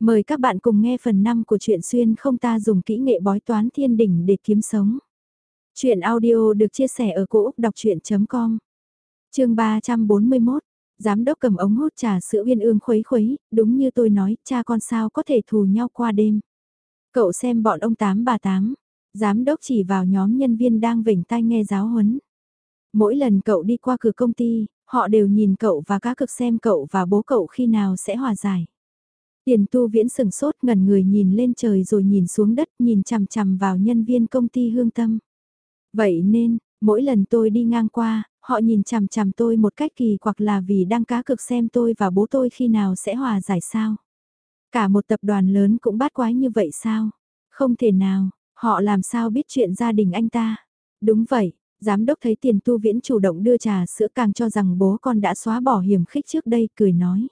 Mời các bạn cùng nghe phần 5 của truyện xuyên không ta dùng kỹ nghệ bói toán thiên đỉnh để kiếm sống. Chuyện audio được chia sẻ ở cỗ đọc chuyện.com Trường 341 Giám đốc cầm ống hút trà sữa uyên ương khuấy khuấy, đúng như tôi nói, cha con sao có thể thù nhau qua đêm. Cậu xem bọn ông tám bà tám, giám đốc chỉ vào nhóm nhân viên đang vểnh tai nghe giáo huấn. Mỗi lần cậu đi qua cửa công ty, họ đều nhìn cậu và cá cực xem cậu và bố cậu khi nào sẽ hòa giải. Tiền tu viễn sừng sốt ngẩn người nhìn lên trời rồi nhìn xuống đất nhìn chằm chằm vào nhân viên công ty hương tâm. Vậy nên, mỗi lần tôi đi ngang qua, họ nhìn chằm chằm tôi một cách kỳ quặc là vì đang cá cực xem tôi và bố tôi khi nào sẽ hòa giải sao. Cả một tập đoàn lớn cũng bát quái như vậy sao? Không thể nào, họ làm sao biết chuyện gia đình anh ta? Đúng vậy, giám đốc thấy tiền tu viễn chủ động đưa trà sữa càng cho rằng bố con đã xóa bỏ hiểm khích trước đây cười nói.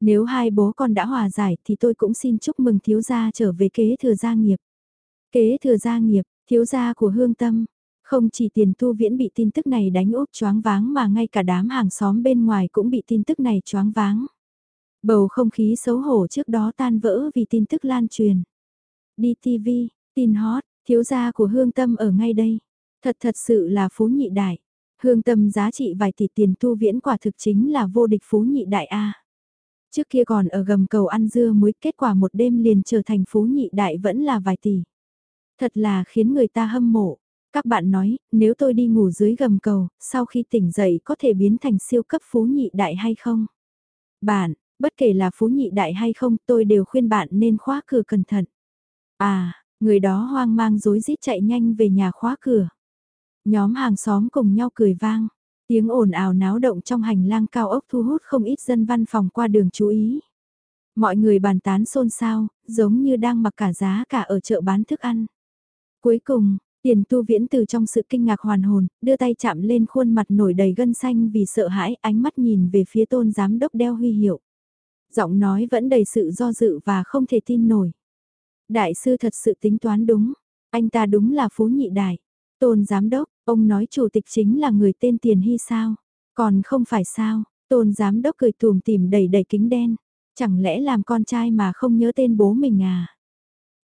Nếu hai bố con đã hòa giải thì tôi cũng xin chúc mừng thiếu gia trở về kế thừa gia nghiệp. Kế thừa gia nghiệp, thiếu gia của hương tâm. Không chỉ tiền tu viễn bị tin tức này đánh úp choáng váng mà ngay cả đám hàng xóm bên ngoài cũng bị tin tức này choáng váng. Bầu không khí xấu hổ trước đó tan vỡ vì tin tức lan truyền. Đi TV, tin hot, thiếu gia của hương tâm ở ngay đây. Thật thật sự là phú nhị đại. Hương tâm giá trị vài tỷ tiền tu viễn quả thực chính là vô địch phú nhị đại A. Trước kia còn ở gầm cầu ăn dưa muối kết quả một đêm liền trở thành phú nhị đại vẫn là vài tỷ. Thật là khiến người ta hâm mộ. Các bạn nói, nếu tôi đi ngủ dưới gầm cầu, sau khi tỉnh dậy có thể biến thành siêu cấp phú nhị đại hay không? Bạn, bất kể là phú nhị đại hay không, tôi đều khuyên bạn nên khóa cửa cẩn thận. À, người đó hoang mang rối rít chạy nhanh về nhà khóa cửa. Nhóm hàng xóm cùng nhau cười vang. Tiếng ồn ào náo động trong hành lang cao ốc thu hút không ít dân văn phòng qua đường chú ý. Mọi người bàn tán xôn xao, giống như đang mặc cả giá cả ở chợ bán thức ăn. Cuối cùng, tiền tu viễn từ trong sự kinh ngạc hoàn hồn, đưa tay chạm lên khuôn mặt nổi đầy gân xanh vì sợ hãi, ánh mắt nhìn về phía tôn giám đốc đeo huy hiệu. Giọng nói vẫn đầy sự do dự và không thể tin nổi. Đại sư thật sự tính toán đúng, anh ta đúng là phú nhị đại. Tôn giám đốc, ông nói chủ tịch chính là người tên Tiền Hy sao? Còn không phải sao? Tôn giám đốc cười tùm tìm đầy đầy kính đen. Chẳng lẽ làm con trai mà không nhớ tên bố mình à?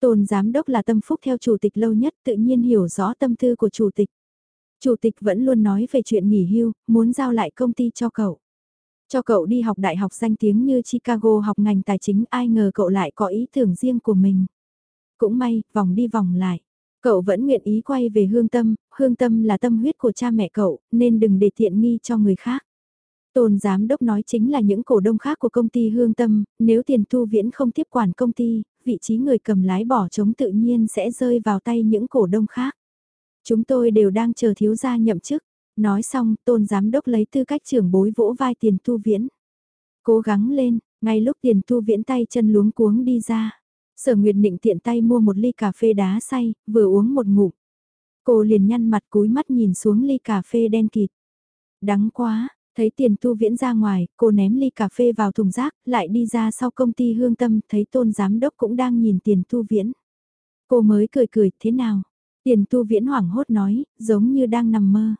Tôn giám đốc là tâm phúc theo chủ tịch lâu nhất tự nhiên hiểu rõ tâm tư của chủ tịch. Chủ tịch vẫn luôn nói về chuyện nghỉ hưu, muốn giao lại công ty cho cậu. Cho cậu đi học đại học danh tiếng như Chicago học ngành tài chính ai ngờ cậu lại có ý tưởng riêng của mình. Cũng may, vòng đi vòng lại. Cậu vẫn nguyện ý quay về hương tâm, hương tâm là tâm huyết của cha mẹ cậu, nên đừng để tiện nghi cho người khác. Tôn giám đốc nói chính là những cổ đông khác của công ty hương tâm, nếu tiền thu viễn không tiếp quản công ty, vị trí người cầm lái bỏ trống tự nhiên sẽ rơi vào tay những cổ đông khác. Chúng tôi đều đang chờ thiếu gia nhậm chức. Nói xong, tôn giám đốc lấy tư cách trưởng bối vỗ vai tiền thu viễn. Cố gắng lên, ngay lúc tiền thu viễn tay chân luống cuống đi ra. Sở Nguyệt Nịnh tiện tay mua một ly cà phê đá xay, vừa uống một ngụm. Cô liền nhăn mặt cúi mắt nhìn xuống ly cà phê đen kịt. Đắng quá, thấy tiền tu viễn ra ngoài, cô ném ly cà phê vào thùng rác, lại đi ra sau công ty hương tâm, thấy tôn giám đốc cũng đang nhìn tiền tu viễn. Cô mới cười cười, thế nào? Tiền tu viễn hoảng hốt nói, giống như đang nằm mơ.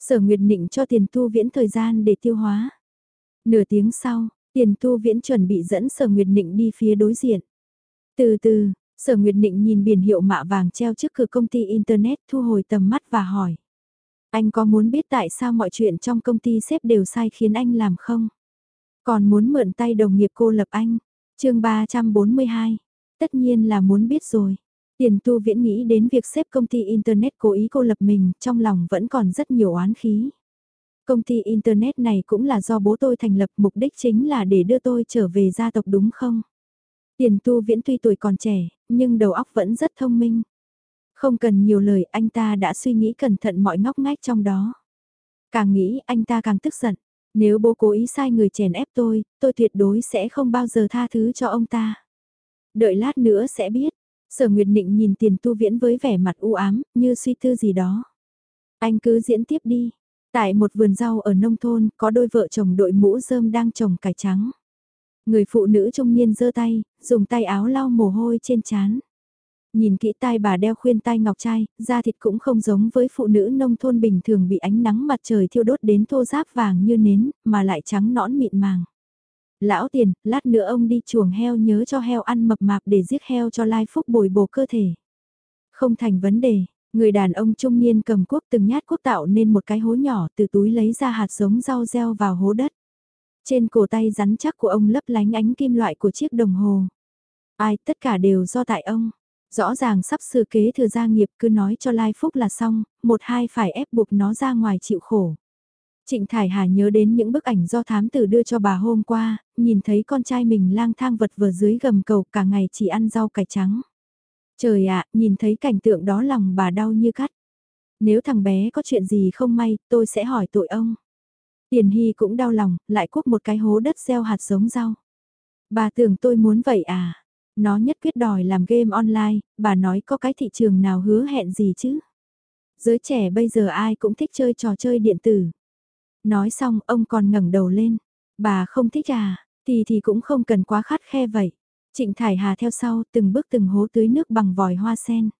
Sở Nguyệt Nịnh cho tiền tu viễn thời gian để tiêu hóa. Nửa tiếng sau, tiền tu viễn chuẩn bị dẫn sở Nguyệt Nịnh đi phía đối diện. Từ từ, sở Nguyệt Nịnh nhìn biển hiệu mạ vàng treo trước cửa công ty Internet thu hồi tầm mắt và hỏi. Anh có muốn biết tại sao mọi chuyện trong công ty sếp đều sai khiến anh làm không? Còn muốn mượn tay đồng nghiệp cô lập anh? chương 342. Tất nhiên là muốn biết rồi. Tiền tu viễn nghĩ đến việc xếp công ty Internet cố ý cô lập mình, trong lòng vẫn còn rất nhiều oán khí. Công ty Internet này cũng là do bố tôi thành lập mục đích chính là để đưa tôi trở về gia tộc đúng không? Tiền tu viễn tuy tuổi còn trẻ, nhưng đầu óc vẫn rất thông minh. Không cần nhiều lời anh ta đã suy nghĩ cẩn thận mọi ngóc ngách trong đó. Càng nghĩ anh ta càng tức giận. Nếu bố cố ý sai người chèn ép tôi, tôi tuyệt đối sẽ không bao giờ tha thứ cho ông ta. Đợi lát nữa sẽ biết. Sở Nguyệt Nịnh nhìn tiền tu viễn với vẻ mặt u ám, như suy tư gì đó. Anh cứ diễn tiếp đi. Tại một vườn rau ở nông thôn, có đôi vợ chồng đội mũ rơm đang trồng cải trắng. Người phụ nữ trung niên giơ tay, dùng tay áo lau mồ hôi trên trán. Nhìn kỹ tai bà đeo khuyên tai ngọc trai, da thịt cũng không giống với phụ nữ nông thôn bình thường bị ánh nắng mặt trời thiêu đốt đến thô ráp vàng như nến, mà lại trắng nõn mịn màng. Lão tiền, lát nữa ông đi chuồng heo nhớ cho heo ăn mập mạp để giết heo cho lai phúc bồi bổ cơ thể. Không thành vấn đề, người đàn ông trung niên cầm cuốc từng nhát cuốc tạo nên một cái hố nhỏ từ túi lấy ra hạt giống rau gieo vào hố đất. Trên cổ tay rắn chắc của ông lấp lánh ánh kim loại của chiếc đồng hồ. Ai tất cả đều do tại ông. Rõ ràng sắp sửa kế thừa gia nghiệp cứ nói cho Lai Phúc là xong, một hai phải ép buộc nó ra ngoài chịu khổ. Trịnh Thải Hà nhớ đến những bức ảnh do thám tử đưa cho bà hôm qua, nhìn thấy con trai mình lang thang vật vờ dưới gầm cầu cả ngày chỉ ăn rau cải trắng. Trời ạ, nhìn thấy cảnh tượng đó lòng bà đau như cắt. Nếu thằng bé có chuyện gì không may, tôi sẽ hỏi tội ông. Tiền Hy cũng đau lòng, lại cuốc một cái hố đất gieo hạt giống rau. Bà tưởng tôi muốn vậy à? Nó nhất quyết đòi làm game online, bà nói có cái thị trường nào hứa hẹn gì chứ? Giới trẻ bây giờ ai cũng thích chơi trò chơi điện tử. Nói xong ông còn ngẩng đầu lên. Bà không thích à, thì thì cũng không cần quá khát khe vậy. Trịnh Thải Hà theo sau từng bước từng hố tưới nước bằng vòi hoa sen.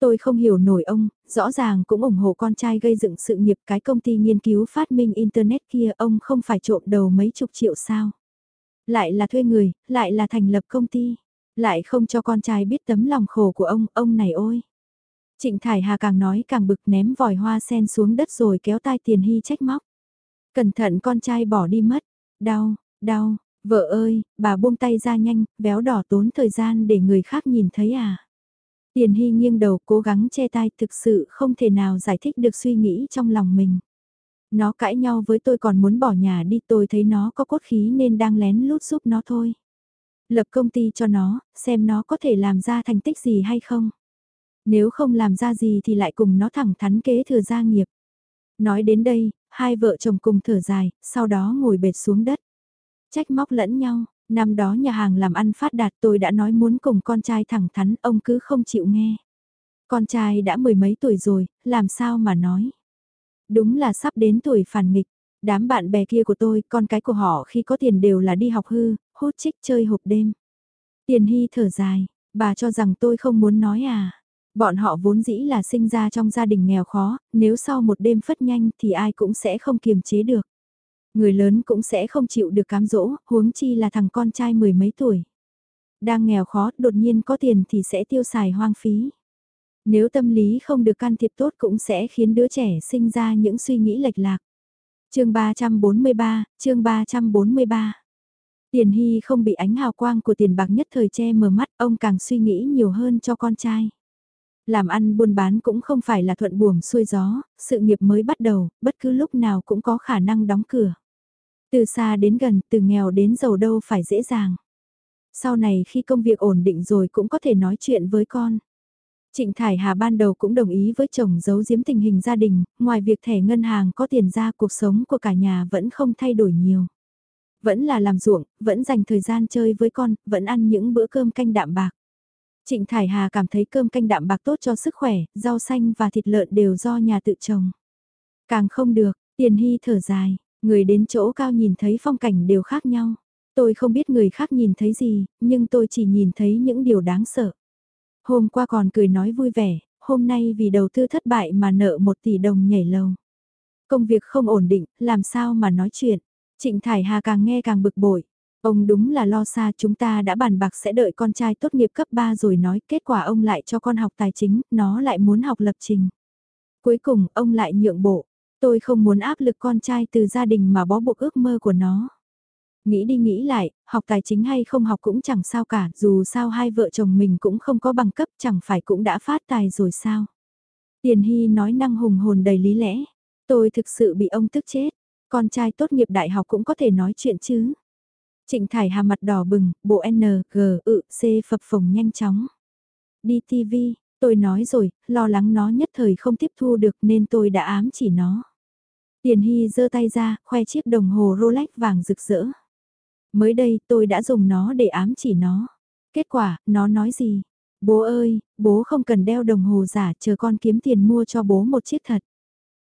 Tôi không hiểu nổi ông, rõ ràng cũng ủng hộ con trai gây dựng sự nghiệp cái công ty nghiên cứu phát minh Internet kia ông không phải trộm đầu mấy chục triệu sao. Lại là thuê người, lại là thành lập công ty, lại không cho con trai biết tấm lòng khổ của ông, ông này ôi. Trịnh Thải Hà càng nói càng bực ném vòi hoa sen xuống đất rồi kéo tai tiền hy trách móc. Cẩn thận con trai bỏ đi mất, đau, đau, vợ ơi, bà buông tay ra nhanh, béo đỏ tốn thời gian để người khác nhìn thấy à. Tiền Hy nghiêng đầu cố gắng che tai thực sự không thể nào giải thích được suy nghĩ trong lòng mình. Nó cãi nhau với tôi còn muốn bỏ nhà đi tôi thấy nó có cốt khí nên đang lén lút giúp nó thôi. Lập công ty cho nó, xem nó có thể làm ra thành tích gì hay không. Nếu không làm ra gì thì lại cùng nó thẳng thắn kế thừa gia nghiệp. Nói đến đây, hai vợ chồng cùng thở dài, sau đó ngồi bệt xuống đất. Trách móc lẫn nhau, năm đó nhà hàng làm ăn phát đạt tôi đã nói muốn cùng con trai thẳng thắn, ông cứ không chịu nghe. Con trai đã mười mấy tuổi rồi, làm sao mà nói. Đúng là sắp đến tuổi phản nghịch, đám bạn bè kia của tôi, con cái của họ khi có tiền đều là đi học hư, hút chích chơi hộp đêm. Tiền hy thở dài, bà cho rằng tôi không muốn nói à. Bọn họ vốn dĩ là sinh ra trong gia đình nghèo khó, nếu sau một đêm phất nhanh thì ai cũng sẽ không kiềm chế được. Người lớn cũng sẽ không chịu được cám dỗ, huống chi là thằng con trai mười mấy tuổi. Đang nghèo khó, đột nhiên có tiền thì sẽ tiêu xài hoang phí. Nếu tâm lý không được can thiệp tốt cũng sẽ khiến đứa trẻ sinh ra những suy nghĩ lệch lạc. chương 343, chương 343 Tiền Hy không bị ánh hào quang của tiền bạc nhất thời che mờ mắt, ông càng suy nghĩ nhiều hơn cho con trai. Làm ăn buôn bán cũng không phải là thuận buồm xuôi gió, sự nghiệp mới bắt đầu, bất cứ lúc nào cũng có khả năng đóng cửa. Từ xa đến gần, từ nghèo đến giàu đâu phải dễ dàng. Sau này khi công việc ổn định rồi cũng có thể nói chuyện với con. Trịnh Thải Hà ban đầu cũng đồng ý với chồng giấu giếm tình hình gia đình, ngoài việc thẻ ngân hàng có tiền ra cuộc sống của cả nhà vẫn không thay đổi nhiều. Vẫn là làm ruộng, vẫn dành thời gian chơi với con, vẫn ăn những bữa cơm canh đạm bạc. Trịnh Thải Hà cảm thấy cơm canh đạm bạc tốt cho sức khỏe, rau xanh và thịt lợn đều do nhà tự trồng. Càng không được, tiền hy thở dài, người đến chỗ cao nhìn thấy phong cảnh đều khác nhau. Tôi không biết người khác nhìn thấy gì, nhưng tôi chỉ nhìn thấy những điều đáng sợ. Hôm qua còn cười nói vui vẻ, hôm nay vì đầu tư thất bại mà nợ một tỷ đồng nhảy lầu. Công việc không ổn định, làm sao mà nói chuyện. Trịnh Thải Hà càng nghe càng bực bội. Ông đúng là lo xa chúng ta đã bàn bạc sẽ đợi con trai tốt nghiệp cấp 3 rồi nói kết quả ông lại cho con học tài chính, nó lại muốn học lập trình. Cuối cùng ông lại nhượng bộ, tôi không muốn áp lực con trai từ gia đình mà bó buộc ước mơ của nó. Nghĩ đi nghĩ lại, học tài chính hay không học cũng chẳng sao cả, dù sao hai vợ chồng mình cũng không có bằng cấp chẳng phải cũng đã phát tài rồi sao. Tiền Hy nói năng hùng hồn đầy lý lẽ, tôi thực sự bị ông tức chết, con trai tốt nghiệp đại học cũng có thể nói chuyện chứ. Trịnh Thải Hà mặt đỏ bừng, bộ N, G, ự, C phập phồng nhanh chóng. Đi TV, tôi nói rồi, lo lắng nó nhất thời không tiếp thu được nên tôi đã ám chỉ nó. Tiền Hy giơ tay ra, khoe chiếc đồng hồ Rolex vàng rực rỡ. Mới đây tôi đã dùng nó để ám chỉ nó. Kết quả, nó nói gì? Bố ơi, bố không cần đeo đồng hồ giả chờ con kiếm tiền mua cho bố một chiếc thật.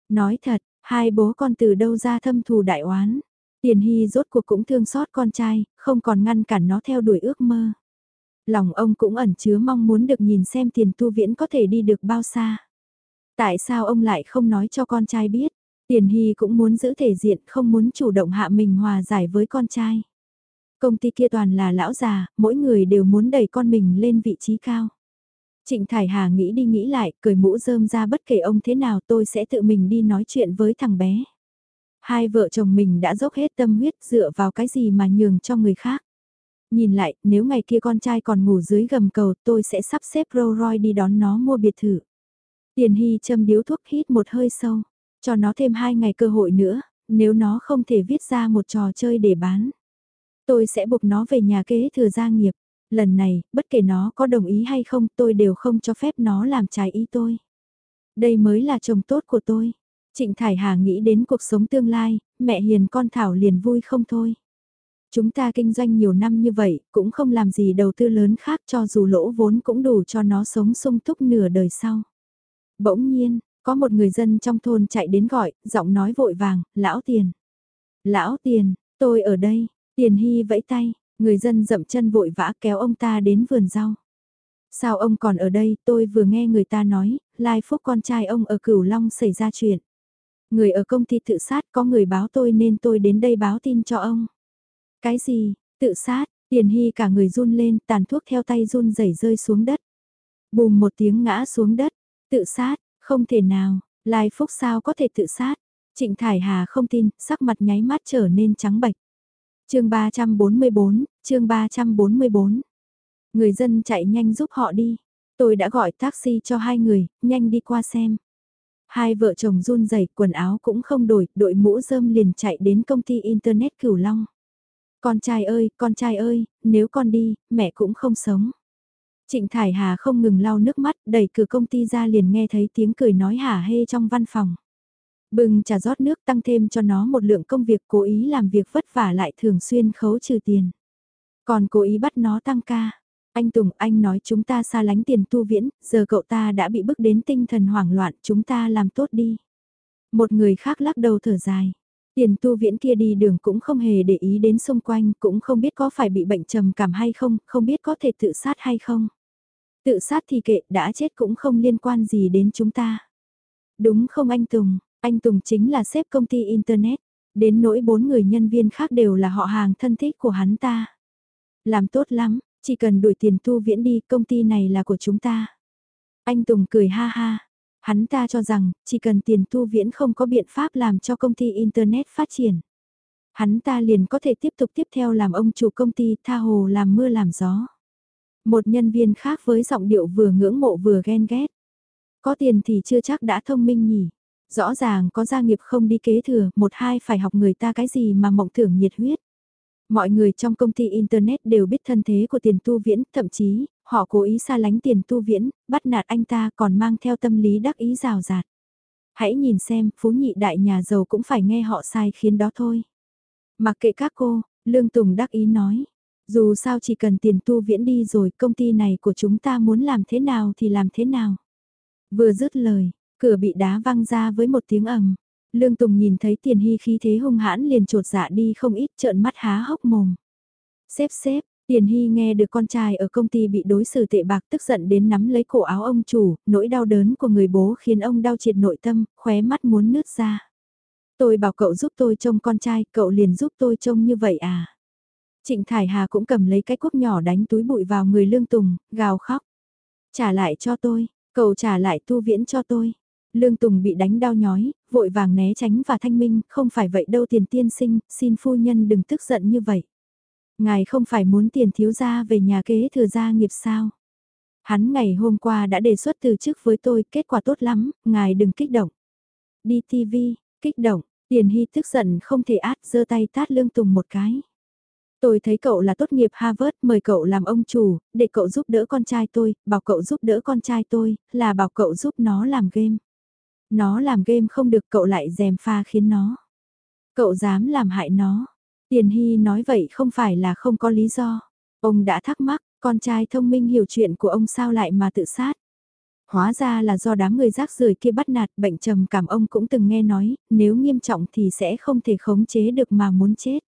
Nói thật, hai bố con từ đâu ra thâm thù đại oán. Tiền Hy rốt cuộc cũng thương xót con trai, không còn ngăn cản nó theo đuổi ước mơ. Lòng ông cũng ẩn chứa mong muốn được nhìn xem tiền tu viễn có thể đi được bao xa. Tại sao ông lại không nói cho con trai biết? Tiền Hy cũng muốn giữ thể diện không muốn chủ động hạ mình hòa giải với con trai. Công ty kia toàn là lão già, mỗi người đều muốn đẩy con mình lên vị trí cao. Trịnh Thải Hà nghĩ đi nghĩ lại, cười mũ rơm ra bất kể ông thế nào tôi sẽ tự mình đi nói chuyện với thằng bé. Hai vợ chồng mình đã dốc hết tâm huyết dựa vào cái gì mà nhường cho người khác. Nhìn lại, nếu ngày kia con trai còn ngủ dưới gầm cầu tôi sẽ sắp xếp Rolls Royce đi đón nó mua biệt thự. Tiền Hy châm điếu thuốc hít một hơi sâu, cho nó thêm hai ngày cơ hội nữa, nếu nó không thể viết ra một trò chơi để bán. Tôi sẽ buộc nó về nhà kế thừa gia nghiệp. Lần này, bất kể nó có đồng ý hay không tôi đều không cho phép nó làm trái ý tôi. Đây mới là chồng tốt của tôi. Trịnh Thải Hà nghĩ đến cuộc sống tương lai, mẹ hiền con Thảo liền vui không thôi. Chúng ta kinh doanh nhiều năm như vậy, cũng không làm gì đầu tư lớn khác cho dù lỗ vốn cũng đủ cho nó sống sung túc nửa đời sau. Bỗng nhiên, có một người dân trong thôn chạy đến gọi, giọng nói vội vàng, lão tiền. Lão tiền, tôi ở đây, tiền hy vẫy tay, người dân dậm chân vội vã kéo ông ta đến vườn rau. Sao ông còn ở đây, tôi vừa nghe người ta nói, Lai Phúc con trai ông ở Cửu Long xảy ra chuyện. Người ở công ty tự sát có người báo tôi nên tôi đến đây báo tin cho ông. Cái gì, tự sát, tiền hy cả người run lên, tàn thuốc theo tay run rẩy rơi xuống đất. Bùm một tiếng ngã xuống đất, tự sát, không thể nào, Lai Phúc sao có thể tự sát. Trịnh Thải Hà không tin, sắc mặt nháy mắt trở nên trắng bệch. chương 344, chương 344. Người dân chạy nhanh giúp họ đi. Tôi đã gọi taxi cho hai người, nhanh đi qua xem. Hai vợ chồng run rẩy quần áo cũng không đổi, đội mũ rơm liền chạy đến công ty Internet Cửu Long. Con trai ơi, con trai ơi, nếu con đi, mẹ cũng không sống. Trịnh Thải Hà không ngừng lau nước mắt, đẩy cửa công ty ra liền nghe thấy tiếng cười nói hả hê trong văn phòng. Bừng trà rót nước tăng thêm cho nó một lượng công việc cố ý làm việc vất vả lại thường xuyên khấu trừ tiền. Còn cố ý bắt nó tăng ca. Anh Tùng, anh nói chúng ta xa lánh tiền tu viễn, giờ cậu ta đã bị bức đến tinh thần hoảng loạn, chúng ta làm tốt đi. Một người khác lắc đầu thở dài. Tiền tu viễn kia đi đường cũng không hề để ý đến xung quanh, cũng không biết có phải bị bệnh trầm cảm hay không, không biết có thể tự sát hay không. Tự sát thì kệ, đã chết cũng không liên quan gì đến chúng ta. Đúng không anh Tùng, anh Tùng chính là sếp công ty Internet, đến nỗi bốn người nhân viên khác đều là họ hàng thân thích của hắn ta. Làm tốt lắm, chỉ cần đuổi tiền tu viễn đi, công ty này là của chúng ta. Anh Tùng cười ha ha, hắn ta cho rằng, chỉ cần tiền tu viễn không có biện pháp làm cho công ty Internet phát triển. Hắn ta liền có thể tiếp tục tiếp theo làm ông chủ công ty tha hồ làm mưa làm gió. Một nhân viên khác với giọng điệu vừa ngưỡng mộ vừa ghen ghét. Có tiền thì chưa chắc đã thông minh nhỉ. Rõ ràng có gia nghiệp không đi kế thừa, một hai phải học người ta cái gì mà mộng tưởng nhiệt huyết. Mọi người trong công ty Internet đều biết thân thế của tiền tu viễn, thậm chí, họ cố ý xa lánh tiền tu viễn, bắt nạt anh ta còn mang theo tâm lý đắc ý rào rạt. Hãy nhìn xem, phú nhị đại nhà giàu cũng phải nghe họ sai khiến đó thôi. Mặc kệ các cô, Lương Tùng đắc ý nói. Dù sao chỉ cần tiền tu viễn đi rồi công ty này của chúng ta muốn làm thế nào thì làm thế nào. Vừa dứt lời, cửa bị đá văng ra với một tiếng ầm. Lương Tùng nhìn thấy tiền hy khí thế hung hãn liền trột dạ đi không ít trợn mắt há hốc mồm. Xếp xếp, tiền hy nghe được con trai ở công ty bị đối xử tệ bạc tức giận đến nắm lấy cổ áo ông chủ, nỗi đau đớn của người bố khiến ông đau triệt nội tâm, khóe mắt muốn nứt ra. Tôi bảo cậu giúp tôi trông con trai, cậu liền giúp tôi trông như vậy à? Trịnh Thải Hà cũng cầm lấy cái cuốc nhỏ đánh túi bụi vào người Lương Tùng, gào khóc. Trả lại cho tôi, cậu trả lại tu viễn cho tôi. Lương Tùng bị đánh đau nhói, vội vàng né tránh và thanh minh, không phải vậy đâu tiền tiên sinh, xin phu nhân đừng tức giận như vậy. Ngài không phải muốn tiền thiếu gia về nhà kế thừa gia nghiệp sao? Hắn ngày hôm qua đã đề xuất từ chức với tôi, kết quả tốt lắm, ngài đừng kích động. Đi TV, kích động, tiền hy tức giận không thể át, giơ tay tát lương tùng một cái. Tôi thấy cậu là tốt nghiệp Harvard, mời cậu làm ông chủ, để cậu giúp đỡ con trai tôi, bảo cậu giúp đỡ con trai tôi, là bảo cậu giúp nó làm game. Nó làm game không được cậu lại dèm pha khiến nó. Cậu dám làm hại nó. Tiền Hy nói vậy không phải là không có lý do. Ông đã thắc mắc, con trai thông minh hiểu chuyện của ông sao lại mà tự sát. Hóa ra là do đám người rác rưởi kia bắt nạt bệnh trầm cảm ông cũng từng nghe nói, nếu nghiêm trọng thì sẽ không thể khống chế được mà muốn chết.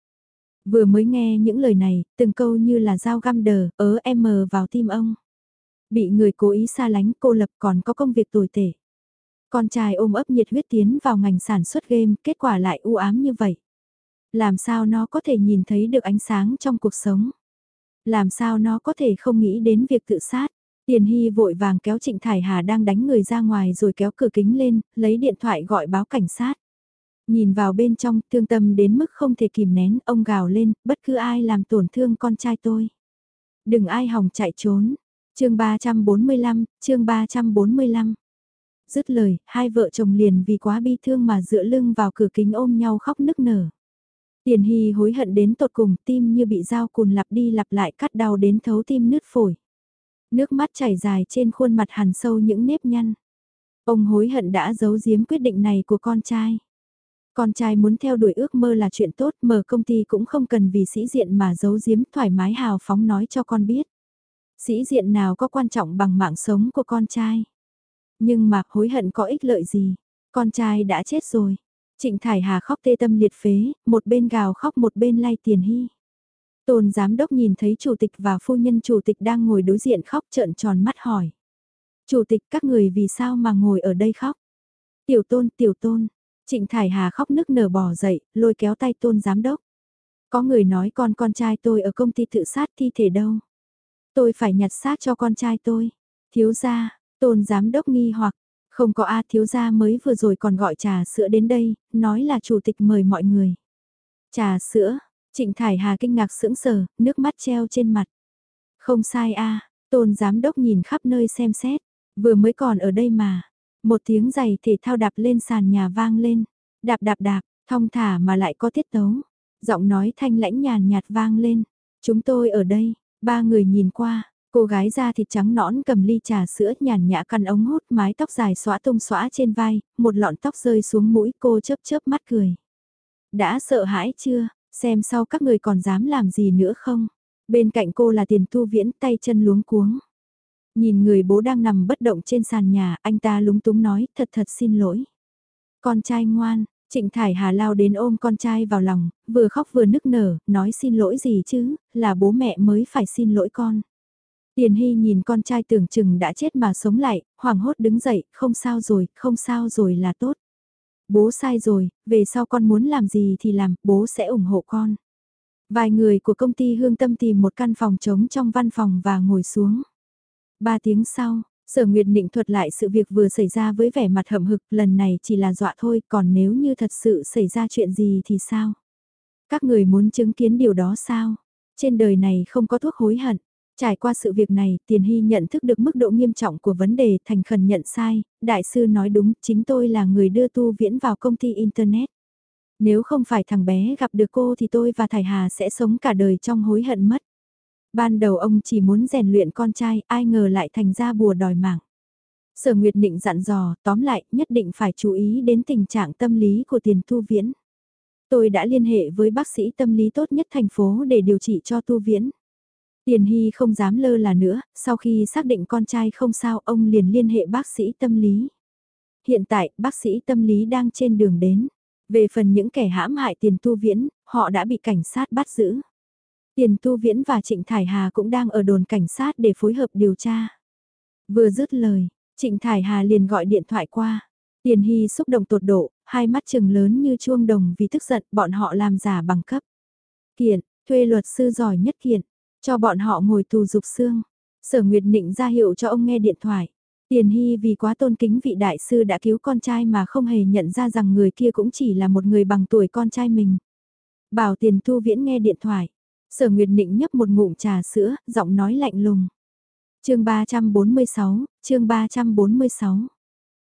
Vừa mới nghe những lời này, từng câu như là dao găm đờ, ớ em mờ vào tim ông. Bị người cố ý xa lánh cô lập còn có công việc tồi tệ. Con trai ôm ấp nhiệt huyết tiến vào ngành sản xuất game, kết quả lại u ám như vậy. Làm sao nó có thể nhìn thấy được ánh sáng trong cuộc sống? Làm sao nó có thể không nghĩ đến việc tự sát? Tiền Hy vội vàng kéo Trịnh Thải Hà đang đánh người ra ngoài rồi kéo cửa kính lên, lấy điện thoại gọi báo cảnh sát. Nhìn vào bên trong, thương tâm đến mức không thể kìm nén, ông gào lên, bất cứ ai làm tổn thương con trai tôi. Đừng ai hòng chạy trốn. chương 345, chương 345. Dứt lời, hai vợ chồng liền vì quá bi thương mà dựa lưng vào cửa kính ôm nhau khóc nức nở. Tiền Hy hối hận đến tột cùng, tim như bị dao cùn lặp đi lặp lại cắt đau đến thấu tim nứt phổi. Nước mắt chảy dài trên khuôn mặt hằn sâu những nếp nhăn. Ông hối hận đã giấu giếm quyết định này của con trai. Con trai muốn theo đuổi ước mơ là chuyện tốt, mở công ty cũng không cần vì sĩ diện mà giấu giếm thoải mái hào phóng nói cho con biết. Sĩ diện nào có quan trọng bằng mạng sống của con trai. Nhưng mà hối hận có ích lợi gì, con trai đã chết rồi. Trịnh Thải Hà khóc tê tâm liệt phế, một bên gào khóc một bên lay tiền hy. Tôn giám đốc nhìn thấy chủ tịch và phu nhân chủ tịch đang ngồi đối diện khóc trợn tròn mắt hỏi. Chủ tịch các người vì sao mà ngồi ở đây khóc? Tiểu tôn, tiểu tôn. Trịnh Thải Hà khóc nức nở bò dậy, lôi kéo tay tôn giám đốc. Có người nói con con trai tôi ở công ty tự sát thi thể đâu. Tôi phải nhặt xác cho con trai tôi. Thiếu gia, tôn giám đốc nghi hoặc, không có A thiếu gia mới vừa rồi còn gọi trà sữa đến đây, nói là chủ tịch mời mọi người. Trà sữa, Trịnh Thải Hà kinh ngạc sững sờ, nước mắt treo trên mặt. Không sai a, tôn giám đốc nhìn khắp nơi xem xét, vừa mới còn ở đây mà. Một tiếng giày thể thao đạp lên sàn nhà vang lên, đạp đạp đạp, thong thả mà lại có tiết tấu. Giọng nói thanh lãnh nhàn nhạt vang lên, chúng tôi ở đây, ba người nhìn qua, cô gái da thịt trắng nõn cầm ly trà sữa nhàn nhã căn ống hút mái tóc dài xõa tung xõa trên vai, một lọn tóc rơi xuống mũi cô chớp chớp mắt cười. Đã sợ hãi chưa, Xem sau các người còn dám làm gì nữa không? Bên cạnh cô là tiền tu viễn tay chân luống cuống. Nhìn người bố đang nằm bất động trên sàn nhà, anh ta lúng túng nói, thật thật xin lỗi. Con trai ngoan, Trịnh Thải Hà lao đến ôm con trai vào lòng, vừa khóc vừa nức nở, nói xin lỗi gì chứ, là bố mẹ mới phải xin lỗi con. Tiền Hy nhìn con trai tưởng chừng đã chết mà sống lại, hoảng hốt đứng dậy, không sao rồi, không sao rồi là tốt. Bố sai rồi, về sau con muốn làm gì thì làm, bố sẽ ủng hộ con. Vài người của công ty hương tâm tìm một căn phòng trống trong văn phòng và ngồi xuống. Ba tiếng sau, Sở Nguyệt Định thuật lại sự việc vừa xảy ra với vẻ mặt hậm hực, lần này chỉ là dọa thôi, còn nếu như thật sự xảy ra chuyện gì thì sao? Các người muốn chứng kiến điều đó sao? Trên đời này không có thuốc hối hận. Trải qua sự việc này, Tiền Hy nhận thức được mức độ nghiêm trọng của vấn đề thành khẩn nhận sai, đại sư nói đúng, chính tôi là người đưa tu viễn vào công ty Internet. Nếu không phải thằng bé gặp được cô thì tôi và Thải Hà sẽ sống cả đời trong hối hận mất. Ban đầu ông chỉ muốn rèn luyện con trai, ai ngờ lại thành ra bùa đòi mạng. Sở Nguyệt Định dặn dò, tóm lại, nhất định phải chú ý đến tình trạng tâm lý của tiền tu viễn. Tôi đã liên hệ với bác sĩ tâm lý tốt nhất thành phố để điều trị cho tu viễn. Tiền Hy không dám lơ là nữa, sau khi xác định con trai không sao ông liền liên hệ bác sĩ tâm lý. Hiện tại, bác sĩ tâm lý đang trên đường đến. Về phần những kẻ hãm hại tiền tu viễn, họ đã bị cảnh sát bắt giữ. Tiền tu viễn và Trịnh Thải Hà cũng đang ở đồn cảnh sát để phối hợp điều tra. Vừa dứt lời, Trịnh Thải Hà liền gọi điện thoại qua. Tiền Hy xúc động tột độ, hai mắt trừng lớn như chuông đồng vì tức giận bọn họ làm giả bằng cấp. Kiện, thuê luật sư giỏi nhất kiện, cho bọn họ ngồi tù dục xương. Sở Nguyệt Nịnh ra hiệu cho ông nghe điện thoại. Tiền Hy vì quá tôn kính vị đại sư đã cứu con trai mà không hề nhận ra rằng người kia cũng chỉ là một người bằng tuổi con trai mình. Bảo tiền thu viễn nghe điện thoại. Sở Nguyệt Nịnh nhấp một ngụm trà sữa, giọng nói lạnh lùng. chương 346, chương 346.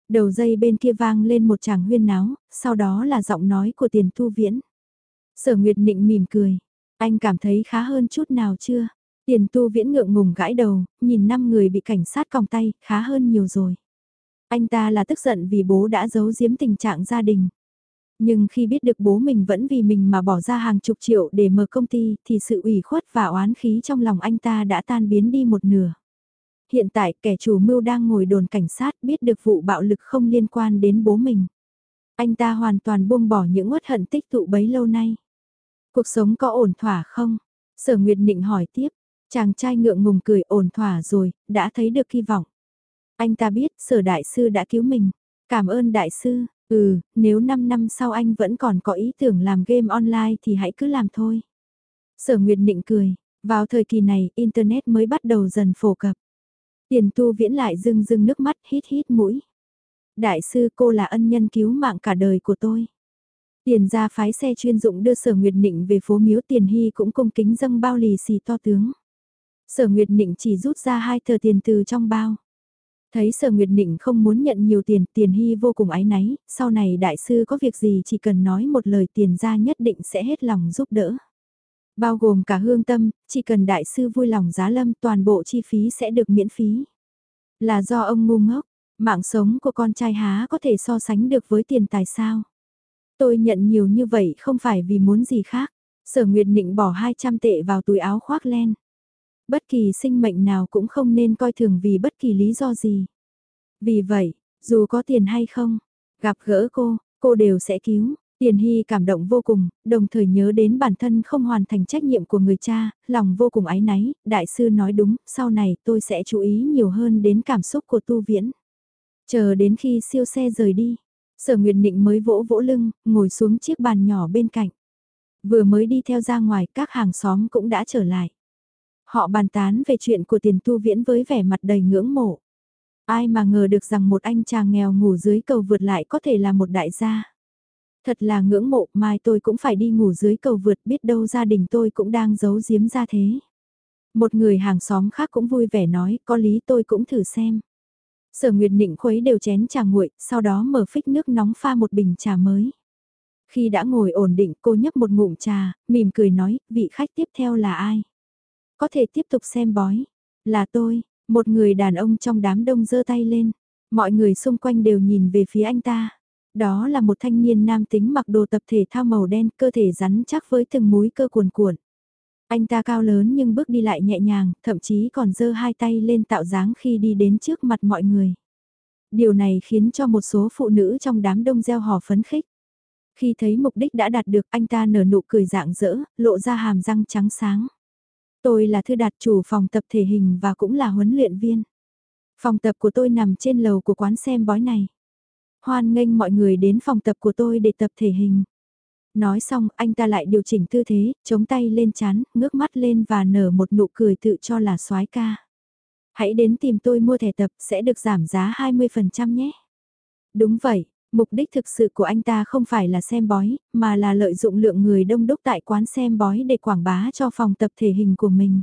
Đầu dây bên kia vang lên một tràng huyên náo, sau đó là giọng nói của tiền thu viễn. Sở Nguyệt Nịnh mỉm cười. Anh cảm thấy khá hơn chút nào chưa? Tiền tu viễn ngượng ngùng gãi đầu, nhìn năm người bị cảnh sát còng tay, khá hơn nhiều rồi. Anh ta là tức giận vì bố đã giấu giếm tình trạng gia đình. Nhưng khi biết được bố mình vẫn vì mình mà bỏ ra hàng chục triệu để mở công ty thì sự ủy khuất và oán khí trong lòng anh ta đã tan biến đi một nửa. Hiện tại kẻ chủ mưu đang ngồi đồn cảnh sát biết được vụ bạo lực không liên quan đến bố mình. Anh ta hoàn toàn buông bỏ những uất hận tích tụ bấy lâu nay. Cuộc sống có ổn thỏa không? Sở Nguyệt Nịnh hỏi tiếp, chàng trai ngượng ngùng cười ổn thỏa rồi, đã thấy được hy vọng. Anh ta biết sở đại sư đã cứu mình. Cảm ơn đại sư, Ừ, nếu 5 năm sau anh vẫn còn có ý tưởng làm game online thì hãy cứ làm thôi. Sở Nguyệt Định cười, vào thời kỳ này Internet mới bắt đầu dần phổ cập. Tiền tu viễn lại rưng rưng nước mắt hít hít mũi. Đại sư cô là ân nhân cứu mạng cả đời của tôi. Tiền ra phái xe chuyên dụng đưa sở Nguyệt Nịnh về phố miếu tiền hy cũng cung kính dâng bao lì xì to tướng. Sở Nguyệt Nịnh chỉ rút ra hai tờ tiền từ trong bao. Thấy sở Nguyệt Nịnh không muốn nhận nhiều tiền, tiền hy vô cùng ái náy, sau này đại sư có việc gì chỉ cần nói một lời tiền ra nhất định sẽ hết lòng giúp đỡ. Bao gồm cả hương tâm, chỉ cần đại sư vui lòng giá lâm toàn bộ chi phí sẽ được miễn phí. Là do ông ngu ngốc, mạng sống của con trai há có thể so sánh được với tiền tài sao. Tôi nhận nhiều như vậy không phải vì muốn gì khác. Sở Nguyệt Nịnh bỏ 200 tệ vào túi áo khoác len. Bất kỳ sinh mệnh nào cũng không nên coi thường vì bất kỳ lý do gì. Vì vậy, dù có tiền hay không, gặp gỡ cô, cô đều sẽ cứu. Tiền Hy cảm động vô cùng, đồng thời nhớ đến bản thân không hoàn thành trách nhiệm của người cha, lòng vô cùng ái náy, đại sư nói đúng, sau này tôi sẽ chú ý nhiều hơn đến cảm xúc của tu viễn. Chờ đến khi siêu xe rời đi, sở Nguyệt Nịnh mới vỗ vỗ lưng, ngồi xuống chiếc bàn nhỏ bên cạnh. Vừa mới đi theo ra ngoài các hàng xóm cũng đã trở lại. Họ bàn tán về chuyện của tiền tu viễn với vẻ mặt đầy ngưỡng mộ. Ai mà ngờ được rằng một anh chàng nghèo ngủ dưới cầu vượt lại có thể là một đại gia. Thật là ngưỡng mộ, mai tôi cũng phải đi ngủ dưới cầu vượt biết đâu gia đình tôi cũng đang giấu giếm ra thế. Một người hàng xóm khác cũng vui vẻ nói, có lý tôi cũng thử xem. Sở Nguyệt Nịnh khuấy đều chén trà nguội, sau đó mở phích nước nóng pha một bình trà mới. Khi đã ngồi ổn định cô nhấp một ngụm trà, mỉm cười nói, vị khách tiếp theo là ai? Có thể tiếp tục xem bói. Là tôi, một người đàn ông trong đám đông giơ tay lên. Mọi người xung quanh đều nhìn về phía anh ta. Đó là một thanh niên nam tính mặc đồ tập thể thao màu đen, cơ thể rắn chắc với từng múi cơ cuồn cuộn. Anh ta cao lớn nhưng bước đi lại nhẹ nhàng, thậm chí còn giơ hai tay lên tạo dáng khi đi đến trước mặt mọi người. Điều này khiến cho một số phụ nữ trong đám đông gieo hò phấn khích. Khi thấy mục đích đã đạt được anh ta nở nụ cười dạng dỡ, lộ ra hàm răng trắng sáng. Tôi là thư đạt chủ phòng tập thể hình và cũng là huấn luyện viên. Phòng tập của tôi nằm trên lầu của quán xem bói này. Hoan nghênh mọi người đến phòng tập của tôi để tập thể hình. Nói xong, anh ta lại điều chỉnh tư thế, chống tay lên chán, ngước mắt lên và nở một nụ cười tự cho là soái ca. Hãy đến tìm tôi mua thẻ tập sẽ được giảm giá 20% nhé. Đúng vậy, mục đích thực sự của anh ta không phải là xem bói, mà là lợi dụng lượng người đông đúc tại quán xem bói để quảng bá cho phòng tập thể hình của mình.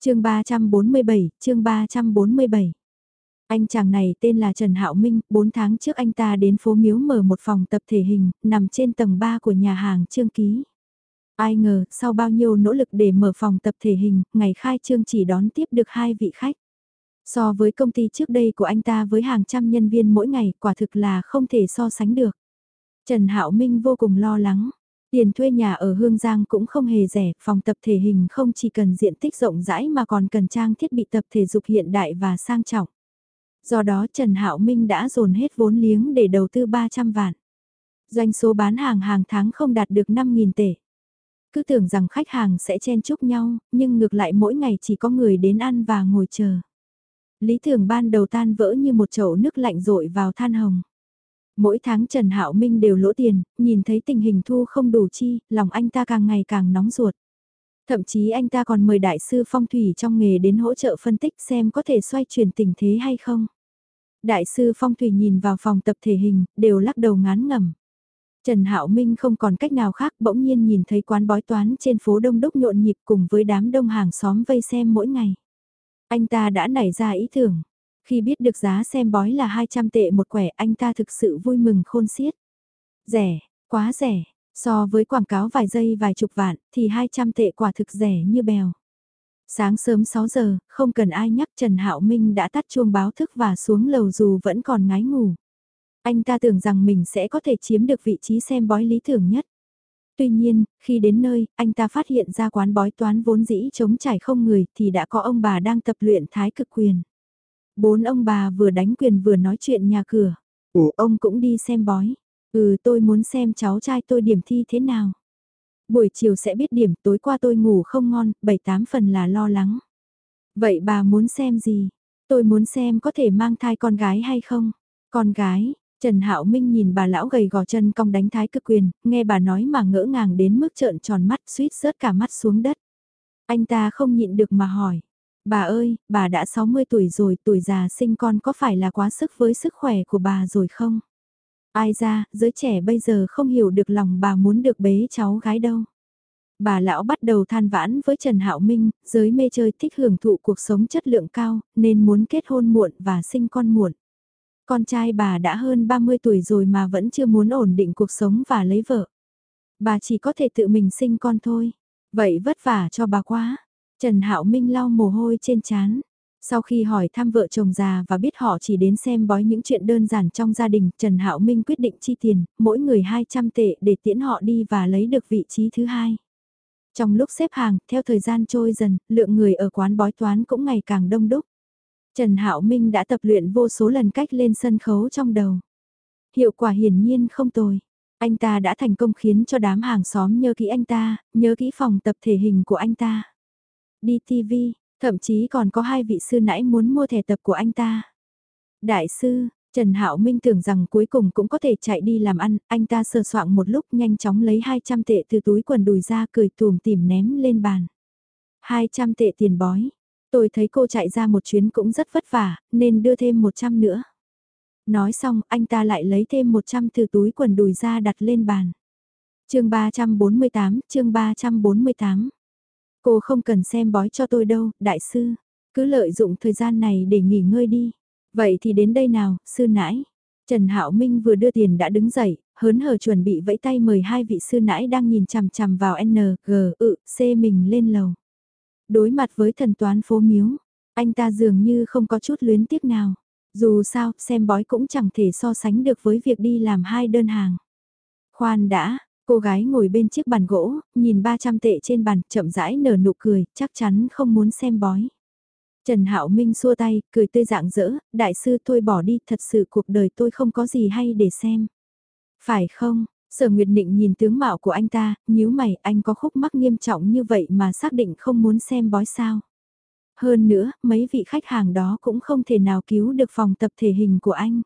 chương 347, chương 347 anh chàng này tên là Trần Hạo Minh, 4 tháng trước anh ta đến phố Miếu mở một phòng tập thể hình, nằm trên tầng 3 của nhà hàng Trương Ký. Ai ngờ, sau bao nhiêu nỗ lực để mở phòng tập thể hình, ngày khai trương chỉ đón tiếp được hai vị khách. So với công ty trước đây của anh ta với hàng trăm nhân viên mỗi ngày, quả thực là không thể so sánh được. Trần Hạo Minh vô cùng lo lắng. Tiền thuê nhà ở Hương Giang cũng không hề rẻ, phòng tập thể hình không chỉ cần diện tích rộng rãi mà còn cần trang thiết bị tập thể dục hiện đại và sang trọng. Do đó Trần Hạo Minh đã dồn hết vốn liếng để đầu tư 300 vạn. Doanh số bán hàng hàng tháng không đạt được 5.000 tệ. Cứ tưởng rằng khách hàng sẽ chen chúc nhau, nhưng ngược lại mỗi ngày chỉ có người đến ăn và ngồi chờ. Lý tưởng ban đầu tan vỡ như một chậu nước lạnh rội vào than hồng. Mỗi tháng Trần Hạo Minh đều lỗ tiền, nhìn thấy tình hình thu không đủ chi, lòng anh ta càng ngày càng nóng ruột. Thậm chí anh ta còn mời đại sư phong thủy trong nghề đến hỗ trợ phân tích xem có thể xoay chuyển tình thế hay không. Đại sư Phong Thủy nhìn vào phòng tập thể hình, đều lắc đầu ngán ngẩm. Trần Hạo Minh không còn cách nào khác bỗng nhiên nhìn thấy quán bói toán trên phố đông đúc nhộn nhịp cùng với đám đông hàng xóm vây xem mỗi ngày. Anh ta đã nảy ra ý tưởng. Khi biết được giá xem bói là 200 tệ một quẻ anh ta thực sự vui mừng khôn xiết. Rẻ, quá rẻ, so với quảng cáo vài giây vài chục vạn thì 200 tệ quả thực rẻ như bèo. Sáng sớm 6 giờ, không cần ai nhắc Trần Hạo Minh đã tắt chuông báo thức và xuống lầu dù vẫn còn ngái ngủ. Anh ta tưởng rằng mình sẽ có thể chiếm được vị trí xem bói lý tưởng nhất. Tuy nhiên, khi đến nơi, anh ta phát hiện ra quán bói toán vốn dĩ chống trải không người thì đã có ông bà đang tập luyện thái cực quyền. Bốn ông bà vừa đánh quyền vừa nói chuyện nhà cửa. Ủa ông cũng đi xem bói. Ừ tôi muốn xem cháu trai tôi điểm thi thế nào. Buổi chiều sẽ biết điểm tối qua tôi ngủ không ngon, bảy tám phần là lo lắng. Vậy bà muốn xem gì? Tôi muốn xem có thể mang thai con gái hay không? Con gái, Trần Hạo Minh nhìn bà lão gầy gò chân cong đánh thái cực quyền, nghe bà nói mà ngỡ ngàng đến mức trợn tròn mắt suýt rớt cả mắt xuống đất. Anh ta không nhịn được mà hỏi, bà ơi, bà đã 60 tuổi rồi, tuổi già sinh con có phải là quá sức với sức khỏe của bà rồi không? Ai ra, giới trẻ bây giờ không hiểu được lòng bà muốn được bế cháu gái đâu. Bà lão bắt đầu than vãn với Trần Hạo Minh, giới mê chơi thích hưởng thụ cuộc sống chất lượng cao, nên muốn kết hôn muộn và sinh con muộn. Con trai bà đã hơn 30 tuổi rồi mà vẫn chưa muốn ổn định cuộc sống và lấy vợ. Bà chỉ có thể tự mình sinh con thôi. Vậy vất vả cho bà quá. Trần Hạo Minh lau mồ hôi trên trán. Sau khi hỏi thăm vợ chồng già và biết họ chỉ đến xem bói những chuyện đơn giản trong gia đình, Trần Hạo Minh quyết định chi tiền, mỗi người 200 tệ để tiễn họ đi và lấy được vị trí thứ hai. Trong lúc xếp hàng, theo thời gian trôi dần, lượng người ở quán bói toán cũng ngày càng đông đúc. Trần Hạo Minh đã tập luyện vô số lần cách lên sân khấu trong đầu. Hiệu quả hiển nhiên không tồi. Anh ta đã thành công khiến cho đám hàng xóm nhớ kỹ anh ta, nhớ kỹ phòng tập thể hình của anh ta. Đi TV, thậm chí còn có hai vị sư nãy muốn mua thẻ tập của anh ta. Đại sư, Trần Hạo Minh tưởng rằng cuối cùng cũng có thể chạy đi làm ăn, anh ta sờ soạng một lúc nhanh chóng lấy 200 tệ từ túi quần đùi ra cười tùm tìm ném lên bàn. 200 tệ tiền bói. Tôi thấy cô chạy ra một chuyến cũng rất vất vả, nên đưa thêm 100 nữa. Nói xong, anh ta lại lấy thêm 100 từ túi quần đùi ra đặt lên bàn. chương 348, chương 348. Cô không cần xem bói cho tôi đâu, đại sư. Cứ lợi dụng thời gian này để nghỉ ngơi đi. Vậy thì đến đây nào, sư nãi. Trần Hạo Minh vừa đưa tiền đã đứng dậy, hớn hở chuẩn bị vẫy tay mời hai vị sư nãi đang nhìn chằm chằm vào N, G, ự, C mình lên lầu. Đối mặt với thần toán phố miếu, anh ta dường như không có chút luyến tiếc nào. Dù sao, xem bói cũng chẳng thể so sánh được với việc đi làm hai đơn hàng. Khoan đã, cô gái ngồi bên chiếc bàn gỗ, nhìn 300 tệ trên bàn, chậm rãi nở nụ cười, chắc chắn không muốn xem bói. Trần Hạo Minh xua tay, cười tươi dạng dỡ, đại sư thôi bỏ đi, thật sự cuộc đời tôi không có gì hay để xem. Phải không, Sở Nguyệt Định nhìn tướng mạo của anh ta, nhíu mày, anh có khúc mắc nghiêm trọng như vậy mà xác định không muốn xem bói sao. Hơn nữa, mấy vị khách hàng đó cũng không thể nào cứu được phòng tập thể hình của anh.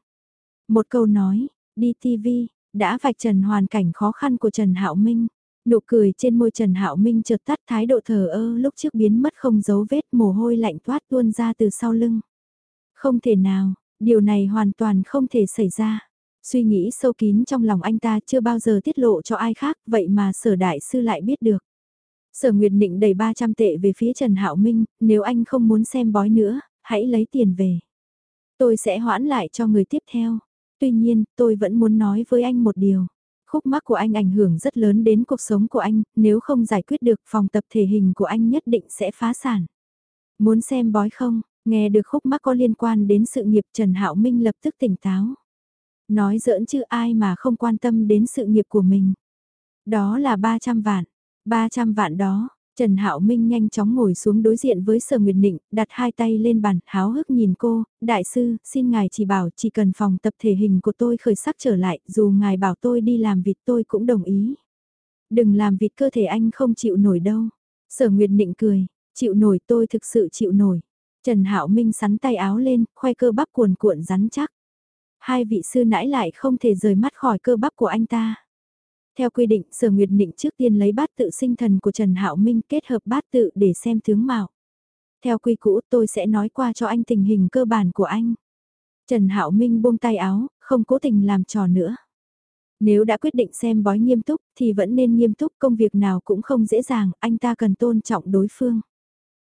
Một câu nói, đi TV, đã vạch trần hoàn cảnh khó khăn của Trần Hạo Minh. Nụ cười trên môi Trần Hạo Minh chợt tắt thái độ thờ ơ lúc trước biến mất không dấu vết mồ hôi lạnh toát tuôn ra từ sau lưng. Không thể nào, điều này hoàn toàn không thể xảy ra. Suy nghĩ sâu kín trong lòng anh ta chưa bao giờ tiết lộ cho ai khác, vậy mà sở đại sư lại biết được. Sở Nguyệt Nịnh đầy 300 tệ về phía Trần Hạo Minh, nếu anh không muốn xem bói nữa, hãy lấy tiền về. Tôi sẽ hoãn lại cho người tiếp theo. Tuy nhiên, tôi vẫn muốn nói với anh một điều. Khúc mắc của anh ảnh hưởng rất lớn đến cuộc sống của anh, nếu không giải quyết được phòng tập thể hình của anh nhất định sẽ phá sản. Muốn xem bói không, nghe được khúc mắc có liên quan đến sự nghiệp Trần Hạo Minh lập tức tỉnh táo. Nói giỡn chứ ai mà không quan tâm đến sự nghiệp của mình. Đó là 300 vạn. 300 vạn đó, Trần Hạo Minh nhanh chóng ngồi xuống đối diện với Sở Nguyệt Nịnh, đặt hai tay lên bàn, háo hức nhìn cô, đại sư, xin ngài chỉ bảo chỉ cần phòng tập thể hình của tôi khởi sắc trở lại, dù ngài bảo tôi đi làm vịt tôi cũng đồng ý. Đừng làm vịt cơ thể anh không chịu nổi đâu. Sở Nguyệt Nịnh cười, chịu nổi tôi thực sự chịu nổi. Trần Hạo Minh sắn tay áo lên, khoe cơ bắp cuồn cuộn rắn chắc. Hai vị sư nãy lại không thể rời mắt khỏi cơ bắp của anh ta. Theo quy định, Sở Nguyệt Nịnh trước tiên lấy bát tự sinh thần của Trần Hạo Minh kết hợp bát tự để xem tướng mạo. Theo quy cũ tôi sẽ nói qua cho anh tình hình cơ bản của anh. Trần Hạo Minh buông tay áo, không cố tình làm trò nữa. Nếu đã quyết định xem bói nghiêm túc thì vẫn nên nghiêm túc công việc nào cũng không dễ dàng, anh ta cần tôn trọng đối phương.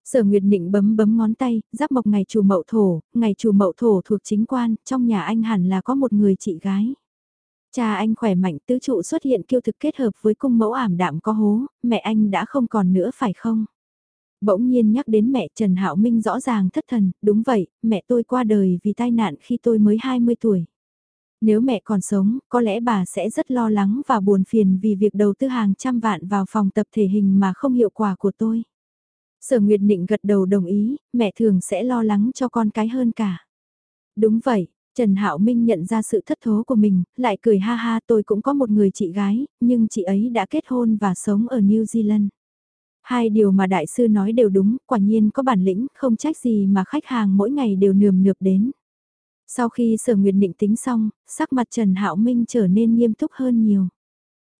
Sở Nguyệt Nịnh bấm bấm ngón tay, giáp mộc ngày chủ mậu thổ, ngày chủ mậu thổ thuộc chính quan, trong nhà anh hẳn là có một người chị gái. Cha anh khỏe mạnh tứ trụ xuất hiện kiêu thực kết hợp với cung mẫu ảm đạm có hố, mẹ anh đã không còn nữa phải không? Bỗng nhiên nhắc đến mẹ Trần Hạo Minh rõ ràng thất thần, đúng vậy, mẹ tôi qua đời vì tai nạn khi tôi mới 20 tuổi. Nếu mẹ còn sống, có lẽ bà sẽ rất lo lắng và buồn phiền vì việc đầu tư hàng trăm vạn vào phòng tập thể hình mà không hiệu quả của tôi. Sở Nguyệt Nịnh gật đầu đồng ý, mẹ thường sẽ lo lắng cho con cái hơn cả. Đúng vậy, Trần Hạo Minh nhận ra sự thất thố của mình, lại cười ha ha tôi cũng có một người chị gái, nhưng chị ấy đã kết hôn và sống ở New Zealand. Hai điều mà đại sư nói đều đúng, quả nhiên có bản lĩnh, không trách gì mà khách hàng mỗi ngày đều nườm nượp đến. Sau khi sở nguyệt định tính xong, sắc mặt Trần Hạo Minh trở nên nghiêm túc hơn nhiều.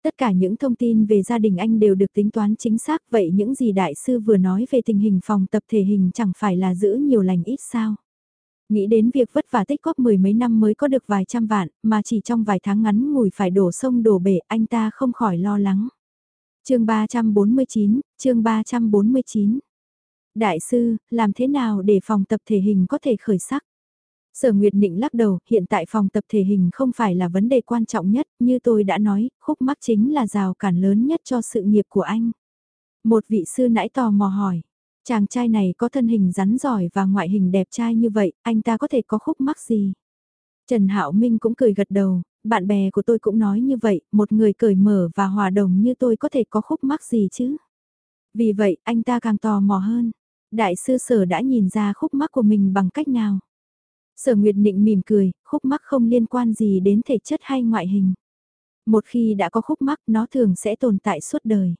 Tất cả những thông tin về gia đình anh đều được tính toán chính xác vậy những gì đại sư vừa nói về tình hình phòng tập thể hình chẳng phải là giữ nhiều lành ít sao. Nghĩ đến việc vất vả tích góp mười mấy năm mới có được vài trăm vạn, mà chỉ trong vài tháng ngắn ngủi phải đổ sông đổ bể anh ta không khỏi lo lắng. chương 349, chương 349 Đại sư, làm thế nào để phòng tập thể hình có thể khởi sắc? Sở Nguyệt Nịnh lắc đầu, hiện tại phòng tập thể hình không phải là vấn đề quan trọng nhất, như tôi đã nói, khúc mắc chính là rào cản lớn nhất cho sự nghiệp của anh. Một vị sư nãy tò mò hỏi, chàng trai này có thân hình rắn giỏi và ngoại hình đẹp trai như vậy, anh ta có thể có khúc mắc gì? Trần Hạo Minh cũng cười gật đầu, bạn bè của tôi cũng nói như vậy, một người cởi mở và hòa đồng như tôi có thể có khúc mắc gì chứ? Vì vậy, anh ta càng tò mò hơn. Đại sư sở đã nhìn ra khúc mắc của mình bằng cách nào? Sở Nguyệt Nịnh mỉm cười, khúc mắc không liên quan gì đến thể chất hay ngoại hình. Một khi đã có khúc mắc nó thường sẽ tồn tại suốt đời.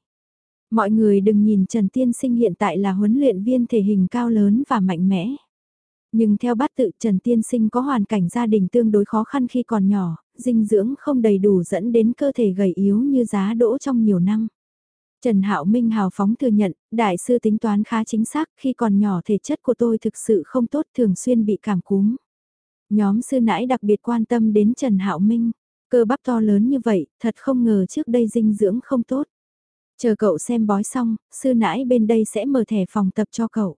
Mọi người đừng nhìn Trần Tiên Sinh hiện tại là huấn luyện viên thể hình cao lớn và mạnh mẽ. Nhưng theo bát tự Trần Tiên Sinh có hoàn cảnh gia đình tương đối khó khăn khi còn nhỏ, dinh dưỡng không đầy đủ dẫn đến cơ thể gầy yếu như giá đỗ trong nhiều năm. Trần Hạo Minh hào phóng thừa nhận, đại sư tính toán khá chính xác, khi còn nhỏ thể chất của tôi thực sự không tốt thường xuyên bị cảm cúm. Nhóm sư nãi đặc biệt quan tâm đến Trần Hạo Minh, cơ bắp to lớn như vậy, thật không ngờ trước đây dinh dưỡng không tốt. Chờ cậu xem bói xong, sư nãi bên đây sẽ mở thẻ phòng tập cho cậu.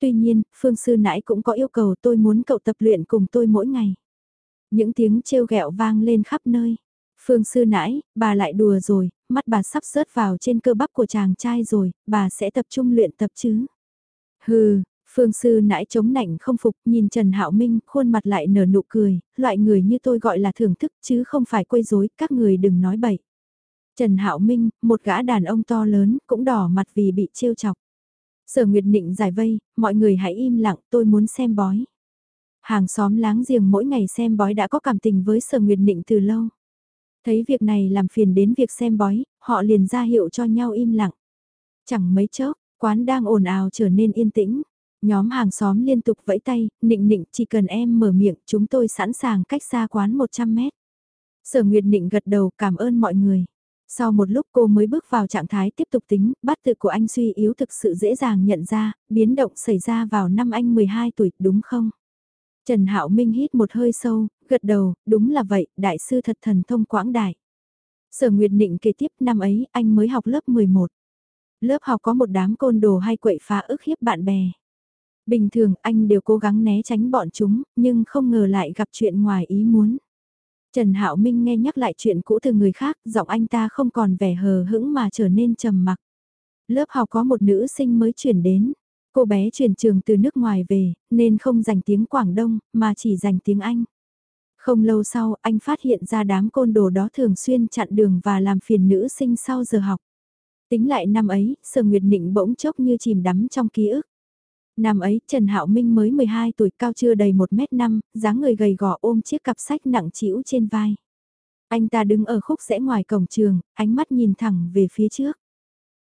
Tuy nhiên, phương sư nãi cũng có yêu cầu tôi muốn cậu tập luyện cùng tôi mỗi ngày. Những tiếng trêu ghẹo vang lên khắp nơi. Phương sư nãi, bà lại đùa rồi, mắt bà sắp rớt vào trên cơ bắp của chàng trai rồi, bà sẽ tập trung luyện tập chứ. Hừ, Phương sư nãi chống nạnh không phục, nhìn Trần Hạo Minh, khuôn mặt lại nở nụ cười, loại người như tôi gọi là thưởng thức chứ không phải quấy rối, các người đừng nói bậy. Trần Hạo Minh, một gã đàn ông to lớn, cũng đỏ mặt vì bị trêu chọc. Sở Nguyệt Nịnh giải vây, mọi người hãy im lặng, tôi muốn xem bói. Hàng xóm láng giềng mỗi ngày xem bói đã có cảm tình với Sở Nguyệt Nịnh từ lâu. Thấy việc này làm phiền đến việc xem bói, họ liền ra hiệu cho nhau im lặng. Chẳng mấy chốc, quán đang ồn ào trở nên yên tĩnh. Nhóm hàng xóm liên tục vẫy tay, nịnh nịnh chỉ cần em mở miệng chúng tôi sẵn sàng cách xa quán 100 mét. Sở Nguyệt Nịnh gật đầu cảm ơn mọi người. Sau một lúc cô mới bước vào trạng thái tiếp tục tính, bát tự của anh suy yếu thực sự dễ dàng nhận ra, biến động xảy ra vào năm anh 12 tuổi, đúng không? Trần Hạo Minh hít một hơi sâu, gật đầu, đúng là vậy, đại sư thật thần thông quảng đại. Sở Nguyệt Nịnh kể tiếp năm ấy anh mới học lớp 11. Lớp học có một đám côn đồ hay quậy phá ức hiếp bạn bè. Bình thường anh đều cố gắng né tránh bọn chúng, nhưng không ngờ lại gặp chuyện ngoài ý muốn. Trần Hạo Minh nghe nhắc lại chuyện cũ từ người khác, giọng anh ta không còn vẻ hờ hững mà trở nên trầm mặc. Lớp học có một nữ sinh mới chuyển đến. Cô bé chuyển trường từ nước ngoài về, nên không dành tiếng Quảng Đông, mà chỉ dành tiếng Anh. Không lâu sau, anh phát hiện ra đám côn đồ đó thường xuyên chặn đường và làm phiền nữ sinh sau giờ học. Tính lại năm ấy, Sở Nguyệt Nịnh bỗng chốc như chìm đắm trong ký ức. Năm ấy, Trần Hạo Minh mới 12 tuổi cao chưa đầy 1m5, dáng người gầy gò ôm chiếc cặp sách nặng trĩu trên vai. Anh ta đứng ở khúc rẽ ngoài cổng trường, ánh mắt nhìn thẳng về phía trước.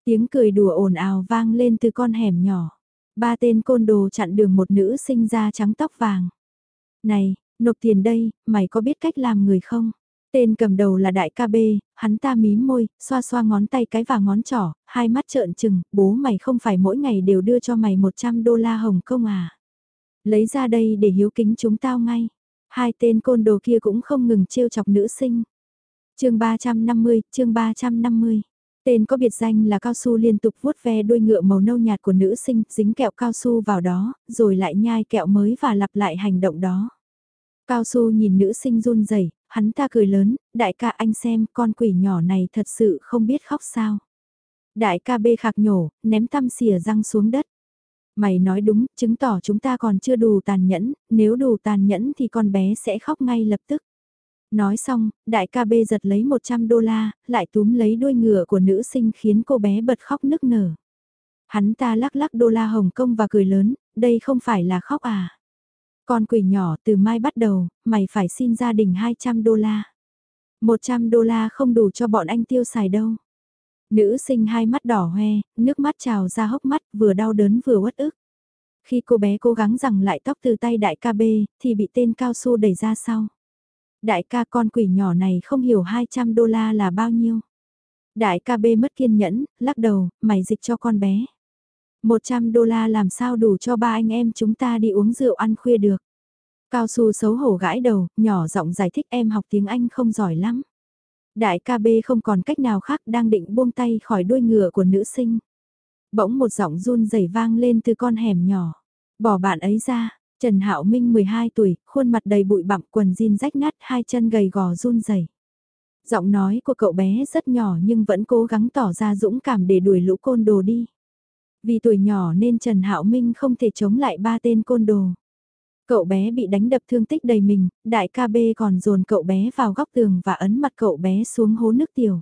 Tiếng cười đùa ồn ào vang lên từ con hẻm nhỏ. Ba tên côn đồ chặn đường một nữ sinh ra trắng tóc vàng. Này, nộp tiền đây, mày có biết cách làm người không? Tên cầm đầu là đại ca bê, hắn ta mím môi, xoa xoa ngón tay cái và ngón trỏ, hai mắt trợn trừng, bố mày không phải mỗi ngày đều đưa cho mày 100 đô la Hồng Kông à? Lấy ra đây để hiếu kính chúng tao ngay. Hai tên côn đồ kia cũng không ngừng trêu chọc nữ sinh. chương 350, chương 350. Tên có biệt danh là cao su liên tục vuốt ve đuôi ngựa màu nâu nhạt của nữ sinh, dính kẹo cao su vào đó, rồi lại nhai kẹo mới và lặp lại hành động đó. Cao su nhìn nữ sinh run rẩy hắn ta cười lớn, đại ca anh xem con quỷ nhỏ này thật sự không biết khóc sao. Đại ca bê khạc nhổ, ném tăm xìa răng xuống đất. Mày nói đúng, chứng tỏ chúng ta còn chưa đủ tàn nhẫn, nếu đủ tàn nhẫn thì con bé sẽ khóc ngay lập tức. Nói xong, đại ca bê giật lấy 100 đô la, lại túm lấy đuôi ngựa của nữ sinh khiến cô bé bật khóc nức nở. Hắn ta lắc lắc đô la Hồng Kông và cười lớn, đây không phải là khóc à. Con quỷ nhỏ từ mai bắt đầu, mày phải xin gia đình 200 đô la. 100 đô la không đủ cho bọn anh tiêu xài đâu. Nữ sinh hai mắt đỏ hoe, nước mắt trào ra hốc mắt vừa đau đớn vừa uất ức. Khi cô bé cố gắng rằng lại tóc từ tay đại ca B, thì bị tên cao su đẩy ra sau. Đại ca con quỷ nhỏ này không hiểu 200 đô la là bao nhiêu. Đại ca B mất kiên nhẫn, lắc đầu, mày dịch cho con bé. 100 đô la làm sao đủ cho ba anh em chúng ta đi uống rượu ăn khuya được. Cao su xấu hổ gãi đầu, nhỏ giọng giải thích em học tiếng Anh không giỏi lắm. Đại ca B không còn cách nào khác đang định buông tay khỏi đuôi ngựa của nữ sinh. Bỗng một giọng run rẩy vang lên từ con hẻm nhỏ. Bỏ bạn ấy ra, Trần Hạo Minh 12 tuổi, khuôn mặt đầy bụi bặm quần jean rách nát hai chân gầy gò run rẩy. Giọng nói của cậu bé rất nhỏ nhưng vẫn cố gắng tỏ ra dũng cảm để đuổi lũ côn đồ đi. Vì tuổi nhỏ nên Trần Hạo Minh không thể chống lại ba tên côn đồ. Cậu bé bị đánh đập thương tích đầy mình, đại ca B còn dồn cậu bé vào góc tường và ấn mặt cậu bé xuống hố nước tiểu.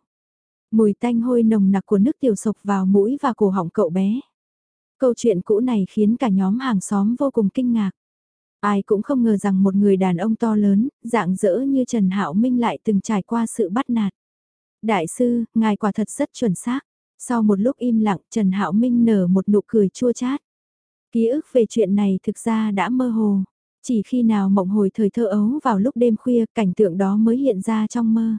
Mùi tanh hôi nồng nặc của nước tiểu sộc vào mũi và cổ họng cậu bé. Câu chuyện cũ này khiến cả nhóm hàng xóm vô cùng kinh ngạc. Ai cũng không ngờ rằng một người đàn ông to lớn, dạng dỡ như Trần Hạo Minh lại từng trải qua sự bắt nạt. Đại sư, ngài quả thật rất chuẩn xác. Sau một lúc im lặng, Trần Hạo Minh nở một nụ cười chua chát. Ký ức về chuyện này thực ra đã mơ hồ. Chỉ khi nào mộng hồi thời thơ ấu vào lúc đêm khuya, cảnh tượng đó mới hiện ra trong mơ.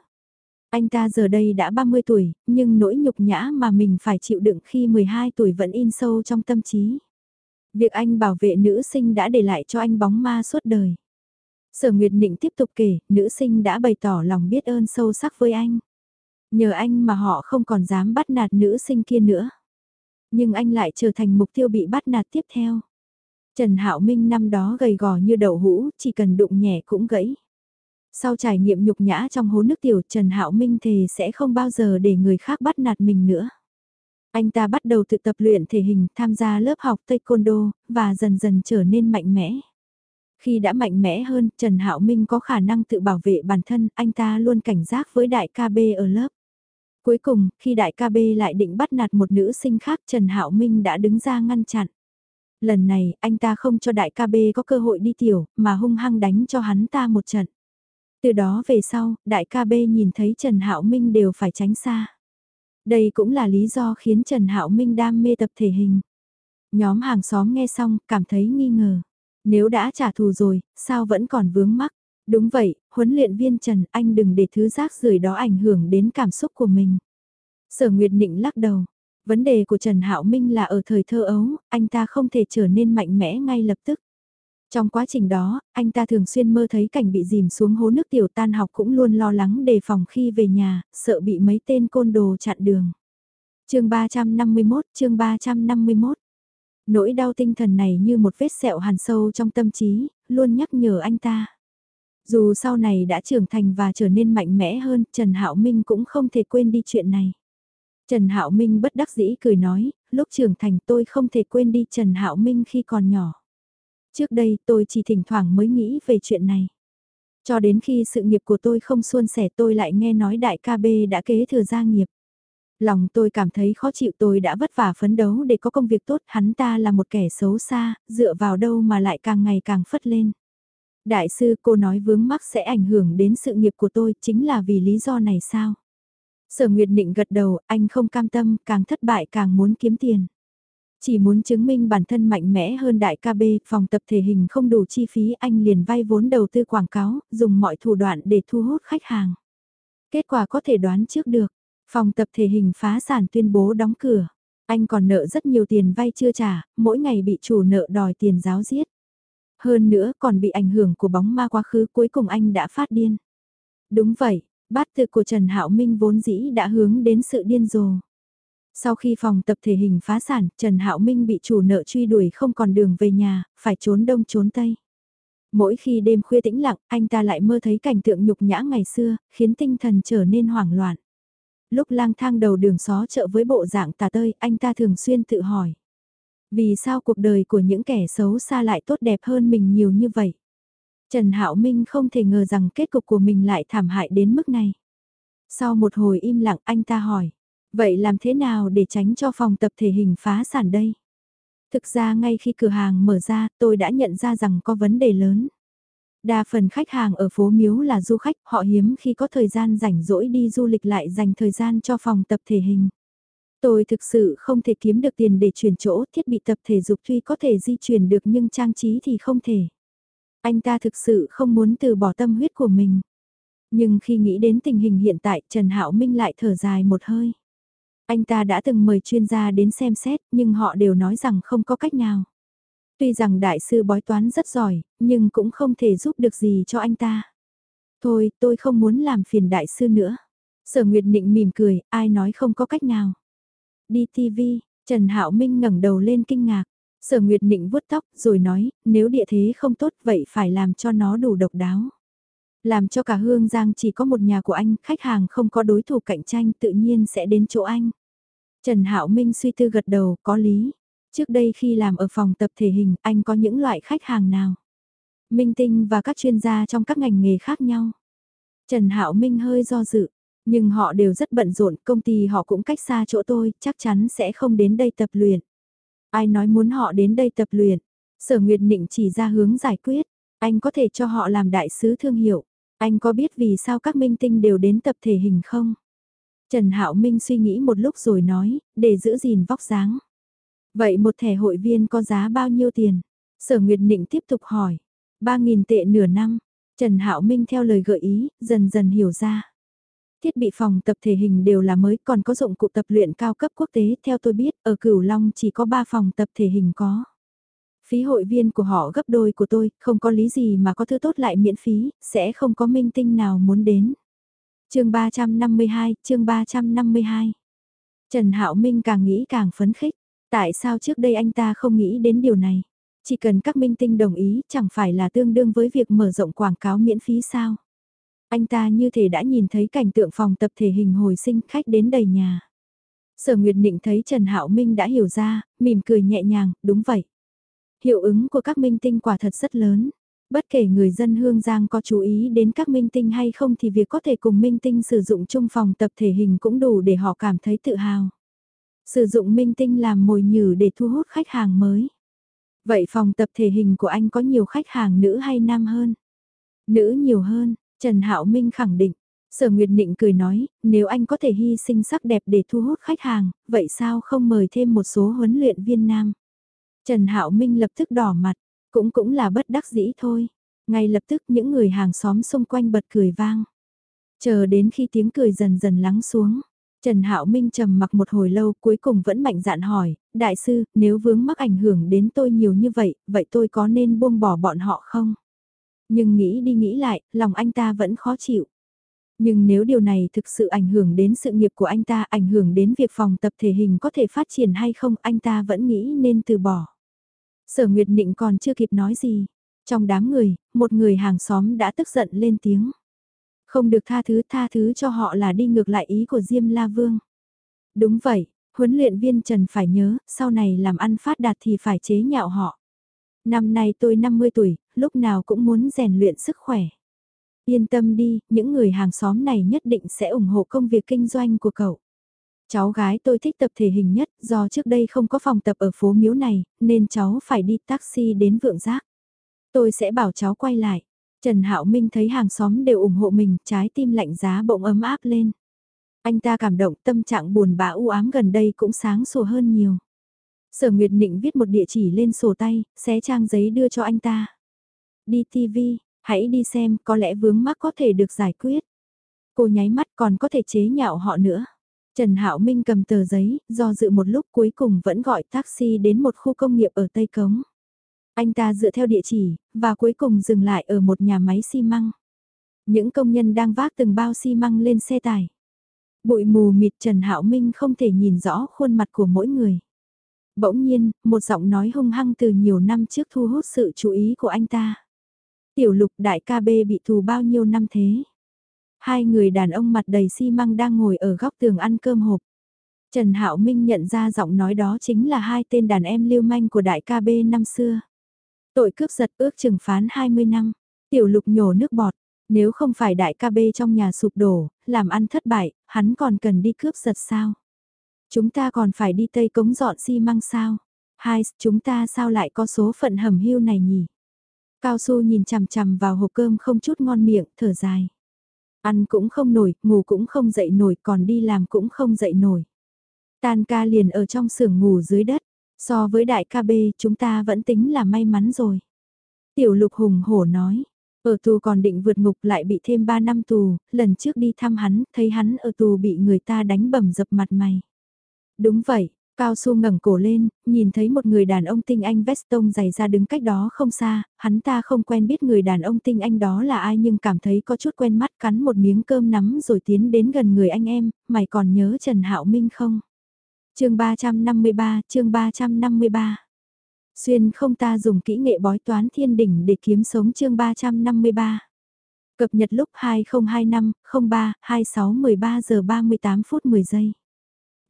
Anh ta giờ đây đã 30 tuổi, nhưng nỗi nhục nhã mà mình phải chịu đựng khi 12 tuổi vẫn in sâu trong tâm trí. Việc anh bảo vệ nữ sinh đã để lại cho anh bóng ma suốt đời. Sở Nguyệt Nịnh tiếp tục kể, nữ sinh đã bày tỏ lòng biết ơn sâu sắc với anh. Nhờ anh mà họ không còn dám bắt nạt nữ sinh kia nữa. Nhưng anh lại trở thành mục tiêu bị bắt nạt tiếp theo. Trần Hạo Minh năm đó gầy gò như đậu hũ, chỉ cần đụng nhẹ cũng gãy. Sau trải nghiệm nhục nhã trong hố nước tiểu Trần Hạo Minh thề sẽ không bao giờ để người khác bắt nạt mình nữa. Anh ta bắt đầu tự tập luyện thể hình, tham gia lớp học taekwondo, và dần dần trở nên mạnh mẽ. Khi đã mạnh mẽ hơn, Trần Hạo Minh có khả năng tự bảo vệ bản thân, anh ta luôn cảnh giác với đại ca B ở lớp. Cuối cùng, khi đại ca B lại định bắt nạt một nữ sinh khác Trần Hạo Minh đã đứng ra ngăn chặn. Lần này, anh ta không cho đại ca B có cơ hội đi tiểu, mà hung hăng đánh cho hắn ta một trận. Từ đó về sau, đại ca B nhìn thấy Trần Hạo Minh đều phải tránh xa. Đây cũng là lý do khiến Trần Hạo Minh đam mê tập thể hình. Nhóm hàng xóm nghe xong, cảm thấy nghi ngờ. Nếu đã trả thù rồi, sao vẫn còn vướng mắc? Đúng vậy, huấn luyện viên Trần, anh đừng để thứ rác rưởi đó ảnh hưởng đến cảm xúc của mình. Sở Nguyệt Nịnh lắc đầu. Vấn đề của Trần Hạo Minh là ở thời thơ ấu, anh ta không thể trở nên mạnh mẽ ngay lập tức. Trong quá trình đó, anh ta thường xuyên mơ thấy cảnh bị dìm xuống hố nước tiểu tan học cũng luôn lo lắng đề phòng khi về nhà, sợ bị mấy tên côn đồ chặn đường. chương 351, chương 351 Nỗi đau tinh thần này như một vết sẹo hàn sâu trong tâm trí, luôn nhắc nhở anh ta. Dù sau này đã trưởng thành và trở nên mạnh mẽ hơn, Trần Hạo Minh cũng không thể quên đi chuyện này. Trần Hạo Minh bất đắc dĩ cười nói, lúc trưởng thành tôi không thể quên đi Trần Hạo Minh khi còn nhỏ. Trước đây tôi chỉ thỉnh thoảng mới nghĩ về chuyện này. Cho đến khi sự nghiệp của tôi không suôn sẻ tôi lại nghe nói đại ca B đã kế thừa gia nghiệp. Lòng tôi cảm thấy khó chịu tôi đã vất vả phấn đấu để có công việc tốt hắn ta là một kẻ xấu xa, dựa vào đâu mà lại càng ngày càng phất lên. Đại sư cô nói vướng mắc sẽ ảnh hưởng đến sự nghiệp của tôi chính là vì lý do này sao? Sở Nguyệt Định gật đầu, anh không cam tâm, càng thất bại càng muốn kiếm tiền. Chỉ muốn chứng minh bản thân mạnh mẽ hơn đại Ca B. phòng tập thể hình không đủ chi phí anh liền vay vốn đầu tư quảng cáo, dùng mọi thủ đoạn để thu hút khách hàng. Kết quả có thể đoán trước được, phòng tập thể hình phá sản tuyên bố đóng cửa. Anh còn nợ rất nhiều tiền vay chưa trả, mỗi ngày bị chủ nợ đòi tiền giáo giết. Hơn nữa còn bị ảnh hưởng của bóng ma quá khứ cuối cùng anh đã phát điên. Đúng vậy, bát tự của Trần Hạo Minh vốn dĩ đã hướng đến sự điên rồ. Sau khi phòng tập thể hình phá sản, Trần Hạo Minh bị chủ nợ truy đuổi không còn đường về nhà, phải trốn đông trốn tây. Mỗi khi đêm khuya tĩnh lặng, anh ta lại mơ thấy cảnh tượng nhục nhã ngày xưa, khiến tinh thần trở nên hoảng loạn. Lúc lang thang đầu đường xó chợ với bộ dạng tà tơi, anh ta thường xuyên tự hỏi. Vì sao cuộc đời của những kẻ xấu xa lại tốt đẹp hơn mình nhiều như vậy? Trần Hạo Minh không thể ngờ rằng kết cục của mình lại thảm hại đến mức này. Sau một hồi im lặng anh ta hỏi, vậy làm thế nào để tránh cho phòng tập thể hình phá sản đây? Thực ra ngay khi cửa hàng mở ra tôi đã nhận ra rằng có vấn đề lớn. Đa phần khách hàng ở phố Miếu là du khách, họ hiếm khi có thời gian rảnh rỗi đi du lịch lại dành thời gian cho phòng tập thể hình. Tôi thực sự không thể kiếm được tiền để chuyển chỗ, thiết bị tập thể dục tuy có thể di chuyển được nhưng trang trí thì không thể. Anh ta thực sự không muốn từ bỏ tâm huyết của mình. Nhưng khi nghĩ đến tình hình hiện tại, Trần Hạo Minh lại thở dài một hơi. Anh ta đã từng mời chuyên gia đến xem xét, nhưng họ đều nói rằng không có cách nào. Tuy rằng đại sư bói toán rất giỏi, nhưng cũng không thể giúp được gì cho anh ta. Thôi, tôi không muốn làm phiền đại sư nữa. Sở Nguyệt Nịnh mỉm cười, ai nói không có cách nào. Đi TV, Trần Hạo Minh ngẩng đầu lên kinh ngạc. Sở Nguyệt Nịnh vuốt tóc rồi nói, nếu địa thế không tốt vậy phải làm cho nó đủ độc đáo. Làm cho cả Hương Giang chỉ có một nhà của anh, khách hàng không có đối thủ cạnh tranh tự nhiên sẽ đến chỗ anh. Trần Hạo Minh suy tư gật đầu, có lý. Trước đây khi làm ở phòng tập thể hình, anh có những loại khách hàng nào? Minh tinh và các chuyên gia trong các ngành nghề khác nhau. Trần Hạo Minh hơi do dự, nhưng họ đều rất bận rộn, công ty họ cũng cách xa chỗ tôi, chắc chắn sẽ không đến đây tập luyện. Ai nói muốn họ đến đây tập luyện? Sở Nguyệt Nịnh chỉ ra hướng giải quyết, anh có thể cho họ làm đại sứ thương hiệu. Anh có biết vì sao các minh tinh đều đến tập thể hình không? Trần Hạo Minh suy nghĩ một lúc rồi nói, để giữ gìn vóc dáng. Vậy một thẻ hội viên có giá bao nhiêu tiền? Sở Nguyệt Nịnh tiếp tục hỏi. 3.000 tệ nửa năm. Trần Hạo Minh theo lời gợi ý, dần dần hiểu ra. Thiết bị phòng tập thể hình đều là mới, còn có dụng cụ tập luyện cao cấp quốc tế. Theo tôi biết, ở Cửu Long chỉ có 3 phòng tập thể hình có. Phí hội viên của họ gấp đôi của tôi, không có lý gì mà có thứ tốt lại miễn phí, sẽ không có minh tinh nào muốn đến. chương 352, chương 352. Trần Hạo Minh càng nghĩ càng phấn khích. Tại sao trước đây anh ta không nghĩ đến điều này? Chỉ cần các minh tinh đồng ý chẳng phải là tương đương với việc mở rộng quảng cáo miễn phí sao? Anh ta như thể đã nhìn thấy cảnh tượng phòng tập thể hình hồi sinh khách đến đầy nhà. Sở Nguyệt Định thấy Trần Hạo Minh đã hiểu ra, mỉm cười nhẹ nhàng, đúng vậy. Hiệu ứng của các minh tinh quả thật rất lớn. Bất kể người dân Hương Giang có chú ý đến các minh tinh hay không thì việc có thể cùng minh tinh sử dụng chung phòng tập thể hình cũng đủ để họ cảm thấy tự hào. Sử dụng minh tinh làm mồi nhử để thu hút khách hàng mới. Vậy phòng tập thể hình của anh có nhiều khách hàng nữ hay nam hơn? Nữ nhiều hơn, Trần Hạo Minh khẳng định. Sở Nguyệt Nịnh cười nói, nếu anh có thể hy sinh sắc đẹp để thu hút khách hàng, vậy sao không mời thêm một số huấn luyện viên nam? Trần Hạo Minh lập tức đỏ mặt, cũng cũng là bất đắc dĩ thôi. Ngay lập tức những người hàng xóm xung quanh bật cười vang. Chờ đến khi tiếng cười dần dần lắng xuống, Trần Hạo Minh trầm mặc một hồi lâu cuối cùng vẫn mạnh dạn hỏi, đại sư, nếu vướng mắc ảnh hưởng đến tôi nhiều như vậy, vậy tôi có nên buông bỏ bọn họ không? Nhưng nghĩ đi nghĩ lại, lòng anh ta vẫn khó chịu. Nhưng nếu điều này thực sự ảnh hưởng đến sự nghiệp của anh ta, ảnh hưởng đến việc phòng tập thể hình có thể phát triển hay không, anh ta vẫn nghĩ nên từ bỏ. Sở Nguyệt Nịnh còn chưa kịp nói gì. Trong đám người, một người hàng xóm đã tức giận lên tiếng. Không được tha thứ tha thứ cho họ là đi ngược lại ý của Diêm La Vương. Đúng vậy, huấn luyện viên Trần phải nhớ, sau này làm ăn phát đạt thì phải chế nhạo họ. Năm nay tôi 50 tuổi, lúc nào cũng muốn rèn luyện sức khỏe. Yên tâm đi, những người hàng xóm này nhất định sẽ ủng hộ công việc kinh doanh của cậu. Cháu gái tôi thích tập thể hình nhất, do trước đây không có phòng tập ở phố miếu này, nên cháu phải đi taxi đến vượng giác. Tôi sẽ bảo cháu quay lại. Trần Hạo Minh thấy hàng xóm đều ủng hộ mình, trái tim lạnh giá bỗng ấm áp lên. Anh ta cảm động tâm trạng buồn bã u ám gần đây cũng sáng sủa hơn nhiều. Sở Nguyệt Nịnh viết một địa chỉ lên sổ tay, xé trang giấy đưa cho anh ta. Đi TV, hãy đi xem, có lẽ vướng mắc có thể được giải quyết. Cô nháy mắt còn có thể chế nhạo họ nữa. Trần Hạo Minh cầm tờ giấy, do dự một lúc cuối cùng vẫn gọi taxi đến một khu công nghiệp ở Tây Cống. Anh ta dựa theo địa chỉ, và cuối cùng dừng lại ở một nhà máy xi măng. Những công nhân đang vác từng bao xi măng lên xe tải. Bụi mù mịt Trần Hạo Minh không thể nhìn rõ khuôn mặt của mỗi người. Bỗng nhiên, một giọng nói hung hăng từ nhiều năm trước thu hút sự chú ý của anh ta. Tiểu lục đại ca bê bị thù bao nhiêu năm thế? Hai người đàn ông mặt đầy xi măng đang ngồi ở góc tường ăn cơm hộp. Trần Hạo Minh nhận ra giọng nói đó chính là hai tên đàn em lưu manh của đại ca bê năm xưa. Tội cướp giật ước trừng phán 20 năm. Tiểu lục nhổ nước bọt. Nếu không phải đại ca bê trong nhà sụp đổ, làm ăn thất bại, hắn còn cần đi cướp giật sao? Chúng ta còn phải đi Tây Cống dọn xi măng sao? Hai, chúng ta sao lại có số phận hầm hưu này nhỉ? Cao su nhìn chằm chằm vào hộp cơm không chút ngon miệng, thở dài. Ăn cũng không nổi, ngủ cũng không dậy nổi, còn đi làm cũng không dậy nổi. Tan ca liền ở trong xưởng ngủ dưới đất, so với đại ca B chúng ta vẫn tính là may mắn rồi. Tiểu lục hùng hổ nói, ở tù còn định vượt ngục lại bị thêm 3 năm tù, lần trước đi thăm hắn, thấy hắn ở tù bị người ta đánh bầm dập mặt mày. Đúng vậy, Cao Su ngẩng cổ lên, nhìn thấy một người đàn ông tinh anh veston dày ra đứng cách đó không xa, hắn ta không quen biết người đàn ông tinh anh đó là ai nhưng cảm thấy có chút quen mắt cắn một miếng cơm nắm rồi tiến đến gần người anh em, mày còn nhớ Trần Hạo Minh không? chương 353, chương 353 Xuyên không ta dùng kỹ nghệ bói toán thiên đỉnh để kiếm sống chương 353. Cập nhật lúc 2025, 03, 26, 13 giờ 38 phút 10 giây.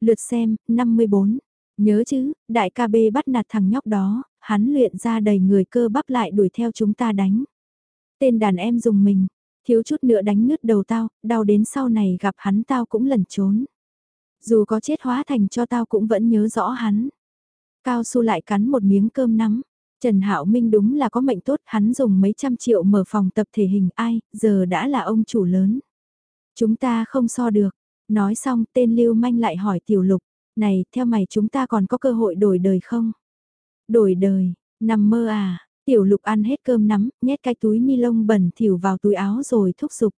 Lượt xem, 54. Nhớ chứ, đại ca B bắt nạt thằng nhóc đó, hắn luyện ra đầy người cơ bắp lại đuổi theo chúng ta đánh. Tên đàn em dùng mình, thiếu chút nữa đánh nứt đầu tao, đau đến sau này gặp hắn tao cũng lẩn trốn. Dù có chết hóa thành cho tao cũng vẫn nhớ rõ hắn. Cao su lại cắn một miếng cơm nắm. Trần Hạo Minh đúng là có mệnh tốt, hắn dùng mấy trăm triệu mở phòng tập thể hình ai, giờ đã là ông chủ lớn. Chúng ta không so được. Nói xong tên Lưu Manh lại hỏi Tiểu Lục, này theo mày chúng ta còn có cơ hội đổi đời không? Đổi đời, nằm mơ à, Tiểu Lục ăn hết cơm nắm, nhét cái túi ni lông bẩn thỉu vào túi áo rồi thúc giục.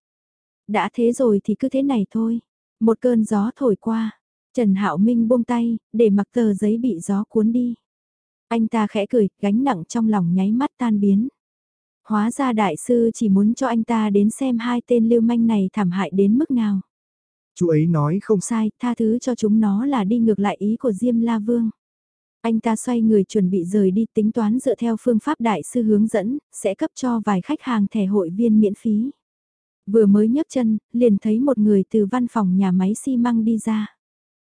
Đã thế rồi thì cứ thế này thôi. Một cơn gió thổi qua, Trần Hạo Minh buông tay, để mặc tờ giấy bị gió cuốn đi. Anh ta khẽ cười, gánh nặng trong lòng nháy mắt tan biến. Hóa ra đại sư chỉ muốn cho anh ta đến xem hai tên lưu manh này thảm hại đến mức nào. Chú ấy nói không sai, tha thứ cho chúng nó là đi ngược lại ý của Diêm La Vương. Anh ta xoay người chuẩn bị rời đi tính toán dựa theo phương pháp đại sư hướng dẫn, sẽ cấp cho vài khách hàng thẻ hội viên miễn phí. Vừa mới nhấc chân, liền thấy một người từ văn phòng nhà máy xi măng đi ra.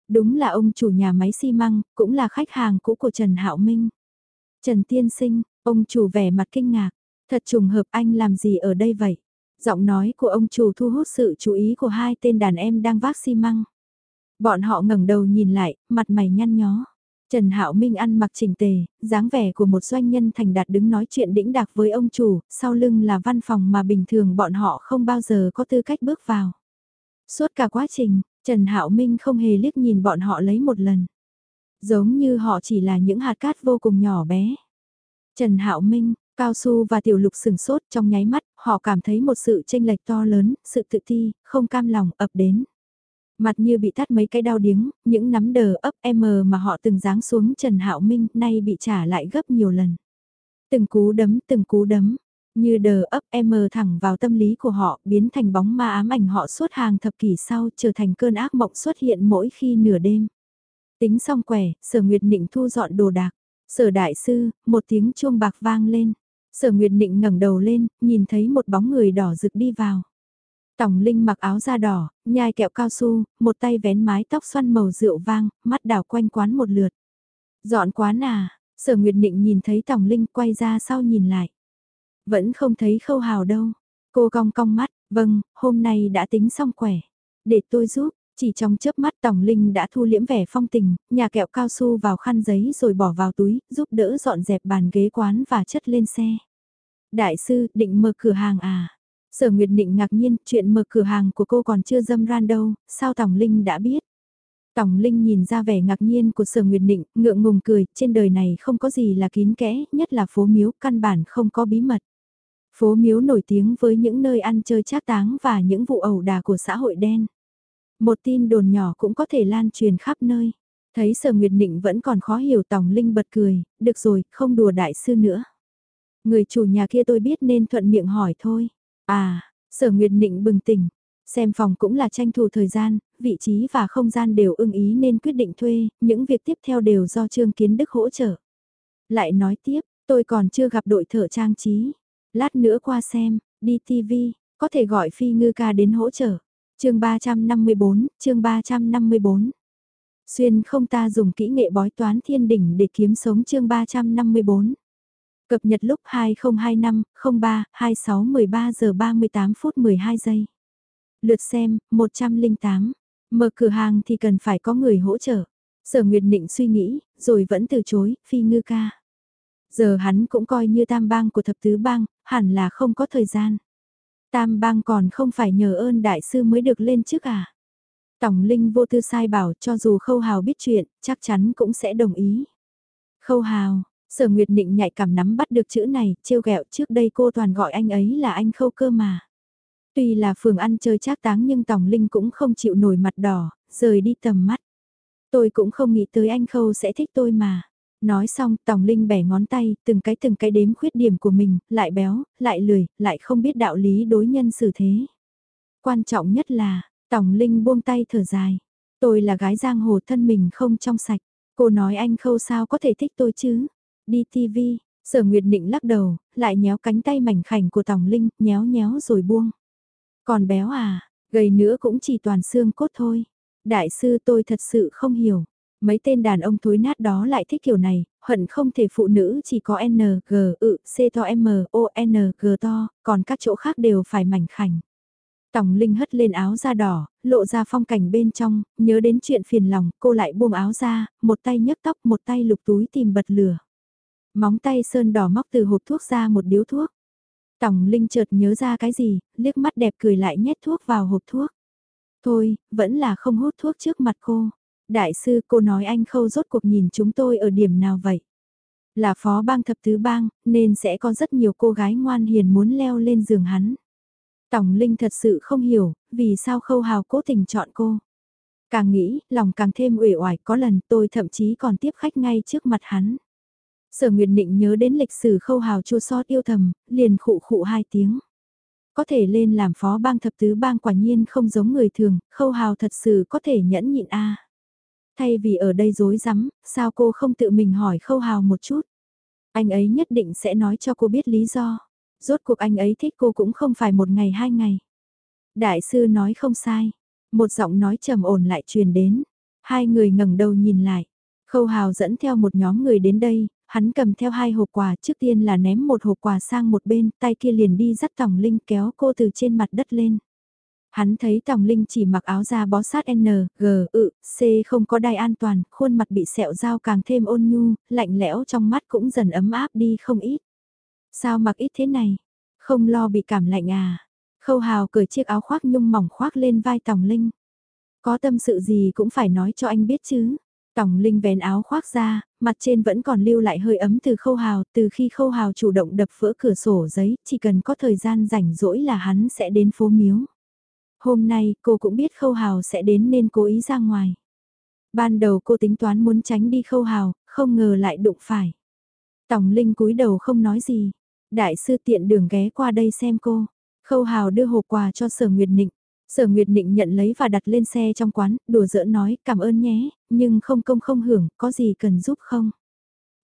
Đúng là ông chủ nhà máy xi măng, cũng là khách hàng cũ của Trần Hạo Minh. Trần Tiên Sinh, ông chủ vẻ mặt kinh ngạc, thật trùng hợp anh làm gì ở đây vậy? Giọng nói của ông chủ thu hút sự chú ý của hai tên đàn em đang vác xi măng. Bọn họ ngẩng đầu nhìn lại, mặt mày nhăn nhó. Trần Hạo Minh ăn mặc chỉnh tề, dáng vẻ của một doanh nhân thành đạt đứng nói chuyện đĩnh đạc với ông chủ, sau lưng là văn phòng mà bình thường bọn họ không bao giờ có tư cách bước vào. Suốt cả quá trình, Trần Hạo Minh không hề liếc nhìn bọn họ lấy một lần. Giống như họ chỉ là những hạt cát vô cùng nhỏ bé. Trần Hạo Minh, Cao Su và Tiểu Lục sừng sốt trong nháy mắt, họ cảm thấy một sự tranh lệch to lớn, sự tự ti, không cam lòng ập đến. Mặt như bị tát mấy cái đau điếng, những nắm đờ ấp M mà họ từng giáng xuống Trần Hạo Minh nay bị trả lại gấp nhiều lần. Từng cú đấm, từng cú đấm, như đờ ấp M thẳng vào tâm lý của họ biến thành bóng ma ám ảnh họ suốt hàng thập kỷ sau trở thành cơn ác mộng xuất hiện mỗi khi nửa đêm. Tính xong quẻ, sở Nguyệt Nịnh thu dọn đồ đạc. Sở đại sư, một tiếng chuông bạc vang lên. Sở Nguyệt Nịnh ngẩng đầu lên, nhìn thấy một bóng người đỏ rực đi vào. Tổng Linh mặc áo da đỏ, nhai kẹo cao su, một tay vén mái tóc xoăn màu rượu vang, mắt đảo quanh quán một lượt. Dọn quán à, sở Nguyệt Nịnh nhìn thấy Tổng Linh quay ra sau nhìn lại. Vẫn không thấy khâu hào đâu. Cô cong cong mắt, vâng, hôm nay đã tính xong khỏe. Để tôi giúp, chỉ trong chớp mắt Tổng Linh đã thu liễm vẻ phong tình, nhà kẹo cao su vào khăn giấy rồi bỏ vào túi, giúp đỡ dọn dẹp bàn ghế quán và chất lên xe. Đại sư, định mở cửa hàng à? Sở Nguyệt Định ngạc nhiên, chuyện mở cửa hàng của cô còn chưa dâm ran đâu, sao Tổng Linh đã biết? Tổng Linh nhìn ra vẻ ngạc nhiên của Sở Nguyệt Định, ngượng ngùng cười, trên đời này không có gì là kín kẽ, nhất là phố miếu, căn bản không có bí mật. Phố miếu nổi tiếng với những nơi ăn chơi trác táng và những vụ ẩu đà của xã hội đen. Một tin đồn nhỏ cũng có thể lan truyền khắp nơi. Thấy Sở Nguyệt Định vẫn còn khó hiểu Tòng Linh bật cười, được rồi, không đùa đại sư nữa. Người chủ nhà kia tôi biết nên thuận miệng hỏi thôi. À, Sở Nguyệt Định bừng tỉnh, xem phòng cũng là tranh thủ thời gian, vị trí và không gian đều ưng ý nên quyết định thuê, những việc tiếp theo đều do Trương Kiến Đức hỗ trợ. Lại nói tiếp, tôi còn chưa gặp đội thợ trang trí. Lát nữa qua xem, đi TV, có thể gọi Phi Ngư ca đến hỗ trợ chương 354, chương 354. Xuyên không ta dùng kỹ nghệ bói toán thiên đỉnh để kiếm sống chương 354. Cập nhật lúc 2025, 03, 26, 13 giờ 38 phút 12 giây. Lượt xem, 108. Mở cửa hàng thì cần phải có người hỗ trợ. Sở Nguyệt Định suy nghĩ, rồi vẫn từ chối, phi ngư ca. Giờ hắn cũng coi như tam bang của thập tứ bang, hẳn là không có thời gian. Tam bang còn không phải nhờ ơn đại sư mới được lên trước à? Tổng Linh vô tư sai bảo cho dù Khâu Hào biết chuyện, chắc chắn cũng sẽ đồng ý. Khâu Hào, Sở Nguyệt Nịnh nhạy cảm nắm bắt được chữ này, trêu ghẹo trước đây cô toàn gọi anh ấy là anh Khâu cơ mà. Tuy là phường ăn chơi trác táng nhưng Tổng Linh cũng không chịu nổi mặt đỏ, rời đi tầm mắt. Tôi cũng không nghĩ tới anh Khâu sẽ thích tôi mà. Nói xong, Tòng Linh bẻ ngón tay, từng cái từng cái đếm khuyết điểm của mình, lại béo, lại lười, lại không biết đạo lý đối nhân xử thế. Quan trọng nhất là, Tòng Linh buông tay thở dài. Tôi là gái giang hồ thân mình không trong sạch. Cô nói anh khâu sao có thể thích tôi chứ? Đi TV, sở nguyệt định lắc đầu, lại nhéo cánh tay mảnh khảnh của Tòng Linh, nhéo nhéo rồi buông. Còn béo à, gầy nữa cũng chỉ toàn xương cốt thôi. Đại sư tôi thật sự không hiểu. Mấy tên đàn ông thối nát đó lại thích kiểu này, hận không thể phụ nữ chỉ có N, G, ự, C to M, O, N, G to, còn các chỗ khác đều phải mảnh khảnh. Tòng Linh hất lên áo da đỏ, lộ ra phong cảnh bên trong, nhớ đến chuyện phiền lòng, cô lại buông áo ra, một tay nhấc tóc, một tay lục túi tìm bật lửa. Móng tay sơn đỏ móc từ hộp thuốc ra một điếu thuốc. Tòng Linh chợt nhớ ra cái gì, liếc mắt đẹp cười lại nhét thuốc vào hộp thuốc. Thôi, vẫn là không hút thuốc trước mặt cô. Đại sư cô nói anh khâu rốt cuộc nhìn chúng tôi ở điểm nào vậy? Là phó bang thập tứ bang, nên sẽ có rất nhiều cô gái ngoan hiền muốn leo lên giường hắn. Tổng Linh thật sự không hiểu, vì sao khâu hào cố tình chọn cô. Càng nghĩ, lòng càng thêm uể oải có lần tôi thậm chí còn tiếp khách ngay trước mặt hắn. Sở Nguyệt Nịnh nhớ đến lịch sử khâu hào chua sót yêu thầm, liền khụ khụ hai tiếng. Có thể lên làm phó bang thập tứ bang quả nhiên không giống người thường, khâu hào thật sự có thể nhẫn nhịn a Thay vì ở đây dối rắm sao cô không tự mình hỏi khâu hào một chút. Anh ấy nhất định sẽ nói cho cô biết lý do. Rốt cuộc anh ấy thích cô cũng không phải một ngày hai ngày. Đại sư nói không sai. Một giọng nói trầm ổn lại truyền đến. Hai người ngẩng đầu nhìn lại. Khâu Hào dẫn theo một nhóm người đến đây, hắn cầm theo hai hộp quà trước tiên là ném một hộp quà sang một bên, tay kia liền đi dắt Tòng Linh kéo cô từ trên mặt đất lên. Hắn thấy Tòng Linh chỉ mặc áo da bó sát N, G, ự, C không có đai an toàn, khuôn mặt bị sẹo dao càng thêm ôn nhu, lạnh lẽo trong mắt cũng dần ấm áp đi không ít. Sao mặc ít thế này? Không lo bị cảm lạnh à? Khâu hào cởi chiếc áo khoác nhung mỏng khoác lên vai Tòng Linh. Có tâm sự gì cũng phải nói cho anh biết chứ. Tòng Linh vén áo khoác ra, mặt trên vẫn còn lưu lại hơi ấm từ khâu hào, từ khi khâu hào chủ động đập vỡ cửa sổ giấy, chỉ cần có thời gian rảnh rỗi là hắn sẽ đến phố miếu. Hôm nay cô cũng biết khâu hào sẽ đến nên cố ý ra ngoài. Ban đầu cô tính toán muốn tránh đi khâu hào, không ngờ lại đụng phải. tổng Linh cúi đầu không nói gì. Đại sư tiện đường ghé qua đây xem cô. Khâu hào đưa hộp quà cho sở Nguyệt Nịnh. Sở Nguyệt Nịnh nhận lấy và đặt lên xe trong quán, đùa giỡn nói cảm ơn nhé, nhưng không công không hưởng, có gì cần giúp không?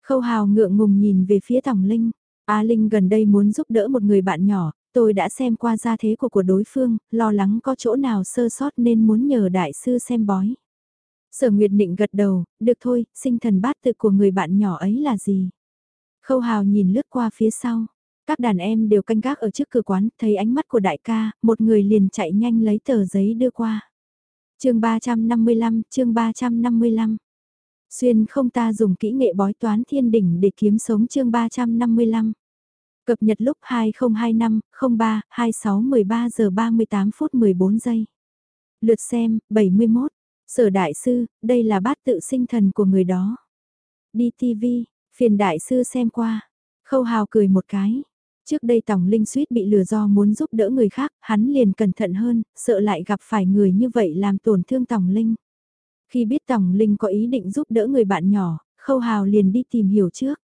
Khâu hào ngượng ngùng nhìn về phía tổng Linh. A Linh gần đây muốn giúp đỡ một người bạn nhỏ, tôi đã xem qua gia thế của của đối phương, lo lắng có chỗ nào sơ sót nên muốn nhờ đại sư xem bói. Sở Nguyệt Nịnh gật đầu, được thôi, sinh thần bát tự của người bạn nhỏ ấy là gì? Khâu Hào nhìn lướt qua phía sau. Các đàn em đều canh gác ở trước cửa quán, thấy ánh mắt của đại ca, một người liền chạy nhanh lấy tờ giấy đưa qua. chương 355, chương 355. Xuyên không ta dùng kỹ nghệ bói toán thiên đỉnh để kiếm sống chương 355. Cập nhật lúc 2025, 03, 26, 13 giờ 38 phút 14 giây. Lượt xem, 71. Sở đại sư, đây là bát tự sinh thần của người đó. Đi TV, phiền đại sư xem qua. Khâu hào cười một cái. Trước đây Tòng Linh suýt bị lừa do muốn giúp đỡ người khác, hắn liền cẩn thận hơn, sợ lại gặp phải người như vậy làm tổn thương Tòng Linh. Khi biết Tòng Linh có ý định giúp đỡ người bạn nhỏ, Khâu Hào liền đi tìm hiểu trước.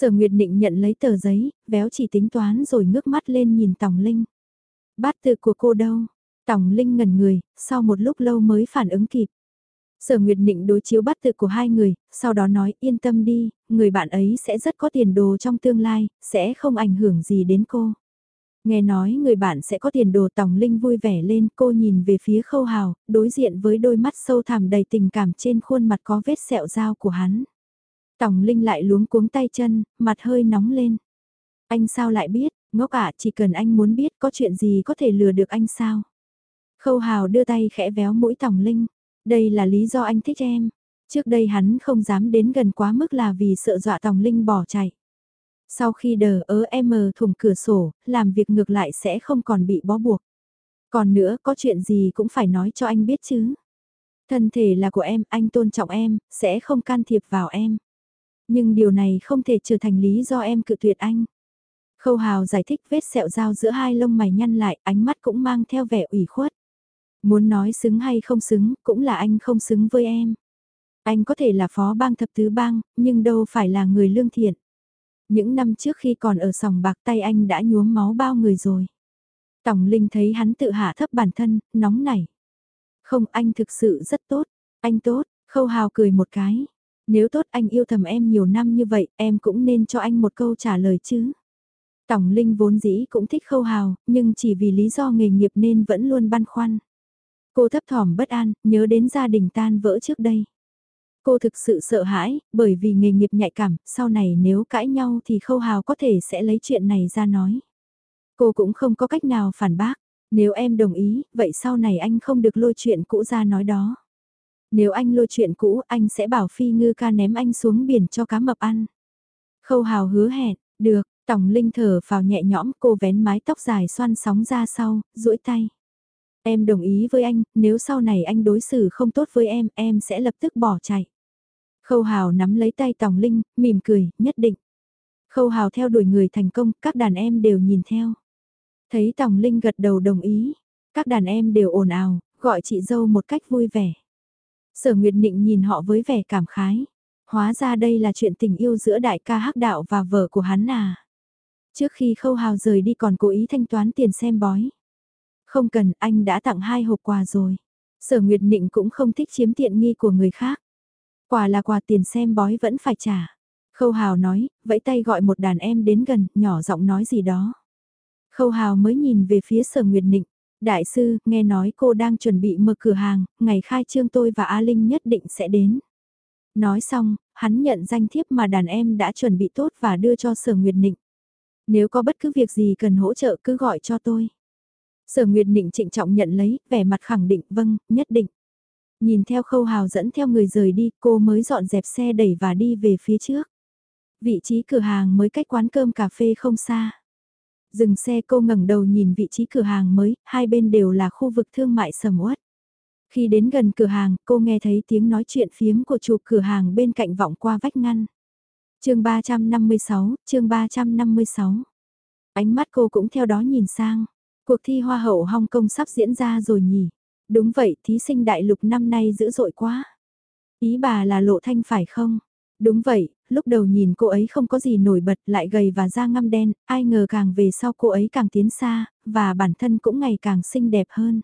Sở Nguyệt Định nhận lấy tờ giấy, véo chỉ tính toán rồi ngước mắt lên nhìn Tòng Linh. Bát tự của cô đâu? Tòng Linh ngẩn người, sau một lúc lâu mới phản ứng kịp. Sở Nguyệt Định đối chiếu bắt tự của hai người, sau đó nói yên tâm đi, người bạn ấy sẽ rất có tiền đồ trong tương lai, sẽ không ảnh hưởng gì đến cô. Nghe nói người bạn sẽ có tiền đồ Tòng Linh vui vẻ lên cô nhìn về phía khâu hào, đối diện với đôi mắt sâu thẳm đầy tình cảm trên khuôn mặt có vết sẹo dao của hắn. Tòng Linh lại luống cuống tay chân, mặt hơi nóng lên. Anh sao lại biết, ngốc ạ chỉ cần anh muốn biết có chuyện gì có thể lừa được anh sao. Khâu hào đưa tay khẽ véo mũi Tòng Linh. Đây là lý do anh thích em. Trước đây hắn không dám đến gần quá mức là vì sợ dọa Tòng Linh bỏ chạy. Sau khi đờ ớ em thủng cửa sổ, làm việc ngược lại sẽ không còn bị bó buộc. Còn nữa có chuyện gì cũng phải nói cho anh biết chứ. Thân thể là của em, anh tôn trọng em, sẽ không can thiệp vào em. Nhưng điều này không thể trở thành lý do em cự tuyệt anh. Khâu Hào giải thích vết sẹo dao giữa hai lông mày nhăn lại, ánh mắt cũng mang theo vẻ ủy khuất. Muốn nói xứng hay không xứng, cũng là anh không xứng với em. Anh có thể là phó bang thập tứ bang, nhưng đâu phải là người lương thiện. Những năm trước khi còn ở sòng bạc tay anh đã nhuốm máu bao người rồi. Tổng Linh thấy hắn tự hạ thấp bản thân, nóng nảy. Không, anh thực sự rất tốt. Anh tốt, khâu hào cười một cái. Nếu tốt anh yêu thầm em nhiều năm như vậy, em cũng nên cho anh một câu trả lời chứ. Tổng Linh vốn dĩ cũng thích khâu hào, nhưng chỉ vì lý do nghề nghiệp nên vẫn luôn băn khoăn. Cô thấp thỏm bất an, nhớ đến gia đình tan vỡ trước đây. Cô thực sự sợ hãi, bởi vì nghề nghiệp nhạy cảm, sau này nếu cãi nhau thì khâu hào có thể sẽ lấy chuyện này ra nói. Cô cũng không có cách nào phản bác, nếu em đồng ý, vậy sau này anh không được lôi chuyện cũ ra nói đó. Nếu anh lôi chuyện cũ, anh sẽ bảo Phi Ngư ca ném anh xuống biển cho cá mập ăn. Khâu hào hứa hẹn, được, Tổng Linh thở vào nhẹ nhõm cô vén mái tóc dài xoăn sóng ra sau, duỗi tay. Em đồng ý với anh, nếu sau này anh đối xử không tốt với em, em sẽ lập tức bỏ chạy. Khâu Hào nắm lấy tay Tòng Linh, mỉm cười, nhất định. Khâu Hào theo đuổi người thành công, các đàn em đều nhìn theo. Thấy Tòng Linh gật đầu đồng ý, các đàn em đều ồn ào, gọi chị dâu một cách vui vẻ. Sở Nguyệt Nịnh nhìn họ với vẻ cảm khái. Hóa ra đây là chuyện tình yêu giữa đại ca hắc đạo và vợ của hắn à. Trước khi Khâu Hào rời đi còn cố ý thanh toán tiền xem bói. Không cần, anh đã tặng hai hộp quà rồi. Sở Nguyệt Nịnh cũng không thích chiếm tiện nghi của người khác. Quà là quà tiền xem bói vẫn phải trả. Khâu Hào nói, vẫy tay gọi một đàn em đến gần, nhỏ giọng nói gì đó. Khâu Hào mới nhìn về phía Sở Nguyệt Nịnh. Đại sư, nghe nói cô đang chuẩn bị mở cửa hàng, ngày khai trương tôi và A Linh nhất định sẽ đến. Nói xong, hắn nhận danh thiếp mà đàn em đã chuẩn bị tốt và đưa cho Sở Nguyệt Nịnh. Nếu có bất cứ việc gì cần hỗ trợ cứ gọi cho tôi. Sở Nguyệt Nịnh trịnh trọng nhận lấy, vẻ mặt khẳng định vâng, nhất định. Nhìn theo khâu hào dẫn theo người rời đi, cô mới dọn dẹp xe đẩy và đi về phía trước. Vị trí cửa hàng mới cách quán cơm cà phê không xa. Dừng xe cô ngẩng đầu nhìn vị trí cửa hàng mới, hai bên đều là khu vực thương mại sầm uất. Khi đến gần cửa hàng, cô nghe thấy tiếng nói chuyện phiếm của chủ cửa hàng bên cạnh vọng qua vách ngăn. chương 356, chương 356. Ánh mắt cô cũng theo đó nhìn sang. Cuộc thi Hoa hậu Hong Kong sắp diễn ra rồi nhỉ? Đúng vậy, thí sinh đại lục năm nay dữ dội quá. Ý bà là lộ thanh phải không? Đúng vậy, lúc đầu nhìn cô ấy không có gì nổi bật lại gầy và da ngăm đen, ai ngờ càng về sau cô ấy càng tiến xa, và bản thân cũng ngày càng xinh đẹp hơn.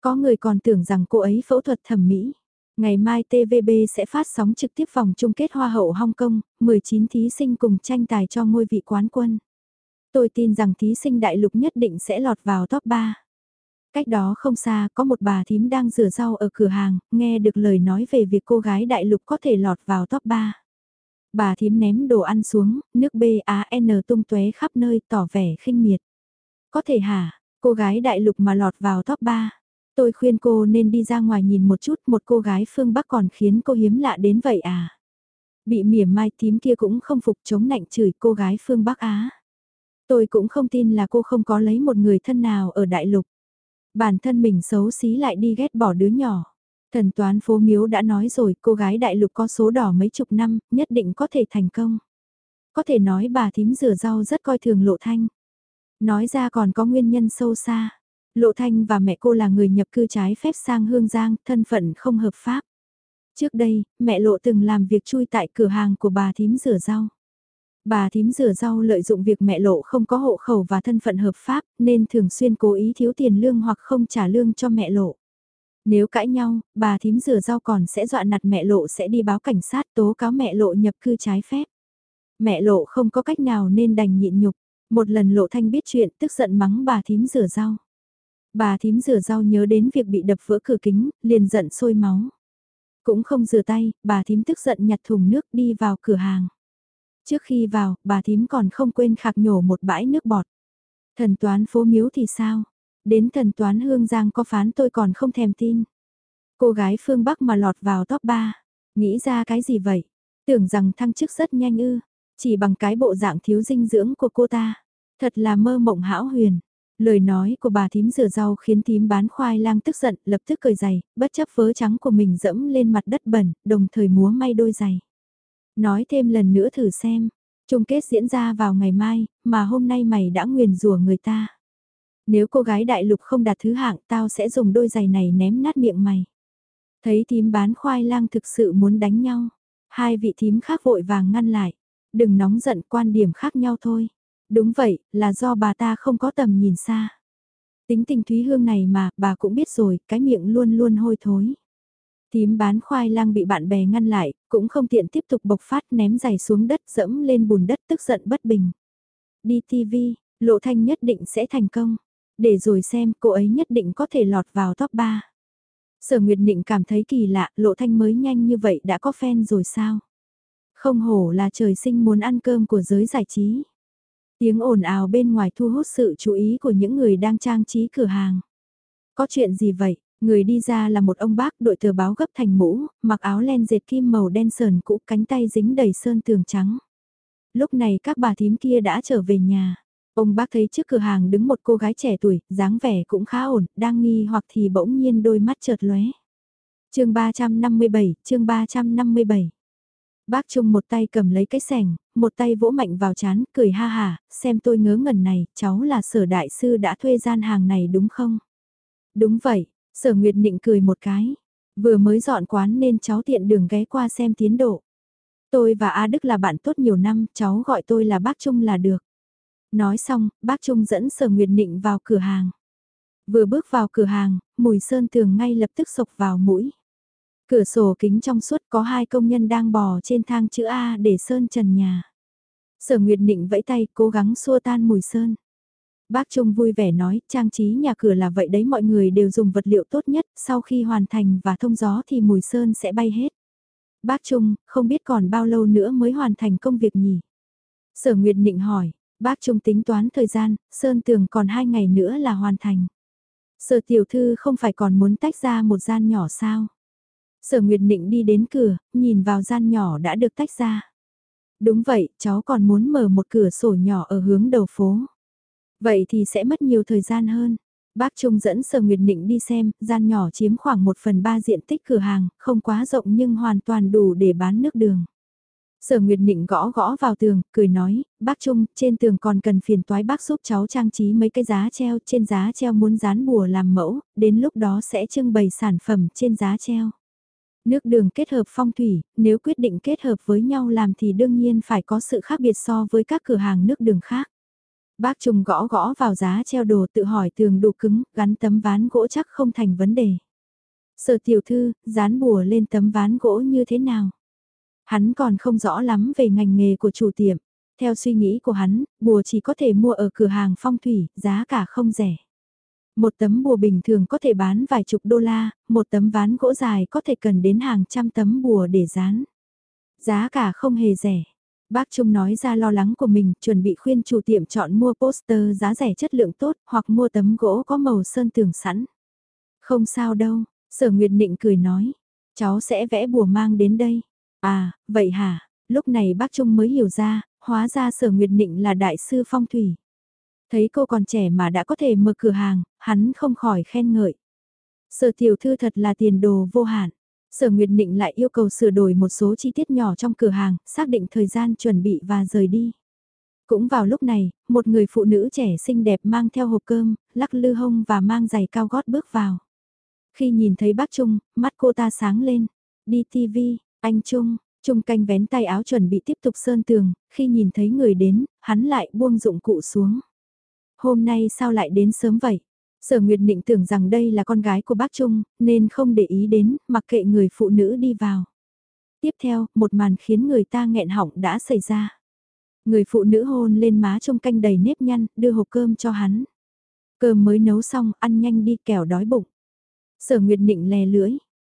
Có người còn tưởng rằng cô ấy phẫu thuật thẩm mỹ. Ngày mai TVB sẽ phát sóng trực tiếp vòng chung kết Hoa hậu Hong Kong, 19 thí sinh cùng tranh tài cho ngôi vị quán quân. Tôi tin rằng thí sinh đại lục nhất định sẽ lọt vào top 3. Cách đó không xa có một bà thím đang rửa rau ở cửa hàng, nghe được lời nói về việc cô gái đại lục có thể lọt vào top 3. Bà thím ném đồ ăn xuống, nước B-A-N tung tóe khắp nơi tỏ vẻ khinh miệt. Có thể hả, cô gái đại lục mà lọt vào top 3. Tôi khuyên cô nên đi ra ngoài nhìn một chút một cô gái phương Bắc còn khiến cô hiếm lạ đến vậy à. Bị mỉa mai thím kia cũng không phục chống nạnh chửi cô gái phương Bắc Á. Tôi cũng không tin là cô không có lấy một người thân nào ở đại lục. Bản thân mình xấu xí lại đi ghét bỏ đứa nhỏ. Thần toán phố miếu đã nói rồi cô gái đại lục có số đỏ mấy chục năm, nhất định có thể thành công. Có thể nói bà thím rửa rau rất coi thường lộ thanh. Nói ra còn có nguyên nhân sâu xa. Lộ thanh và mẹ cô là người nhập cư trái phép sang Hương Giang, thân phận không hợp pháp. Trước đây, mẹ lộ từng làm việc chui tại cửa hàng của bà thím rửa rau. Bà thím rửa rau lợi dụng việc mẹ lộ không có hộ khẩu và thân phận hợp pháp nên thường xuyên cố ý thiếu tiền lương hoặc không trả lương cho mẹ lộ. Nếu cãi nhau, bà thím rửa rau còn sẽ dọa nặt mẹ lộ sẽ đi báo cảnh sát tố cáo mẹ lộ nhập cư trái phép. Mẹ lộ không có cách nào nên đành nhịn nhục. Một lần lộ thanh biết chuyện tức giận mắng bà thím rửa rau. Bà thím rửa rau nhớ đến việc bị đập vỡ cửa kính, liền giận sôi máu. Cũng không rửa tay, bà thím tức giận nhặt thùng nước đi vào cửa hàng. Trước khi vào, bà thím còn không quên khạc nhổ một bãi nước bọt. Thần toán phố miếu thì sao? Đến thần toán hương giang có phán tôi còn không thèm tin. Cô gái phương Bắc mà lọt vào top 3. Nghĩ ra cái gì vậy? Tưởng rằng thăng chức rất nhanh ư. Chỉ bằng cái bộ dạng thiếu dinh dưỡng của cô ta. Thật là mơ mộng hão huyền. Lời nói của bà thím rửa rau khiến thím bán khoai lang tức giận, lập tức cười giày, bất chấp vớ trắng của mình dẫm lên mặt đất bẩn, đồng thời múa may đôi giày. Nói thêm lần nữa thử xem, chung kết diễn ra vào ngày mai, mà hôm nay mày đã nguyền rủa người ta. Nếu cô gái đại lục không đạt thứ hạng tao sẽ dùng đôi giày này ném nát miệng mày. Thấy thím bán khoai lang thực sự muốn đánh nhau. Hai vị thím khác vội vàng ngăn lại. Đừng nóng giận quan điểm khác nhau thôi. Đúng vậy, là do bà ta không có tầm nhìn xa. Tính tình Thúy Hương này mà, bà cũng biết rồi, cái miệng luôn luôn hôi thối. tím bán khoai lang bị bạn bè ngăn lại, cũng không tiện tiếp tục bộc phát ném giày xuống đất dẫm lên bùn đất tức giận bất bình. Đi TV, lộ thanh nhất định sẽ thành công. Để rồi xem cô ấy nhất định có thể lọt vào top 3. Sở Nguyệt Định cảm thấy kỳ lạ, lộ thanh mới nhanh như vậy đã có fan rồi sao? Không hổ là trời sinh muốn ăn cơm của giới giải trí. Tiếng ồn ào bên ngoài thu hút sự chú ý của những người đang trang trí cửa hàng. Có chuyện gì vậy? Người đi ra là một ông bác đội tờ báo gấp thành mũ, mặc áo len dệt kim màu đen sờn cũ cánh tay dính đầy sơn tường trắng. Lúc này các bà thím kia đã trở về nhà. Ông bác thấy trước cửa hàng đứng một cô gái trẻ tuổi, dáng vẻ cũng khá ổn, đang nghi hoặc thì bỗng nhiên đôi mắt chợt lóe. chương 357, chương 357. Bác Trung một tay cầm lấy cái sẻng, một tay vỗ mạnh vào chán, cười ha hà, xem tôi ngớ ngẩn này, cháu là sở đại sư đã thuê gian hàng này đúng không? Đúng vậy, sở Nguyệt Nịnh cười một cái. Vừa mới dọn quán nên cháu tiện đường ghé qua xem tiến độ. Tôi và A Đức là bạn tốt nhiều năm, cháu gọi tôi là bác Trung là được. Nói xong, bác Trung dẫn sở Nguyệt Nịnh vào cửa hàng. Vừa bước vào cửa hàng, mùi sơn tường ngay lập tức sộc vào mũi. Cửa sổ kính trong suốt có hai công nhân đang bò trên thang chữ A để sơn trần nhà. Sở Nguyệt Nịnh vẫy tay cố gắng xua tan mùi sơn. Bác Trung vui vẻ nói, trang trí nhà cửa là vậy đấy mọi người đều dùng vật liệu tốt nhất, sau khi hoàn thành và thông gió thì mùi sơn sẽ bay hết. Bác Trung, không biết còn bao lâu nữa mới hoàn thành công việc nhỉ? Sở Nguyệt Nịnh hỏi, bác Trung tính toán thời gian, sơn tường còn hai ngày nữa là hoàn thành. Sở tiểu thư không phải còn muốn tách ra một gian nhỏ sao? Sở Nguyệt Nịnh đi đến cửa, nhìn vào gian nhỏ đã được tách ra. Đúng vậy, cháu còn muốn mở một cửa sổ nhỏ ở hướng đầu phố. Vậy thì sẽ mất nhiều thời gian hơn. Bác Trung dẫn Sở Nguyệt Nịnh đi xem, gian nhỏ chiếm khoảng 1 phần 3 diện tích cửa hàng, không quá rộng nhưng hoàn toàn đủ để bán nước đường. Sở Nguyệt Nịnh gõ gõ vào tường, cười nói, bác Trung, trên tường còn cần phiền toái bác giúp cháu trang trí mấy cái giá treo, trên giá treo muốn dán bùa làm mẫu, đến lúc đó sẽ trưng bày sản phẩm trên giá treo. Nước đường kết hợp phong thủy, nếu quyết định kết hợp với nhau làm thì đương nhiên phải có sự khác biệt so với các cửa hàng nước đường khác. Bác Trung gõ gõ vào giá treo đồ tự hỏi tường đủ cứng, gắn tấm ván gỗ chắc không thành vấn đề. Sở tiểu thư, dán bùa lên tấm ván gỗ như thế nào? Hắn còn không rõ lắm về ngành nghề của chủ tiệm. Theo suy nghĩ của hắn, bùa chỉ có thể mua ở cửa hàng phong thủy, giá cả không rẻ. Một tấm bùa bình thường có thể bán vài chục đô la, một tấm ván gỗ dài có thể cần đến hàng trăm tấm bùa để dán. Giá cả không hề rẻ. Bác Trung nói ra lo lắng của mình, chuẩn bị khuyên chủ tiệm chọn mua poster giá rẻ chất lượng tốt hoặc mua tấm gỗ có màu sơn tường sẵn. Không sao đâu, sở Nguyệt Nịnh cười nói, cháu sẽ vẽ bùa mang đến đây. À, vậy hả? Lúc này bác Trung mới hiểu ra, hóa ra sở Nguyệt Nịnh là đại sư phong thủy. Thấy cô còn trẻ mà đã có thể mở cửa hàng, hắn không khỏi khen ngợi. Sở tiểu thư thật là tiền đồ vô hạn. Sở Nguyệt Nịnh lại yêu cầu sửa đổi một số chi tiết nhỏ trong cửa hàng, xác định thời gian chuẩn bị và rời đi. Cũng vào lúc này, một người phụ nữ trẻ xinh đẹp mang theo hộp cơm, lắc lư hông và mang giày cao gót bước vào. Khi nhìn thấy bác Trung, mắt cô ta sáng lên. Đi TV, anh Trung, Trung canh vén tay áo chuẩn bị tiếp tục sơn tường, khi nhìn thấy người đến, hắn lại buông dụng cụ xuống. Hôm nay sao lại đến sớm vậy? Sở Nguyệt Định tưởng rằng đây là con gái của bác Trung, nên không để ý đến, mặc kệ người phụ nữ đi vào. Tiếp theo, một màn khiến người ta nghẹn họng đã xảy ra. Người phụ nữ hôn lên má Trung canh đầy nếp nhăn, đưa hộp cơm cho hắn. Cơm mới nấu xong, ăn nhanh đi kẻo đói bụng. Sở Nguyệt Định lè lưỡi.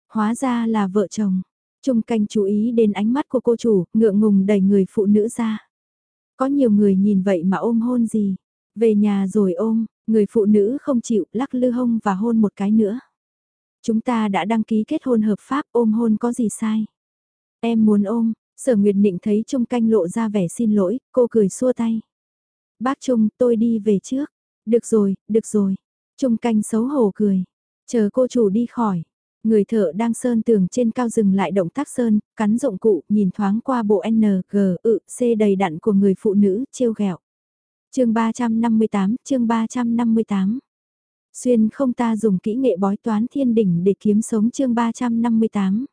Hóa ra là vợ chồng. Trung canh chú ý đến ánh mắt của cô chủ, ngượng ngùng đẩy người phụ nữ ra. Có nhiều người nhìn vậy mà ôm hôn gì. Về nhà rồi ôm, người phụ nữ không chịu lắc lư hông và hôn một cái nữa. Chúng ta đã đăng ký kết hôn hợp pháp ôm hôn có gì sai. Em muốn ôm, sở nguyệt định thấy Trung canh lộ ra vẻ xin lỗi, cô cười xua tay. Bác Trung tôi đi về trước. Được rồi, được rồi. Trung canh xấu hổ cười. Chờ cô chủ đi khỏi. Người thợ đang sơn tường trên cao dừng lại động tác sơn, cắn dụng cụ, nhìn thoáng qua bộ N, G, ự, C đầy đặn của người phụ nữ, trêu ghẹo. chương 358, chương 358. Xuyên không ta dùng kỹ nghệ bói toán thiên đỉnh để kiếm sống chương 358.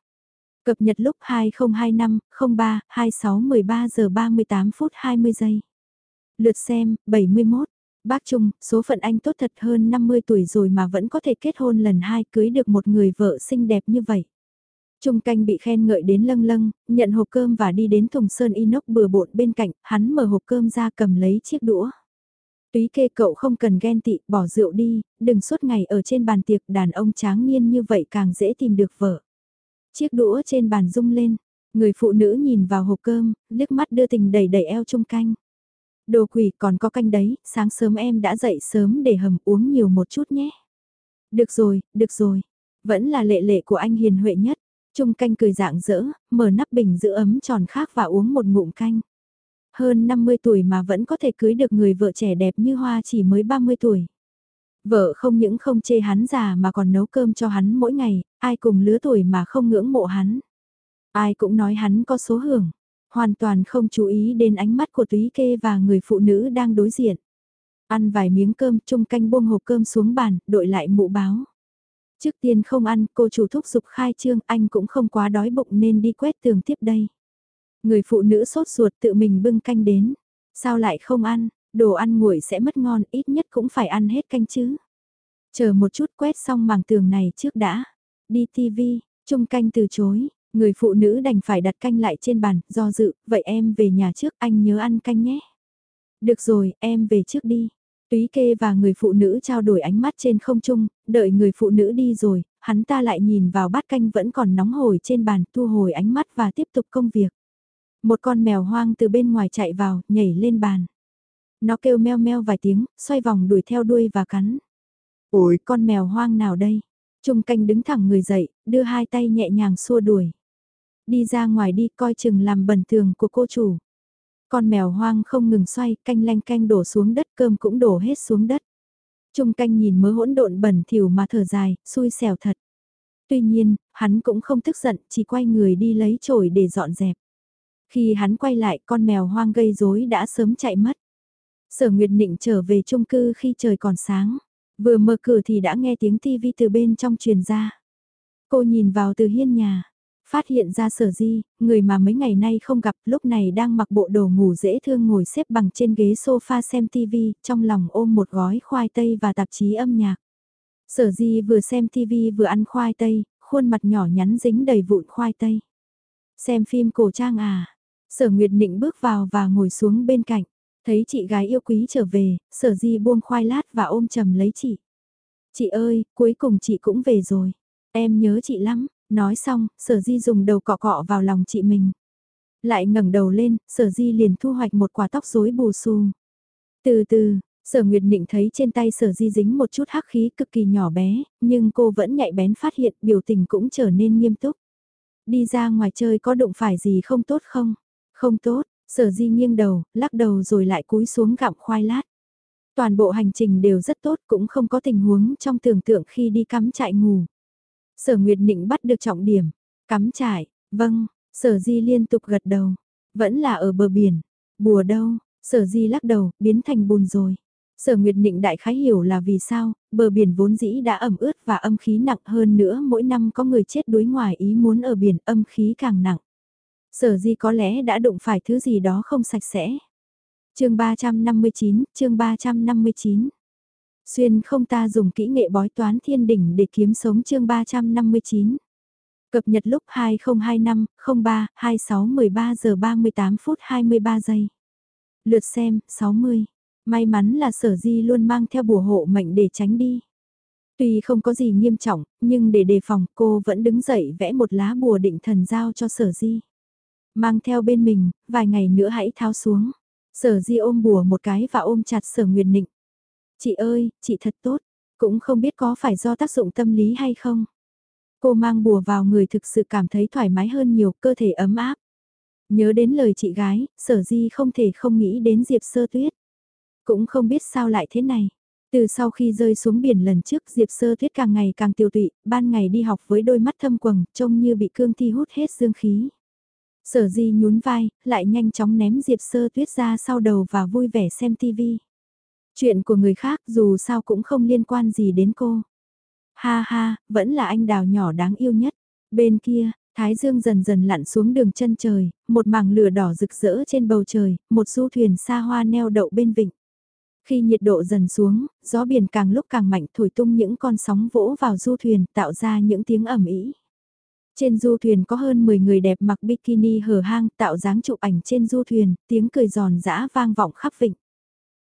Cập nhật lúc 2025, 03, 26, 13 giờ 38 phút 20 giây. Lượt xem, 71. Bác Trung, số phận anh tốt thật hơn 50 tuổi rồi mà vẫn có thể kết hôn lần hai cưới được một người vợ xinh đẹp như vậy. Trung canh bị khen ngợi đến lâng lâng, nhận hộp cơm và đi đến thùng sơn inox bừa bộn bên cạnh, hắn mở hộp cơm ra cầm lấy chiếc đũa. Túy kê cậu không cần ghen tị, bỏ rượu đi, đừng suốt ngày ở trên bàn tiệc đàn ông tráng niên như vậy càng dễ tìm được vợ. Chiếc đũa trên bàn rung lên, người phụ nữ nhìn vào hộp cơm, liếc mắt đưa tình đầy đầy eo trung canh. Đồ quỷ còn có canh đấy, sáng sớm em đã dậy sớm để hầm uống nhiều một chút nhé. Được rồi, được rồi. Vẫn là lệ lệ của anh hiền huệ nhất. Trung canh cười dạng dỡ, mở nắp bình giữ ấm tròn khác và uống một ngụm canh. Hơn 50 tuổi mà vẫn có thể cưới được người vợ trẻ đẹp như Hoa chỉ mới 30 tuổi. Vợ không những không chê hắn già mà còn nấu cơm cho hắn mỗi ngày, ai cùng lứa tuổi mà không ngưỡng mộ hắn. Ai cũng nói hắn có số hưởng, hoàn toàn không chú ý đến ánh mắt của túy kê và người phụ nữ đang đối diện. Ăn vài miếng cơm, chung canh buông hộp cơm xuống bàn, đội lại mũ báo. Trước tiên không ăn, cô chủ thúc giục khai trương, anh cũng không quá đói bụng nên đi quét tường tiếp đây. Người phụ nữ sốt ruột tự mình bưng canh đến. Sao lại không ăn, đồ ăn nguội sẽ mất ngon, ít nhất cũng phải ăn hết canh chứ. Chờ một chút quét xong màng tường này trước đã. Đi TV, chung canh từ chối, người phụ nữ đành phải đặt canh lại trên bàn, do dự, vậy em về nhà trước, anh nhớ ăn canh nhé. Được rồi, em về trước đi. Túy kê và người phụ nữ trao đổi ánh mắt trên không trung, đợi người phụ nữ đi rồi, hắn ta lại nhìn vào bát canh vẫn còn nóng hổi trên bàn, thu hồi ánh mắt và tiếp tục công việc. Một con mèo hoang từ bên ngoài chạy vào, nhảy lên bàn. Nó kêu meo meo vài tiếng, xoay vòng đuổi theo đuôi và cắn. Ôi, con mèo hoang nào đây? Trung canh đứng thẳng người dậy, đưa hai tay nhẹ nhàng xua đuổi. Đi ra ngoài đi coi chừng làm bẩn tường của cô chủ. Con mèo hoang không ngừng xoay, canh lanh canh đổ xuống đất cơm cũng đổ hết xuống đất. Trung canh nhìn mớ hỗn độn bẩn thỉu mà thở dài, xui xẻo thật. Tuy nhiên, hắn cũng không tức giận, chỉ quay người đi lấy chổi để dọn dẹp. Khi hắn quay lại con mèo hoang gây rối đã sớm chạy mất. Sở Nguyệt Nịnh trở về chung cư khi trời còn sáng. Vừa mở cửa thì đã nghe tiếng tivi từ bên trong truyền ra. Cô nhìn vào từ hiên nhà. Phát hiện ra sở di, người mà mấy ngày nay không gặp lúc này đang mặc bộ đồ ngủ dễ thương ngồi xếp bằng trên ghế sofa xem tivi, trong lòng ôm một gói khoai tây và tạp chí âm nhạc. Sở di vừa xem tivi vừa ăn khoai tây, khuôn mặt nhỏ nhắn dính đầy vụn khoai tây. Xem phim cổ trang à, Sở Nguyệt Nịnh bước vào và ngồi xuống bên cạnh. Thấy chị gái yêu quý trở về, sở di buông khoai lát và ôm chầm lấy chị. Chị ơi, cuối cùng chị cũng về rồi. Em nhớ chị lắm. Nói xong, sở di dùng đầu cọ cọ vào lòng chị mình. Lại ngẩng đầu lên, sở di liền thu hoạch một quả tóc rối bù xù. Từ từ, sở Nguyệt định thấy trên tay sở di dính một chút hắc khí cực kỳ nhỏ bé, nhưng cô vẫn nhạy bén phát hiện biểu tình cũng trở nên nghiêm túc. Đi ra ngoài chơi có đụng phải gì không tốt không? Không tốt, sở di nghiêng đầu, lắc đầu rồi lại cúi xuống gặm khoai lát. Toàn bộ hành trình đều rất tốt cũng không có tình huống trong tưởng tượng khi đi cắm trại ngủ. Sở Nguyệt Nịnh bắt được trọng điểm. Cắm trại, vâng, sở di liên tục gật đầu. Vẫn là ở bờ biển. Bùa đâu, sở di lắc đầu, biến thành bùn rồi. Sở Nguyệt Nịnh đại khái hiểu là vì sao, bờ biển vốn dĩ đã ẩm ướt và âm khí nặng hơn nữa mỗi năm có người chết đuối ngoài ý muốn ở biển âm khí càng nặng. Sở di có lẽ đã đụng phải thứ gì đó không sạch sẽ. chương 359, chương 359. Xuyên không ta dùng kỹ nghệ bói toán thiên đỉnh để kiếm sống chương 359. Cập nhật lúc 2025, 03, 26, 13 giờ 38 phút 23 giây. Lượt xem, 60. May mắn là sở di luôn mang theo bùa hộ mệnh để tránh đi. Tuy không có gì nghiêm trọng, nhưng để đề phòng cô vẫn đứng dậy vẽ một lá bùa định thần giao cho sở di. Mang theo bên mình, vài ngày nữa hãy tháo xuống. Sở di ôm bùa một cái và ôm chặt sở nguyệt nịnh. Chị ơi, chị thật tốt, cũng không biết có phải do tác dụng tâm lý hay không. Cô mang bùa vào người thực sự cảm thấy thoải mái hơn nhiều, cơ thể ấm áp. Nhớ đến lời chị gái, sở di không thể không nghĩ đến Diệp Sơ Tuyết. Cũng không biết sao lại thế này. Từ sau khi rơi xuống biển lần trước Diệp Sơ Tuyết càng ngày càng tiêu tụy, ban ngày đi học với đôi mắt thâm quầng, trông như bị cương thi hút hết dương khí. Sở di nhún vai, lại nhanh chóng ném Diệp Sơ Tuyết ra sau đầu và vui vẻ xem tivi. Chuyện của người khác dù sao cũng không liên quan gì đến cô. Ha ha, vẫn là anh đào nhỏ đáng yêu nhất. Bên kia, Thái dương dần dần lặn xuống đường chân trời, một mảng lửa đỏ rực rỡ trên bầu trời, một du thuyền xa hoa neo đậu bên vịnh. Khi nhiệt độ dần xuống, gió biển càng lúc càng mạnh thổi tung những con sóng vỗ vào du thuyền tạo ra những tiếng ẩm ý. Trên du thuyền có hơn 10 người đẹp mặc bikini hở hang tạo dáng chụp ảnh trên du thuyền, tiếng cười giòn giã vang vọng khắp vịnh.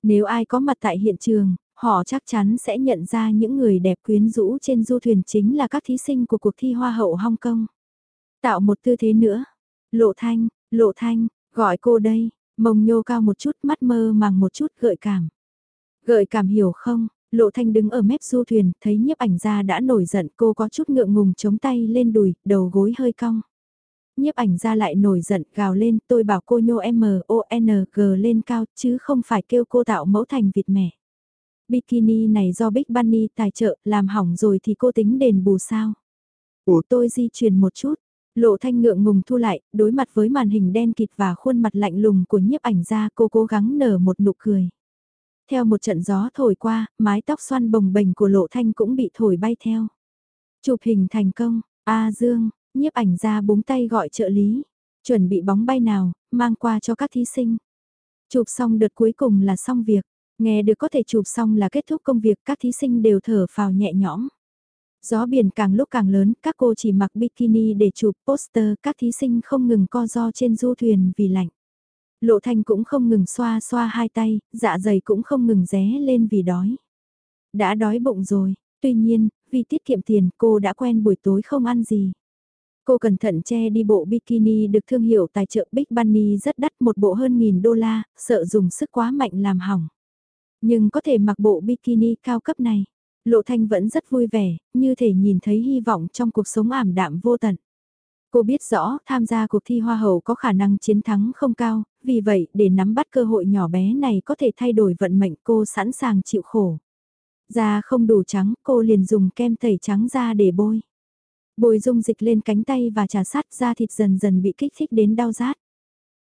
Nếu ai có mặt tại hiện trường, họ chắc chắn sẽ nhận ra những người đẹp quyến rũ trên du thuyền chính là các thí sinh của cuộc thi Hoa hậu Hong Kong. Tạo một tư thế nữa. Lộ thanh, lộ thanh, gọi cô đây, mông nhô cao một chút mắt mơ màng một chút gợi cảm. Gợi cảm hiểu không, lộ thanh đứng ở mép du thuyền, thấy nhiếp ảnh gia đã nổi giận cô có chút ngượng ngùng chống tay lên đùi, đầu gối hơi cong. Nhiếp ảnh gia lại nổi giận gào lên tôi bảo cô nhô M-O-N-G lên cao chứ không phải kêu cô tạo mẫu thành vịt mẻ. Bikini này do Big Bunny tài trợ làm hỏng rồi thì cô tính đền bù sao? Ủa tôi di chuyển một chút, Lộ thanh ngượng ngùng thu lại, đối mặt với màn hình đen kịt và khuôn mặt lạnh lùng của nhiếp ảnh gia cô cố gắng nở một nụ cười. Theo một trận gió thổi qua, mái tóc xoăn bồng bềnh của lộ thanh cũng bị thổi bay theo. Chụp hình thành công, A Dương, nhiếp ảnh ra búng tay gọi trợ lý. Chuẩn bị bóng bay nào, mang qua cho các thí sinh. Chụp xong đợt cuối cùng là xong việc. Nghe được có thể chụp xong là kết thúc công việc các thí sinh đều thở phào nhẹ nhõm. Gió biển càng lúc càng lớn, các cô chỉ mặc bikini để chụp poster, các thí sinh không ngừng co do trên du thuyền vì lạnh. Lộ thanh cũng không ngừng xoa xoa hai tay, dạ dày cũng không ngừng ré lên vì đói. Đã đói bụng rồi, tuy nhiên, vì tiết kiệm tiền cô đã quen buổi tối không ăn gì. Cô cẩn thận che đi bộ bikini được thương hiệu tài trợ Big Bunny rất đắt một bộ hơn nghìn đô la, sợ dùng sức quá mạnh làm hỏng. Nhưng có thể mặc bộ bikini cao cấp này. Lộ Thanh vẫn rất vui vẻ, như thể nhìn thấy hy vọng trong cuộc sống ảm đạm vô tận. Cô biết rõ tham gia cuộc thi Hoa hậu có khả năng chiến thắng không cao, vì vậy để nắm bắt cơ hội nhỏ bé này có thể thay đổi vận mệnh cô sẵn sàng chịu khổ. Da không đủ trắng, cô liền dùng kem tẩy trắng da để bôi. Bôi dung dịch lên cánh tay và trà sát da thịt dần dần bị kích thích đến đau rát.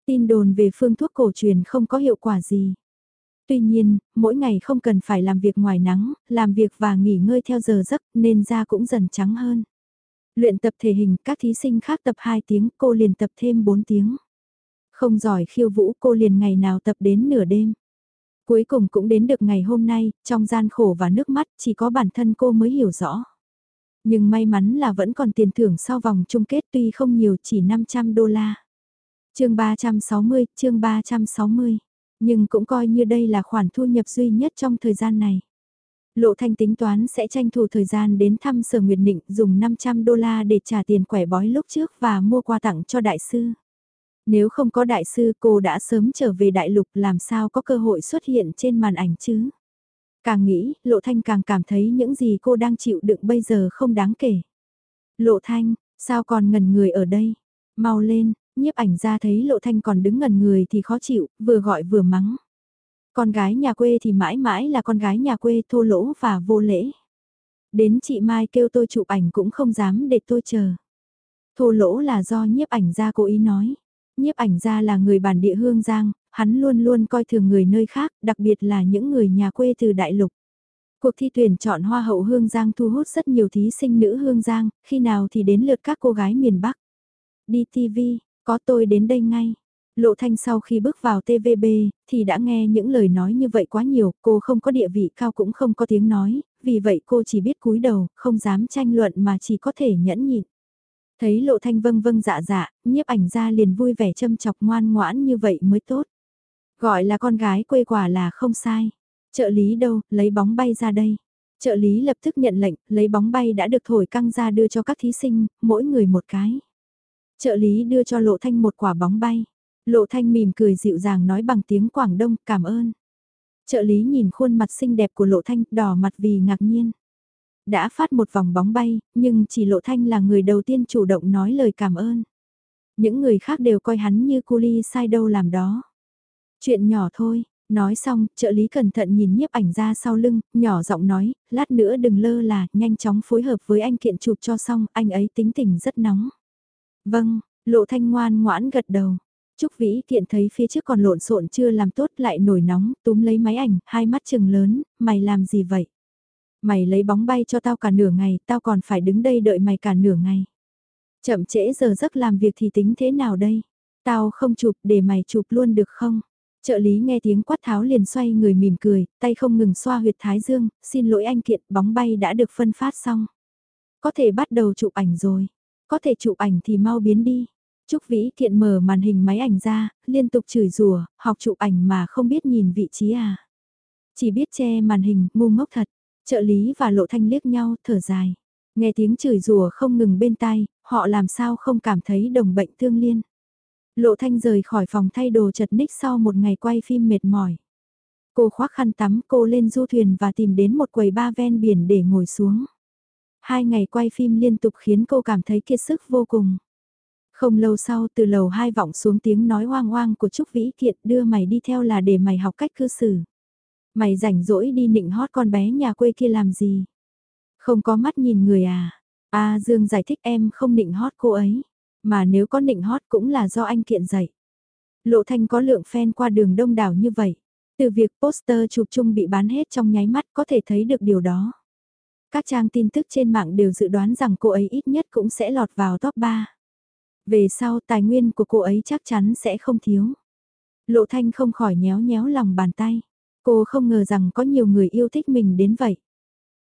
Tin đồn về phương thuốc cổ truyền không có hiệu quả gì. Tuy nhiên, mỗi ngày không cần phải làm việc ngoài nắng, làm việc và nghỉ ngơi theo giờ giấc nên da cũng dần trắng hơn. Luyện tập thể hình, các thí sinh khác tập 2 tiếng, cô liền tập thêm 4 tiếng. Không giỏi khiêu vũ cô liền ngày nào tập đến nửa đêm. Cuối cùng cũng đến được ngày hôm nay, trong gian khổ và nước mắt chỉ có bản thân cô mới hiểu rõ. Nhưng may mắn là vẫn còn tiền thưởng sau vòng chung kết tuy không nhiều chỉ 500 đô la. chương 360, chương 360 nhưng cũng coi như đây là khoản thu nhập duy nhất trong thời gian này. Lộ Thanh tính toán sẽ tranh thủ thời gian đến thăm Sở Nguyệt Nịnh dùng 500 đô la để trả tiền quẻ bói lúc trước và mua quà tặng cho đại sư. Nếu không có đại sư cô đã sớm trở về đại lục làm sao có cơ hội xuất hiện trên màn ảnh chứ. Càng nghĩ, Lộ Thanh càng cảm thấy những gì cô đang chịu đựng bây giờ không đáng kể. Lộ Thanh, sao còn ngần người ở đây? Mau lên, nhiếp ảnh ra thấy lộ thanh còn đứng ngần người thì khó chịu, vừa gọi vừa mắng. Con gái nhà quê thì mãi mãi là con gái nhà quê thô lỗ và vô lễ. Đến chị Mai kêu tôi chụp ảnh cũng không dám để tôi chờ. Thô lỗ là do nhiếp ảnh gia cố ý nói. Nhiếp ảnh gia là người bản địa hương giang, hắn luôn luôn coi thường người nơi khác, đặc biệt là những người nhà quê từ đại lục. Cuộc thi tuyển chọn Hoa hậu Hương Giang thu hút rất nhiều thí sinh nữ Hương Giang, khi nào thì đến lượt các cô gái miền Bắc. Đi TV, có tôi đến đây ngay. Lộ Thanh sau khi bước vào TVB, thì đã nghe những lời nói như vậy quá nhiều, cô không có địa vị cao cũng không có tiếng nói, vì vậy cô chỉ biết cúi đầu, không dám tranh luận mà chỉ có thể nhẫn nhịn. Thấy Lộ Thanh vâng vâng dạ dạ, nhiếp ảnh ra liền vui vẻ châm chọc ngoan ngoãn như vậy mới tốt. Gọi là con gái quê quả là không sai. Trợ lý đâu, lấy bóng bay ra đây. Trợ lý lập tức nhận lệnh, lấy bóng bay đã được thổi căng ra đưa cho các thí sinh, mỗi người một cái. Trợ lý đưa cho Lộ Thanh một quả bóng bay. Lộ Thanh mỉm cười dịu dàng nói bằng tiếng Quảng Đông cảm ơn. Trợ lý nhìn khuôn mặt xinh đẹp của Lộ Thanh đỏ mặt vì ngạc nhiên. Đã phát một vòng bóng bay, nhưng chỉ Lộ Thanh là người đầu tiên chủ động nói lời cảm ơn. Những người khác đều coi hắn như cu ly sai đâu làm đó. Chuyện nhỏ thôi, Nói xong, trợ lý cẩn thận nhìn nhiếp ảnh ra sau lưng, nhỏ giọng nói, lát nữa đừng lơ là, nhanh chóng phối hợp với anh kiện chụp cho xong, anh ấy tính tình rất nóng. Vâng, lộ thanh ngoan ngoãn gật đầu. Trúc Vĩ Kiện thấy phía trước còn lộn xộn chưa làm tốt lại nổi nóng, túm lấy máy ảnh, hai mắt trừng lớn, mày làm gì vậy? Mày lấy bóng bay cho tao cả nửa ngày, tao còn phải đứng đây đợi mày cả nửa ngày. Chậm trễ giờ giấc làm việc thì tính thế nào đây? Tao không chụp để mày chụp luôn được không? Trợ lý nghe tiếng quát tháo liền xoay người mỉm cười, tay không ngừng xoa huyệt thái dương, xin lỗi anh Kiện, bóng bay đã được phân phát xong. Có thể bắt đầu chụp ảnh rồi. Có thể chụp ảnh thì mau biến đi. Trúc Vĩ Kiện mở màn hình máy ảnh ra, liên tục chửi rủa, học chụp ảnh mà không biết nhìn vị trí à. Chỉ biết che màn hình, ngu ngốc thật. Trợ lý và lộ thanh liếc nhau, thở dài. Nghe tiếng chửi rủa không ngừng bên tai, họ làm sao không cảm thấy đồng bệnh thương liên. Lộ thanh rời khỏi phòng thay đồ chật ních sau một ngày quay phim mệt mỏi. Cô khoác khăn tắm, cô lên du thuyền và tìm đến một quầy ba ven biển để ngồi xuống. Hai ngày quay phim liên tục khiến cô cảm thấy kiệt sức vô cùng. Không lâu sau, từ lầu hai vọng xuống tiếng nói hoang hoang của Trúc Vĩ Kiệt, đưa mày đi theo là để mày học cách cư xử. Mày rảnh rỗi đi nịnh hót con bé nhà quê kia làm gì? Không có mắt nhìn người à? A Dương giải thích em không nịnh hót cô ấy. Mà nếu có nịnh hót cũng là do anh kiện dạy. Lộ Thanh có lượng fan qua đường đông đảo như vậy. Từ việc poster chụp chung bị bán hết trong nháy mắt có thể thấy được điều đó. Các trang tin tức trên mạng đều dự đoán rằng cô ấy ít nhất cũng sẽ lọt vào top 3. Về sau, tài nguyên của cô ấy chắc chắn sẽ không thiếu. Lộ Thanh không khỏi nhéo nhéo lòng bàn tay. Cô không ngờ rằng có nhiều người yêu thích mình đến vậy.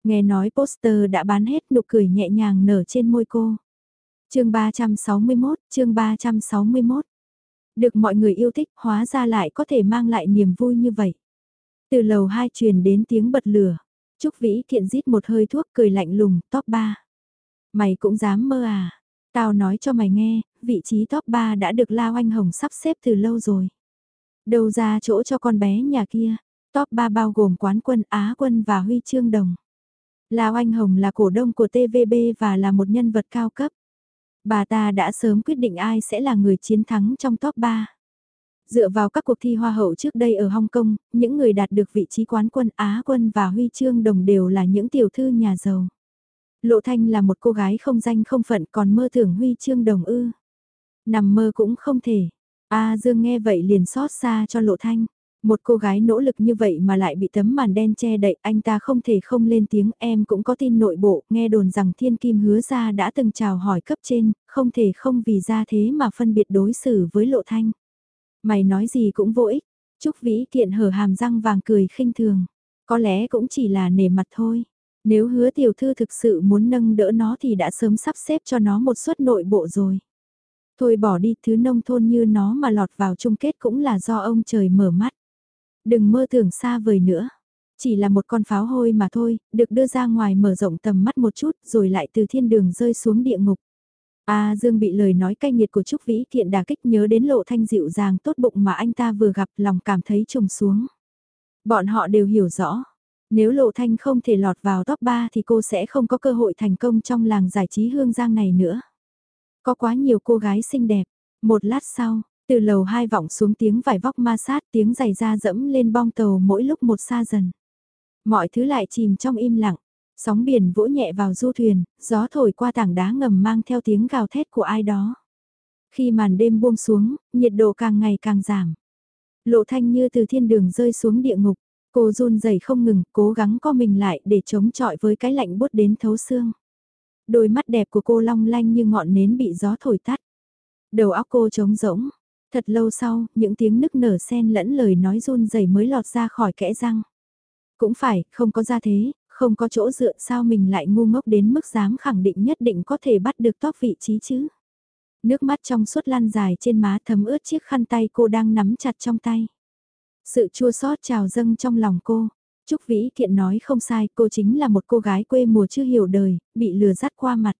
Nghe nói poster đã bán hết, nụ cười nhẹ nhàng nở trên môi cô chương 361, chương 361. Được mọi người yêu thích hóa ra lại có thể mang lại niềm vui như vậy. Từ lầu 2 truyền đến tiếng bật lửa. Trúc Vĩ Thiện rít một hơi thuốc cười lạnh lùng, top 3. Mày cũng dám mơ à? Tao nói cho mày nghe, vị trí top 3 đã được Lao Anh Hồng sắp xếp từ lâu rồi. Đâu ra chỗ cho con bé nhà kia, top 3 bao gồm quán quân Á quân và huy chương đồng. Lao Anh Hồng là cổ đông của TVB và là một nhân vật cao cấp. Bà ta đã sớm quyết định ai sẽ là người chiến thắng trong top 3. Dựa vào các cuộc thi hoa hậu trước đây ở Hong Kong, những người đạt được vị trí quán quân Á quân và huy chương đồng đều là những tiểu thư nhà giàu. Lộ Thanh là một cô gái không danh không phận còn mơ tưởng huy chương đồng ư. Nằm mơ cũng không thể. A Dương nghe vậy liền xót xa cho Lộ Thanh. Một cô gái nỗ lực như vậy mà lại bị tấm màn đen che đậy anh ta không thể không lên tiếng em cũng có tin nội bộ nghe đồn rằng thiên kim hứa ra đã từng chào hỏi cấp trên, không thể không vì ra thế mà phân biệt đối xử với lộ thanh. Mày nói gì cũng vô ích, Trúc Vĩ kiện hở hàm răng vàng cười khinh thường, có lẽ cũng chỉ là nể mặt thôi. Nếu hứa tiểu thư thực sự muốn nâng đỡ nó thì đã sớm sắp xếp cho nó một suất nội bộ rồi. Thôi bỏ đi thứ nông thôn như nó mà lọt vào chung kết cũng là do ông trời mở mắt. Đừng mơ tưởng xa vời nữa. Chỉ là một con pháo hôi mà thôi, được đưa ra ngoài mở rộng tầm mắt một chút rồi lại từ thiên đường rơi xuống địa ngục. A Dương bị lời nói cay nghiệt của Trúc Vĩ Thiện đà kích nhớ đến lộ thanh dịu dàng tốt bụng mà anh ta vừa gặp lòng cảm thấy trùng xuống. Bọn họ đều hiểu rõ, nếu lộ thanh không thể lọt vào top 3 thì cô sẽ không có cơ hội thành công trong làng giải trí hương giang này nữa. Có quá nhiều cô gái xinh đẹp, một lát sau, từ lầu hai vọng xuống tiếng vải vóc ma sát tiếng giày da dẫm lên bong tàu mỗi lúc một xa dần. Mọi thứ lại chìm trong im lặng, sóng biển vỗ nhẹ vào du thuyền, gió thổi qua tảng đá ngầm mang theo tiếng gào thét của ai đó. Khi màn đêm buông xuống, nhiệt độ càng ngày càng giảm. Lộ thanh như từ thiên đường rơi xuống địa ngục, cô run rẩy không ngừng, cố gắng co mình lại để chống chọi với cái lạnh bút đến thấu xương. Đôi mắt đẹp của cô long lanh như ngọn nến bị gió thổi tắt. Đầu óc cô trống rỗng, Thật lâu sau, những tiếng nức nở xen lẫn lời nói run rẩy mới lọt ra khỏi kẽ răng. Cũng phải, không có ra thế, không có chỗ dựa sao mình lại ngu ngốc đến mức dám khẳng định nhất định có thể bắt được top vị trí chứ. Nước mắt trong suốt lan dài trên má thấm ướt chiếc khăn tay cô đang nắm chặt trong tay. Sự chua xót trào dâng trong lòng cô. Trúc Vĩ Kiện nói không sai, cô chính là một cô gái quê mùa chưa hiểu đời, bị lừa dắt qua mặt.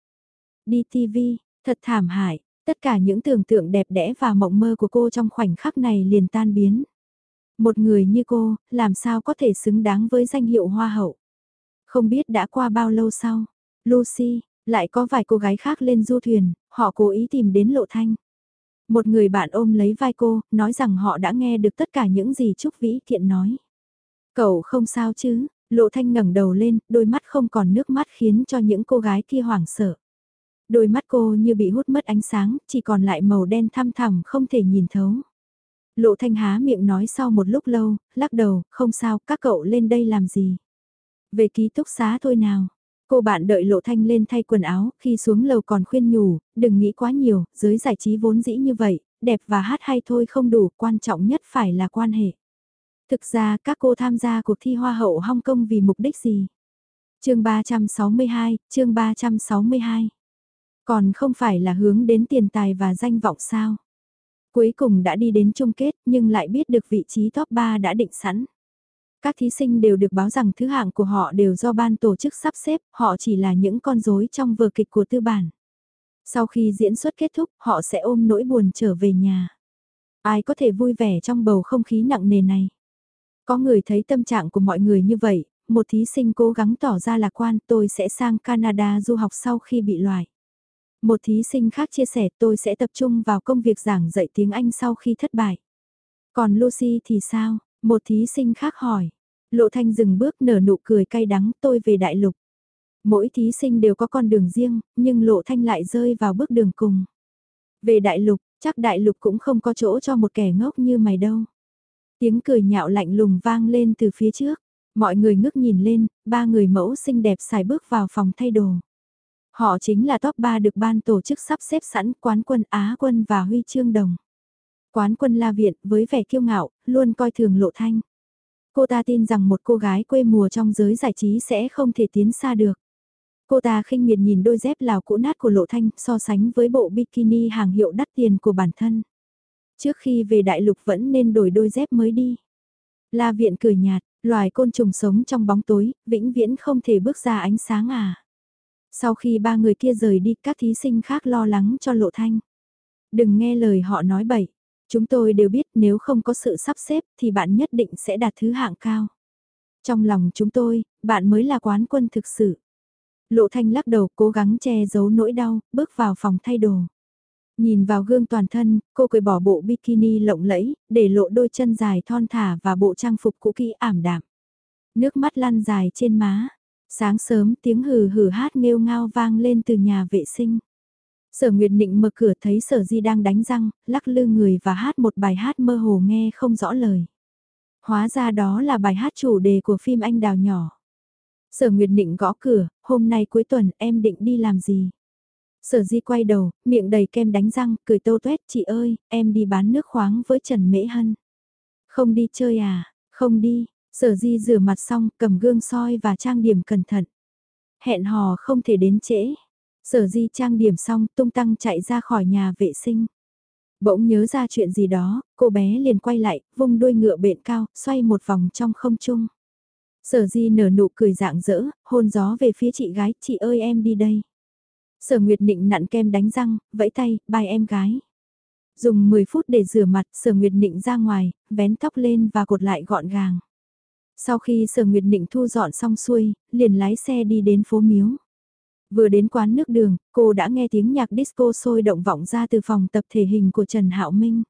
Đi TV, thật thảm hại, Tất cả những tưởng tượng đẹp đẽ và mộng mơ của cô trong khoảnh khắc này liền tan biến. Một người như cô, làm sao có thể xứng đáng với danh hiệu hoa hậu. Không biết đã qua bao lâu sau, Lucy, lại có vài cô gái khác lên du thuyền, họ cố ý tìm đến lộ thanh. Một người bạn ôm lấy vai cô, nói rằng họ đã nghe được tất cả những gì Trúc Vĩ Thiện nói. Cậu không sao chứ, Lộ Thanh ngẩng đầu lên, đôi mắt không còn nước mắt khiến cho những cô gái kia hoảng sợ. Đôi mắt cô như bị hút mất ánh sáng, chỉ còn lại màu đen thăm thẳm không thể nhìn thấu. Lộ Thanh há miệng nói sau một lúc lâu, lắc đầu, không sao, các cậu lên đây làm gì. Về ký túc xá thôi nào. Cô bạn đợi Lộ Thanh lên thay quần áo, khi xuống lầu còn khuyên nhủ, đừng nghĩ quá nhiều, giới giải trí vốn dĩ như vậy, đẹp và hát hay thôi không đủ, quan trọng nhất phải là quan hệ. Thực ra các cô tham gia cuộc thi Hoa hậu Hong Kong vì mục đích gì? chương 362, chương 362. Còn không phải là hướng đến tiền tài và danh vọng sao? Cuối cùng đã đi đến chung kết nhưng lại biết được vị trí top 3 đã định sẵn. Các thí sinh đều được báo rằng thứ hạng của họ đều do ban tổ chức sắp xếp, họ chỉ là những con rối trong vở kịch của tư bản. Sau khi diễn xuất kết thúc, họ sẽ ôm nỗi buồn trở về nhà. Ai có thể vui vẻ trong bầu không khí nặng nề này? Có người thấy tâm trạng của mọi người như vậy, một thí sinh cố gắng tỏ ra lạc quan tôi sẽ sang Canada du học sau khi bị loại. Một thí sinh khác chia sẻ tôi sẽ tập trung vào công việc giảng dạy tiếng Anh sau khi thất bại. Còn Lucy thì sao? Một thí sinh khác hỏi. Lộ Thanh dừng bước nở nụ cười cay đắng tôi về đại lục. Mỗi thí sinh đều có con đường riêng, nhưng Lộ Thanh lại rơi vào bước đường cùng. Về đại lục, chắc đại lục cũng không có chỗ cho một kẻ ngốc như mày đâu. Tiếng cười nhạo lạnh lùng vang lên từ phía trước. Mọi người ngước nhìn lên, ba người mẫu xinh đẹp xài bước vào phòng thay đồ. Họ chính là top 3 được ban tổ chức sắp xếp sẵn quán quân Á quân và huy chương đồng. Quán quân La Viện với vẻ kiêu ngạo, luôn coi thường lộ thanh. Cô ta tin rằng một cô gái quê mùa trong giới giải trí sẽ không thể tiến xa được. Cô ta khinh miệt nhìn đôi dép lào cũ nát của lộ thanh so sánh với bộ bikini hàng hiệu đắt tiền của bản thân. Trước khi về đại lục vẫn nên đổi đôi dép mới đi. La Viện cười nhạt, loài côn trùng sống trong bóng tối, vĩnh viễn không thể bước ra ánh sáng à. Sau khi ba người kia rời đi, các thí sinh khác lo lắng cho lộ thanh. Đừng nghe lời họ nói bậy. Chúng tôi đều biết nếu không có sự sắp xếp thì bạn nhất định sẽ đạt thứ hạng cao. Trong lòng chúng tôi, bạn mới là quán quân thực sự. Lộ thanh lắc đầu cố gắng che giấu nỗi đau, bước vào phòng thay đồ. Nhìn vào gương toàn thân, cô cười bỏ bộ bikini lộng lẫy, để lộ đôi chân dài thon thả và bộ trang phục cũ kỹ ảm đạm. Nước mắt lăn dài trên má, Sáng sớm tiếng hừ hừ hát nêu ngao vang lên từ nhà vệ sinh. Sở Nguyệt Nịnh mở cửa thấy Sở Di đang đánh răng, lắc lư người và hát một bài hát mơ hồ nghe không rõ lời. Hóa ra đó là bài hát chủ đề của phim Anh Đào Nhỏ. Sở Nguyệt Nịnh gõ cửa, hôm nay cuối tuần em định đi làm gì? Sở Di quay đầu, miệng đầy kem đánh răng, cười tâu tuét, chị ơi, em đi bán nước khoáng với Trần Mễ Hân. Không đi chơi à, không đi, Sở di rửa mặt xong, cầm gương soi và trang điểm cẩn thận. Hẹn hò không thể đến trễ. Sở di trang điểm xong, tung tăng chạy ra khỏi nhà vệ sinh. Bỗng nhớ ra chuyện gì đó, cô bé liền quay lại, vung đuôi ngựa bện cao, xoay một vòng trong không trung. Sở di nở nụ cười dạng dỡ, hôn gió về phía chị gái, chị ơi em đi đây. Sở Nguyệt Nịnh nặn kem đánh răng, vẫy tay, bài em gái. Dùng 10 phút để rửa mặt, Sở Nguyệt Nịnh ra ngoài, vén tóc lên và cột lại gọn gàng. Sau khi Sở Nguyệt Định thu dọn xong xuôi, liền lái xe đi đến phố Miếu. Vừa đến quán nước đường, cô đã nghe tiếng nhạc disco sôi động vọng ra từ phòng tập thể hình của Trần Hạo Minh.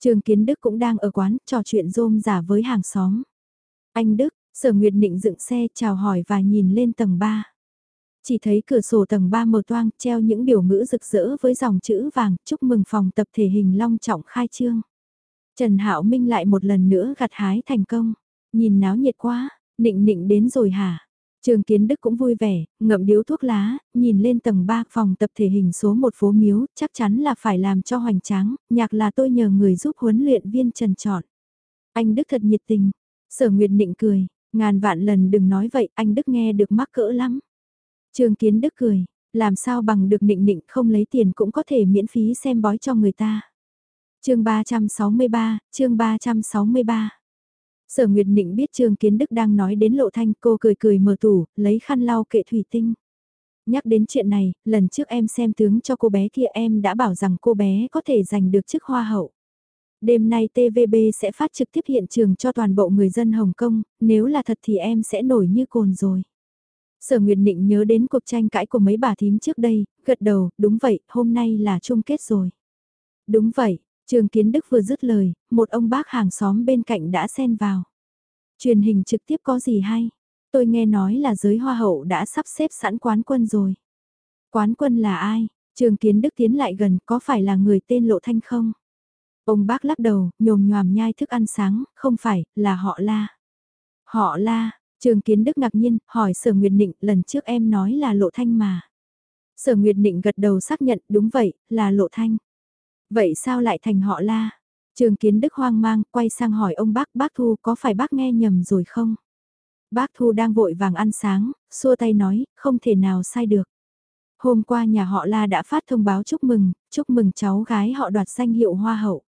Trường Kiến Đức cũng đang ở quán, trò chuyện rôm giả với hàng xóm. Anh Đức, Sở Nguyệt Định dựng xe chào hỏi và nhìn lên tầng 3. Chỉ thấy cửa sổ tầng 3 mờ toang treo những biểu ngữ rực rỡ với dòng chữ vàng chúc mừng phòng tập thể hình long trọng khai trương. Trần Hạo Minh lại một lần nữa gặt hái thành công. Nhìn náo nhiệt quá, nịnh nịnh đến rồi hả? Trường Kiến Đức cũng vui vẻ, ngậm điếu thuốc lá, nhìn lên tầng 3 phòng tập thể hình số 1 phố miếu, chắc chắn là phải làm cho hoành tráng, nhạc là tôi nhờ người giúp huấn luyện viên trần chọn. Anh Đức thật nhiệt tình, sở nguyệt nịnh cười, ngàn vạn lần đừng nói vậy, anh Đức nghe được mắc cỡ lắm. Trường Kiến Đức cười, làm sao bằng được nịnh nịnh không lấy tiền cũng có thể miễn phí xem bói cho người ta. chương 363, chương 363 Sở Nguyệt Nịnh biết Trương Kiến Đức đang nói đến lộ thanh cô cười cười mở tủ, lấy khăn lau kệ thủy tinh. Nhắc đến chuyện này, lần trước em xem tướng cho cô bé kia em đã bảo rằng cô bé có thể giành được chức hoa hậu. Đêm nay TVB sẽ phát trực tiếp hiện trường cho toàn bộ người dân Hồng Kông, nếu là thật thì em sẽ nổi như cồn rồi. Sở Nguyệt Nịnh nhớ đến cuộc tranh cãi của mấy bà thím trước đây, gật đầu, đúng vậy, hôm nay là chung kết rồi. Đúng vậy, Trường Kiến Đức vừa dứt lời, một ông bác hàng xóm bên cạnh đã xen vào. Truyền hình trực tiếp có gì hay? Tôi nghe nói là giới hoa hậu đã sắp xếp sẵn quán quân rồi. Quán quân là ai? Trường Kiến Đức tiến lại gần có phải là người tên Lộ Thanh không? Ông bác lắc đầu, nhồm nhòm nhai thức ăn sáng, không phải, là họ la. Họ la, Trường Kiến Đức ngạc nhiên, hỏi Sở Nguyệt Nịnh, lần trước em nói là Lộ Thanh mà. Sở Nguyệt Nịnh gật đầu xác nhận, đúng vậy, là Lộ Thanh. Vậy sao lại thành họ la? Trường Kiến Đức hoang mang, quay sang hỏi ông bác, bác Thu có phải bác nghe nhầm rồi không? Bác Thu đang vội vàng ăn sáng, xua tay nói, không thể nào sai được. Hôm qua nhà họ La đã phát thông báo chúc mừng, chúc mừng cháu gái họ đoạt danh hiệu Hoa hậu.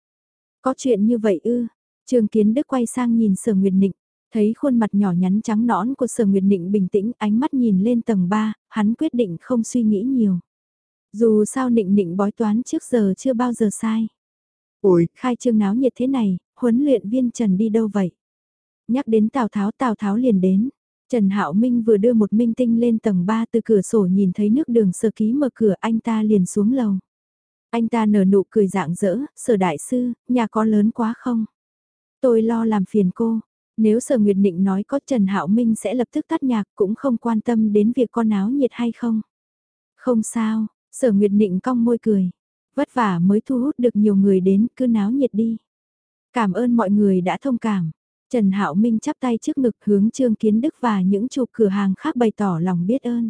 Có chuyện như vậy ư? Trường Kiến Đức quay sang nhìn Sở Nguyệt Nịnh, thấy khuôn mặt nhỏ nhắn trắng nõn của Sở Nguyệt Nịnh bình tĩnh, ánh mắt nhìn lên tầng 3, hắn quyết định không suy nghĩ nhiều. Dù sao Nịnh Nịnh bói toán trước giờ chưa bao giờ sai. Ôi, khai trương náo nhiệt thế này, huấn luyện viên Trần đi đâu vậy? Nhắc đến Tào Tháo Tào Tháo liền đến. Trần Hạo Minh vừa đưa một minh tinh lên tầng 3 từ cửa sổ nhìn thấy nước đường sơ ký mở cửa anh ta liền xuống lầu. Anh ta nở nụ cười dạng dỡ, sở đại sư, nhà có lớn quá không? Tôi lo làm phiền cô. Nếu sở Nguyệt Định nói có Trần Hạo Minh sẽ lập tức tắt nhạc cũng không quan tâm đến việc con áo nhiệt hay không. Không sao, sở Nguyệt Định cong môi cười. Vất vả mới thu hút được nhiều người đến, cứ náo nhiệt đi. Cảm ơn mọi người đã thông cảm. Trần Hạo Minh chắp tay trước ngực hướng Trương Kiến Đức và những chủ cửa hàng khác bày tỏ lòng biết ơn.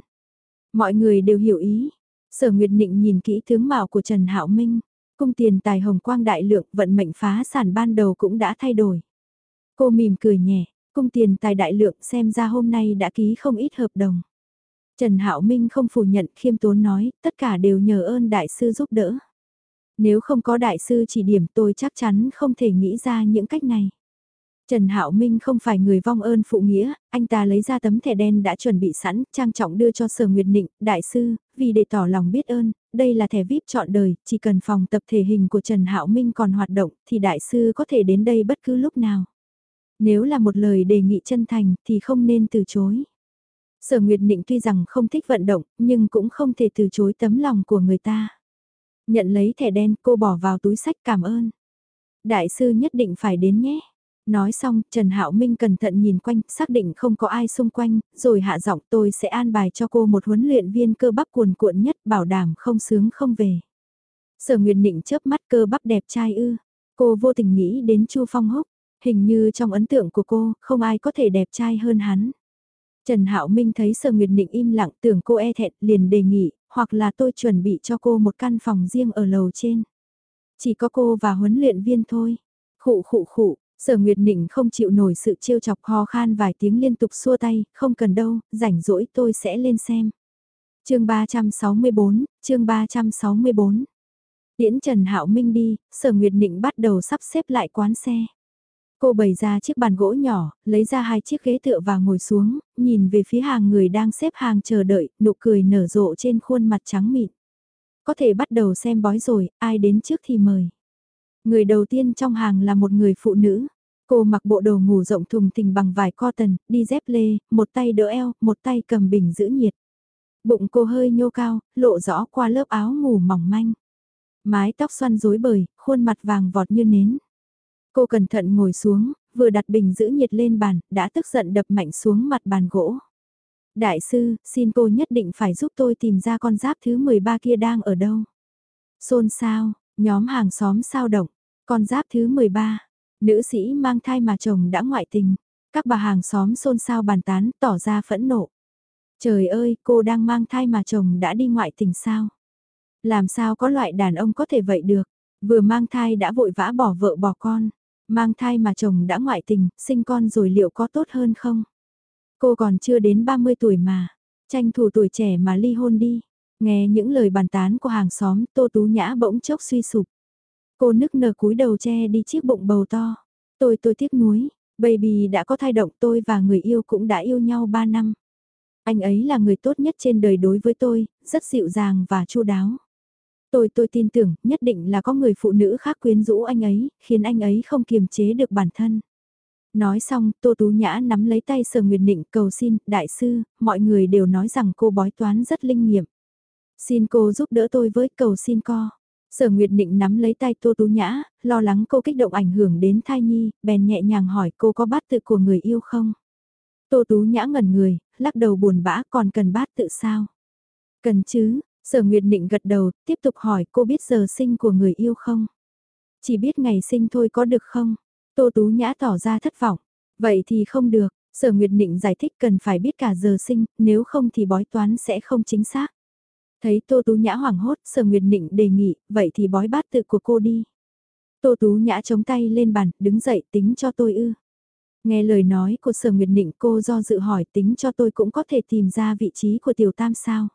Mọi người đều hiểu ý. Sở Nguyệt Nịnh nhìn kỹ tướng mạo của Trần Hạo Minh. Cung tiền tài hồng quang đại lượng vận mệnh phá sản ban đầu cũng đã thay đổi. Cô mỉm cười nhẹ, cung tiền tài đại lượng xem ra hôm nay đã ký không ít hợp đồng. Trần Hạo Minh không phủ nhận khiêm tốn nói, tất cả đều nhờ ơn đại sư giúp đỡ. Nếu không có đại sư chỉ điểm tôi chắc chắn không thể nghĩ ra những cách này. Trần Hạo Minh không phải người vong ơn phụ nghĩa, anh ta lấy ra tấm thẻ đen đã chuẩn bị sẵn, trang trọng đưa cho Sở Nguyệt Nịnh, đại sư, vì để tỏ lòng biết ơn, đây là thẻ VIP chọn đời, chỉ cần phòng tập thể hình của Trần Hạo Minh còn hoạt động thì đại sư có thể đến đây bất cứ lúc nào. Nếu là một lời đề nghị chân thành thì không nên từ chối. Sở Nguyệt Nịnh tuy rằng không thích vận động, nhưng cũng không thể từ chối tấm lòng của người ta. Nhận lấy thẻ đen cô bỏ vào túi sách cảm ơn. Đại sư nhất định phải đến nhé. Nói xong, Trần Hạo Minh cẩn thận nhìn quanh, xác định không có ai xung quanh, rồi hạ giọng tôi sẽ an bài cho cô một huấn luyện viên cơ bắp cuồn cuộn nhất, bảo đảm không sướng không về. Sở Nguyệt Nịnh chớp mắt cơ bắp đẹp trai ư. Cô vô tình nghĩ đến Chu Phong Húc, hình như trong ấn tượng của cô, không ai có thể đẹp trai hơn hắn. Trần Hạo Minh thấy Sở Nguyệt Nịnh im lặng tưởng cô e thẹn liền đề nghị, hoặc là tôi chuẩn bị cho cô một căn phòng riêng ở lầu trên. Chỉ có cô và huấn luyện viên thôi. Khụ khụ khụ, Sở Nguyệt Nịnh không chịu nổi sự trêu chọc ho khan vài tiếng liên tục xua tay, không cần đâu, rảnh rỗi tôi sẽ lên xem. chương 364, chương 364. Điễn Trần Hạo Minh đi, Sở Nguyệt Nịnh bắt đầu sắp xếp lại quán xe. Cô bày ra chiếc bàn gỗ nhỏ, lấy ra hai chiếc ghế tựa và ngồi xuống, nhìn về phía hàng người đang xếp hàng chờ đợi, nụ cười nở rộ trên khuôn mặt trắng mịn. Có thể bắt đầu xem bói rồi, ai đến trước thì mời. Người đầu tiên trong hàng là một người phụ nữ. Cô mặc bộ đồ ngủ rộng thùng thình bằng vải cotton, đi dép lê, một tay đỡ eo, một tay cầm bình giữ nhiệt. Bụng cô hơi nhô cao, lộ rõ qua lớp áo ngủ mỏng manh. Mái tóc xoăn rối bời, khuôn mặt vàng vọt như nến. Cô cẩn thận ngồi xuống, vừa đặt bình giữ nhiệt lên bàn, đã tức giận đập mạnh xuống mặt bàn gỗ. Đại sư, xin cô nhất định phải giúp tôi tìm ra con giáp thứ 13 kia đang ở đâu. Xôn sao, nhóm hàng xóm sao động, con giáp thứ 13, nữ sĩ mang thai mà chồng đã ngoại tình. Các bà hàng xóm xôn xao bàn tán, tỏ ra phẫn nộ. Trời ơi, cô đang mang thai mà chồng đã đi ngoại tình sao? Làm sao có loại đàn ông có thể vậy được? Vừa mang thai đã vội vã bỏ vợ bỏ con. Mang thai mà chồng đã ngoại tình, sinh con rồi liệu có tốt hơn không? Cô còn chưa đến 30 tuổi mà, tranh thủ tuổi trẻ mà ly hôn đi. Nghe những lời bàn tán của hàng xóm, Tô Tú Nhã bỗng chốc suy sụp. Cô nức nở cúi đầu che đi chiếc bụng bầu to. Tôi tôi tiếc nuối, baby đã có thai động tôi và người yêu cũng đã yêu nhau 3 năm. Anh ấy là người tốt nhất trên đời đối với tôi, rất dịu dàng và chu đáo. Tôi tôi tin tưởng nhất định là có người phụ nữ khác quyến rũ anh ấy, khiến anh ấy không kiềm chế được bản thân. Nói xong, Tô Tú Nhã nắm lấy tay Sở Nguyệt Định cầu xin, đại sư, mọi người đều nói rằng cô bói toán rất linh nghiệm. Xin cô giúp đỡ tôi với cầu xin co. Sở Nguyệt Định nắm lấy tay Tô Tú Nhã, lo lắng cô kích động ảnh hưởng đến thai nhi, bèn nhẹ nhàng hỏi cô có bát tự của người yêu không? Tô Tú Nhã ngẩn người, lắc đầu buồn bã còn cần bát tự sao? Cần chứ, Sở Nguyệt Định gật đầu, tiếp tục hỏi cô biết giờ sinh của người yêu không? Chỉ biết ngày sinh thôi có được không? Tô Tú Nhã tỏ ra thất vọng. Vậy thì không được, Sở Nguyệt Định giải thích cần phải biết cả giờ sinh, nếu không thì bói toán sẽ không chính xác. Thấy Tô Tú Nhã hoảng hốt, Sở Nguyệt Định đề nghị, vậy thì bói bát tự của cô đi. Tô Tú Nhã chống tay lên bàn, đứng dậy tính cho tôi ư. Nghe lời nói của Sở Nguyệt Định cô do dự hỏi tính cho tôi cũng có thể tìm ra vị trí của tiểu tam sao.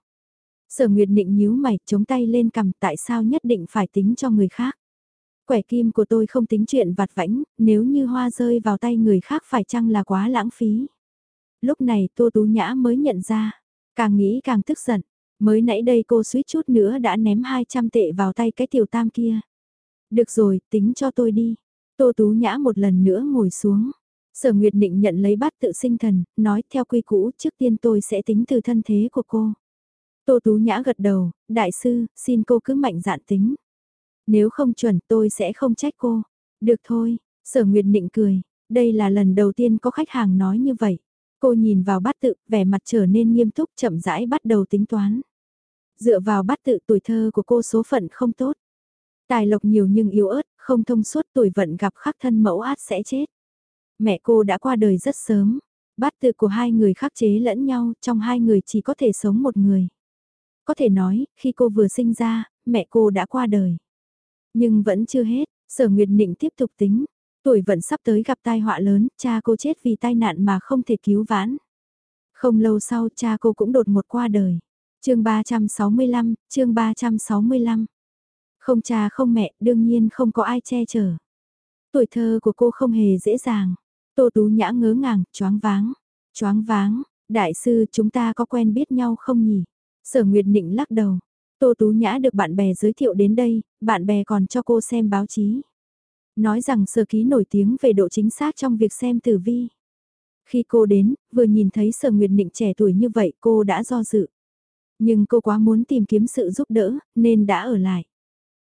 Sở Nguyệt Định nhíu mày, chống tay lên cầm tại sao nhất định phải tính cho người khác. Quẻ kim của tôi không tính chuyện vặt vãnh, nếu như hoa rơi vào tay người khác phải chăng là quá lãng phí. Lúc này Tô Tú Nhã mới nhận ra, càng nghĩ càng tức giận, mới nãy đây cô suýt chút nữa đã ném 200 tệ vào tay cái tiểu tam kia. Được rồi, tính cho tôi đi. Tô Tú Nhã một lần nữa ngồi xuống. Sở Nguyệt Định nhận lấy bát tự sinh thần, nói theo quy cũ trước tiên tôi sẽ tính từ thân thế của cô. Tô Tú Nhã gật đầu, đại sư, xin cô cứ mạnh dạn tính. Nếu không chuẩn tôi sẽ không trách cô. Được thôi, sở Nguyệt Định cười, đây là lần đầu tiên có khách hàng nói như vậy. Cô nhìn vào bát tự, vẻ mặt trở nên nghiêm túc chậm rãi bắt đầu tính toán. Dựa vào bát tự tuổi thơ của cô số phận không tốt. Tài lộc nhiều nhưng yếu ớt, không thông suốt tuổi vận gặp khắc thân mẫu át sẽ chết. Mẹ cô đã qua đời rất sớm. Bát tự của hai người khắc chế lẫn nhau, trong hai người chỉ có thể sống một người. Có thể nói, khi cô vừa sinh ra, mẹ cô đã qua đời. Nhưng vẫn chưa hết, sở nguyệt nịnh tiếp tục tính. Tuổi vẫn sắp tới gặp tai họa lớn, cha cô chết vì tai nạn mà không thể cứu vãn. Không lâu sau cha cô cũng đột ngột qua đời. chương 365, chương 365. Không cha không mẹ, đương nhiên không có ai che chở. Tuổi thơ của cô không hề dễ dàng. Tô Tú Nhã ngớ ngàng, choáng váng. Choáng váng, đại sư chúng ta có quen biết nhau không nhỉ? Sở Nguyệt Nịnh lắc đầu. Tô Tú Nhã được bạn bè giới thiệu đến đây, bạn bè còn cho cô xem báo chí. Nói rằng sở ký nổi tiếng về độ chính xác trong việc xem tử vi. Khi cô đến, vừa nhìn thấy sở Nguyệt Nịnh trẻ tuổi như vậy cô đã do dự. Nhưng cô quá muốn tìm kiếm sự giúp đỡ, nên đã ở lại.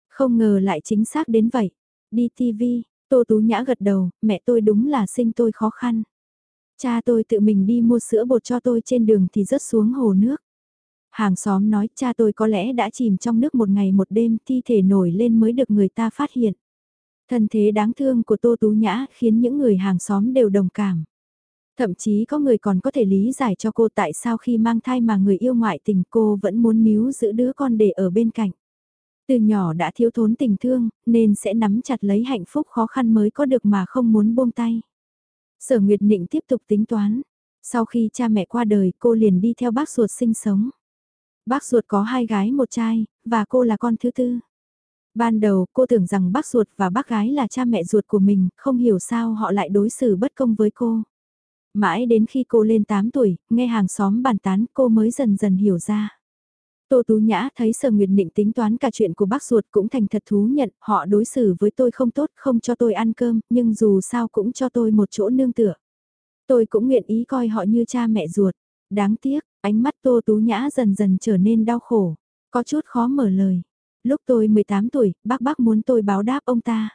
Không ngờ lại chính xác đến vậy. Đi TV, Tô Tú Nhã gật đầu, mẹ tôi đúng là sinh tôi khó khăn. Cha tôi tự mình đi mua sữa bột cho tôi trên đường thì rớt xuống hồ nước. Hàng xóm nói cha tôi có lẽ đã chìm trong nước một ngày một đêm thi thể nổi lên mới được người ta phát hiện. Thân thế đáng thương của Tô Tú Nhã khiến những người hàng xóm đều đồng cảm. Thậm chí có người còn có thể lý giải cho cô tại sao khi mang thai mà người yêu ngoại tình cô vẫn muốn níu giữ đứa con để ở bên cạnh. Từ nhỏ đã thiếu thốn tình thương, nên sẽ nắm chặt lấy hạnh phúc khó khăn mới có được mà không muốn buông tay. Sở Nguyệt Nịnh tiếp tục tính toán. Sau khi cha mẹ qua đời cô liền đi theo bác ruột sinh sống. Bác ruột có hai gái một trai, và cô là con thứ tư. Ban đầu cô tưởng rằng bác ruột và bác gái là cha mẹ ruột của mình, không hiểu sao họ lại đối xử bất công với cô. Mãi đến khi cô lên 8 tuổi, nghe hàng xóm bàn tán cô mới dần dần hiểu ra. Tô Tú Nhã thấy Sở Nguyệt Định tính toán cả chuyện của bác ruột cũng thành thật thú nhận họ đối xử với tôi không tốt không cho tôi ăn cơm nhưng dù sao cũng cho tôi một chỗ nương tựa. Tôi cũng nguyện ý coi họ như cha mẹ ruột. Đáng tiếc, ánh mắt Tô Tú Nhã dần dần trở nên đau khổ, có chút khó mở lời. Lúc tôi 18 tuổi, bác bác muốn tôi báo đáp ông ta.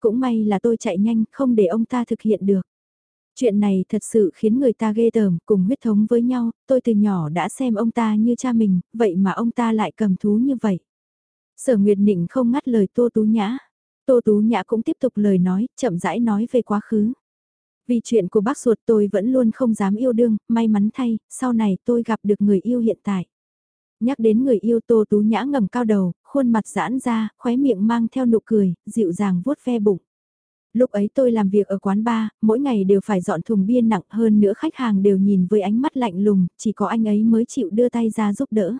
Cũng may là tôi chạy nhanh, không để ông ta thực hiện được. Chuyện này thật sự khiến người ta ghê tởm, cùng huyết thống với nhau, tôi từ nhỏ đã xem ông ta như cha mình, vậy mà ông ta lại cầm thú như vậy. Sở Nguyệt Nịnh không ngắt lời Tô Tú Nhã. Tô Tú Nhã cũng tiếp tục lời nói, chậm rãi nói về quá khứ. Vì chuyện của bác ruột tôi vẫn luôn không dám yêu đương, may mắn thay, sau này tôi gặp được người yêu hiện tại. Nhắc đến người yêu Tô Tú Nhã ngầm cao đầu, khuôn mặt giãn ra, khóe miệng mang theo nụ cười, dịu dàng vuốt ve bụng. Lúc ấy tôi làm việc ở quán bar, mỗi ngày đều phải dọn thùng bia nặng hơn nữa khách hàng đều nhìn với ánh mắt lạnh lùng, chỉ có anh ấy mới chịu đưa tay ra giúp đỡ.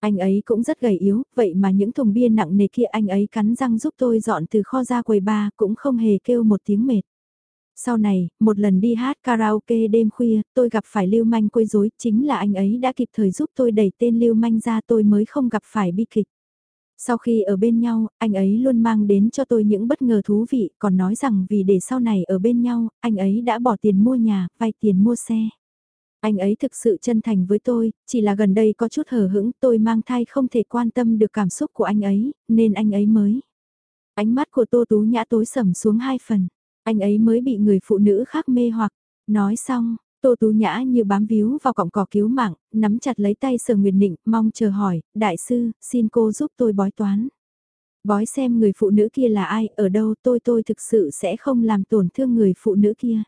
Anh ấy cũng rất gầy yếu, vậy mà những thùng bia nặng nề kia anh ấy cắn răng giúp tôi dọn từ kho ra quầy bar cũng không hề kêu một tiếng mệt. Sau này, một lần đi hát karaoke đêm khuya, tôi gặp phải Lưu Manh quấy rối, chính là anh ấy đã kịp thời giúp tôi đẩy tên Lưu Manh ra tôi mới không gặp phải bi kịch. Sau khi ở bên nhau, anh ấy luôn mang đến cho tôi những bất ngờ thú vị, còn nói rằng vì để sau này ở bên nhau, anh ấy đã bỏ tiền mua nhà, vay tiền mua xe. Anh ấy thực sự chân thành với tôi, chỉ là gần đây có chút hờ hững tôi mang thai không thể quan tâm được cảm xúc của anh ấy, nên anh ấy mới. Ánh mắt của Tô Tú Nhã tối sầm xuống hai phần, anh ấy mới bị người phụ nữ khác mê hoặc. Nói xong, Tô Tú Nhã như bám víu vào cọng cỏ cứu mạng, nắm chặt lấy tay Sở Nguyệt Nịnh, mong chờ hỏi, đại sư, xin cô giúp tôi bói toán. Bói xem người phụ nữ kia là ai, ở đâu tôi tôi thực sự sẽ không làm tổn thương người phụ nữ kia.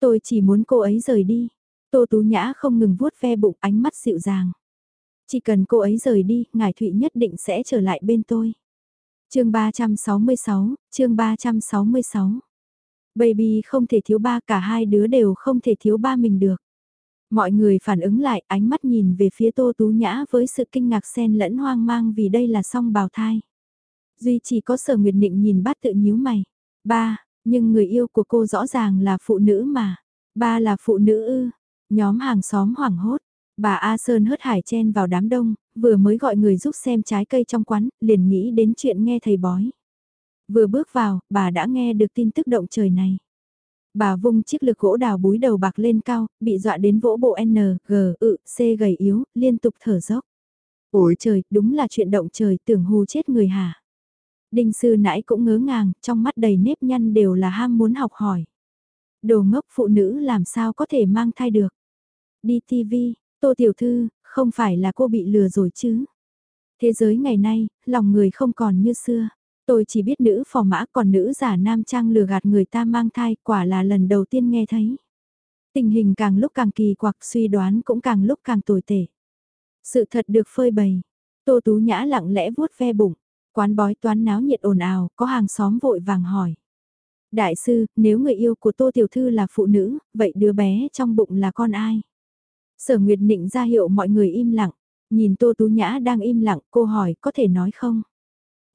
Tôi chỉ muốn cô ấy rời đi. Tô Tú Nhã không ngừng vuốt ve bụng ánh mắt dịu dàng. Chỉ cần cô ấy rời đi, Ngài Thụy nhất định sẽ trở lại bên tôi. chương 366, chương 366. Baby không thể thiếu ba cả hai đứa đều không thể thiếu ba mình được. Mọi người phản ứng lại ánh mắt nhìn về phía Tô Tú Nhã với sự kinh ngạc xen lẫn hoang mang vì đây là song bào thai. Duy chỉ có sở nguyệt định nhìn bát tự nhíu mày. Ba, nhưng người yêu của cô rõ ràng là phụ nữ mà. Ba là phụ nữ ư. Nhóm hàng xóm hoảng hốt. Bà A Sơn hớt hải chen vào đám đông, vừa mới gọi người giúp xem trái cây trong quán, liền nghĩ đến chuyện nghe thầy bói. Vừa bước vào, bà đã nghe được tin tức động trời này. Bà vung chiếc lực gỗ đào búi đầu bạc lên cao, bị dọa đến vỗ bộ N, G, ự, C gầy yếu, liên tục thở dốc. Ôi trời, đúng là chuyện động trời tưởng hù chết người hả. Đinh sư nãy cũng ngớ ngàng, trong mắt đầy nếp nhăn đều là ham muốn học hỏi. Đồ ngốc phụ nữ làm sao có thể mang thai được. Đi TV, tô tiểu thư, không phải là cô bị lừa rồi chứ. Thế giới ngày nay, lòng người không còn như xưa. Tôi chỉ biết nữ phò mã còn nữ giả nam trang lừa gạt người ta mang thai quả là lần đầu tiên nghe thấy. Tình hình càng lúc càng kỳ quặc suy đoán cũng càng lúc càng tồi tệ. Sự thật được phơi bày. Tô Tú Nhã lặng lẽ vuốt ve bụng. Quán bói toán náo nhiệt ồn ào, có hàng xóm vội vàng hỏi. Đại sư, nếu người yêu của Tô Tiểu Thư là phụ nữ, vậy đứa bé trong bụng là con ai? Sở Nguyệt Nịnh ra hiệu mọi người im lặng. Nhìn Tô Tú Nhã đang im lặng, cô hỏi có thể nói không?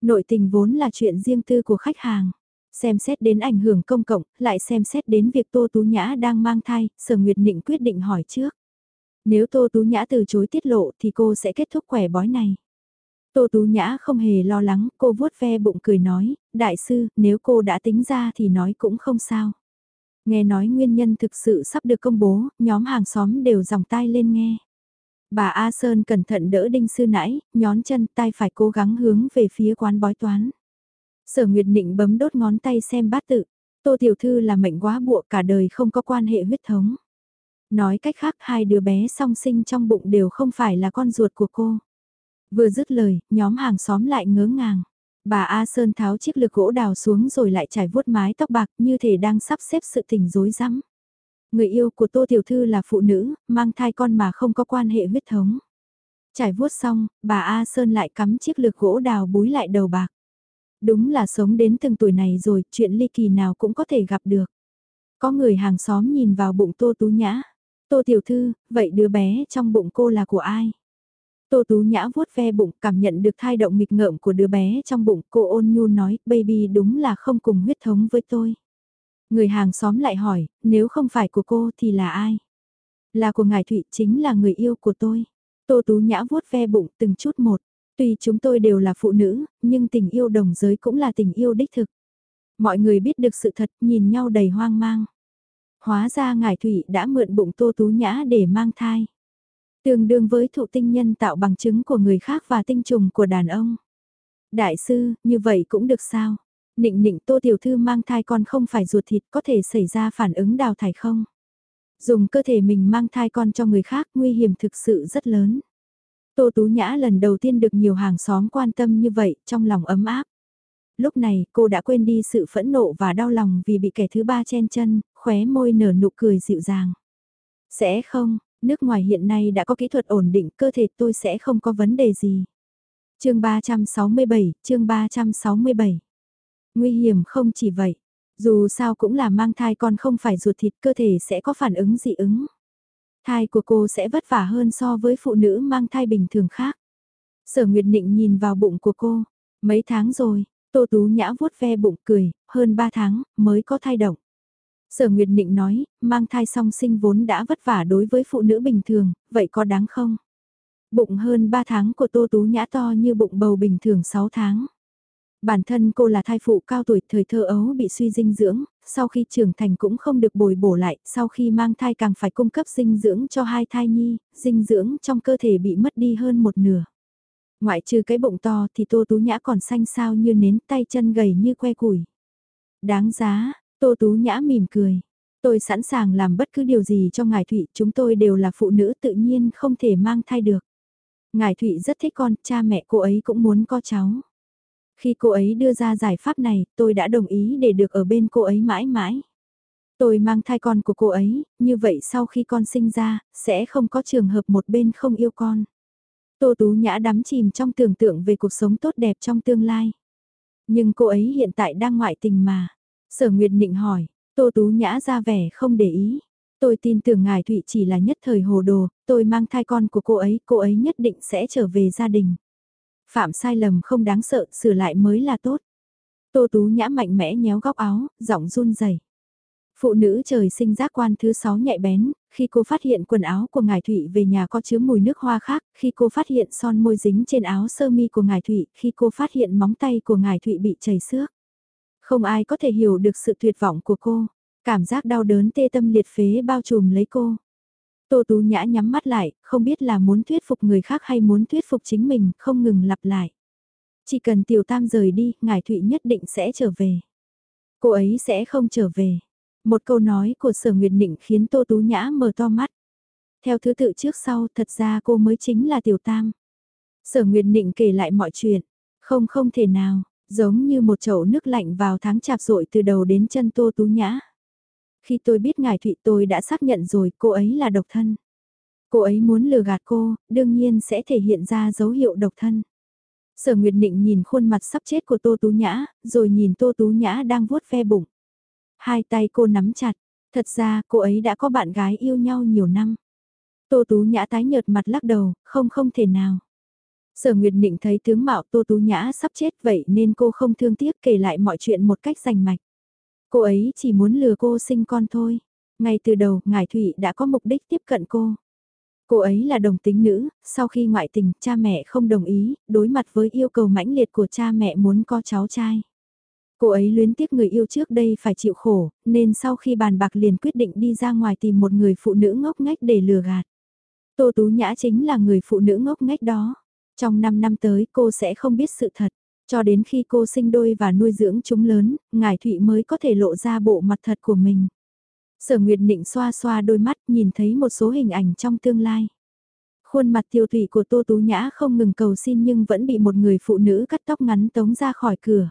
Nội tình vốn là chuyện riêng tư của khách hàng. Xem xét đến ảnh hưởng công cộng, lại xem xét đến việc Tô Tú Nhã đang mang thai, Sở Nguyệt Nịnh quyết định hỏi trước. Nếu Tô Tú Nhã từ chối tiết lộ thì cô sẽ kết thúc quẻ bói này. Tô Tú Nhã không hề lo lắng, cô vuốt ve bụng cười nói, đại sư, nếu cô đã tính ra thì nói cũng không sao. Nghe nói nguyên nhân thực sự sắp được công bố, nhóm hàng xóm đều dòng tai lên nghe. Bà A Sơn cẩn thận đỡ đinh sư nãy, nhón chân tay phải cố gắng hướng về phía quán bói toán. Sở Nguyệt Nịnh bấm đốt ngón tay xem bát tự. Tô Tiểu Thư là mệnh quá buộc cả đời không có quan hệ huyết thống. Nói cách khác hai đứa bé song sinh trong bụng đều không phải là con ruột của cô. Vừa dứt lời, nhóm hàng xóm lại ngớ ngàng. Bà A Sơn tháo chiếc lược gỗ đào xuống rồi lại trải vuốt mái tóc bạc như thể đang sắp xếp sự tình rối rắm. Người yêu của Tô Tiểu Thư là phụ nữ, mang thai con mà không có quan hệ huyết thống. Trải vuốt xong, bà A Sơn lại cắm chiếc lược gỗ đào búi lại đầu bạc. Đúng là sống đến từng tuổi này rồi, chuyện ly kỳ nào cũng có thể gặp được. Có người hàng xóm nhìn vào bụng Tô Tú Nhã. Tô Tiểu Thư, vậy đứa bé trong bụng cô là của ai? Tô Tú Nhã vuốt ve bụng cảm nhận được thai động nghịch ngợm của đứa bé trong bụng cô ôn nhu nói baby đúng là không cùng huyết thống với tôi. Người hàng xóm lại hỏi, nếu không phải của cô thì là ai? Là của ngài Thụy chính là người yêu của tôi. Tô Tú Nhã vuốt ve bụng từng chút một. Tuy chúng tôi đều là phụ nữ, nhưng tình yêu đồng giới cũng là tình yêu đích thực. Mọi người biết được sự thật nhìn nhau đầy hoang mang. Hóa ra ngài Thụy đã mượn bụng Tô Tú Nhã để mang thai. Tương đương với thụ tinh nhân tạo bằng chứng của người khác và tinh trùng của đàn ông. Đại sư, như vậy cũng được sao? Nịnh nịnh tô tiểu thư mang thai con không phải ruột thịt có thể xảy ra phản ứng đào thải không? Dùng cơ thể mình mang thai con cho người khác nguy hiểm thực sự rất lớn. Tô Tú Nhã lần đầu tiên được nhiều hàng xóm quan tâm như vậy trong lòng ấm áp. Lúc này cô đã quên đi sự phẫn nộ và đau lòng vì bị kẻ thứ ba chen chân, khóe môi nở nụ cười dịu dàng. Sẽ không, nước ngoài hiện nay đã có kỹ thuật ổn định cơ thể tôi sẽ không có vấn đề gì. chương 367, chương 367. Nguy hiểm không chỉ vậy, dù sao cũng là mang thai con không phải ruột thịt cơ thể sẽ có phản ứng dị ứng. Thai của cô sẽ vất vả hơn so với phụ nữ mang thai bình thường khác. Sở Nguyệt Nịnh nhìn vào bụng của cô, mấy tháng rồi, Tô Tú Nhã vuốt ve bụng cười, hơn 3 tháng, mới có thai động. Sở Nguyệt Nịnh nói, mang thai song sinh vốn đã vất vả đối với phụ nữ bình thường, vậy có đáng không? Bụng hơn 3 tháng của Tô Tú Nhã to như bụng bầu bình thường 6 tháng. Bản thân cô là thai phụ cao tuổi thời thơ ấu bị suy dinh dưỡng, sau khi trưởng thành cũng không được bồi bổ lại, sau khi mang thai càng phải cung cấp dinh dưỡng cho hai thai nhi, dinh dưỡng trong cơ thể bị mất đi hơn một nửa. Ngoại trừ cái bụng to thì Tô Tú Nhã còn xanh sao như nến tay chân gầy như que củi. Đáng giá, Tô Tú Nhã mỉm cười. Tôi sẵn sàng làm bất cứ điều gì cho Ngài Thụy, chúng tôi đều là phụ nữ tự nhiên không thể mang thai được. Ngài Thụy rất thích con, cha mẹ cô ấy cũng muốn có cháu. Khi cô ấy đưa ra giải pháp này, tôi đã đồng ý để được ở bên cô ấy mãi mãi. Tôi mang thai con của cô ấy, như vậy sau khi con sinh ra, sẽ không có trường hợp một bên không yêu con. Tô Tú Nhã đắm chìm trong tưởng tượng về cuộc sống tốt đẹp trong tương lai. Nhưng cô ấy hiện tại đang ngoại tình mà. Sở Nguyệt Nịnh hỏi, Tô Tú Nhã ra vẻ không để ý. Tôi tin tưởng ngài Thụy chỉ là nhất thời hồ đồ, tôi mang thai con của cô ấy, cô ấy nhất định sẽ trở về gia đình. Phạm sai lầm không đáng sợ, sửa lại mới là tốt. Tô Tú Nhã mạnh mẽ nhéo góc áo, giọng run rẩy. Phụ nữ trời sinh giác quan thứ sáu nhạy bén, khi cô phát hiện quần áo của Ngài Thụy về nhà có chứa mùi nước hoa khác, khi cô phát hiện son môi dính trên áo sơ mi của Ngài Thụy, khi cô phát hiện móng tay của Ngài Thụy bị chảy xước. Không ai có thể hiểu được sự tuyệt vọng của cô, cảm giác đau đớn tê tâm liệt phế bao trùm lấy cô. Tô Tú Nhã nhắm mắt lại, không biết là muốn thuyết phục người khác hay muốn thuyết phục chính mình, không ngừng lặp lại. Chỉ cần Tiểu Tam rời đi, Ngài Thụy nhất định sẽ trở về. Cô ấy sẽ không trở về. Một câu nói của Sở Nguyệt Nịnh khiến Tô Tú Nhã mở to mắt. Theo thứ tự trước sau, thật ra cô mới chính là Tiểu Tam. Sở Nguyệt Nịnh kể lại mọi chuyện. Không không thể nào, giống như một chậu nước lạnh vào tháng chạp rội từ đầu đến chân Tô Tú Nhã. Khi tôi biết ngài Thụy tôi đã xác nhận rồi cô ấy là độc thân. Cô ấy muốn lừa gạt cô, đương nhiên sẽ thể hiện ra dấu hiệu độc thân. Sở Nguyệt Nịnh nhìn khuôn mặt sắp chết của Tô Tú Nhã, rồi nhìn Tô Tú Nhã đang vuốt ve bụng. Hai tay cô nắm chặt, thật ra cô ấy đã có bạn gái yêu nhau nhiều năm. Tô Tú Nhã tái nhợt mặt lắc đầu, không không thể nào. Sở Nguyệt Nịnh thấy tướng mạo Tô Tú Nhã sắp chết vậy nên cô không thương tiếc kể lại mọi chuyện một cách rành mạch. Cô ấy chỉ muốn lừa cô sinh con thôi. Ngay từ đầu, Ngải Thụy đã có mục đích tiếp cận cô. Cô ấy là đồng tính nữ, sau khi ngoại tình, cha mẹ không đồng ý, đối mặt với yêu cầu mãnh liệt của cha mẹ muốn có cháu trai. Cô ấy luyến tiếc người yêu trước đây phải chịu khổ, nên sau khi bàn bạc liền quyết định đi ra ngoài tìm một người phụ nữ ngốc nghếch để lừa gạt. Tô Tú Nhã chính là người phụ nữ ngốc nghếch đó. Trong 5 năm tới cô sẽ không biết sự thật. Cho đến khi cô sinh đôi và nuôi dưỡng chúng lớn, Ngài Thụy mới có thể lộ ra bộ mặt thật của mình. Sở Nguyệt Nịnh xoa xoa đôi mắt nhìn thấy một số hình ảnh trong tương lai. Khuôn mặt tiêu thủy của Tô Tú Nhã không ngừng cầu xin nhưng vẫn bị một người phụ nữ cắt tóc ngắn tống ra khỏi cửa.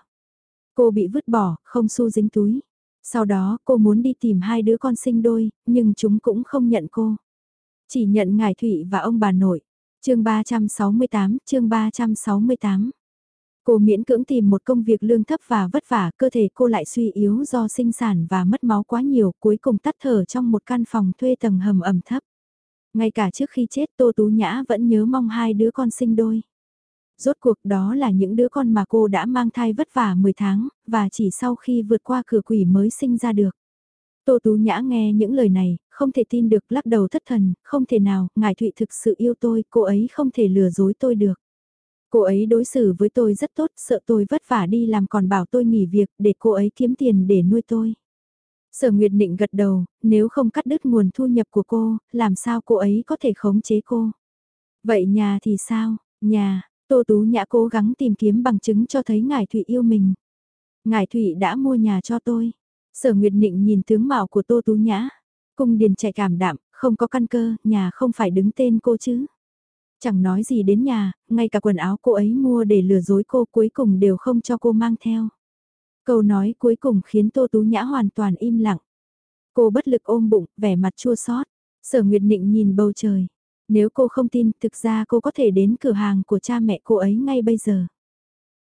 Cô bị vứt bỏ, không xu dính túi. Sau đó cô muốn đi tìm hai đứa con sinh đôi, nhưng chúng cũng không nhận cô. Chỉ nhận Ngài Thụy và ông bà nội. chương 368, chương 368. Cô miễn cưỡng tìm một công việc lương thấp và vất vả, cơ thể cô lại suy yếu do sinh sản và mất máu quá nhiều, cuối cùng tắt thở trong một căn phòng thuê tầng hầm ẩm thấp. Ngay cả trước khi chết Tô Tú Nhã vẫn nhớ mong hai đứa con sinh đôi. Rốt cuộc đó là những đứa con mà cô đã mang thai vất vả 10 tháng, và chỉ sau khi vượt qua cửa quỷ mới sinh ra được. Tô Tú Nhã nghe những lời này, không thể tin được lắc đầu thất thần, không thể nào, Ngài Thụy thực sự yêu tôi, cô ấy không thể lừa dối tôi được. Cô ấy đối xử với tôi rất tốt, sợ tôi vất vả đi làm còn bảo tôi nghỉ việc để cô ấy kiếm tiền để nuôi tôi. Sở Nguyệt Định gật đầu, nếu không cắt đứt nguồn thu nhập của cô, làm sao cô ấy có thể khống chế cô? Vậy nhà thì sao? Nhà, Tô Tú Nhã cố gắng tìm kiếm bằng chứng cho thấy Ngài Thụy yêu mình. Ngài Thụy đã mua nhà cho tôi. Sở Nguyệt Định nhìn tướng mạo của Tô Tú Nhã. Cung điền chạy cảm đạm, không có căn cơ, nhà không phải đứng tên cô chứ. Chẳng nói gì đến nhà, ngay cả quần áo cô ấy mua để lừa dối cô cuối cùng đều không cho cô mang theo. Câu nói cuối cùng khiến Tô Tú Nhã hoàn toàn im lặng. Cô bất lực ôm bụng, vẻ mặt chua xót. Sở Nguyệt Nịnh nhìn bầu trời. Nếu cô không tin, thực ra cô có thể đến cửa hàng của cha mẹ cô ấy ngay bây giờ.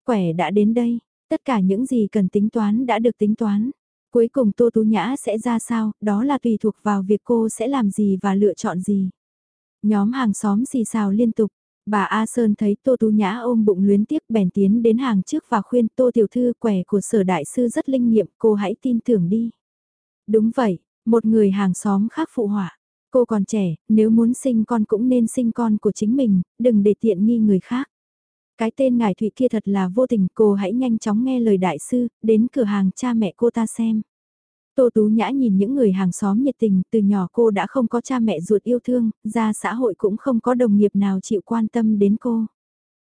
Quẻ đã đến đây, tất cả những gì cần tính toán đã được tính toán. Cuối cùng Tô Tú Nhã sẽ ra sao, đó là tùy thuộc vào việc cô sẽ làm gì và lựa chọn gì. Nhóm hàng xóm xì xào liên tục. Bà A Sơn thấy Tô Tú Nhã ôm bụng luyến tiếc bèn tiến đến hàng trước và khuyên Tô Tiểu Thư quẻ của sở đại sư rất linh nghiệm, cô hãy tin tưởng đi. Đúng vậy, một người hàng xóm khác phụ họa. Cô còn trẻ, nếu muốn sinh con cũng nên sinh con của chính mình, đừng để tiện nghi người khác. Cái tên ngài Thụy kia thật là vô tình, cô hãy nhanh chóng nghe lời đại sư, đến cửa hàng cha mẹ cô ta xem. Tô Tú Nhã nhìn những người hàng xóm nhiệt tình, từ nhỏ cô đã không có cha mẹ ruột yêu thương, ra xã hội cũng không có đồng nghiệp nào chịu quan tâm đến cô.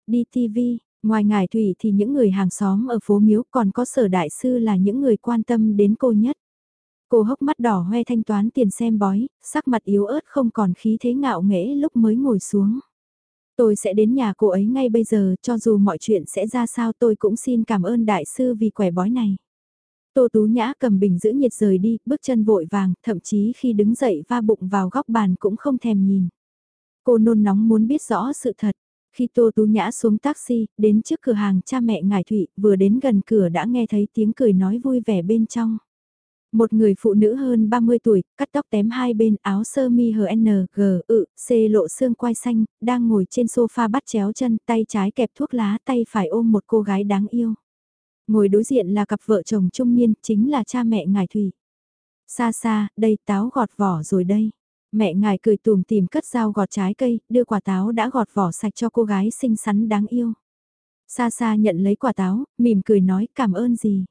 Đi TV, ngoài ngài Thủy thì những người hàng xóm ở phố Miếu còn có sở đại sư là những người quan tâm đến cô nhất. Cô hốc mắt đỏ hoe thanh toán tiền xem bói, sắc mặt yếu ớt không còn khí thế ngạo nghễ lúc mới ngồi xuống. Tôi sẽ đến nhà cô ấy ngay bây giờ, cho dù mọi chuyện sẽ ra sao tôi cũng xin cảm ơn đại sư vì quẻ bói này. Tô Tú Nhã cầm bình giữ nhiệt rời đi, bước chân vội vàng, thậm chí khi đứng dậy va bụng vào góc bàn cũng không thèm nhìn. Cô nôn nóng muốn biết rõ sự thật. Khi Tô Tú Nhã xuống taxi, đến trước cửa hàng cha mẹ Ngài Thụy, vừa đến gần cửa đã nghe thấy tiếng cười nói vui vẻ bên trong. Một người phụ nữ hơn 30 tuổi, cắt tóc tém hai bên áo sơ mi HN, G, ự, C lộ xương quai xanh, đang ngồi trên sofa bắt chéo chân, tay trái kẹp thuốc lá, tay phải ôm một cô gái đáng yêu. Ngồi đối diện là cặp vợ chồng trung niên, chính là cha mẹ ngài Thủy. Xa xa, đây táo gọt vỏ rồi đây. Mẹ ngài cười tùm tìm cất dao gọt trái cây, đưa quả táo đã gọt vỏ sạch cho cô gái xinh xắn đáng yêu. Xa xa nhận lấy quả táo, mỉm cười nói cảm ơn gì.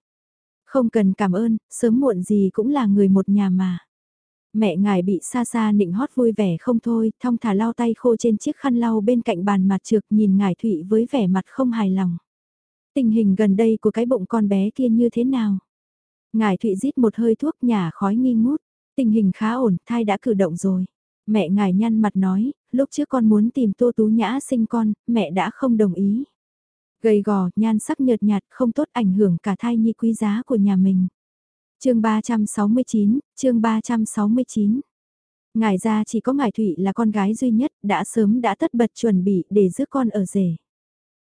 Không cần cảm ơn, sớm muộn gì cũng là người một nhà mà. Mẹ ngài bị xa xa nịnh hót vui vẻ không thôi, thong thả lau tay khô trên chiếc khăn lau bên cạnh bàn mặt trượt nhìn ngài Thụy với vẻ mặt không hài lòng. Tình hình gần đây của cái bụng con bé kia như thế nào? Ngài Thụy rít một hơi thuốc nhả khói nghi ngút. Tình hình khá ổn, thai đã cử động rồi. Mẹ ngài nhăn mặt nói, lúc trước con muốn tìm Tô Tú Nhã sinh con, mẹ đã không đồng ý. Gầy gò, nhan sắc nhợt nhạt, không tốt ảnh hưởng cả thai nhi quý giá của nhà mình. chương 369, chương 369. Ngài ra chỉ có ngài Thụy là con gái duy nhất, đã sớm đã tất bật chuẩn bị để giữ con ở rể.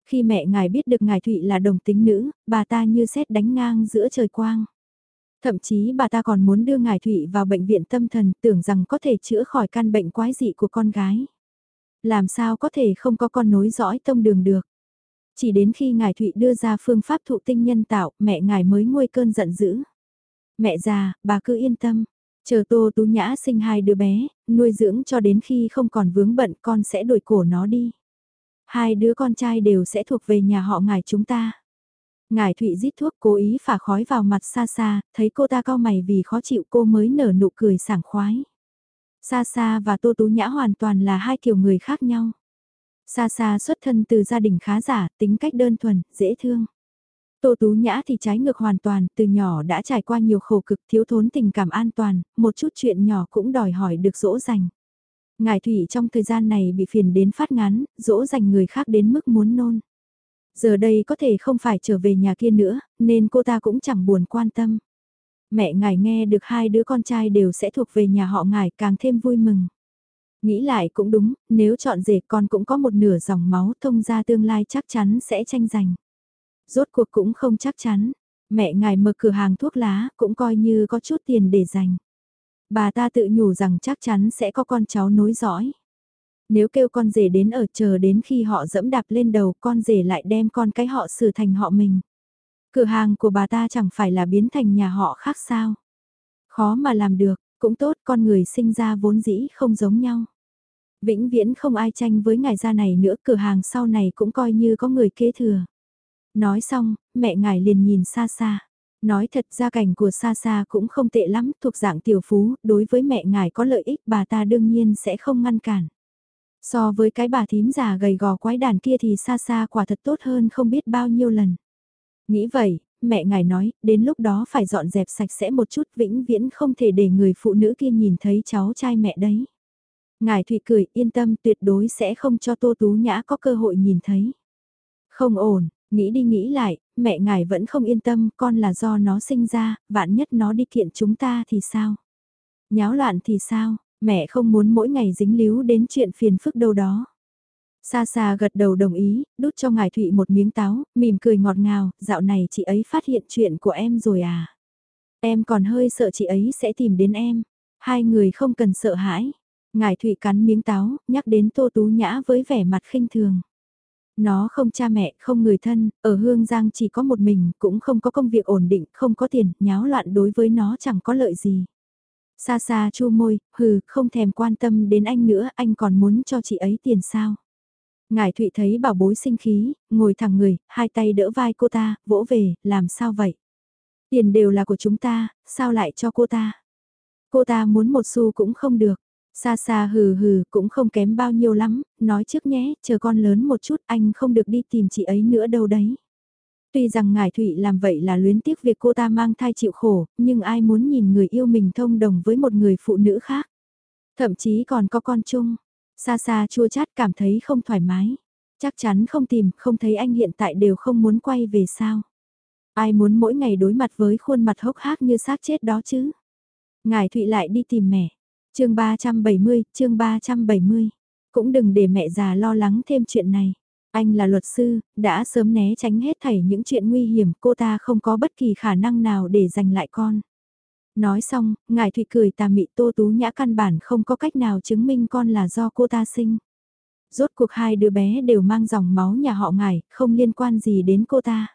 Khi mẹ ngài biết được ngài Thụy là đồng tính nữ, bà ta như xét đánh ngang giữa trời quang. Thậm chí bà ta còn muốn đưa ngài Thụy vào bệnh viện tâm thần tưởng rằng có thể chữa khỏi căn bệnh quái dị của con gái. Làm sao có thể không có con nối dõi tông đường được. Chỉ đến khi ngài Thụy đưa ra phương pháp thụ tinh nhân tạo, mẹ ngài mới nguôi cơn giận dữ. Mẹ già, bà cứ yên tâm. Chờ Tô Tú Nhã sinh hai đứa bé, nuôi dưỡng cho đến khi không còn vướng bận con sẽ đổi cổ nó đi. Hai đứa con trai đều sẽ thuộc về nhà họ ngài chúng ta. Ngài Thụy rít thuốc cố ý phả khói vào mặt xa xa, thấy cô ta cao mày vì khó chịu cô mới nở nụ cười sảng khoái. Xa xa và Tô Tú Nhã hoàn toàn là hai kiểu người khác nhau. Xa xa xuất thân từ gia đình khá giả, tính cách đơn thuần, dễ thương. Tô Tú Nhã thì trái ngược hoàn toàn, từ nhỏ đã trải qua nhiều khổ cực thiếu thốn tình cảm an toàn, một chút chuyện nhỏ cũng đòi hỏi được dỗ dành. Ngài Thủy trong thời gian này bị phiền đến phát ngán, dỗ dành người khác đến mức muốn nôn. Giờ đây có thể không phải trở về nhà kia nữa, nên cô ta cũng chẳng buồn quan tâm. Mẹ ngài nghe được hai đứa con trai đều sẽ thuộc về nhà họ ngài càng thêm vui mừng. Nghĩ lại cũng đúng, nếu chọn rể con cũng có một nửa dòng máu thông ra tương lai chắc chắn sẽ tranh giành. Rốt cuộc cũng không chắc chắn, mẹ ngài mở cửa hàng thuốc lá cũng coi như có chút tiền để dành. Bà ta tự nhủ rằng chắc chắn sẽ có con cháu nối dõi. Nếu kêu con rể đến ở chờ đến khi họ dẫm đạp lên đầu con rể lại đem con cái họ xử thành họ mình. Cửa hàng của bà ta chẳng phải là biến thành nhà họ khác sao. Khó mà làm được, cũng tốt con người sinh ra vốn dĩ không giống nhau. Vĩnh viễn không ai tranh với ngài gia này nữa cửa hàng sau này cũng coi như có người kế thừa. Nói xong, mẹ ngài liền nhìn xa xa. Nói thật gia cảnh của xa xa cũng không tệ lắm, thuộc dạng tiểu phú, đối với mẹ ngài có lợi ích bà ta đương nhiên sẽ không ngăn cản. So với cái bà thím già gầy gò quái đàn kia thì xa xa quả thật tốt hơn không biết bao nhiêu lần. Nghĩ vậy, mẹ ngài nói, đến lúc đó phải dọn dẹp sạch sẽ một chút vĩnh viễn không thể để người phụ nữ kia nhìn thấy cháu trai mẹ đấy. Ngài Thụy cười yên tâm tuyệt đối sẽ không cho Tô Tú Nhã có cơ hội nhìn thấy. Không ổn, nghĩ đi nghĩ lại, mẹ ngài vẫn không yên tâm, con là do nó sinh ra, vạn nhất nó đi kiện chúng ta thì sao? Nháo loạn thì sao? Mẹ không muốn mỗi ngày dính líu đến chuyện phiền phức đâu đó. Xa xa gật đầu đồng ý, đút cho ngài Thụy một miếng táo, mỉm cười ngọt ngào, dạo này chị ấy phát hiện chuyện của em rồi à? Em còn hơi sợ chị ấy sẽ tìm đến em. Hai người không cần sợ hãi. Ngài Thụy cắn miếng táo, nhắc đến Tô Tú Nhã với vẻ mặt khinh thường. Nó không cha mẹ, không người thân, ở Hương Giang chỉ có một mình, cũng không có công việc ổn định, không có tiền, nháo loạn đối với nó chẳng có lợi gì. Xa xa chu môi, hừ, không thèm quan tâm đến anh nữa, anh còn muốn cho chị ấy tiền sao? Ngài Thụy thấy bảo bối sinh khí, ngồi thẳng người, hai tay đỡ vai cô ta, vỗ về, làm sao vậy? Tiền đều là của chúng ta, sao lại cho cô ta? Cô ta muốn một xu cũng không được. Xa xa hừ hừ cũng không kém bao nhiêu lắm, nói trước nhé, chờ con lớn một chút anh không được đi tìm chị ấy nữa đâu đấy. Tuy rằng Ngài Thụy làm vậy là luyến tiếc việc cô ta mang thai chịu khổ, nhưng ai muốn nhìn người yêu mình thông đồng với một người phụ nữ khác. Thậm chí còn có con chung. Xa xa chua chát cảm thấy không thoải mái. Chắc chắn không tìm, không thấy anh hiện tại đều không muốn quay về sao. Ai muốn mỗi ngày đối mặt với khuôn mặt hốc hác như xác chết đó chứ. Ngài Thụy lại đi tìm mẹ chương 370, chương 370. Cũng đừng để mẹ già lo lắng thêm chuyện này. Anh là luật sư, đã sớm né tránh hết thảy những chuyện nguy hiểm, cô ta không có bất kỳ khả năng nào để giành lại con. Nói xong, ngài Thụy cười tà mị Tô Tú Nhã căn bản không có cách nào chứng minh con là do cô ta sinh. Rốt cuộc hai đứa bé đều mang dòng máu nhà họ ngài, không liên quan gì đến cô ta.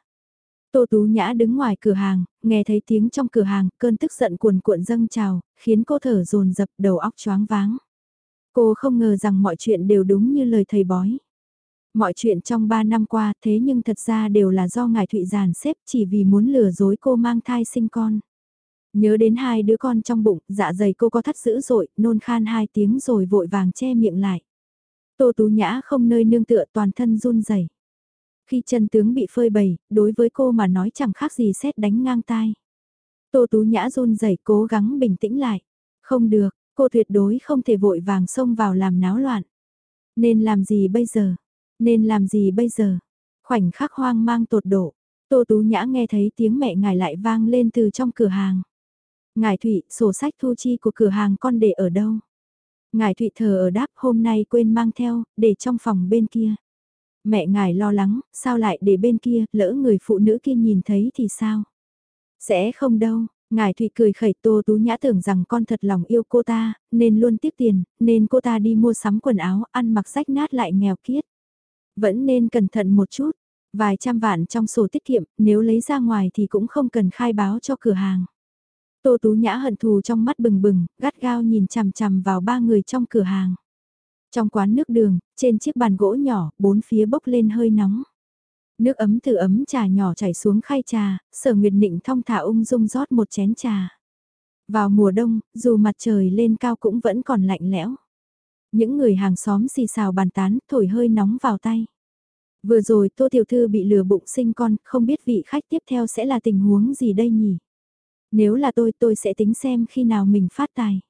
Tô Tú Nhã đứng ngoài cửa hàng, nghe thấy tiếng trong cửa hàng, cơn tức giận cuồn cuộn dâng trào, khiến cô thở dồn dập đầu óc choáng váng. Cô không ngờ rằng mọi chuyện đều đúng như lời thầy bói. Mọi chuyện trong 3 năm qua thế nhưng thật ra đều là do ngài Thụy Giàn xếp chỉ vì muốn lừa dối cô mang thai sinh con. Nhớ đến hai đứa con trong bụng, dạ dày cô có thắt dữ dội, nôn khan hai tiếng rồi vội vàng che miệng lại. Tô Tú Nhã không nơi nương tựa toàn thân run rẩy. Khi chân tướng bị phơi bày, đối với cô mà nói chẳng khác gì xét đánh ngang tai. Tô Tú Nhã run rẩy cố gắng bình tĩnh lại. Không được, cô tuyệt đối không thể vội vàng xông vào làm náo loạn. Nên làm gì bây giờ? Nên làm gì bây giờ? Khoảnh khắc hoang mang tột độ. Tô Tú Nhã nghe thấy tiếng mẹ ngài lại vang lên từ trong cửa hàng. Ngài Thụy, sổ sách thu chi của cửa hàng con để ở đâu? Ngài Thụy thờ ở đáp hôm nay quên mang theo, để trong phòng bên kia. Mẹ ngài lo lắng, sao lại để bên kia, lỡ người phụ nữ kia nhìn thấy thì sao? Sẽ không đâu, ngài Thụy cười khẩy Tô Tú Nhã tưởng rằng con thật lòng yêu cô ta, nên luôn tiếp tiền, nên cô ta đi mua sắm quần áo, ăn mặc rách nát lại nghèo kiết. Vẫn nên cẩn thận một chút, vài trăm vạn trong sổ tiết kiệm, nếu lấy ra ngoài thì cũng không cần khai báo cho cửa hàng. Tô Tú Nhã hận thù trong mắt bừng bừng, gắt gao nhìn chằm chằm vào ba người trong cửa hàng. Trong quán nước đường, trên chiếc bàn gỗ nhỏ, bốn phía bốc lên hơi nóng. Nước ấm từ ấm trà nhỏ chảy xuống khay trà, sở nguyệt nịnh thong thả ung dung rót một chén trà. Vào mùa đông, dù mặt trời lên cao cũng vẫn còn lạnh lẽo. Những người hàng xóm xì xào bàn tán, thổi hơi nóng vào tay. Vừa rồi Tô Tiểu Thư bị lừa bụng sinh con, không biết vị khách tiếp theo sẽ là tình huống gì đây nhỉ? Nếu là tôi tôi sẽ tính xem khi nào mình phát tài.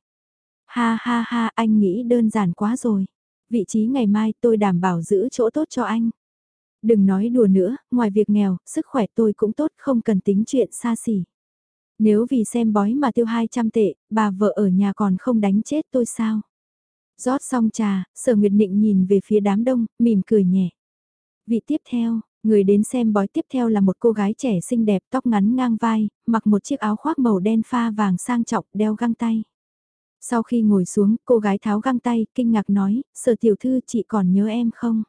Ha ha ha anh nghĩ đơn giản quá rồi. Vị trí ngày mai tôi đảm bảo giữ chỗ tốt cho anh. Đừng nói đùa nữa, ngoài việc nghèo, sức khỏe tôi cũng tốt không cần tính chuyện xa xỉ. Nếu vì xem bói mà tiêu 200 tệ, bà vợ ở nhà còn không đánh chết tôi sao? rót xong trà, sở nguyệt định nhìn về phía đám đông, mỉm cười nhẹ. Vị tiếp theo, người đến xem bói tiếp theo là một cô gái trẻ xinh đẹp tóc ngắn ngang vai, mặc một chiếc áo khoác màu đen pha vàng sang trọng đeo găng tay. Sau khi ngồi xuống, cô gái tháo găng tay, kinh ngạc nói, sở tiểu thư chị còn nhớ em không?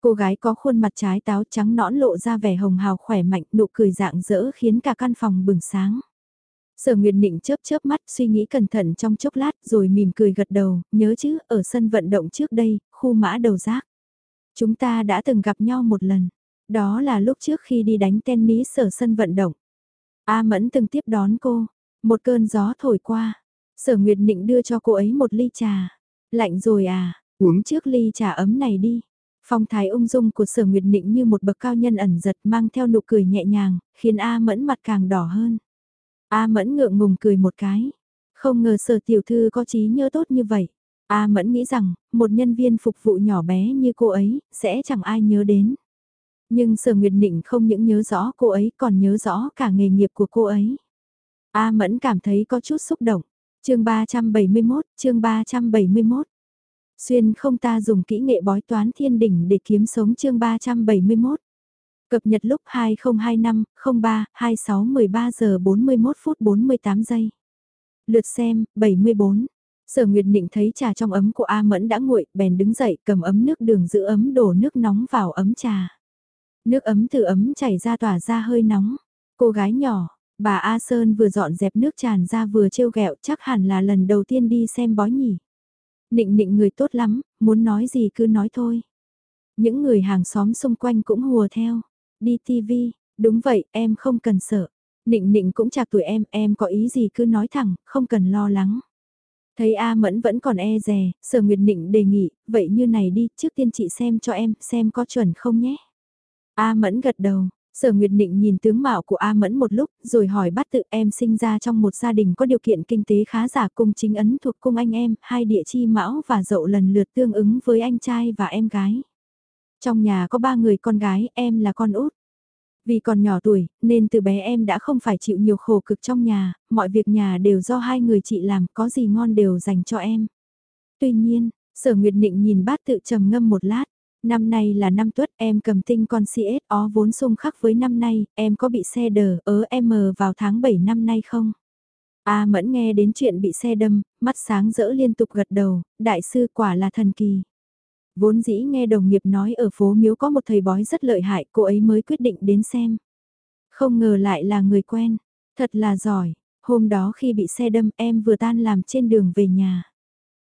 Cô gái có khuôn mặt trái táo trắng nõn lộ ra vẻ hồng hào khỏe mạnh, nụ cười dạng dỡ khiến cả căn phòng bừng sáng. Sở Nguyệt Nịnh chớp chớp mắt suy nghĩ cẩn thận trong chốc lát rồi mỉm cười gật đầu, nhớ chứ, ở sân vận động trước đây, khu mã đầu giác. Chúng ta đã từng gặp nhau một lần, đó là lúc trước khi đi đánh tennis ở sân vận động. A Mẫn từng tiếp đón cô, một cơn gió thổi qua, Sở Nguyệt Nịnh đưa cho cô ấy một ly trà. Lạnh rồi à, uống trước ly trà ấm này đi. Phong thái ung dung của sở Nguyệt Nịnh như một bậc cao nhân ẩn giật mang theo nụ cười nhẹ nhàng, khiến A Mẫn mặt càng đỏ hơn. A Mẫn ngượng ngùng cười một cái. Không ngờ sở tiểu thư có trí nhớ tốt như vậy. A Mẫn nghĩ rằng, một nhân viên phục vụ nhỏ bé như cô ấy, sẽ chẳng ai nhớ đến. Nhưng sở Nguyệt Nịnh không những nhớ rõ cô ấy còn nhớ rõ cả nghề nghiệp của cô ấy. A Mẫn cảm thấy có chút xúc động chương 371, chương 371. Xuyên không ta dùng kỹ nghệ bói toán thiên đỉnh để kiếm sống chương 371. Cập nhật lúc 2025, 03, 26, 13 giờ 41 phút 48 giây. Lượt xem, 74. Sở Nguyệt Nịnh thấy trà trong ấm của A Mẫn đã nguội, bèn đứng dậy cầm ấm nước đường giữ ấm đổ nước nóng vào ấm trà. Nước ấm từ ấm chảy ra tỏa ra hơi nóng. Cô gái nhỏ, bà A Sơn vừa dọn dẹp nước tràn ra vừa trêu ghẹo chắc hẳn là lần đầu tiên đi xem bói nhỉ. Nịnh nịnh người tốt lắm, muốn nói gì cứ nói thôi. Những người hàng xóm xung quanh cũng hùa theo. Đi TV, đúng vậy, em không cần sợ. Nịnh nịnh cũng chạc tuổi em, em có ý gì cứ nói thẳng, không cần lo lắng. Thấy A Mẫn vẫn còn e dè, Sở Nguyệt Nịnh đề nghị, vậy như này đi, trước tiên chị xem cho em, xem có chuẩn không nhé. A Mẫn gật đầu, Sở Nguyệt Nịnh nhìn tướng mạo của A Mẫn một lúc, rồi hỏi bắt tự em sinh ra trong một gia đình có điều kiện kinh tế khá giả cung chính ấn thuộc cung anh em, hai địa chi mão và dậu lần lượt tương ứng với anh trai và em gái. Trong nhà có ba người con gái, em là con út. Vì còn nhỏ tuổi, nên từ bé em đã không phải chịu nhiều khổ cực trong nhà, mọi việc nhà đều do hai người chị làm, có gì ngon đều dành cho em. Tuy nhiên, sở Nguyệt Nịnh nhìn bát tự trầm ngâm một lát, năm nay là năm tuất em cầm tinh con CSO ó vốn xung khắc với năm nay, em có bị xe đờ ớ em vào tháng 7 năm nay không? A mẫn nghe đến chuyện bị xe đâm, mắt sáng rỡ liên tục gật đầu, đại sư quả là thần kỳ. Vốn dĩ nghe đồng nghiệp nói ở phố miếu có một thầy bói rất lợi hại, cô ấy mới quyết định đến xem. Không ngờ lại là người quen, thật là giỏi, hôm đó khi bị xe đâm em vừa tan làm trên đường về nhà.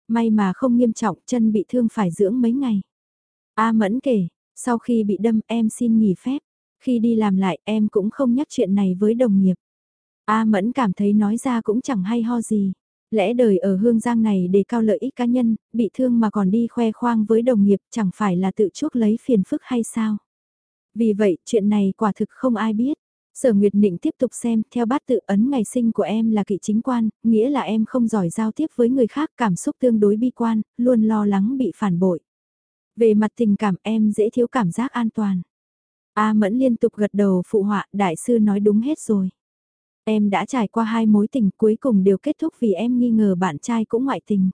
May mà không nghiêm trọng, chân bị thương phải dưỡng mấy ngày. A Mẫn kể, sau khi bị đâm em xin nghỉ phép, khi đi làm lại em cũng không nhắc chuyện này với đồng nghiệp. A Mẫn cảm thấy nói ra cũng chẳng hay ho gì. Lẽ đời ở hương giang này để cao lợi ích cá nhân, bị thương mà còn đi khoe khoang với đồng nghiệp chẳng phải là tự chuốc lấy phiền phức hay sao? Vì vậy, chuyện này quả thực không ai biết. Sở Nguyệt Nịnh tiếp tục xem, theo bát tự ấn ngày sinh của em là kỵ chính quan, nghĩa là em không giỏi giao tiếp với người khác, cảm xúc tương đối bi quan, luôn lo lắng bị phản bội. Về mặt tình cảm em dễ thiếu cảm giác an toàn. A Mẫn liên tục gật đầu phụ họa, đại sư nói đúng hết rồi. Em đã trải qua hai mối tình cuối cùng đều kết thúc vì em nghi ngờ bạn trai cũng ngoại tình.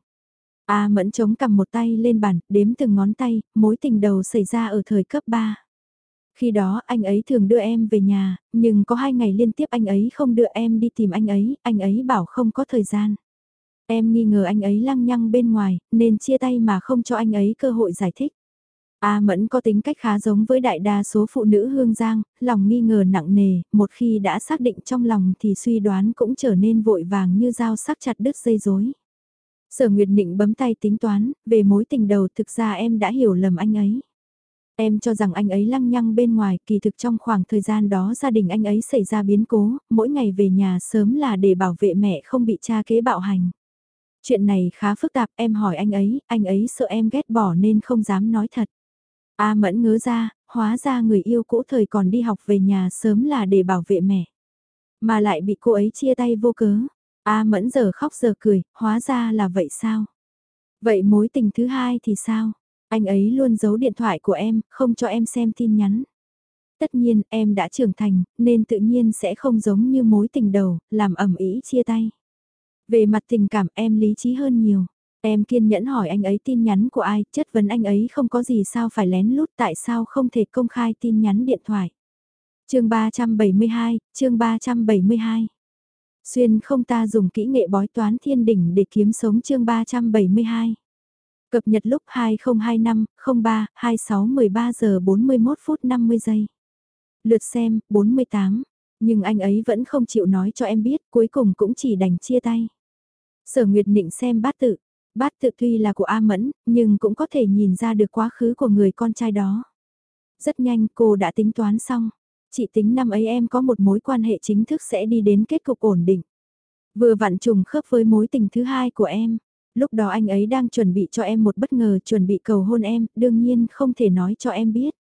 A Mẫn chống cầm một tay lên bàn, đếm từng ngón tay, mối tình đầu xảy ra ở thời cấp 3. Khi đó anh ấy thường đưa em về nhà, nhưng có hai ngày liên tiếp anh ấy không đưa em đi tìm anh ấy, anh ấy bảo không có thời gian. Em nghi ngờ anh ấy lăng nhăng bên ngoài, nên chia tay mà không cho anh ấy cơ hội giải thích. A Mẫn có tính cách khá giống với đại đa số phụ nữ hương giang, lòng nghi ngờ nặng nề, một khi đã xác định trong lòng thì suy đoán cũng trở nên vội vàng như dao sắc chặt đứt dây rối. Sở Nguyệt Nịnh bấm tay tính toán, về mối tình đầu thực ra em đã hiểu lầm anh ấy. Em cho rằng anh ấy lăng nhăng bên ngoài, kỳ thực trong khoảng thời gian đó gia đình anh ấy xảy ra biến cố, mỗi ngày về nhà sớm là để bảo vệ mẹ không bị cha kế bạo hành. Chuyện này khá phức tạp, em hỏi anh ấy, anh ấy sợ em ghét bỏ nên không dám nói thật. A mẫn ngớ ra, hóa ra người yêu cũ thời còn đi học về nhà sớm là để bảo vệ mẹ. Mà lại bị cô ấy chia tay vô cớ. A mẫn giờ khóc giờ cười, hóa ra là vậy sao? Vậy mối tình thứ hai thì sao? Anh ấy luôn giấu điện thoại của em, không cho em xem tin nhắn. Tất nhiên em đã trưởng thành, nên tự nhiên sẽ không giống như mối tình đầu, làm ẩm ý chia tay. Về mặt tình cảm em lý trí hơn nhiều. Em kiên nhẫn hỏi anh ấy tin nhắn của ai, chất vấn anh ấy không có gì sao phải lén lút tại sao không thể công khai tin nhắn điện thoại. chương 372, chương 372. Xuyên không ta dùng kỹ nghệ bói toán thiên đỉnh để kiếm sống chương 372. Cập nhật lúc 2025, 03, 26, 13 giờ 41 phút 50 giây. Lượt xem, 48. Nhưng anh ấy vẫn không chịu nói cho em biết, cuối cùng cũng chỉ đành chia tay. Sở Nguyệt Nịnh xem bát tự, Bát tự tuy là của A Mẫn, nhưng cũng có thể nhìn ra được quá khứ của người con trai đó. Rất nhanh cô đã tính toán xong. Chị tính năm ấy em có một mối quan hệ chính thức sẽ đi đến kết cục ổn định. Vừa vặn trùng khớp với mối tình thứ hai của em. Lúc đó anh ấy đang chuẩn bị cho em một bất ngờ chuẩn bị cầu hôn em, đương nhiên không thể nói cho em biết.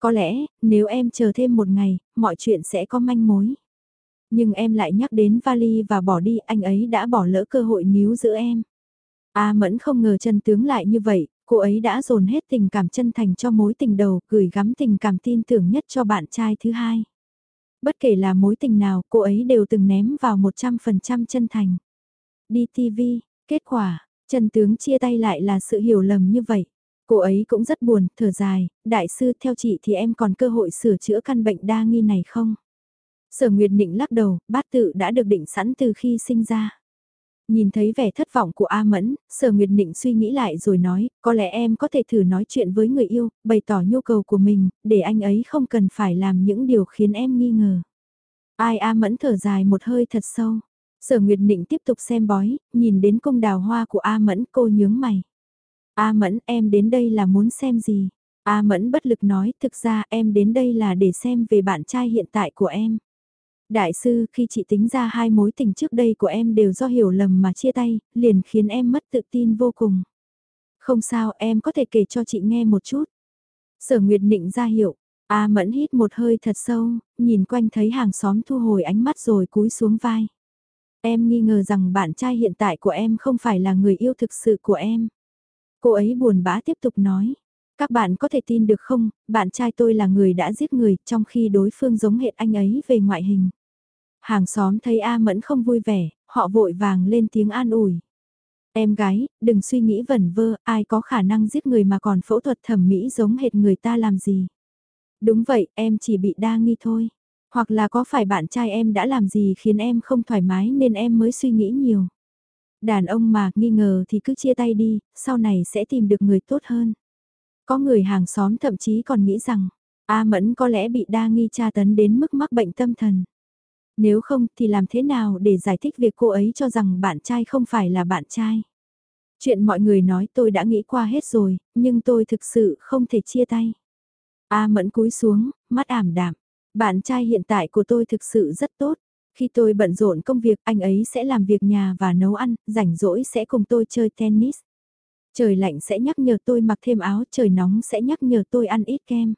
Có lẽ, nếu em chờ thêm một ngày, mọi chuyện sẽ có manh mối. Nhưng em lại nhắc đến vali và bỏ đi, anh ấy đã bỏ lỡ cơ hội níu giữ em. A Mẫn không ngờ chân tướng lại như vậy, cô ấy đã dồn hết tình cảm chân thành cho mối tình đầu, gửi gắm tình cảm tin tưởng nhất cho bạn trai thứ hai. Bất kể là mối tình nào, cô ấy đều từng ném vào 100% chân thành. Đi TV, kết quả, chân tướng chia tay lại là sự hiểu lầm như vậy. Cô ấy cũng rất buồn, thở dài, đại sư theo chị thì em còn cơ hội sửa chữa căn bệnh đa nghi này không? Sở Nguyệt Định lắc đầu, bát tự đã được định sẵn từ khi sinh ra. Nhìn thấy vẻ thất vọng của A Mẫn, Sở Nguyệt Nịnh suy nghĩ lại rồi nói, có lẽ em có thể thử nói chuyện với người yêu, bày tỏ nhu cầu của mình, để anh ấy không cần phải làm những điều khiến em nghi ngờ. Ai A Mẫn thở dài một hơi thật sâu. Sở Nguyệt Nịnh tiếp tục xem bói, nhìn đến cung đào hoa của A Mẫn cô nhướng mày. A Mẫn em đến đây là muốn xem gì? A Mẫn bất lực nói, thực ra em đến đây là để xem về bạn trai hiện tại của em. Đại sư, khi chị tính ra hai mối tình trước đây của em đều do hiểu lầm mà chia tay, liền khiến em mất tự tin vô cùng. Không sao, em có thể kể cho chị nghe một chút. Sở Nguyệt Nịnh ra hiệu, A Mẫn hít một hơi thật sâu, nhìn quanh thấy hàng xóm thu hồi ánh mắt rồi cúi xuống vai. Em nghi ngờ rằng bạn trai hiện tại của em không phải là người yêu thực sự của em. Cô ấy buồn bã tiếp tục nói. Các bạn có thể tin được không, bạn trai tôi là người đã giết người trong khi đối phương giống hệt anh ấy về ngoại hình. Hàng xóm thấy A Mẫn không vui vẻ, họ vội vàng lên tiếng an ủi. Em gái, đừng suy nghĩ vẩn vơ, ai có khả năng giết người mà còn phẫu thuật thẩm mỹ giống hệt người ta làm gì. Đúng vậy, em chỉ bị đa nghi thôi. Hoặc là có phải bạn trai em đã làm gì khiến em không thoải mái nên em mới suy nghĩ nhiều. Đàn ông mà nghi ngờ thì cứ chia tay đi, sau này sẽ tìm được người tốt hơn. Có người hàng xóm thậm chí còn nghĩ rằng, A Mẫn có lẽ bị đa nghi tra tấn đến mức mắc bệnh tâm thần. Nếu không thì làm thế nào để giải thích việc cô ấy cho rằng bạn trai không phải là bạn trai. Chuyện mọi người nói tôi đã nghĩ qua hết rồi, nhưng tôi thực sự không thể chia tay. A mẫn cúi xuống, mắt ảm đạm. Bạn trai hiện tại của tôi thực sự rất tốt. Khi tôi bận rộn công việc anh ấy sẽ làm việc nhà và nấu ăn, rảnh rỗi sẽ cùng tôi chơi tennis. Trời lạnh sẽ nhắc nhở tôi mặc thêm áo, trời nóng sẽ nhắc nhở tôi ăn ít kem.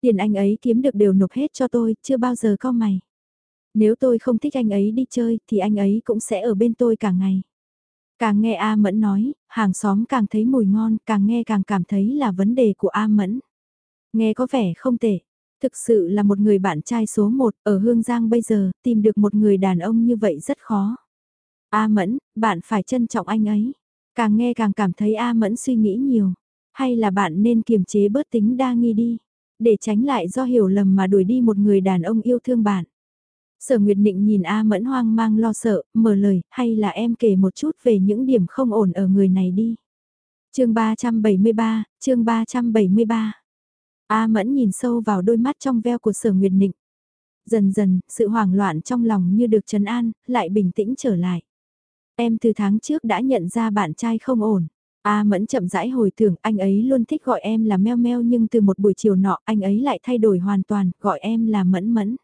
Tiền anh ấy kiếm được đều nộp hết cho tôi, chưa bao giờ co mày. Nếu tôi không thích anh ấy đi chơi thì anh ấy cũng sẽ ở bên tôi cả ngày. Càng nghe A Mẫn nói, hàng xóm càng thấy mùi ngon, càng nghe càng cảm thấy là vấn đề của A Mẫn. Nghe có vẻ không tệ. Thực sự là một người bạn trai số một ở Hương Giang bây giờ, tìm được một người đàn ông như vậy rất khó. A Mẫn, bạn phải trân trọng anh ấy. Càng nghe càng cảm thấy A Mẫn suy nghĩ nhiều. Hay là bạn nên kiềm chế bớt tính đa nghi đi. Để tránh lại do hiểu lầm mà đuổi đi một người đàn ông yêu thương bạn. Sở Nguyệt Nịnh nhìn A Mẫn hoang mang lo sợ, mở lời, hay là em kể một chút về những điểm không ổn ở người này đi. chương 373, chương 373. A Mẫn nhìn sâu vào đôi mắt trong veo của Sở Nguyệt Nịnh. Dần dần, sự hoảng loạn trong lòng như được trấn an, lại bình tĩnh trở lại. Em từ tháng trước đã nhận ra bạn trai không ổn. A Mẫn chậm rãi hồi tưởng anh ấy luôn thích gọi em là meo meo nhưng từ một buổi chiều nọ anh ấy lại thay đổi hoàn toàn, gọi em là Mẫn Mẫn.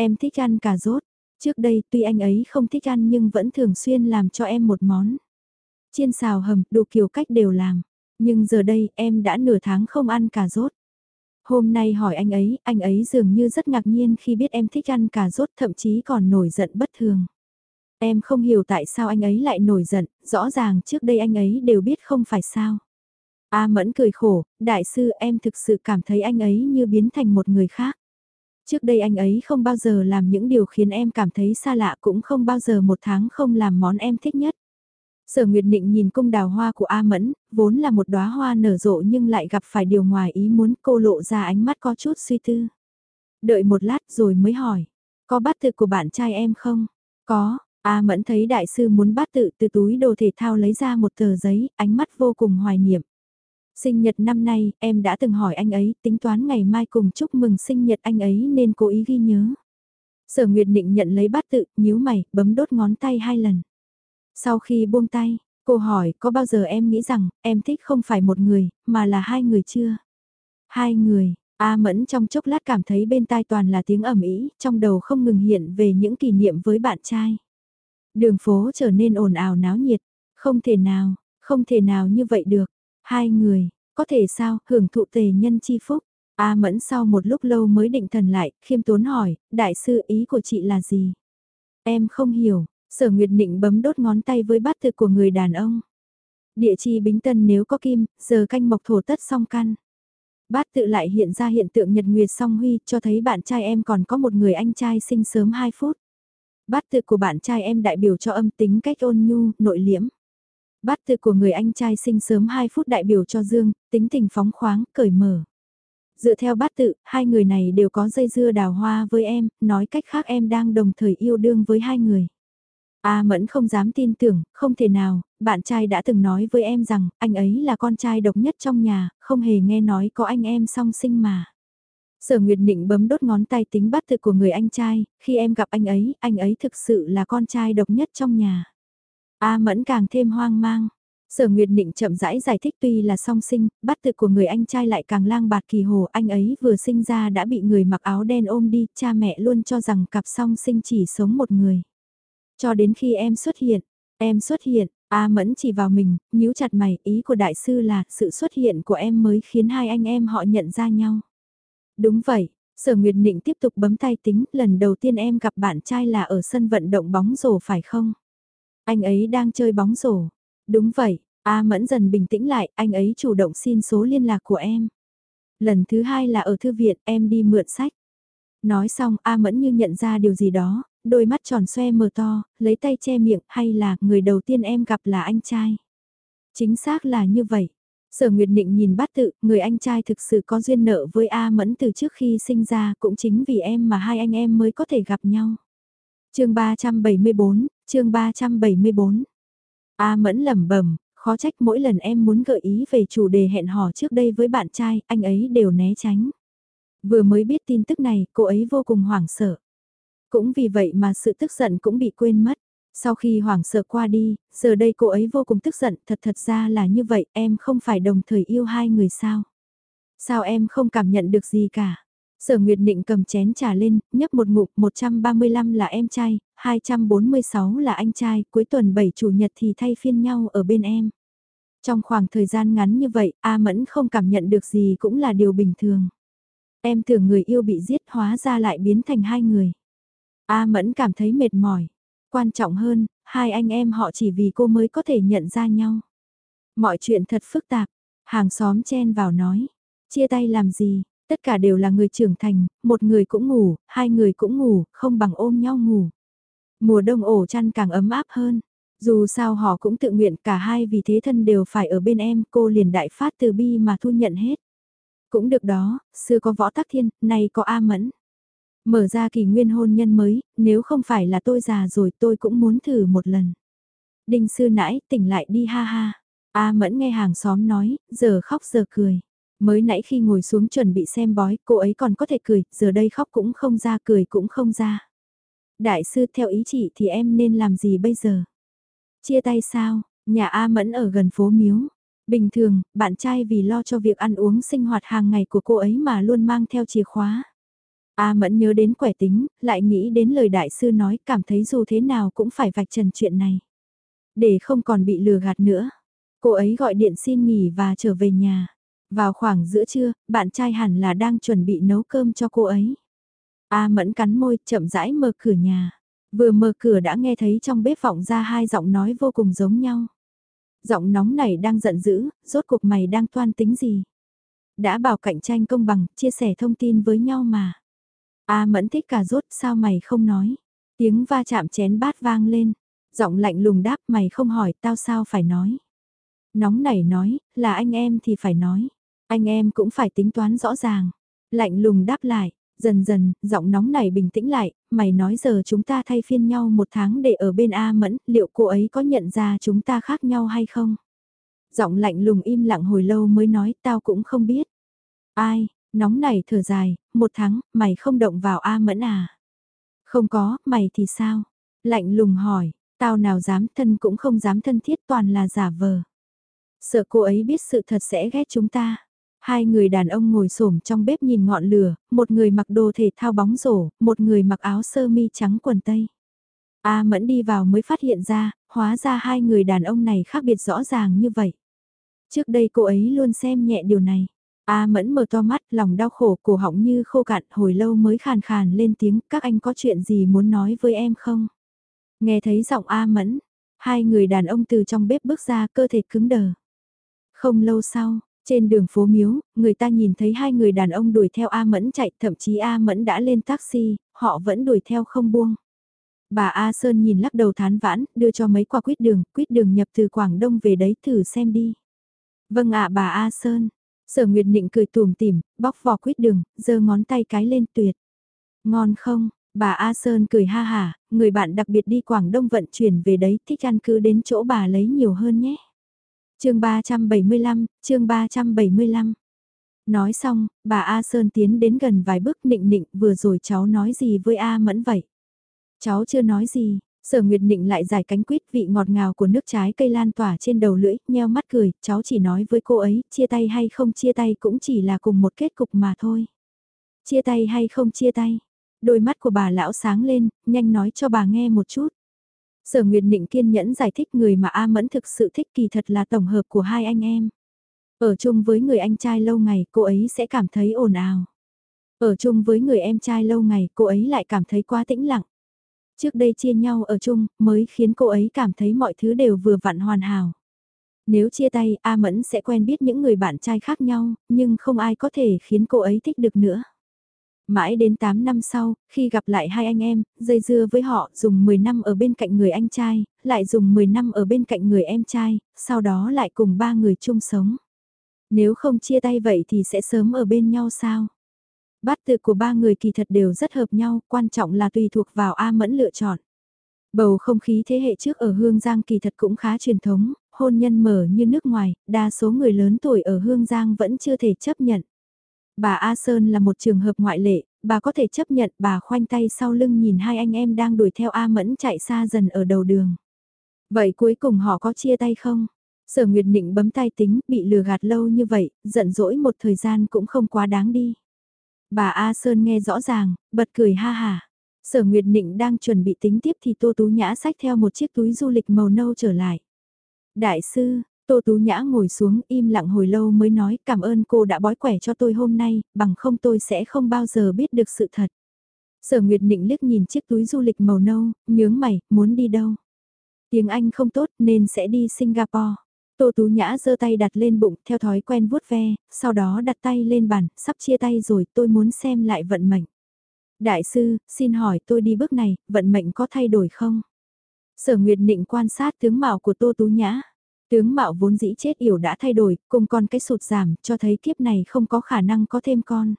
Em thích ăn cà rốt. Trước đây tuy anh ấy không thích ăn nhưng vẫn thường xuyên làm cho em một món. Chiên xào hầm, đủ kiểu cách đều làm. Nhưng giờ đây em đã nửa tháng không ăn cà rốt. Hôm nay hỏi anh ấy, anh ấy dường như rất ngạc nhiên khi biết em thích ăn cà rốt thậm chí còn nổi giận bất thường. Em không hiểu tại sao anh ấy lại nổi giận, rõ ràng trước đây anh ấy đều biết không phải sao. A Mẫn cười khổ, đại sư em thực sự cảm thấy anh ấy như biến thành một người khác. Trước đây anh ấy không bao giờ làm những điều khiến em cảm thấy xa lạ cũng không bao giờ một tháng không làm món em thích nhất. Sở Nguyệt Nịnh nhìn cung đào hoa của A Mẫn, vốn là một đóa hoa nở rộ nhưng lại gặp phải điều ngoài ý muốn cô lộ ra ánh mắt có chút suy tư. Đợi một lát rồi mới hỏi, có bát tự của bạn trai em không? Có, A Mẫn thấy đại sư muốn bát tự từ túi đồ thể thao lấy ra một tờ giấy, ánh mắt vô cùng hoài niệm. Sinh nhật năm nay, em đã từng hỏi anh ấy, tính toán ngày mai cùng chúc mừng sinh nhật anh ấy nên cố ý ghi nhớ. Sở Nguyệt Định nhận lấy bát tự, nhíu mày, bấm đốt ngón tay hai lần. Sau khi buông tay, cô hỏi có bao giờ em nghĩ rằng em thích không phải một người, mà là hai người chưa? Hai người, A Mẫn trong chốc lát cảm thấy bên tai toàn là tiếng ẩm ý, trong đầu không ngừng hiện về những kỷ niệm với bạn trai. Đường phố trở nên ồn ào náo nhiệt, không thể nào, không thể nào như vậy được. Hai người, có thể sao, hưởng thụ tề nhân chi phúc. A Mẫn sau một lúc lâu mới định thần lại, khiêm tốn hỏi, đại sư ý của chị là gì? Em không hiểu, sở nguyệt định bấm đốt ngón tay với bát thực của người đàn ông. Địa chi bính tân nếu có kim, giờ canh mộc thổ tất song căn. Bát tự lại hiện ra hiện tượng nhật nguyệt song huy cho thấy bạn trai em còn có một người anh trai sinh sớm 2 phút. Bát tự của bạn trai em đại biểu cho âm tính cách ôn nhu, nội liễm. Bát tự của người anh trai sinh sớm 2 phút đại biểu cho Dương, tính tình phóng khoáng, cởi mở. Dựa theo bát tự, hai người này đều có dây dưa đào hoa với em, nói cách khác em đang đồng thời yêu đương với hai người. A Mẫn không dám tin tưởng, không thể nào, bạn trai đã từng nói với em rằng, anh ấy là con trai độc nhất trong nhà, không hề nghe nói có anh em song sinh mà. Sở Nguyệt định bấm đốt ngón tay tính bắt tự của người anh trai, khi em gặp anh ấy, anh ấy thực sự là con trai độc nhất trong nhà. A Mẫn càng thêm hoang mang. Sở Nguyệt Định chậm rãi giải thích tuy là song sinh, bắt tự của người anh trai lại càng lang bạt kỳ hồ, anh ấy vừa sinh ra đã bị người mặc áo đen ôm đi, cha mẹ luôn cho rằng cặp song sinh chỉ sống một người. Cho đến khi em xuất hiện, em xuất hiện, A Mẫn chỉ vào mình, nhíu chặt mày, ý của đại sư là sự xuất hiện của em mới khiến hai anh em họ nhận ra nhau. Đúng vậy, Sở Nguyệt Nịnh tiếp tục bấm tay tính, lần đầu tiên em gặp bạn trai là ở sân vận động bóng rổ phải không? Anh ấy đang chơi bóng rổ. Đúng vậy, A Mẫn dần bình tĩnh lại, anh ấy chủ động xin số liên lạc của em. Lần thứ hai là ở thư viện, em đi mượn sách. Nói xong A Mẫn như nhận ra điều gì đó, đôi mắt tròn xoe mờ to, lấy tay che miệng hay là người đầu tiên em gặp là anh trai. Chính xác là như vậy. Sở Nguyệt Định nhìn bát tự, người anh trai thực sự có duyên nợ với A Mẫn từ trước khi sinh ra cũng chính vì em mà hai anh em mới có thể gặp nhau chương 374, chương 374. A Mẫn lẩm bẩm khó trách mỗi lần em muốn gợi ý về chủ đề hẹn hò trước đây với bạn trai, anh ấy đều né tránh. Vừa mới biết tin tức này, cô ấy vô cùng hoảng sợ. Cũng vì vậy mà sự tức giận cũng bị quên mất. Sau khi hoảng sợ qua đi, giờ đây cô ấy vô cùng tức giận, thật thật ra là như vậy, em không phải đồng thời yêu hai người sao? Sao em không cảm nhận được gì cả? Sở Nguyệt Định cầm chén trà lên, nhấp một ngụm, 135 là em trai, 246 là anh trai, cuối tuần 7 chủ nhật thì thay phiên nhau ở bên em. Trong khoảng thời gian ngắn như vậy, A Mẫn không cảm nhận được gì cũng là điều bình thường. Em tưởng người yêu bị giết hóa ra lại biến thành hai người. A Mẫn cảm thấy mệt mỏi. Quan trọng hơn, hai anh em họ chỉ vì cô mới có thể nhận ra nhau. Mọi chuyện thật phức tạp. Hàng xóm chen vào nói. Chia tay làm gì, tất cả đều là người trưởng thành, một người cũng ngủ, hai người cũng ngủ, không bằng ôm nhau ngủ. Mùa đông ổ chăn càng ấm áp hơn. Dù sao họ cũng tự nguyện cả hai vì thế thân đều phải ở bên em, cô liền đại phát từ bi mà thu nhận hết. Cũng được đó, xưa có võ tắc thiên, nay có A mẫn. Mở ra kỳ nguyên hôn nhân mới, nếu không phải là tôi già rồi tôi cũng muốn thử một lần. Đinh sư nãy tỉnh lại đi ha ha. A mẫn nghe hàng xóm nói, giờ khóc giờ cười. Mới nãy khi ngồi xuống chuẩn bị xem bói, cô ấy còn có thể cười, giờ đây khóc cũng không ra, cười cũng không ra. Đại sư theo ý chị thì em nên làm gì bây giờ? Chia tay sao? Nhà A Mẫn ở gần phố Miếu. Bình thường, bạn trai vì lo cho việc ăn uống sinh hoạt hàng ngày của cô ấy mà luôn mang theo chìa khóa. A Mẫn nhớ đến quẻ tính, lại nghĩ đến lời đại sư nói cảm thấy dù thế nào cũng phải vạch trần chuyện này. Để không còn bị lừa gạt nữa. Cô ấy gọi điện xin nghỉ và trở về nhà. Vào khoảng giữa trưa, bạn trai hẳn là đang chuẩn bị nấu cơm cho cô ấy. A Mẫn cắn môi, chậm rãi mở cửa nhà. Vừa mở cửa đã nghe thấy trong bếp vọng ra hai giọng nói vô cùng giống nhau. Giọng nóng này đang giận dữ, rốt cuộc mày đang toan tính gì? Đã bảo cạnh tranh công bằng, chia sẻ thông tin với nhau mà. A mẫn thích cả rốt, sao mày không nói? Tiếng va chạm chén bát vang lên. Giọng lạnh lùng đáp mày không hỏi tao sao phải nói. Nóng nảy nói, là anh em thì phải nói. Anh em cũng phải tính toán rõ ràng. Lạnh lùng đáp lại, dần dần, giọng nóng này bình tĩnh lại, mày nói giờ chúng ta thay phiên nhau một tháng để ở bên A Mẫn, liệu cô ấy có nhận ra chúng ta khác nhau hay không? Giọng lạnh lùng im lặng hồi lâu mới nói, tao cũng không biết. Ai, nóng này thở dài, một tháng, mày không động vào A Mẫn à? Không có, mày thì sao? Lạnh lùng hỏi, tao nào dám thân cũng không dám thân thiết toàn là giả vờ. Sợ cô ấy biết sự thật sẽ ghét chúng ta. Hai người đàn ông ngồi xổm trong bếp nhìn ngọn lửa, một người mặc đồ thể thao bóng rổ, một người mặc áo sơ mi trắng quần tây. A Mẫn đi vào mới phát hiện ra, hóa ra hai người đàn ông này khác biệt rõ ràng như vậy. Trước đây cô ấy luôn xem nhẹ điều này. A Mẫn mở to mắt, lòng đau khổ, cổ họng như khô cạn, hồi lâu mới khàn khàn lên tiếng, các anh có chuyện gì muốn nói với em không? Nghe thấy giọng A Mẫn, hai người đàn ông từ trong bếp bước ra cơ thể cứng đờ. Không lâu sau, trên đường phố miếu, người ta nhìn thấy hai người đàn ông đuổi theo A Mẫn chạy, thậm chí A Mẫn đã lên taxi, họ vẫn đuổi theo không buông. Bà A Sơn nhìn lắc đầu thán vãn, đưa cho mấy quả quýt đường, quýt đường nhập từ Quảng Đông về đấy thử xem đi. Vâng ạ bà A Sơn. Sở Nguyệt Nịnh cười tùm tìm, bóc vỏ quýt đường, giơ ngón tay cái lên tuyệt. Ngon không? Bà A Sơn cười ha hà, người bạn đặc biệt đi Quảng Đông vận chuyển về đấy thích ăn cứ đến chỗ bà lấy nhiều hơn nhé chương 375, chương 375. Nói xong, bà A Sơn tiến đến gần vài bước nịnh nịnh vừa rồi cháu nói gì với A Mẫn vậy? Cháu chưa nói gì, Sở Nguyệt Nịnh lại giải cánh quýt vị ngọt ngào của nước trái cây lan tỏa trên đầu lưỡi, nheo mắt cười, cháu chỉ nói với cô ấy, chia tay hay không chia tay cũng chỉ là cùng một kết cục mà thôi. Chia tay hay không chia tay? Đôi mắt của bà lão sáng lên, nhanh nói cho bà nghe một chút. Sở Nguyệt Nịnh kiên nhẫn giải thích người mà A Mẫn thực sự thích kỳ thật là tổng hợp của hai anh em. Ở chung với người anh trai lâu ngày cô ấy sẽ cảm thấy ồn ào. Ở chung với người em trai lâu ngày cô ấy lại cảm thấy quá tĩnh lặng. Trước đây chia nhau ở chung mới khiến cô ấy cảm thấy mọi thứ đều vừa vặn hoàn hảo. Nếu chia tay A Mẫn sẽ quen biết những người bạn trai khác nhau, nhưng không ai có thể khiến cô ấy thích được nữa. Mãi đến 8 năm sau, khi gặp lại hai anh em, dây dưa với họ dùng 10 năm ở bên cạnh người anh trai, lại dùng 10 năm ở bên cạnh người em trai, sau đó lại cùng ba người chung sống. Nếu không chia tay vậy thì sẽ sớm ở bên nhau sao? Bát tự của ba người kỳ thật đều rất hợp nhau, quan trọng là tùy thuộc vào A Mẫn lựa chọn. Bầu không khí thế hệ trước ở Hương Giang kỳ thật cũng khá truyền thống, hôn nhân mở như nước ngoài, đa số người lớn tuổi ở Hương Giang vẫn chưa thể chấp nhận. Bà A Sơn là một trường hợp ngoại lệ, bà có thể chấp nhận bà khoanh tay sau lưng nhìn hai anh em đang đuổi theo A Mẫn chạy xa dần ở đầu đường. Vậy cuối cùng họ có chia tay không? Sở Nguyệt Nịnh bấm tay tính, bị lừa gạt lâu như vậy, giận dỗi một thời gian cũng không quá đáng đi. Bà A Sơn nghe rõ ràng, bật cười ha hà. Sở Nguyệt Nịnh đang chuẩn bị tính tiếp thì Tô Tú Nhã xách theo một chiếc túi du lịch màu nâu trở lại. Đại sư, Tô Tú Nhã ngồi xuống im lặng hồi lâu mới nói cảm ơn cô đã bói quẻ cho tôi hôm nay, bằng không tôi sẽ không bao giờ biết được sự thật. Sở Nguyệt Nịnh liếc nhìn chiếc túi du lịch màu nâu, nhướng mày, muốn đi đâu? Tiếng Anh không tốt nên sẽ đi Singapore. Tô Tú Nhã giơ tay đặt lên bụng theo thói quen vuốt ve, sau đó đặt tay lên bàn, sắp chia tay rồi tôi muốn xem lại vận mệnh. Đại sư, xin hỏi tôi đi bước này, vận mệnh có thay đổi không? Sở Nguyệt Nịnh quan sát tướng mạo của Tô Tú Nhã. Tướng mạo vốn dĩ chết yểu đã thay đổi, cùng con cái sụt giảm, cho thấy kiếp này không có khả năng có thêm con.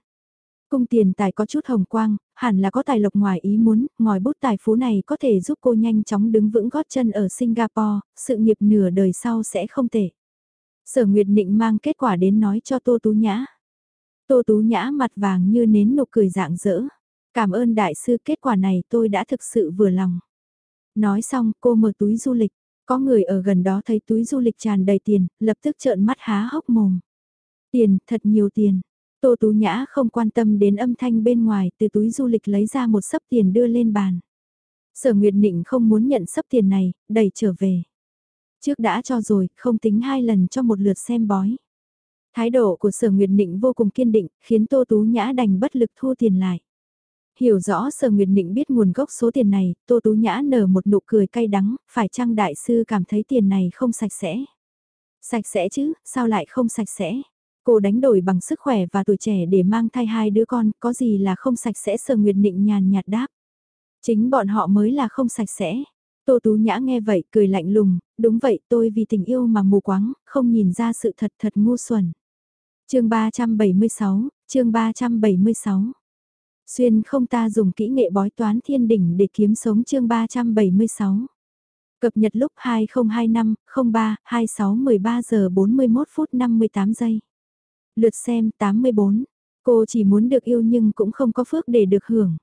Cung tiền tài có chút hồng quang, hẳn là có tài lộc ngoài ý muốn, ngòi bút tài phú này có thể giúp cô nhanh chóng đứng vững gót chân ở Singapore, sự nghiệp nửa đời sau sẽ không tệ. Sở Nguyệt Nịnh mang kết quả đến nói cho Tô Tú Nhã. Tô Tú Nhã mặt vàng như nến nụ cười dạng dỡ. Cảm ơn đại sư kết quả này tôi đã thực sự vừa lòng. Nói xong cô mở túi du lịch, có người ở gần đó thấy túi du lịch tràn đầy tiền, lập tức trợn mắt há hốc mồm. Tiền, thật nhiều tiền. Tô Tú Nhã không quan tâm đến âm thanh bên ngoài, từ túi du lịch lấy ra một sấp tiền đưa lên bàn. Sở Nguyệt Nịnh không muốn nhận sấp tiền này, đẩy trở về. Trước đã cho rồi, không tính hai lần cho một lượt xem bói. Thái độ của Sở Nguyệt Nịnh vô cùng kiên định, khiến Tô Tú Nhã đành bất lực thu tiền lại. Hiểu rõ Sở Nguyệt Nịnh biết nguồn gốc số tiền này, Tô Tú Nhã nở một nụ cười cay đắng, phải chăng đại sư cảm thấy tiền này không sạch sẽ? Sạch sẽ chứ, sao lại không sạch sẽ? Cô đánh đổi bằng sức khỏe và tuổi trẻ để mang thai hai đứa con, có gì là không sạch sẽ Sở Nguyệt Nịnh nhàn nhạt đáp. Chính bọn họ mới là không sạch sẽ. Tô Tú Nhã nghe vậy cười lạnh lùng, đúng vậy tôi vì tình yêu mà mù quáng, không nhìn ra sự thật thật ngu xuẩn. chương 376, chương 376 Xuyên không ta dùng kỹ nghệ bói toán thiên đỉnh để kiếm sống chương 376. Cập nhật lúc 2025, 03, 26, 13 giờ 41 phút 58 giây. Lượt xem 84. Cô chỉ muốn được yêu nhưng cũng không có phước để được hưởng.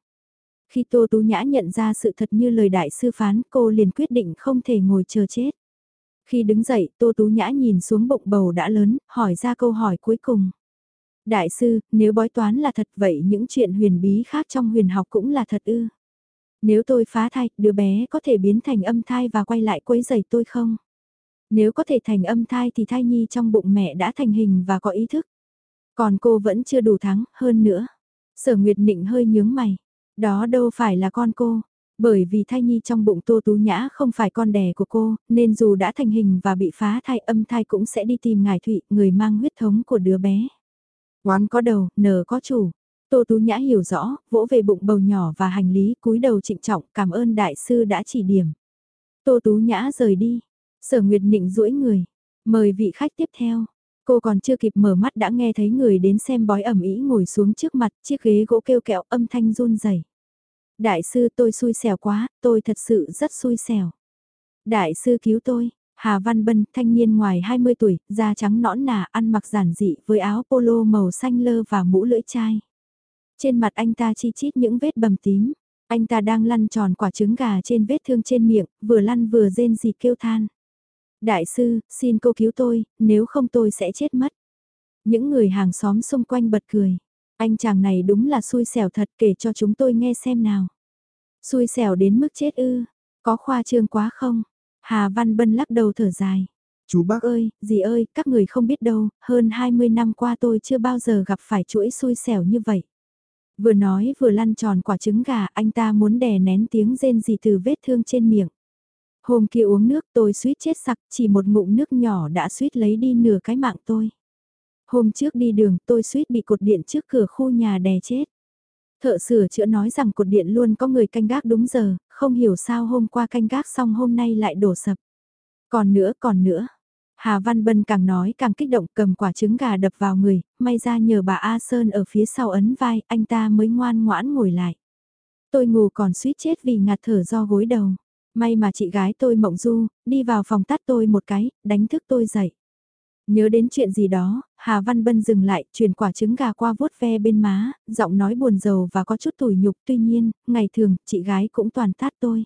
Khi Tô Tú Nhã nhận ra sự thật như lời đại sư phán cô liền quyết định không thể ngồi chờ chết. Khi đứng dậy Tô Tú Nhã nhìn xuống bụng bầu đã lớn, hỏi ra câu hỏi cuối cùng. Đại sư, nếu bói toán là thật vậy những chuyện huyền bí khác trong huyền học cũng là thật ư? Nếu tôi phá thai, đứa bé có thể biến thành âm thai và quay lại quấy giày tôi không? Nếu có thể thành âm thai thì thai nhi trong bụng mẹ đã thành hình và có ý thức. Còn cô vẫn chưa đủ thắng, hơn nữa. Sở Nguyệt Nịnh hơi nhướng mày. Đó đâu phải là con cô. Bởi vì thai nhi trong bụng Tô Tú Nhã không phải con đẻ của cô, nên dù đã thành hình và bị phá thai âm thai cũng sẽ đi tìm ngài Thụy, người mang huyết thống của đứa bé. Oán có đầu, nờ có chủ. Tô Tú Nhã hiểu rõ, vỗ về bụng bầu nhỏ và hành lý cúi đầu trịnh trọng cảm ơn đại sư đã chỉ điểm. Tô Tú Nhã rời đi. Sở Nguyệt Nịnh duỗi người. Mời vị khách tiếp theo. Cô còn chưa kịp mở mắt đã nghe thấy người đến xem bói ẩm ý ngồi xuống trước mặt chiếc ghế gỗ kêu kẹo âm thanh run rẩy. Đại sư tôi xui xẻo quá, tôi thật sự rất xui xẻo. Đại sư cứu tôi, Hà Văn Bân, thanh niên ngoài 20 tuổi, da trắng nõn nà, ăn mặc giản dị với áo polo màu xanh lơ và mũ lưỡi chai. Trên mặt anh ta chi chít những vết bầm tím. Anh ta đang lăn tròn quả trứng gà trên vết thương trên miệng, vừa lăn vừa rên rỉ kêu than. Đại sư, xin cô cứu tôi, nếu không tôi sẽ chết mất. Những người hàng xóm xung quanh bật cười. Anh chàng này đúng là xui xẻo thật kể cho chúng tôi nghe xem nào. Xui xẻo đến mức chết ư, có khoa trương quá không? Hà Văn Bân lắc đầu thở dài. Chú bác ơi, dì ơi, các người không biết đâu, hơn 20 năm qua tôi chưa bao giờ gặp phải chuỗi xui xẻo như vậy. Vừa nói vừa lăn tròn quả trứng gà, anh ta muốn đè nén tiếng rên gì từ vết thương trên miệng. Hôm kia uống nước tôi suýt chết sặc, chỉ một ngụm nước nhỏ đã suýt lấy đi nửa cái mạng tôi. Hôm trước đi đường tôi suýt bị cột điện trước cửa khu nhà đè chết. Thợ sửa chữa nói rằng cột điện luôn có người canh gác đúng giờ, không hiểu sao hôm qua canh gác xong hôm nay lại đổ sập. Còn nữa, còn nữa. Hà Văn Bân càng nói càng kích động cầm quả trứng gà đập vào người, may ra nhờ bà A Sơn ở phía sau ấn vai, anh ta mới ngoan ngoãn ngồi lại. Tôi ngủ còn suýt chết vì ngạt thở do gối đầu. May mà chị gái tôi mộng du, đi vào phòng tắt tôi một cái, đánh thức tôi dậy. Nhớ đến chuyện gì đó, Hà Văn Bân dừng lại, truyền quả trứng gà qua vuốt ve bên má, giọng nói buồn rầu và có chút tủi nhục. Tuy nhiên, ngày thường, chị gái cũng toàn tát tôi.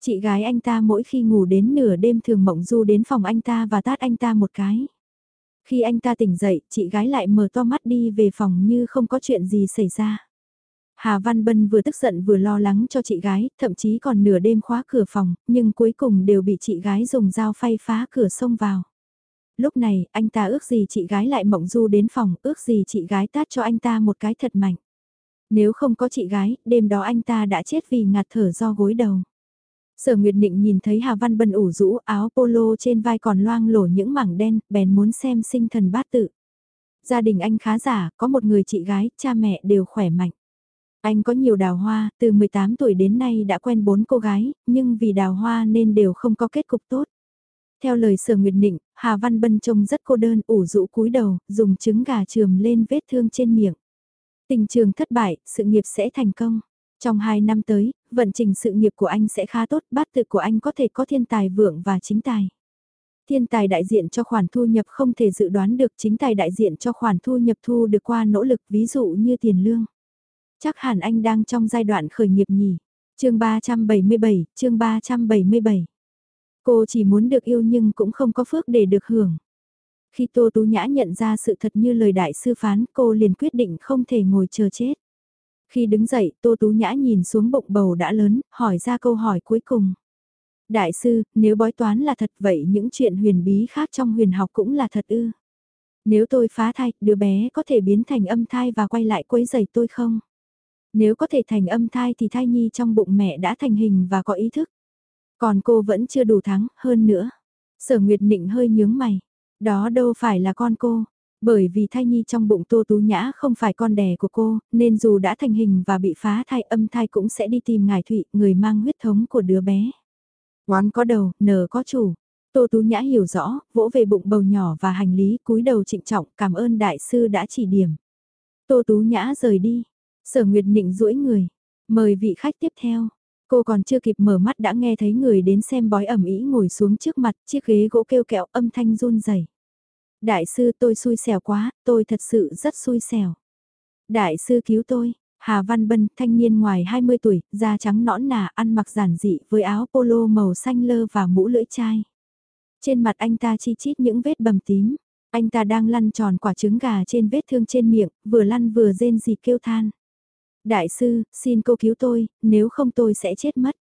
Chị gái anh ta mỗi khi ngủ đến nửa đêm thường mộng du đến phòng anh ta và tát anh ta một cái. Khi anh ta tỉnh dậy, chị gái lại mở to mắt đi về phòng như không có chuyện gì xảy ra. Hà Văn Bân vừa tức giận vừa lo lắng cho chị gái, thậm chí còn nửa đêm khóa cửa phòng, nhưng cuối cùng đều bị chị gái dùng dao phay phá cửa xông vào. Lúc này, anh ta ước gì chị gái lại mộng du đến phòng, ước gì chị gái tát cho anh ta một cái thật mạnh. Nếu không có chị gái, đêm đó anh ta đã chết vì ngạt thở do gối đầu. Sở Nguyệt Định nhìn thấy Hà Văn Bân ủ rũ áo polo trên vai còn loang lổ những mảng đen, bèn muốn xem sinh thần bát tự. Gia đình anh khá giả, có một người chị gái, cha mẹ đều khỏe mạnh. Anh có nhiều đào hoa, từ 18 tuổi đến nay đã quen bốn cô gái, nhưng vì đào hoa nên đều không có kết cục tốt. Theo lời Sở Nguyệt Định, Hà Văn Bân trông rất cô đơn, ủ rũ cúi đầu, dùng trứng gà trường lên vết thương trên miệng. Tình trường thất bại, sự nghiệp sẽ thành công. Trong 2 năm tới, vận trình sự nghiệp của anh sẽ khá tốt, bát tự của anh có thể có thiên tài vượng và chính tài. Thiên tài đại diện cho khoản thu nhập không thể dự đoán được chính tài đại diện cho khoản thu nhập thu được qua nỗ lực ví dụ như tiền lương. Chắc hẳn anh đang trong giai đoạn khởi nghiệp nhỉ. chương 377, chương 377. Cô chỉ muốn được yêu nhưng cũng không có phước để được hưởng. Khi Tô Tú Nhã nhận ra sự thật như lời đại sư phán cô liền quyết định không thể ngồi chờ chết. Khi đứng dậy, Tô Tú Nhã nhìn xuống bụng bầu đã lớn, hỏi ra câu hỏi cuối cùng. Đại sư, nếu bói toán là thật vậy những chuyện huyền bí khác trong huyền học cũng là thật ư? Nếu tôi phá thai, đứa bé có thể biến thành âm thai và quay lại quấy giày tôi không? Nếu có thể thành âm thai thì thai nhi trong bụng mẹ đã thành hình và có ý thức. Còn cô vẫn chưa đủ thắng, hơn nữa. Sở Nguyệt Nịnh hơi nhướng mày. Đó đâu phải là con cô, bởi vì thai nhi trong bụng Tô Tú Nhã không phải con đẻ của cô, nên dù đã thành hình và bị phá thai âm thai cũng sẽ đi tìm ngài Thụy, người mang huyết thống của đứa bé. Oán có đầu, nở có chủ. Tô Tú Nhã hiểu rõ, vỗ về bụng bầu nhỏ và hành lý cúi đầu trịnh trọng cảm ơn đại sư đã chỉ điểm. Tô Tú Nhã rời đi. Sở Nguyệt Nịnh duỗi người. Mời vị khách tiếp theo. Cô còn chưa kịp mở mắt đã nghe thấy người đến xem bói ẩm ý ngồi xuống trước mặt, chiếc ghế gỗ kêu kẹo âm thanh run rẩy. Đại sư tôi xui xẻo quá, tôi thật sự rất xui xẻo. Đại sư cứu tôi, Hà Văn Bân, thanh niên ngoài 20 tuổi, da trắng nõn nà, ăn mặc giản dị với áo polo màu xanh lơ và mũ lưỡi chai. Trên mặt anh ta chi chít những vết bầm tím, anh ta đang lăn tròn quả trứng gà trên vết thương trên miệng, vừa lăn vừa rên gì kêu than. Đại sư, xin cô cứu tôi, nếu không tôi sẽ chết mất.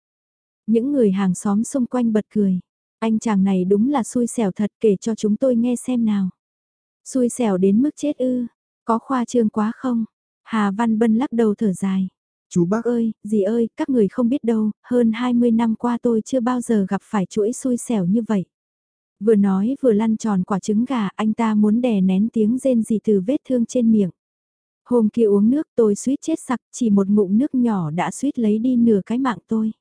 Những người hàng xóm xung quanh bật cười. Anh chàng này đúng là xui xẻo thật kể cho chúng tôi nghe xem nào. Xui xẻo đến mức chết ư, có khoa trương quá không? Hà Văn Bân lắc đầu thở dài. Chú bác ơi, dì ơi, các người không biết đâu, hơn 20 năm qua tôi chưa bao giờ gặp phải chuỗi xui xẻo như vậy. Vừa nói vừa lăn tròn quả trứng gà, anh ta muốn đè nén tiếng rên gì từ vết thương trên miệng. Hôm kia uống nước tôi suýt chết sặc, chỉ một ngụm nước nhỏ đã suýt lấy đi nửa cái mạng tôi.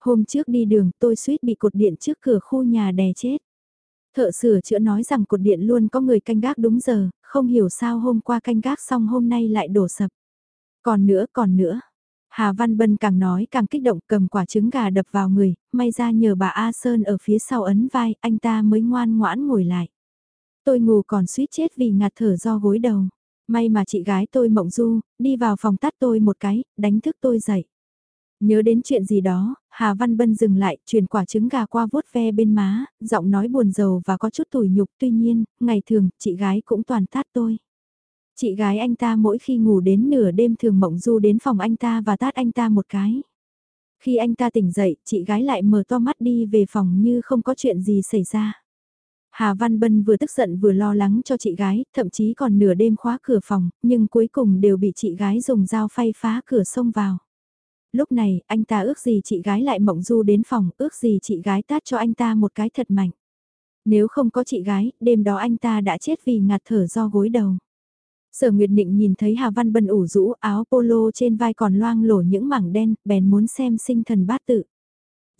Hôm trước đi đường tôi suýt bị cột điện trước cửa khu nhà đè chết. Thợ sửa chữa nói rằng cột điện luôn có người canh gác đúng giờ, không hiểu sao hôm qua canh gác xong hôm nay lại đổ sập. Còn nữa, còn nữa. Hà Văn Bân càng nói càng kích động cầm quả trứng gà đập vào người, may ra nhờ bà A Sơn ở phía sau ấn vai, anh ta mới ngoan ngoãn ngồi lại. Tôi ngủ còn suýt chết vì ngạt thở do gối đầu. May mà chị gái tôi mộng du, đi vào phòng tắt tôi một cái, đánh thức tôi dậy. Nhớ đến chuyện gì đó, Hà Văn Bân dừng lại, chuyển quả trứng gà qua vuốt ve bên má, giọng nói buồn rầu và có chút tủi nhục. Tuy nhiên, ngày thường, chị gái cũng toàn tát tôi. Chị gái anh ta mỗi khi ngủ đến nửa đêm thường mộng du đến phòng anh ta và tát anh ta một cái. Khi anh ta tỉnh dậy, chị gái lại mở to mắt đi về phòng như không có chuyện gì xảy ra. Hà Văn Bân vừa tức giận vừa lo lắng cho chị gái, thậm chí còn nửa đêm khóa cửa phòng, nhưng cuối cùng đều bị chị gái dùng dao phay phá cửa xông vào. Lúc này, anh ta ước gì chị gái lại mộng du đến phòng, ước gì chị gái tát cho anh ta một cái thật mạnh. Nếu không có chị gái, đêm đó anh ta đã chết vì ngạt thở do gối đầu. Sở Nguyệt Định nhìn thấy Hà Văn Bân ủ rũ áo polo trên vai còn loang lổ những mảng đen, bèn muốn xem sinh thần bát tự.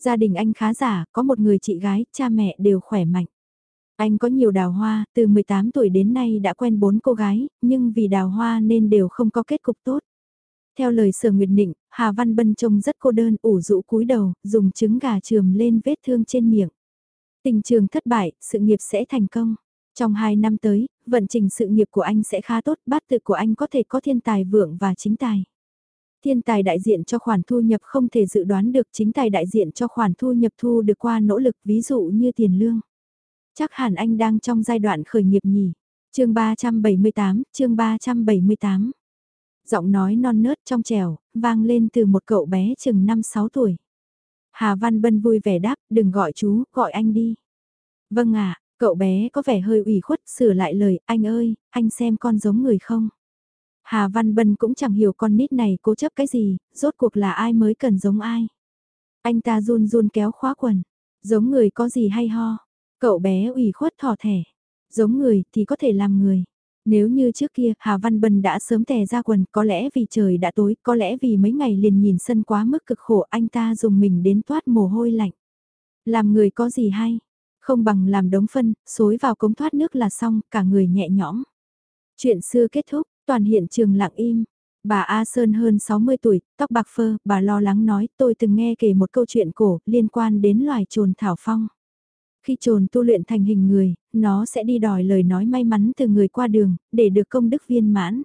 Gia đình anh khá giả, có một người chị gái, cha mẹ đều khỏe mạnh. Anh có nhiều đào hoa, từ 18 tuổi đến nay đã quen bốn cô gái, nhưng vì đào hoa nên đều không có kết cục tốt. Theo lời Sở Nguyệt Định, Hà Văn Bân trông rất cô đơn, ủ rũ cúi đầu, dùng trứng gà trường lên vết thương trên miệng. Tình trường thất bại, sự nghiệp sẽ thành công. Trong 2 năm tới, vận trình sự nghiệp của anh sẽ khá tốt, bát tự của anh có thể có thiên tài vượng và chính tài. Thiên tài đại diện cho khoản thu nhập không thể dự đoán được chính tài đại diện cho khoản thu nhập thu được qua nỗ lực ví dụ như tiền lương. Chắc hẳn anh đang trong giai đoạn khởi nghiệp nhỉ. chương 378, chương 378. Giọng nói non nớt trong trèo, vang lên từ một cậu bé chừng 5-6 tuổi. Hà Văn Bân vui vẻ đáp, đừng gọi chú, gọi anh đi. Vâng ạ, cậu bé có vẻ hơi ủy khuất, sửa lại lời, anh ơi, anh xem con giống người không? Hà Văn Bân cũng chẳng hiểu con nít này cố chấp cái gì, rốt cuộc là ai mới cần giống ai. Anh ta run run kéo khóa quần, giống người có gì hay ho. Cậu bé ủy khuất thỏ thẻ, giống người thì có thể làm người. Nếu như trước kia Hà Văn Bân đã sớm tè ra quần, có lẽ vì trời đã tối, có lẽ vì mấy ngày liền nhìn sân quá mức cực khổ anh ta dùng mình đến toát mồ hôi lạnh. Làm người có gì hay, không bằng làm đống phân, xối vào cống thoát nước là xong, cả người nhẹ nhõm. Chuyện xưa kết thúc, toàn hiện trường lặng im. Bà A Sơn hơn 60 tuổi, tóc bạc phơ, bà lo lắng nói tôi từng nghe kể một câu chuyện cổ liên quan đến loài trồn thảo phong. Khi trồn tu luyện thành hình người, nó sẽ đi đòi lời nói may mắn từ người qua đường, để được công đức viên mãn.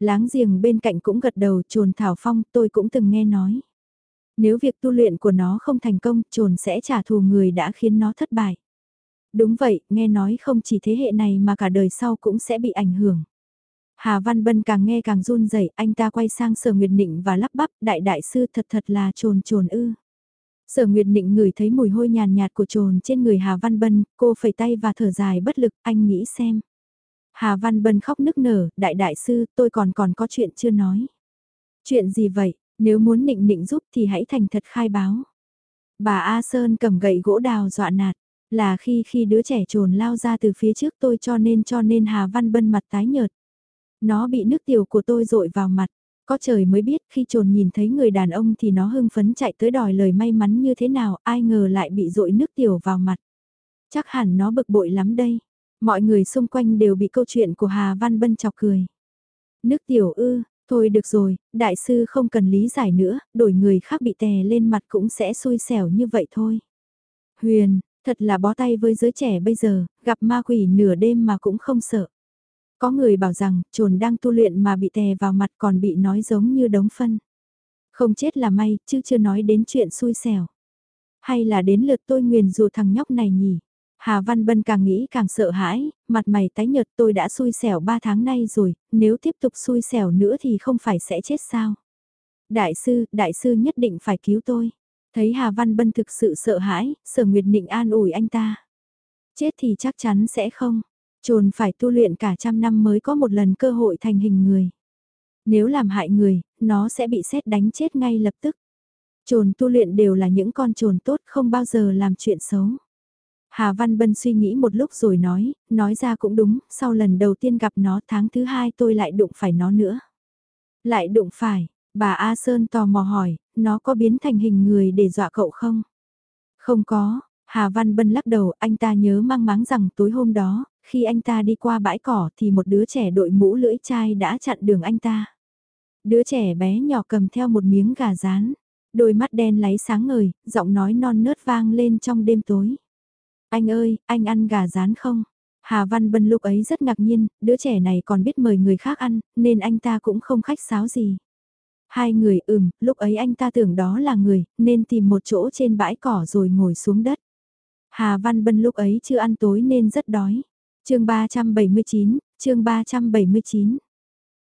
Láng giềng bên cạnh cũng gật đầu trồn thảo phong tôi cũng từng nghe nói. Nếu việc tu luyện của nó không thành công, trồn sẽ trả thù người đã khiến nó thất bại. Đúng vậy, nghe nói không chỉ thế hệ này mà cả đời sau cũng sẽ bị ảnh hưởng. Hà Văn Bân càng nghe càng run rẩy, anh ta quay sang Sở Nguyệt Nịnh và lắp bắp, đại đại sư thật thật là trồn trồn ư. Sở Nguyệt Nịnh ngửi thấy mùi hôi nhàn nhạt của trồn trên người Hà Văn Bân, cô phẩy tay và thở dài bất lực, anh nghĩ xem. Hà Văn Bân khóc nức nở, đại đại sư, tôi còn còn có chuyện chưa nói. Chuyện gì vậy, nếu muốn nịnh nịnh giúp thì hãy thành thật khai báo. Bà A Sơn cầm gậy gỗ đào dọa nạt, là khi khi đứa trẻ trồn lao ra từ phía trước tôi cho nên cho nên Hà Văn Bân mặt tái nhợt. Nó bị nước tiểu của tôi rội vào mặt. Có trời mới biết khi trồn nhìn thấy người đàn ông thì nó hưng phấn chạy tới đòi lời may mắn như thế nào, ai ngờ lại bị rội nước tiểu vào mặt. Chắc hẳn nó bực bội lắm đây. Mọi người xung quanh đều bị câu chuyện của Hà Văn Bân chọc cười. Nước tiểu ư, thôi được rồi, đại sư không cần lý giải nữa, đổi người khác bị tè lên mặt cũng sẽ xui xẻo như vậy thôi. Huyền, thật là bó tay với giới trẻ bây giờ, gặp ma quỷ nửa đêm mà cũng không sợ. Có người bảo rằng, trồn đang tu luyện mà bị tè vào mặt còn bị nói giống như đống phân. Không chết là may, chứ chưa nói đến chuyện xui xẻo. Hay là đến lượt tôi nguyền dù thằng nhóc này nhỉ? Hà Văn Bân càng nghĩ càng sợ hãi, mặt mày tái nhợt tôi đã xui xẻo 3 tháng nay rồi, nếu tiếp tục xui xẻo nữa thì không phải sẽ chết sao? Đại sư, đại sư nhất định phải cứu tôi. Thấy Hà Văn Bân thực sự sợ hãi, sở Nguyệt Nịnh an ủi anh ta. Chết thì chắc chắn sẽ không, Trồn phải tu luyện cả trăm năm mới có một lần cơ hội thành hình người. Nếu làm hại người, nó sẽ bị xét đánh chết ngay lập tức. Trồn tu luyện đều là những con trồn tốt không bao giờ làm chuyện xấu. Hà Văn Bân suy nghĩ một lúc rồi nói, nói ra cũng đúng, sau lần đầu tiên gặp nó tháng thứ hai tôi lại đụng phải nó nữa. Lại đụng phải, bà A Sơn tò mò hỏi, nó có biến thành hình người để dọa cậu không? Không có, Hà Văn Bân lắc đầu, anh ta nhớ mang máng rằng tối hôm đó, khi anh ta đi qua bãi cỏ thì một đứa trẻ đội mũ lưỡi chai đã chặn đường anh ta. Đứa trẻ bé nhỏ cầm theo một miếng gà rán, đôi mắt đen láy sáng ngời, giọng nói non nớt vang lên trong đêm tối. Anh ơi, anh ăn gà rán không? Hà Văn Bân lúc ấy rất ngạc nhiên, đứa trẻ này còn biết mời người khác ăn, nên anh ta cũng không khách sáo gì. Hai người ừm, lúc ấy anh ta tưởng đó là người, nên tìm một chỗ trên bãi cỏ rồi ngồi xuống đất. Hà Văn Bân lúc ấy chưa ăn tối nên rất đói chương 379, chương 379.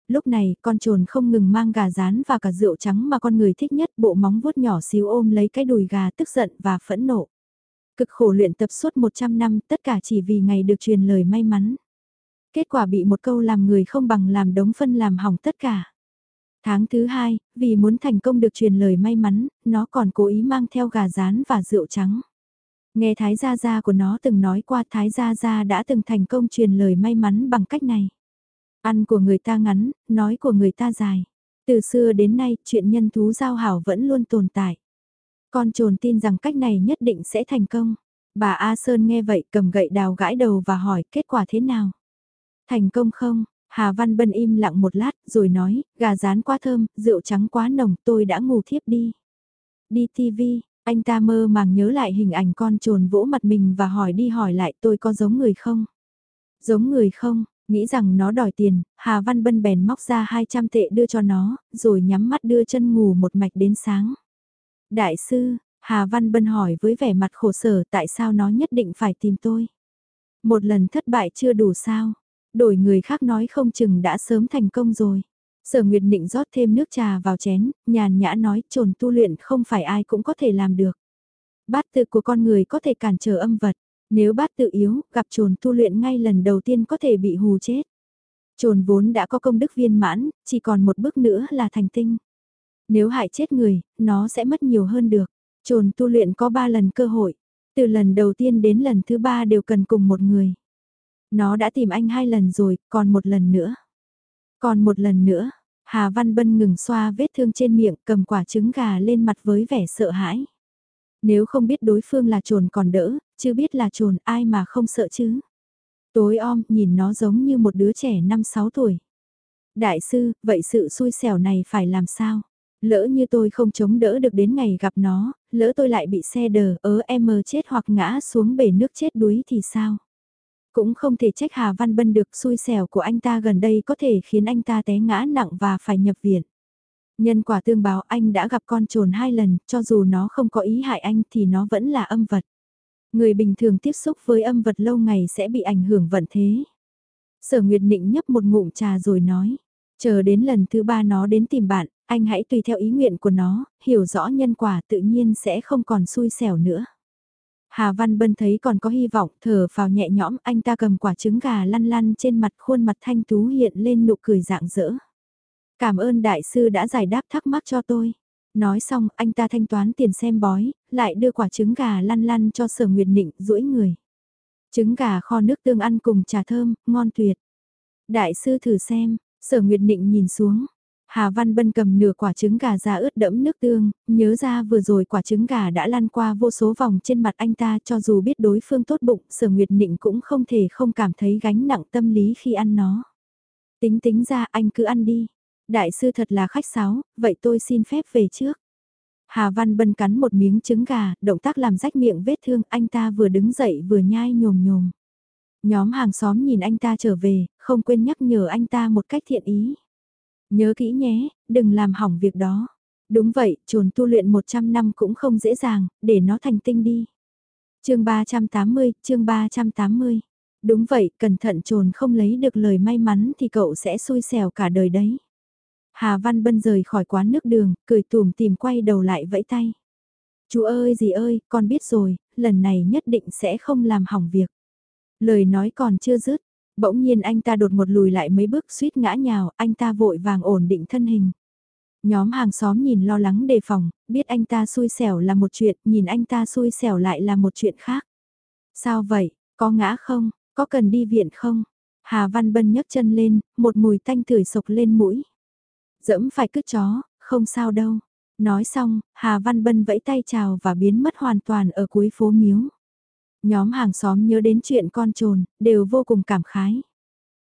Lúc này, con trồn không ngừng mang gà rán và cả rượu trắng mà con người thích nhất bộ móng vuốt nhỏ xíu ôm lấy cái đùi gà tức giận và phẫn nộ. Cực khổ luyện tập suốt 100 năm tất cả chỉ vì ngày được truyền lời may mắn. Kết quả bị một câu làm người không bằng làm đống phân làm hỏng tất cả. Tháng thứ hai, vì muốn thành công được truyền lời may mắn, nó còn cố ý mang theo gà rán và rượu trắng. Nghe Thái Gia Gia của nó từng nói qua Thái Gia Gia đã từng thành công truyền lời may mắn bằng cách này. Ăn của người ta ngắn, nói của người ta dài. Từ xưa đến nay, chuyện nhân thú giao hảo vẫn luôn tồn tại. Con trồn tin rằng cách này nhất định sẽ thành công. Bà A Sơn nghe vậy cầm gậy đào gãi đầu và hỏi kết quả thế nào. Thành công không? Hà Văn Bân im lặng một lát rồi nói, gà rán quá thơm, rượu trắng quá nồng, tôi đã ngủ thiếp đi. Đi TV, anh ta mơ màng nhớ lại hình ảnh con trồn vỗ mặt mình và hỏi đi hỏi lại tôi có giống người không? Giống người không? Nghĩ rằng nó đòi tiền, Hà Văn Bân bèn móc ra 200 tệ đưa cho nó, rồi nhắm mắt đưa chân ngủ một mạch đến sáng. Đại sư, Hà Văn Bân hỏi với vẻ mặt khổ sở tại sao nó nhất định phải tìm tôi. Một lần thất bại chưa đủ sao, đổi người khác nói không chừng đã sớm thành công rồi. Sở Nguyệt Nịnh rót thêm nước trà vào chén, nhàn nhã nói trồn tu luyện không phải ai cũng có thể làm được. Bát tự của con người có thể cản trở âm vật, nếu bát tự yếu, gặp trồn tu luyện ngay lần đầu tiên có thể bị hù chết. Trồn vốn đã có công đức viên mãn, chỉ còn một bước nữa là thành tinh. Nếu hại chết người, nó sẽ mất nhiều hơn được. Trồn tu luyện có ba lần cơ hội, từ lần đầu tiên đến lần thứ ba đều cần cùng một người. Nó đã tìm anh hai lần rồi, còn một lần nữa. Còn một lần nữa, Hà Văn Bân ngừng xoa vết thương trên miệng cầm quả trứng gà lên mặt với vẻ sợ hãi. Nếu không biết đối phương là trồn còn đỡ, chứ biết là trồn ai mà không sợ chứ. Tối om nhìn nó giống như một đứa trẻ 5-6 tuổi. Đại sư, vậy sự xui xẻo này phải làm sao? Lỡ như tôi không chống đỡ được đến ngày gặp nó, lỡ tôi lại bị xe đờ ớ em chết hoặc ngã xuống bể nước chết đuối thì sao? Cũng không thể trách Hà Văn Bân được xui xẻo của anh ta gần đây có thể khiến anh ta té ngã nặng và phải nhập viện. Nhân quả tương báo anh đã gặp con trồn hai lần, cho dù nó không có ý hại anh thì nó vẫn là âm vật. Người bình thường tiếp xúc với âm vật lâu ngày sẽ bị ảnh hưởng vận thế. Sở Nguyệt Nịnh nhấp một ngụm trà rồi nói, chờ đến lần thứ ba nó đến tìm bạn, anh hãy tùy theo ý nguyện của nó, hiểu rõ nhân quả tự nhiên sẽ không còn xui xẻo nữa. Hà Văn Bân thấy còn có hy vọng, thở vào nhẹ nhõm, anh ta cầm quả trứng gà lăn lăn trên mặt khuôn mặt thanh tú hiện lên nụ cười dạng dỡ. Cảm ơn đại sư đã giải đáp thắc mắc cho tôi. Nói xong, anh ta thanh toán tiền xem bói, lại đưa quả trứng gà lăn lăn cho sở nguyệt nịnh, duỗi người. Trứng gà kho nước tương ăn cùng trà thơm, ngon tuyệt. Đại sư thử xem, sở nguyệt nịnh nhìn xuống, Hà Văn Bân cầm nửa quả trứng gà ra ướt đẫm nước tương, nhớ ra vừa rồi quả trứng gà đã lan qua vô số vòng trên mặt anh ta cho dù biết đối phương tốt bụng, sở nguyệt nịnh cũng không thể không cảm thấy gánh nặng tâm lý khi ăn nó. Tính tính ra anh cứ ăn đi. Đại sư thật là khách sáo, vậy tôi xin phép về trước. Hà Văn Bân cắn một miếng trứng gà, động tác làm rách miệng vết thương, anh ta vừa đứng dậy vừa nhai nhồm nhồm. Nhóm hàng xóm nhìn anh ta trở về, không quên nhắc nhở anh ta một cách thiện ý. Nhớ kỹ nhé, đừng làm hỏng việc đó. Đúng vậy, trồn tu luyện 100 năm cũng không dễ dàng, để nó thành tinh đi. chương 380, chương 380. Đúng vậy, cẩn thận trồn không lấy được lời may mắn thì cậu sẽ xui xẻo cả đời đấy. Hà Văn Bân rời khỏi quán nước đường, cười tùm tìm quay đầu lại vẫy tay. Chú ơi gì ơi, con biết rồi, lần này nhất định sẽ không làm hỏng việc. Lời nói còn chưa dứt, Bỗng nhiên anh ta đột một lùi lại mấy bước suýt ngã nhào, anh ta vội vàng ổn định thân hình. Nhóm hàng xóm nhìn lo lắng đề phòng, biết anh ta xui xẻo là một chuyện, nhìn anh ta xui xẻo lại là một chuyện khác. Sao vậy, có ngã không, có cần đi viện không? Hà Văn Bân nhấc chân lên, một mùi tanh tưởi sộc lên mũi. Dẫm phải cứt chó, không sao đâu. Nói xong, Hà Văn Bân vẫy tay chào và biến mất hoàn toàn ở cuối phố miếu. Nhóm hàng xóm nhớ đến chuyện con trồn, đều vô cùng cảm khái.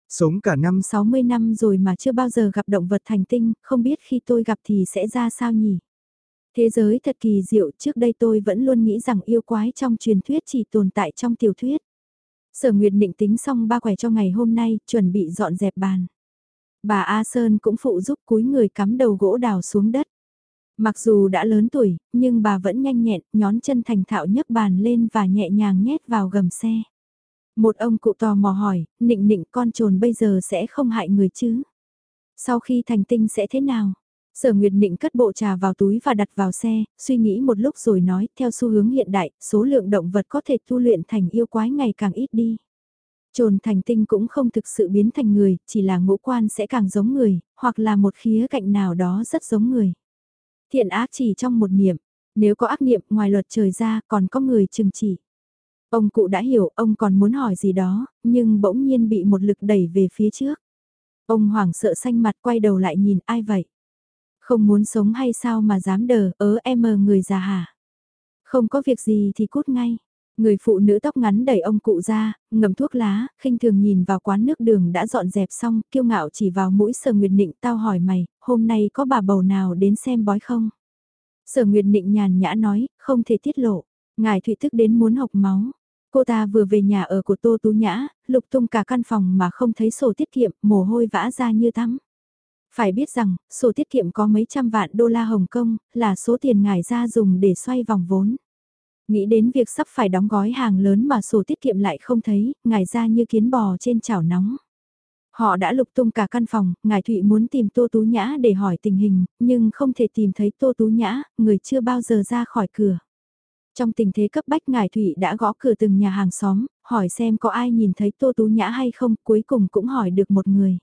Sống cả năm 60 năm rồi mà chưa bao giờ gặp động vật thành tinh, không biết khi tôi gặp thì sẽ ra sao nhỉ? Thế giới thật kỳ diệu, trước đây tôi vẫn luôn nghĩ rằng yêu quái trong truyền thuyết chỉ tồn tại trong tiểu thuyết. Sở Nguyệt định tính xong ba quẻ cho ngày hôm nay, chuẩn bị dọn dẹp bàn. Bà A Sơn cũng phụ giúp cúi người cắm đầu gỗ đào xuống đất. Mặc dù đã lớn tuổi, nhưng bà vẫn nhanh nhẹn, nhón chân thành thạo nhấc bàn lên và nhẹ nhàng nhét vào gầm xe. Một ông cụ tò mò hỏi, nịnh nịnh con trồn bây giờ sẽ không hại người chứ? Sau khi thành tinh sẽ thế nào? Sở Nguyệt Nịnh cất bộ trà vào túi và đặt vào xe, suy nghĩ một lúc rồi nói, theo xu hướng hiện đại, số lượng động vật có thể tu luyện thành yêu quái ngày càng ít đi. Trồn thành tinh cũng không thực sự biến thành người, chỉ là ngũ quan sẽ càng giống người, hoặc là một khía cạnh nào đó rất giống người. Thiện ác chỉ trong một niệm, nếu có ác niệm ngoài luật trời ra còn có người chừng chỉ. Ông cụ đã hiểu ông còn muốn hỏi gì đó, nhưng bỗng nhiên bị một lực đẩy về phía trước. Ông hoảng sợ xanh mặt quay đầu lại nhìn ai vậy? Không muốn sống hay sao mà dám đờ, ớ em mờ người già hả? Không có việc gì thì cút ngay. Người phụ nữ tóc ngắn đẩy ông cụ ra, ngầm thuốc lá, khinh thường nhìn vào quán nước đường đã dọn dẹp xong, kiêu ngạo chỉ vào mũi sờ nguyệt định tao hỏi mày, hôm nay có bà bầu nào đến xem bói không? Sở nguyệt định nhàn nhã nói, không thể tiết lộ. Ngài Thụy thức đến muốn học máu. Cô ta vừa về nhà ở của Tô Tú Nhã, lục tung cả căn phòng mà không thấy sổ tiết kiệm, mồ hôi vã ra như tắm. Phải biết rằng, sổ tiết kiệm có mấy trăm vạn đô la Hồng Kông, là số tiền ngài ra dùng để xoay vòng vốn. Nghĩ đến việc sắp phải đóng gói hàng lớn mà sổ tiết kiệm lại không thấy, ngài ra như kiến bò trên chảo nóng. Họ đã lục tung cả căn phòng, ngài Thụy muốn tìm Tô Tú Nhã để hỏi tình hình, nhưng không thể tìm thấy Tô Tú Nhã, người chưa bao giờ ra khỏi cửa. Trong tình thế cấp bách ngài Thụy đã gõ cửa từng nhà hàng xóm, hỏi xem có ai nhìn thấy Tô Tú Nhã hay không, cuối cùng cũng hỏi được một người.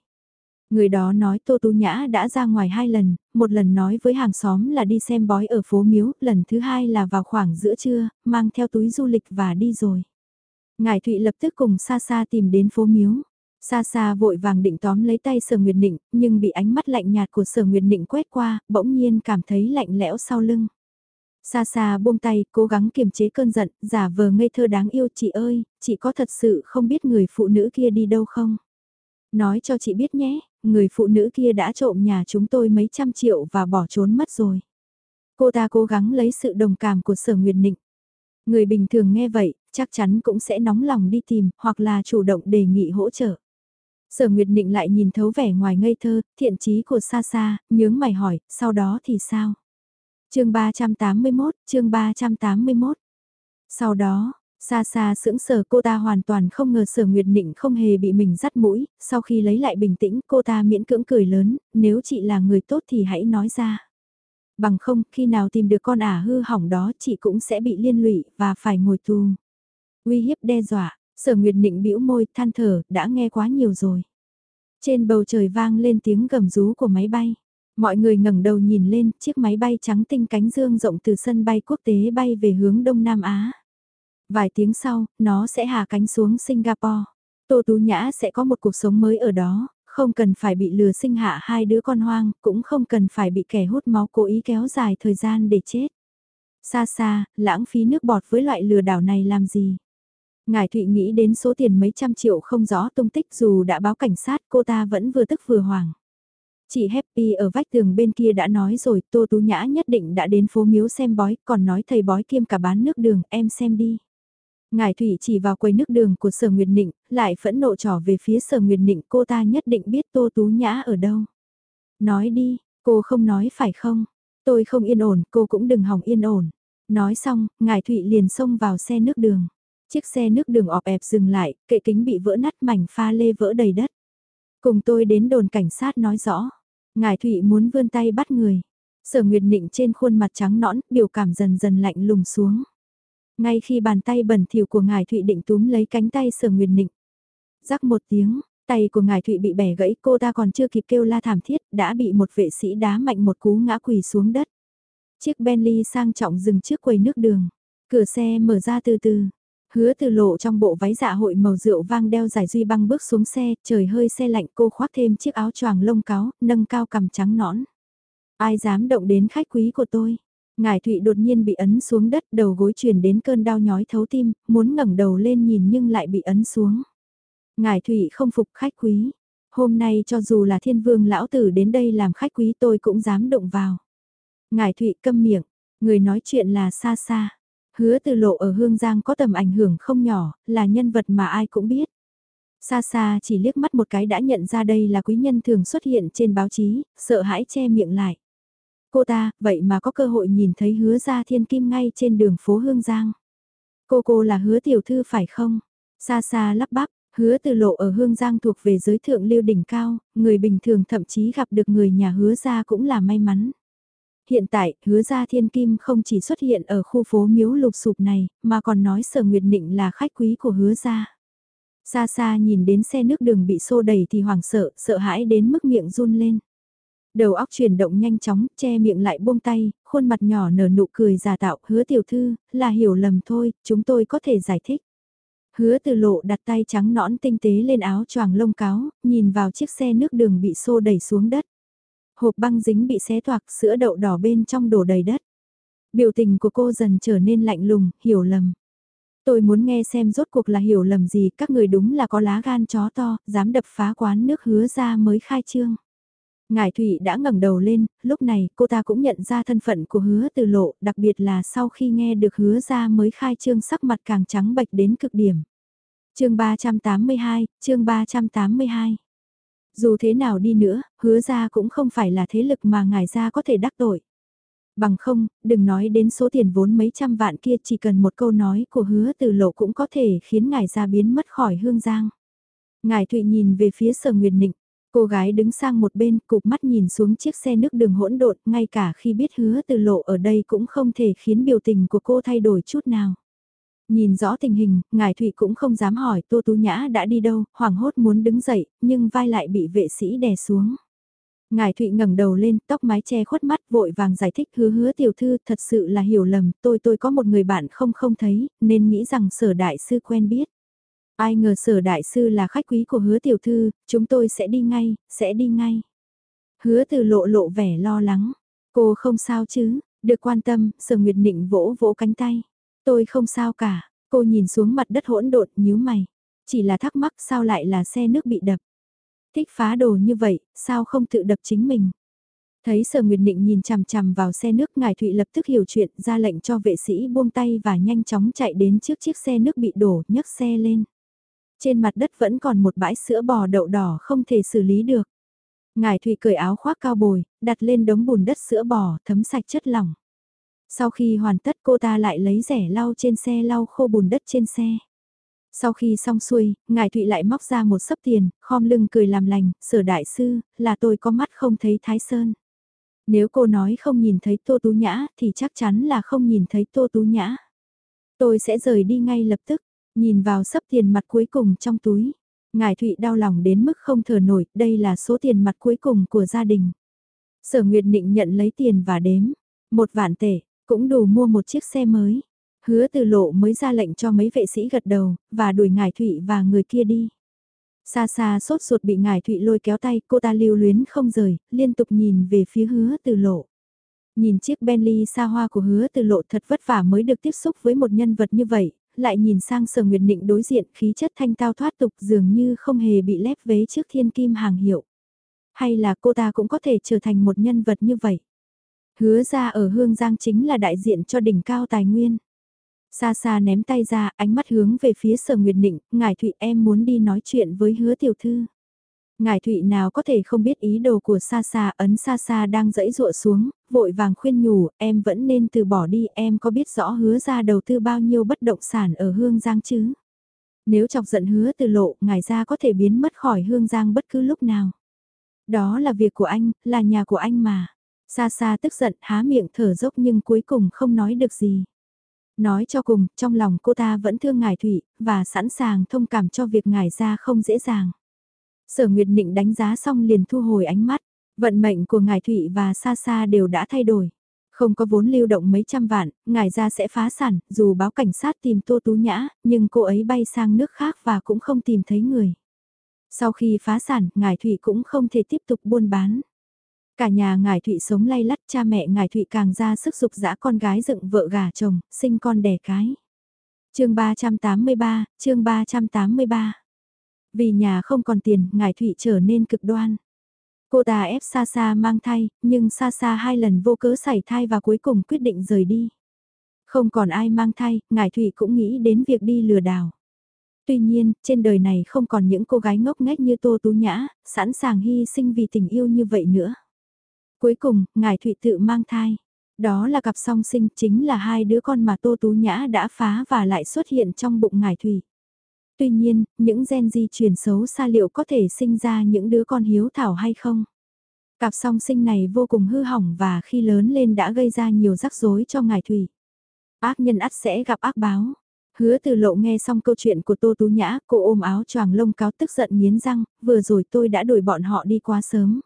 Người đó nói Tô Tú Nhã đã ra ngoài hai lần, một lần nói với hàng xóm là đi xem bói ở phố Miếu, lần thứ hai là vào khoảng giữa trưa, mang theo túi du lịch và đi rồi. Ngài Thụy lập tức cùng xa xa tìm đến phố Miếu. Xa xa vội vàng định tóm lấy tay Sở Nguyệt Nịnh, nhưng bị ánh mắt lạnh nhạt của Sở Nguyệt Nịnh quét qua, bỗng nhiên cảm thấy lạnh lẽo sau lưng. Xa xa buông tay, cố gắng kiềm chế cơn giận, giả vờ ngây thơ đáng yêu chị ơi, chị có thật sự không biết người phụ nữ kia đi đâu không? Nói cho chị biết nhé, người phụ nữ kia đã trộm nhà chúng tôi mấy trăm triệu và bỏ trốn mất rồi. Cô ta cố gắng lấy sự đồng cảm của sở nguyệt nịnh. Người bình thường nghe vậy, chắc chắn cũng sẽ nóng lòng đi tìm, hoặc là chủ động đề nghị hỗ trợ. Sở Nguyệt Nịnh lại nhìn thấu vẻ ngoài ngây thơ, thiện chí của xa xa, nhướng mày hỏi, sau đó thì sao? chương 381, chương 381. Sau đó, Xa xa sững sờ cô ta hoàn toàn không ngờ sở Nguyệt Nịnh không hề bị mình dắt mũi, sau khi lấy lại bình tĩnh cô ta miễn cưỡng cười lớn, nếu chị là người tốt thì hãy nói ra. Bằng không, khi nào tìm được con ả hư hỏng đó chị cũng sẽ bị liên lụy và phải ngồi tù. Uy hiếp đe dọa, sở Nguyệt Nịnh bĩu môi than thở, đã nghe quá nhiều rồi. Trên bầu trời vang lên tiếng gầm rú của máy bay. Mọi người ngẩng đầu nhìn lên, chiếc máy bay trắng tinh cánh dương rộng từ sân bay quốc tế bay về hướng Đông Nam Á. Vài tiếng sau, nó sẽ hạ cánh xuống Singapore. Tô Tú Nhã sẽ có một cuộc sống mới ở đó, không cần phải bị lừa sinh hạ hai đứa con hoang, cũng không cần phải bị kẻ hút máu cố ý kéo dài thời gian để chết. Xa xa, lãng phí nước bọt với loại lừa đảo này làm gì? Ngài Thụy nghĩ đến số tiền mấy trăm triệu không rõ tung tích dù đã báo cảnh sát cô ta vẫn vừa tức vừa hoảng. Chị Happy ở vách tường bên kia đã nói rồi Tô Tú Nhã nhất định đã đến phố miếu xem bói còn nói thầy bói kiêm cả bán nước đường em xem đi. Ngài Thủy chỉ vào quầy nước đường của Sở Nguyệt Nịnh, lại phẫn nộ trỏ về phía Sở Nguyệt Nịnh cô ta nhất định biết Tô Tú Nhã ở đâu. Nói đi, cô không nói phải không? Tôi không yên ổn, cô cũng đừng hỏng yên ổn. Nói xong, Ngài Thụy liền xông vào xe nước đường. Chiếc xe nước đường ọp ẹp dừng lại, kệ kính bị vỡ nát mảnh pha lê vỡ đầy đất. Cùng tôi đến đồn cảnh sát nói rõ. Ngài Thụy muốn vươn tay bắt người. Sở Nguyệt Nịnh trên khuôn mặt trắng nõn, biểu cảm dần dần lạnh lùng xuống. Ngay khi bàn tay bẩn thỉu của ngài Thụy định túm lấy cánh tay sở nguyệt nịnh. Rắc một tiếng, tay của ngài Thụy bị bẻ gãy cô ta còn chưa kịp kêu la thảm thiết đã bị một vệ sĩ đá mạnh một cú ngã quỳ xuống đất. Chiếc Bentley sang trọng dừng trước quầy nước đường. Cửa xe mở ra từ từ. Hứa từ lộ trong bộ váy dạ hội màu rượu vang đeo giải duy băng bước xuống xe, trời hơi xe lạnh cô khoác thêm chiếc áo choàng lông cáo, nâng cao cằm trắng nõn. Ai dám động đến khách quý của tôi? Ngài Thụy đột nhiên bị ấn xuống đất đầu gối truyền đến cơn đau nhói thấu tim, muốn ngẩng đầu lên nhìn nhưng lại bị ấn xuống. Ngài Thụy không phục khách quý. Hôm nay cho dù là thiên vương lão tử đến đây làm khách quý tôi cũng dám động vào. Ngài Thụy câm miệng, người nói chuyện là xa xa. Hứa từ lộ ở Hương Giang có tầm ảnh hưởng không nhỏ, là nhân vật mà ai cũng biết. Xa xa chỉ liếc mắt một cái đã nhận ra đây là quý nhân thường xuất hiện trên báo chí, sợ hãi che miệng lại. Cô ta, vậy mà có cơ hội nhìn thấy hứa ra thiên kim ngay trên đường phố Hương Giang. Cô cô là hứa tiểu thư phải không? Xa xa lắp bắp, hứa từ lộ ở Hương Giang thuộc về giới thượng lưu đỉnh cao, người bình thường thậm chí gặp được người nhà hứa ra cũng là may mắn. Hiện tại, hứa ra thiên kim không chỉ xuất hiện ở khu phố miếu lục sụp này, mà còn nói sở nguyệt định là khách quý của hứa ra. Xa xa nhìn đến xe nước đường bị xô đẩy thì hoảng sợ, sợ hãi đến mức miệng run lên. Đầu óc chuyển động nhanh chóng, che miệng lại buông tay, khuôn mặt nhỏ nở nụ cười giả tạo, hứa tiểu thư, là hiểu lầm thôi, chúng tôi có thể giải thích. Hứa từ lộ đặt tay trắng nõn tinh tế lên áo choàng lông cáo, nhìn vào chiếc xe nước đường bị xô đẩy xuống đất. Hộp băng dính bị xé toạc, sữa đậu đỏ bên trong đổ đầy đất. Biểu tình của cô dần trở nên lạnh lùng, hiểu lầm. Tôi muốn nghe xem rốt cuộc là hiểu lầm gì, các người đúng là có lá gan chó to, dám đập phá quán nước hứa ra mới khai trương. Ngải Thụy đã ngẩng đầu lên, lúc này cô ta cũng nhận ra thân phận của hứa từ lộ, đặc biệt là sau khi nghe được hứa ra mới khai trương sắc mặt càng trắng bệch đến cực điểm. chương 382, chương 382. Dù thế nào đi nữa, hứa ra cũng không phải là thế lực mà ngài ra có thể đắc tội. Bằng không, đừng nói đến số tiền vốn mấy trăm vạn kia chỉ cần một câu nói của hứa từ lộ cũng có thể khiến ngài ra biến mất khỏi hương giang. Ngài Thụy nhìn về phía sở Nguyệt Nịnh, cô gái đứng sang một bên cụp mắt nhìn xuống chiếc xe nước đường hỗn độn ngay cả khi biết hứa từ lộ ở đây cũng không thể khiến biểu tình của cô thay đổi chút nào. Nhìn rõ tình hình, ngài Thụy cũng không dám hỏi Tô Tú Nhã đã đi đâu, hoảng hốt muốn đứng dậy, nhưng vai lại bị vệ sĩ đè xuống. Ngài Thụy ngẩng đầu lên, tóc mái che khuất mắt, vội vàng giải thích hứa hứa tiểu thư, thật sự là hiểu lầm, tôi tôi có một người bạn không không thấy, nên nghĩ rằng sở đại sư quen biết. Ai ngờ sở đại sư là khách quý của hứa tiểu thư, chúng tôi sẽ đi ngay, sẽ đi ngay. Hứa từ lộ lộ vẻ lo lắng, cô không sao chứ, được quan tâm, sở nguyệt nịnh vỗ vỗ cánh tay. Tôi không sao cả, cô nhìn xuống mặt đất hỗn độn nhíu mày. Chỉ là thắc mắc sao lại là xe nước bị đập. Thích phá đồ như vậy, sao không tự đập chính mình? Thấy Sở Nguyệt Định nhìn chằm chằm vào xe nước Ngài Thụy lập tức hiểu chuyện ra lệnh cho vệ sĩ buông tay và nhanh chóng chạy đến trước chiếc xe nước bị đổ nhấc xe lên. Trên mặt đất vẫn còn một bãi sữa bò đậu đỏ không thể xử lý được. Ngài Thụy cởi áo khoác cao bồi, đặt lên đống bùn đất sữa bò thấm sạch chất lỏng. Sau khi hoàn tất cô ta lại lấy rẻ lau trên xe lau khô bùn đất trên xe. Sau khi xong xuôi, ngài Thụy lại móc ra một sấp tiền, khom lưng cười làm lành, sở đại sư, là tôi có mắt không thấy Thái Sơn. Nếu cô nói không nhìn thấy Tô Tú Nhã thì chắc chắn là không nhìn thấy Tô Tú Nhã. Tôi sẽ rời đi ngay lập tức, nhìn vào sấp tiền mặt cuối cùng trong túi. Ngài Thụy đau lòng đến mức không thở nổi, đây là số tiền mặt cuối cùng của gia đình. Sở Nguyệt Nịnh nhận lấy tiền và đếm. Một vạn tệ, cũng đủ mua một chiếc xe mới. Hứa từ lộ mới ra lệnh cho mấy vệ sĩ gật đầu, và đuổi ngài Thụy và người kia đi. Xa xa sốt ruột bị ngài Thụy lôi kéo tay, cô ta lưu luyến không rời, liên tục nhìn về phía hứa từ lộ. Nhìn chiếc Bentley xa hoa của hứa từ lộ thật vất vả mới được tiếp xúc với một nhân vật như vậy, lại nhìn sang sở nguyệt định đối diện khí chất thanh tao thoát tục dường như không hề bị lép vế trước thiên kim hàng hiệu. Hay là cô ta cũng có thể trở thành một nhân vật như vậy? Hứa ra ở Hương Giang chính là đại diện cho đỉnh cao tài nguyên. Xa xa ném tay ra, ánh mắt hướng về phía sở Nguyệt Nịnh, ngài Thụy em muốn đi nói chuyện với hứa tiểu thư. Ngài Thụy nào có thể không biết ý đồ của xa xa ấn xa xa đang dẫy dụa xuống, vội vàng khuyên nhủ, em vẫn nên từ bỏ đi, em có biết rõ hứa ra đầu tư bao nhiêu bất động sản ở Hương Giang chứ? Nếu chọc giận hứa từ lộ, ngài ra có thể biến mất khỏi Hương Giang bất cứ lúc nào. Đó là việc của anh, là nhà của anh mà. Xa xa tức giận há miệng thở dốc nhưng cuối cùng không nói được gì. Nói cho cùng, trong lòng cô ta vẫn thương ngài Thụy và sẵn sàng thông cảm cho việc ngài ra không dễ dàng. Sở Nguyệt Nịnh đánh giá xong liền thu hồi ánh mắt, vận mệnh của ngài Thụy và xa xa đều đã thay đổi. Không có vốn lưu động mấy trăm vạn, ngài ra sẽ phá sản, dù báo cảnh sát tìm Tô Tú Nhã, nhưng cô ấy bay sang nước khác và cũng không tìm thấy người. Sau khi phá sản, ngài Thụy cũng không thể tiếp tục buôn bán. Cả nhà ngài Thụy sống lay lắt cha mẹ ngài Thụy càng ra sức dục dã con gái dựng vợ gà chồng, sinh con đẻ cái. chương 383, chương 383. Vì nhà không còn tiền, ngài Thụy trở nên cực đoan. Cô ta ép xa xa mang thai, nhưng xa xa hai lần vô cớ xảy thai và cuối cùng quyết định rời đi. Không còn ai mang thai, ngài Thụy cũng nghĩ đến việc đi lừa đảo. Tuy nhiên, trên đời này không còn những cô gái ngốc nghếch như Tô Tú Nhã, sẵn sàng hy sinh vì tình yêu như vậy nữa. Cuối cùng, ngài Thụy tự mang thai. Đó là cặp song sinh chính là hai đứa con mà Tô Tú Nhã đã phá và lại xuất hiện trong bụng ngài Thụy. Tuy nhiên, những gen di truyền xấu xa liệu có thể sinh ra những đứa con hiếu thảo hay không? Cặp song sinh này vô cùng hư hỏng và khi lớn lên đã gây ra nhiều rắc rối cho ngài Thủy. Ác nhân ắt sẽ gặp ác báo. Hứa từ lộ nghe xong câu chuyện của Tô Tú Nhã, cô ôm áo choàng lông cáo tức giận nghiến răng, vừa rồi tôi đã đuổi bọn họ đi quá sớm.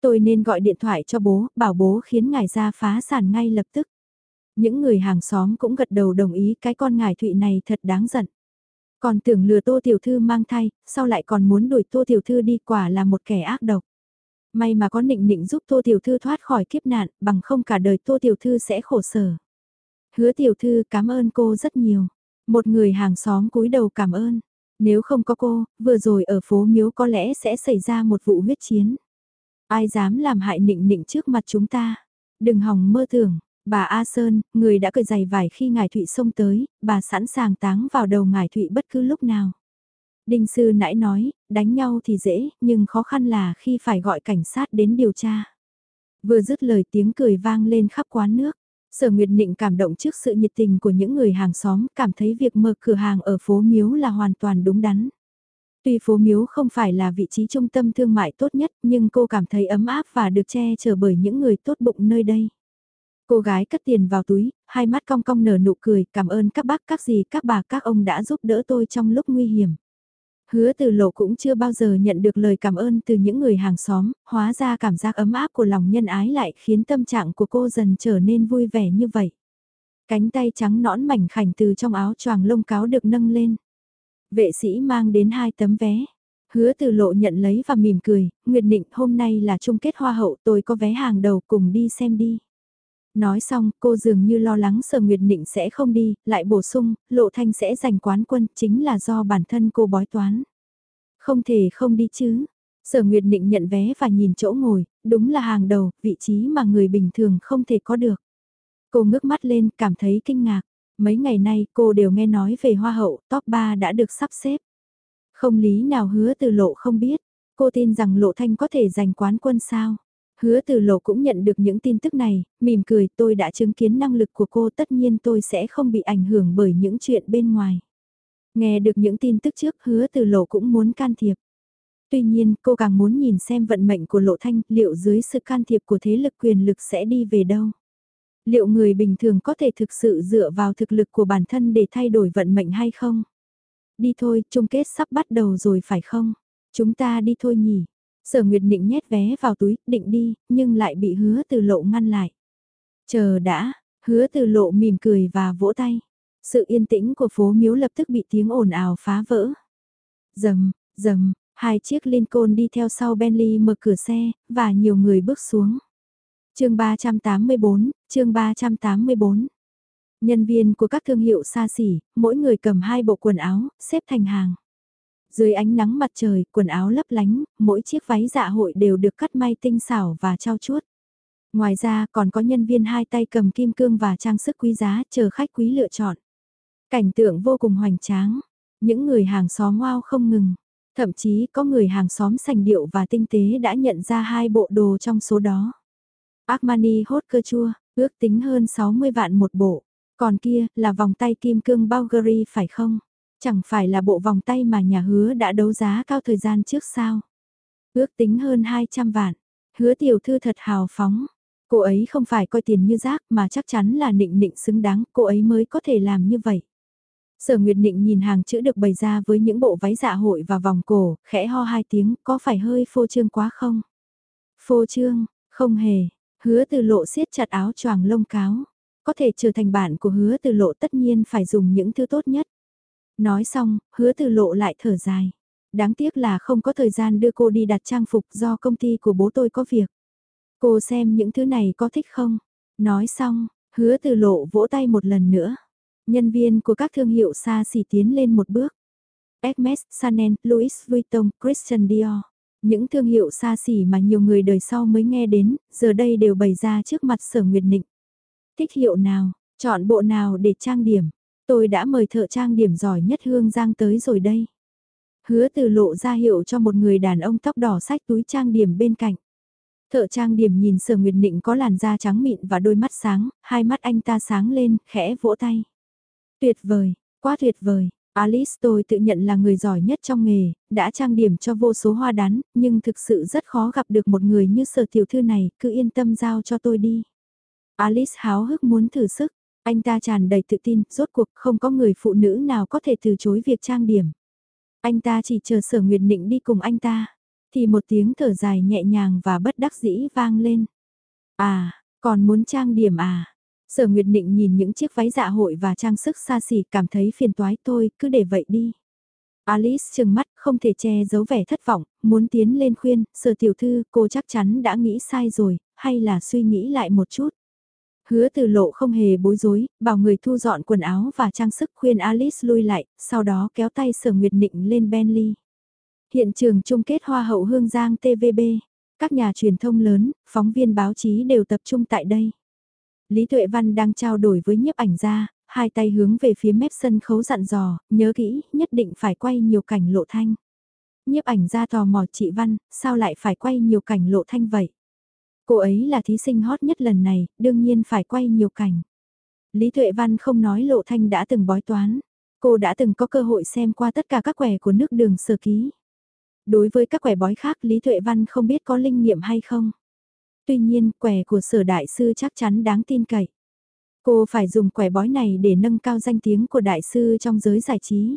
Tôi nên gọi điện thoại cho bố, bảo bố khiến ngài ra phá sản ngay lập tức. Những người hàng xóm cũng gật đầu đồng ý cái con ngài Thụy này thật đáng giận. Còn tưởng lừa Tô Tiểu Thư mang thai, sau lại còn muốn đuổi Tô Tiểu Thư đi quả là một kẻ ác độc. May mà có nịnh nịnh giúp Tô Tiểu Thư thoát khỏi kiếp nạn, bằng không cả đời Tô Tiểu Thư sẽ khổ sở. Hứa Tiểu Thư cảm ơn cô rất nhiều. Một người hàng xóm cúi đầu cảm ơn. Nếu không có cô, vừa rồi ở phố miếu có lẽ sẽ xảy ra một vụ huyết chiến. Ai dám làm hại nịnh nịnh trước mặt chúng ta. Đừng hòng mơ tưởng, bà A Sơn, người đã cười giày vải khi ngài Thụy xông tới, bà sẵn sàng táng vào đầu ngài Thụy bất cứ lúc nào. Đinh sư nãy nói, đánh nhau thì dễ, nhưng khó khăn là khi phải gọi cảnh sát đến điều tra. Vừa dứt lời tiếng cười vang lên khắp quán nước. Sở Nguyệt Nịnh cảm động trước sự nhiệt tình của những người hàng xóm, cảm thấy việc mở cửa hàng ở phố Miếu là hoàn toàn đúng đắn. Tuy phố Miếu không phải là vị trí trung tâm thương mại tốt nhất, nhưng cô cảm thấy ấm áp và được che chở bởi những người tốt bụng nơi đây. Cô gái cất tiền vào túi, hai mắt cong cong nở nụ cười, cảm ơn các bác, các dì, các bà, các ông đã giúp đỡ tôi trong lúc nguy hiểm. Hứa từ lộ cũng chưa bao giờ nhận được lời cảm ơn từ những người hàng xóm, hóa ra cảm giác ấm áp của lòng nhân ái lại khiến tâm trạng của cô dần trở nên vui vẻ như vậy. Cánh tay trắng nõn mảnh khảnh từ trong áo choàng lông cáo được nâng lên. Vệ sĩ mang đến hai tấm vé. Hứa từ lộ nhận lấy và mỉm cười, Nguyệt Định hôm nay là chung kết hoa hậu tôi có vé hàng đầu cùng đi xem đi. Nói xong, cô dường như lo lắng sợ Nguyệt Nịnh sẽ không đi, lại bổ sung, Lộ Thanh sẽ giành quán quân, chính là do bản thân cô bói toán. Không thể không đi chứ. Sở Nguyệt Nịnh nhận vé và nhìn chỗ ngồi, đúng là hàng đầu, vị trí mà người bình thường không thể có được. Cô ngước mắt lên, cảm thấy kinh ngạc. Mấy ngày nay cô đều nghe nói về Hoa hậu, top 3 đã được sắp xếp. Không lý nào hứa từ lộ không biết. Cô tin rằng Lộ Thanh có thể giành quán quân sao. Hứa từ lộ cũng nhận được những tin tức này, mỉm cười tôi đã chứng kiến năng lực của cô tất nhiên tôi sẽ không bị ảnh hưởng bởi những chuyện bên ngoài. Nghe được những tin tức trước hứa từ lộ cũng muốn can thiệp. Tuy nhiên cô càng muốn nhìn xem vận mệnh của lộ thanh liệu dưới sự can thiệp của thế lực quyền lực sẽ đi về đâu. Liệu người bình thường có thể thực sự dựa vào thực lực của bản thân để thay đổi vận mệnh hay không? Đi thôi, chung kết sắp bắt đầu rồi phải không? Chúng ta đi thôi nhỉ? Sở Nguyệt định nhét vé vào túi, định đi, nhưng lại bị hứa từ lộ ngăn lại. Chờ đã, hứa từ lộ mỉm cười và vỗ tay. Sự yên tĩnh của phố miếu lập tức bị tiếng ồn ào phá vỡ. Dầm, dầm, hai chiếc Lincoln đi theo sau Bentley mở cửa xe, và nhiều người bước xuống chương 384, chương 384. Nhân viên của các thương hiệu xa xỉ, mỗi người cầm hai bộ quần áo, xếp thành hàng. Dưới ánh nắng mặt trời, quần áo lấp lánh, mỗi chiếc váy dạ hội đều được cắt may tinh xảo và trao chuốt. Ngoài ra còn có nhân viên hai tay cầm kim cương và trang sức quý giá chờ khách quý lựa chọn. Cảnh tượng vô cùng hoành tráng, những người hàng xóm wow không ngừng. Thậm chí có người hàng xóm sành điệu và tinh tế đã nhận ra hai bộ đồ trong số đó. Armani hốt cơ chua, ước tính hơn 60 vạn một bộ. Còn kia là vòng tay kim cương Bulgari phải không? Chẳng phải là bộ vòng tay mà nhà hứa đã đấu giá cao thời gian trước sao? Ước tính hơn 200 vạn. Hứa tiểu thư thật hào phóng. Cô ấy không phải coi tiền như rác mà chắc chắn là nịnh nịnh xứng đáng, cô ấy mới có thể làm như vậy. Sở Nguyệt Nịnh nhìn hàng chữ được bày ra với những bộ váy dạ hội và vòng cổ, khẽ ho hai tiếng, có phải hơi phô trương quá không? Phô trương, không hề, hứa từ lộ siết chặt áo choàng lông cáo. Có thể trở thành bạn của hứa từ lộ tất nhiên phải dùng những thứ tốt nhất. Nói xong, hứa từ lộ lại thở dài. Đáng tiếc là không có thời gian đưa cô đi đặt trang phục do công ty của bố tôi có việc. Cô xem những thứ này có thích không? Nói xong, hứa từ lộ vỗ tay một lần nữa. Nhân viên của các thương hiệu xa xỉ tiến lên một bước. Hermes, Chanel, Louis Vuitton, Christian Dior. Những thương hiệu xa xỉ mà nhiều người đời sau mới nghe đến, giờ đây đều bày ra trước mặt sở nguyệt nịnh. Thích hiệu nào, chọn bộ nào để trang điểm. Tôi đã mời thợ trang điểm giỏi nhất Hương Giang tới rồi đây. Hứa từ lộ ra hiệu cho một người đàn ông tóc đỏ sách túi trang điểm bên cạnh. Thợ trang điểm nhìn Sở Nguyệt Nịnh có làn da trắng mịn và đôi mắt sáng, hai mắt anh ta sáng lên, khẽ vỗ tay. Tuyệt vời, quá tuyệt vời. Alice tôi tự nhận là người giỏi nhất trong nghề, đã trang điểm cho vô số hoa đán, nhưng thực sự rất khó gặp được một người như sở tiểu thư này, cứ yên tâm giao cho tôi đi. Alice háo hức muốn thử sức, anh ta tràn đầy tự tin, rốt cuộc không có người phụ nữ nào có thể từ chối việc trang điểm. Anh ta chỉ chờ sở Nguyệt Nịnh đi cùng anh ta, thì một tiếng thở dài nhẹ nhàng và bất đắc dĩ vang lên. À, còn muốn trang điểm à? Sở Nguyệt Nịnh nhìn những chiếc váy dạ hội và trang sức xa xỉ cảm thấy phiền toái thôi, cứ để vậy đi. Alice trừng mắt, không thể che giấu vẻ thất vọng, muốn tiến lên khuyên, sở tiểu thư, cô chắc chắn đã nghĩ sai rồi, hay là suy nghĩ lại một chút. Hứa từ lộ không hề bối rối, bảo người thu dọn quần áo và trang sức khuyên Alice lui lại, sau đó kéo tay sở Nguyệt Nịnh lên Bentley. Hiện trường chung kết Hoa hậu Hương Giang TVB, các nhà truyền thông lớn, phóng viên báo chí đều tập trung tại đây. Lý Tuệ Văn đang trao đổi với nhiếp ảnh gia, hai tay hướng về phía mép sân khấu dặn dò, nhớ kỹ, nhất định phải quay nhiều cảnh lộ thanh. Nhiếp ảnh gia tò mò chị Văn, sao lại phải quay nhiều cảnh lộ thanh vậy? Cô ấy là thí sinh hot nhất lần này, đương nhiên phải quay nhiều cảnh. Lý Tuệ Văn không nói lộ thanh đã từng bói toán. Cô đã từng có cơ hội xem qua tất cả các quẻ của nước đường sơ ký. Đối với các quẻ bói khác Lý Tuệ Văn không biết có linh nghiệm hay không. Tuy nhiên, quẻ của sở đại sư chắc chắn đáng tin cậy. Cô phải dùng quẻ bói này để nâng cao danh tiếng của đại sư trong giới giải trí.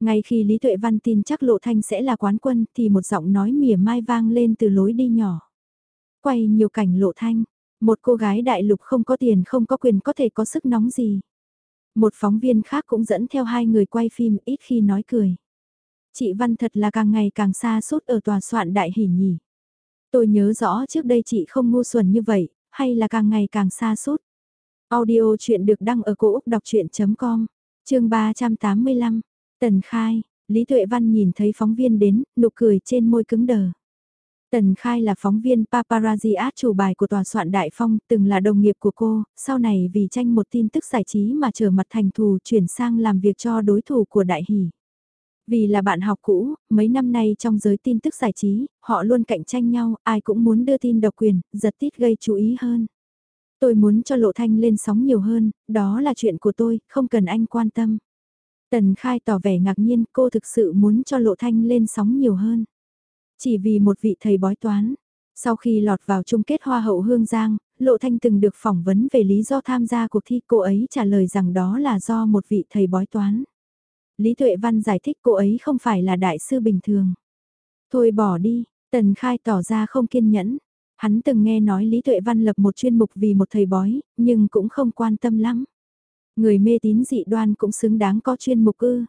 Ngay khi Lý Tuệ Văn tin chắc Lộ Thanh sẽ là quán quân thì một giọng nói mỉa mai vang lên từ lối đi nhỏ. Quay nhiều cảnh Lộ Thanh, một cô gái đại lục không có tiền không có quyền có thể có sức nóng gì. Một phóng viên khác cũng dẫn theo hai người quay phim ít khi nói cười. Chị Văn thật là càng ngày càng xa suốt ở tòa soạn đại hỉ nhỉ. Tôi nhớ rõ trước đây chị không ngu xuẩn như vậy, hay là càng ngày càng xa suốt. Audio chuyện được đăng ở cổ Úc đọc chuyện.com, chương 385, Tần Khai, Lý Tuệ Văn nhìn thấy phóng viên đến, nụ cười trên môi cứng đờ. Tần Khai là phóng viên paparazzi át chủ bài của tòa soạn Đại Phong, từng là đồng nghiệp của cô, sau này vì tranh một tin tức giải trí mà trở mặt thành thù chuyển sang làm việc cho đối thủ của Đại Hỷ. Vì là bạn học cũ, mấy năm nay trong giới tin tức giải trí, họ luôn cạnh tranh nhau, ai cũng muốn đưa tin độc quyền, giật tít gây chú ý hơn. Tôi muốn cho Lộ Thanh lên sóng nhiều hơn, đó là chuyện của tôi, không cần anh quan tâm. Tần Khai tỏ vẻ ngạc nhiên, cô thực sự muốn cho Lộ Thanh lên sóng nhiều hơn. Chỉ vì một vị thầy bói toán. Sau khi lọt vào chung kết Hoa hậu Hương Giang, Lộ Thanh từng được phỏng vấn về lý do tham gia cuộc thi cô ấy trả lời rằng đó là do một vị thầy bói toán. Lý Tuệ Văn giải thích cô ấy không phải là đại sư bình thường. Thôi bỏ đi, Tần Khai tỏ ra không kiên nhẫn. Hắn từng nghe nói Lý Tuệ Văn lập một chuyên mục vì một thầy bói, nhưng cũng không quan tâm lắm. Người mê tín dị đoan cũng xứng đáng có chuyên mục ư.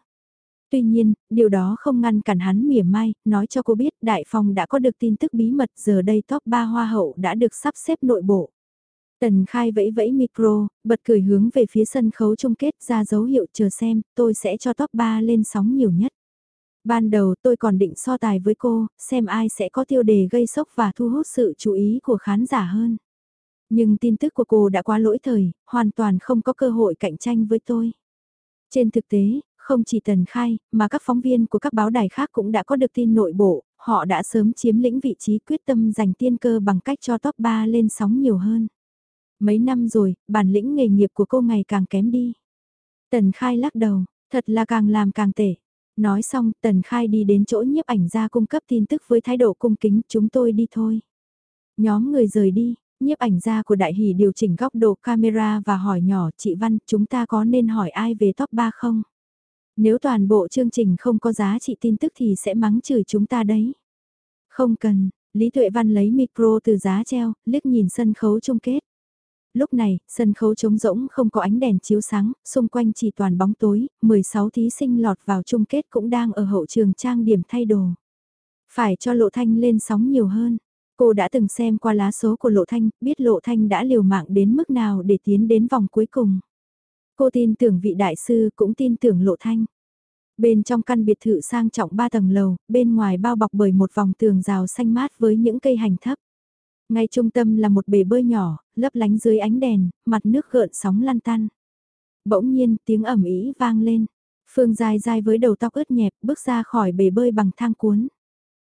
Tuy nhiên, điều đó không ngăn cản hắn mỉa mai, nói cho cô biết Đại Phong đã có được tin tức bí mật giờ đây top 3 hoa hậu đã được sắp xếp nội bộ. Tần khai vẫy vẫy micro, bật cười hướng về phía sân khấu chung kết ra dấu hiệu chờ xem, tôi sẽ cho top 3 lên sóng nhiều nhất. Ban đầu tôi còn định so tài với cô, xem ai sẽ có tiêu đề gây sốc và thu hút sự chú ý của khán giả hơn. Nhưng tin tức của cô đã quá lỗi thời, hoàn toàn không có cơ hội cạnh tranh với tôi. Trên thực tế, không chỉ Tần Khai, mà các phóng viên của các báo đài khác cũng đã có được tin nội bộ, họ đã sớm chiếm lĩnh vị trí quyết tâm giành tiên cơ bằng cách cho top 3 lên sóng nhiều hơn. Mấy năm rồi, bản lĩnh nghề nghiệp của cô ngày càng kém đi. Tần Khai lắc đầu, thật là càng làm càng tệ. Nói xong, Tần Khai đi đến chỗ nhiếp ảnh ra cung cấp tin tức với thái độ cung kính, chúng tôi đi thôi. Nhóm người rời đi, nhiếp ảnh gia của Đại Hỷ điều chỉnh góc độ camera và hỏi nhỏ chị Văn, chúng ta có nên hỏi ai về top 3 không? Nếu toàn bộ chương trình không có giá trị tin tức thì sẽ mắng chửi chúng ta đấy. Không cần, Lý Tuệ Văn lấy micro từ giá treo, liếc nhìn sân khấu chung kết. Lúc này, sân khấu trống rỗng không có ánh đèn chiếu sáng, xung quanh chỉ toàn bóng tối, 16 thí sinh lọt vào chung kết cũng đang ở hậu trường trang điểm thay đồ. Phải cho Lộ Thanh lên sóng nhiều hơn. Cô đã từng xem qua lá số của Lộ Thanh, biết Lộ Thanh đã liều mạng đến mức nào để tiến đến vòng cuối cùng. Cô tin tưởng vị đại sư cũng tin tưởng Lộ Thanh. Bên trong căn biệt thự sang trọng 3 tầng lầu, bên ngoài bao bọc bởi một vòng tường rào xanh mát với những cây hành thấp. Ngay trung tâm là một bể bơi nhỏ, lấp lánh dưới ánh đèn, mặt nước gợn sóng lan tan. Bỗng nhiên tiếng ẩm ý vang lên. Phương dài dài với đầu tóc ướt nhẹp bước ra khỏi bể bơi bằng thang cuốn.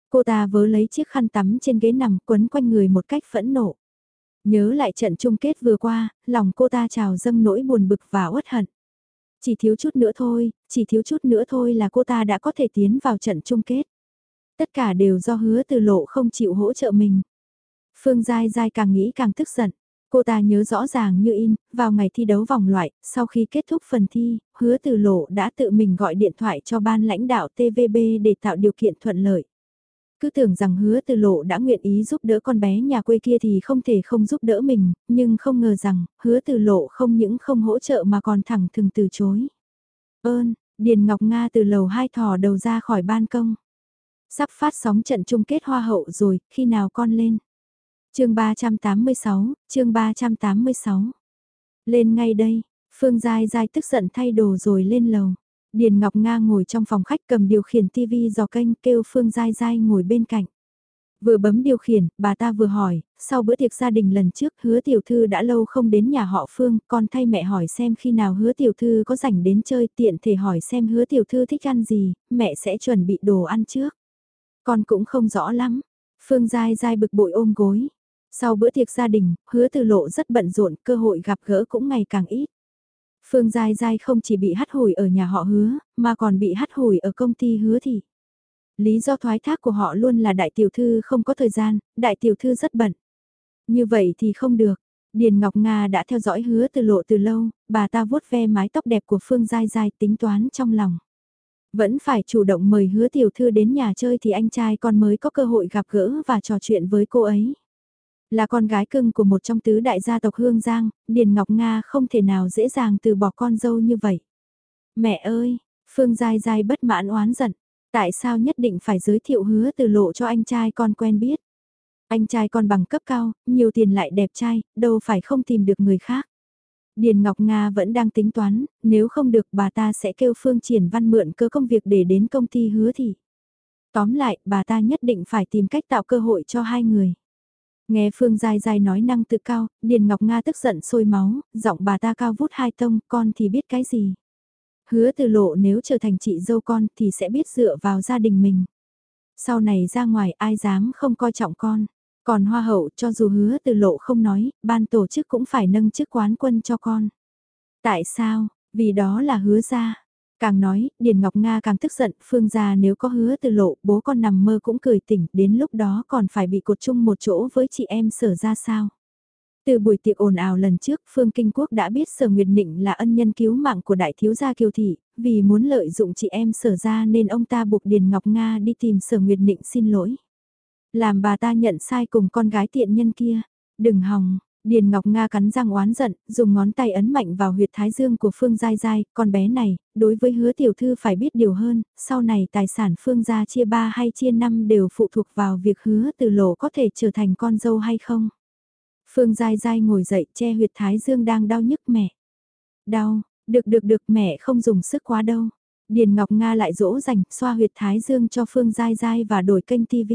Cô ta vớ lấy chiếc khăn tắm trên ghế nằm quấn quanh người một cách phẫn nộ. Nhớ lại trận chung kết vừa qua, lòng cô ta trào dâng nỗi buồn bực và uất hận. Chỉ thiếu chút nữa thôi, chỉ thiếu chút nữa thôi là cô ta đã có thể tiến vào trận chung kết. Tất cả đều do hứa từ lộ không chịu hỗ trợ mình. Phương Giai Giai càng nghĩ càng tức giận. Cô ta nhớ rõ ràng như in, vào ngày thi đấu vòng loại, sau khi kết thúc phần thi, hứa từ lộ đã tự mình gọi điện thoại cho ban lãnh đạo TVB để tạo điều kiện thuận lợi. Cứ tưởng rằng hứa từ lộ đã nguyện ý giúp đỡ con bé nhà quê kia thì không thể không giúp đỡ mình, nhưng không ngờ rằng hứa từ lộ không những không hỗ trợ mà còn thẳng thừng từ chối. Ơn, Điền Ngọc Nga từ lầu hai thò đầu ra khỏi ban công. Sắp phát sóng trận chung kết hoa hậu rồi, khi nào con lên? Chương 386, chương 386. Lên ngay đây, Phương Giai Giai tức giận thay đồ rồi lên lầu. Điền Ngọc Nga ngồi trong phòng khách cầm điều khiển TV dò kênh kêu Phương Giai Giai ngồi bên cạnh. Vừa bấm điều khiển, bà ta vừa hỏi, sau bữa tiệc gia đình lần trước hứa tiểu thư đã lâu không đến nhà họ Phương, con thay mẹ hỏi xem khi nào hứa tiểu thư có rảnh đến chơi tiện thể hỏi xem hứa tiểu thư thích ăn gì, mẹ sẽ chuẩn bị đồ ăn trước. Con cũng không rõ lắm. Phương Giai Giai bực bội ôm gối. Sau bữa tiệc gia đình, hứa từ lộ rất bận rộn, cơ hội gặp gỡ cũng ngày càng ít. Phương Giai Giai không chỉ bị hắt hủi ở nhà họ hứa, mà còn bị hắt hủi ở công ty hứa thì. Lý do thoái thác của họ luôn là đại tiểu thư không có thời gian, đại tiểu thư rất bận. Như vậy thì không được. Điền Ngọc Nga đã theo dõi hứa từ lộ từ lâu, bà ta vuốt ve mái tóc đẹp của Phương Giai Giai tính toán trong lòng. Vẫn phải chủ động mời hứa tiểu thư đến nhà chơi thì anh trai con mới có cơ hội gặp gỡ và trò chuyện với cô ấy. Là con gái cưng của một trong tứ đại gia tộc Hương Giang, Điền Ngọc Nga không thể nào dễ dàng từ bỏ con dâu như vậy. Mẹ ơi, Phương Giai Giai bất mãn oán giận, tại sao nhất định phải giới thiệu hứa từ lộ cho anh trai con quen biết. Anh trai con bằng cấp cao, nhiều tiền lại đẹp trai, đâu phải không tìm được người khác. Điền Ngọc Nga vẫn đang tính toán, nếu không được bà ta sẽ kêu Phương Triển Văn mượn cơ công việc để đến công ty hứa thì. Tóm lại, bà ta nhất định phải tìm cách tạo cơ hội cho hai người. Nghe Phương Giai Giai nói năng tự cao, Điền Ngọc Nga tức giận sôi máu, giọng bà ta cao vút hai tông, con thì biết cái gì. Hứa từ lộ nếu trở thành chị dâu con thì sẽ biết dựa vào gia đình mình. Sau này ra ngoài ai dám không coi trọng con. Còn hoa hậu cho dù hứa từ lộ không nói, ban tổ chức cũng phải nâng chức quán quân cho con. Tại sao? Vì đó là hứa ra. Càng nói, Điền Ngọc Nga càng tức giận, Phương gia nếu có hứa từ lộ, bố con nằm mơ cũng cười tỉnh, đến lúc đó còn phải bị cột chung một chỗ với chị em sở ra sao. Từ buổi tiệc ồn ào lần trước, Phương Kinh Quốc đã biết Sở Nguyệt Nịnh là ân nhân cứu mạng của đại thiếu gia Kiều Thị, vì muốn lợi dụng chị em sở ra nên ông ta buộc Điền Ngọc Nga đi tìm Sở Nguyệt Nịnh xin lỗi. Làm bà ta nhận sai cùng con gái tiện nhân kia. Đừng hòng, Điền Ngọc Nga cắn răng oán giận, dùng ngón tay ấn mạnh vào huyệt thái dương của Phương Giai Giai, con bé này, đối với hứa tiểu thư phải biết điều hơn, sau này tài sản Phương gia chia ba hay chia năm đều phụ thuộc vào việc hứa từ lộ có thể trở thành con dâu hay không. Phương Giai Giai ngồi dậy che huyệt thái dương đang đau nhức mẹ. Đau, được được được mẹ không dùng sức quá đâu. Điền Ngọc Nga lại dỗ dành xoa huyệt thái dương cho Phương Giai Giai và đổi kênh TV.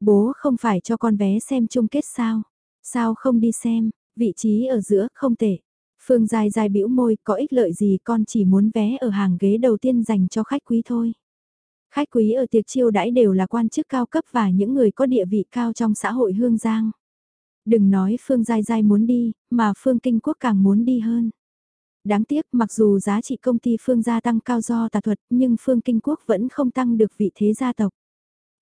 Bố không phải cho con bé xem chung kết sao? Sao không đi xem, vị trí ở giữa không tệ. Phương dài dài bĩu môi, có ích lợi gì con chỉ muốn vé ở hàng ghế đầu tiên dành cho khách quý thôi. Khách quý ở tiệc chiêu đãi đều là quan chức cao cấp và những người có địa vị cao trong xã hội Hương Giang. Đừng nói Phương Giai Giai muốn đi, mà Phương Kinh Quốc càng muốn đi hơn. Đáng tiếc mặc dù giá trị công ty Phương gia tăng cao do tà thuật nhưng Phương Kinh Quốc vẫn không tăng được vị thế gia tộc.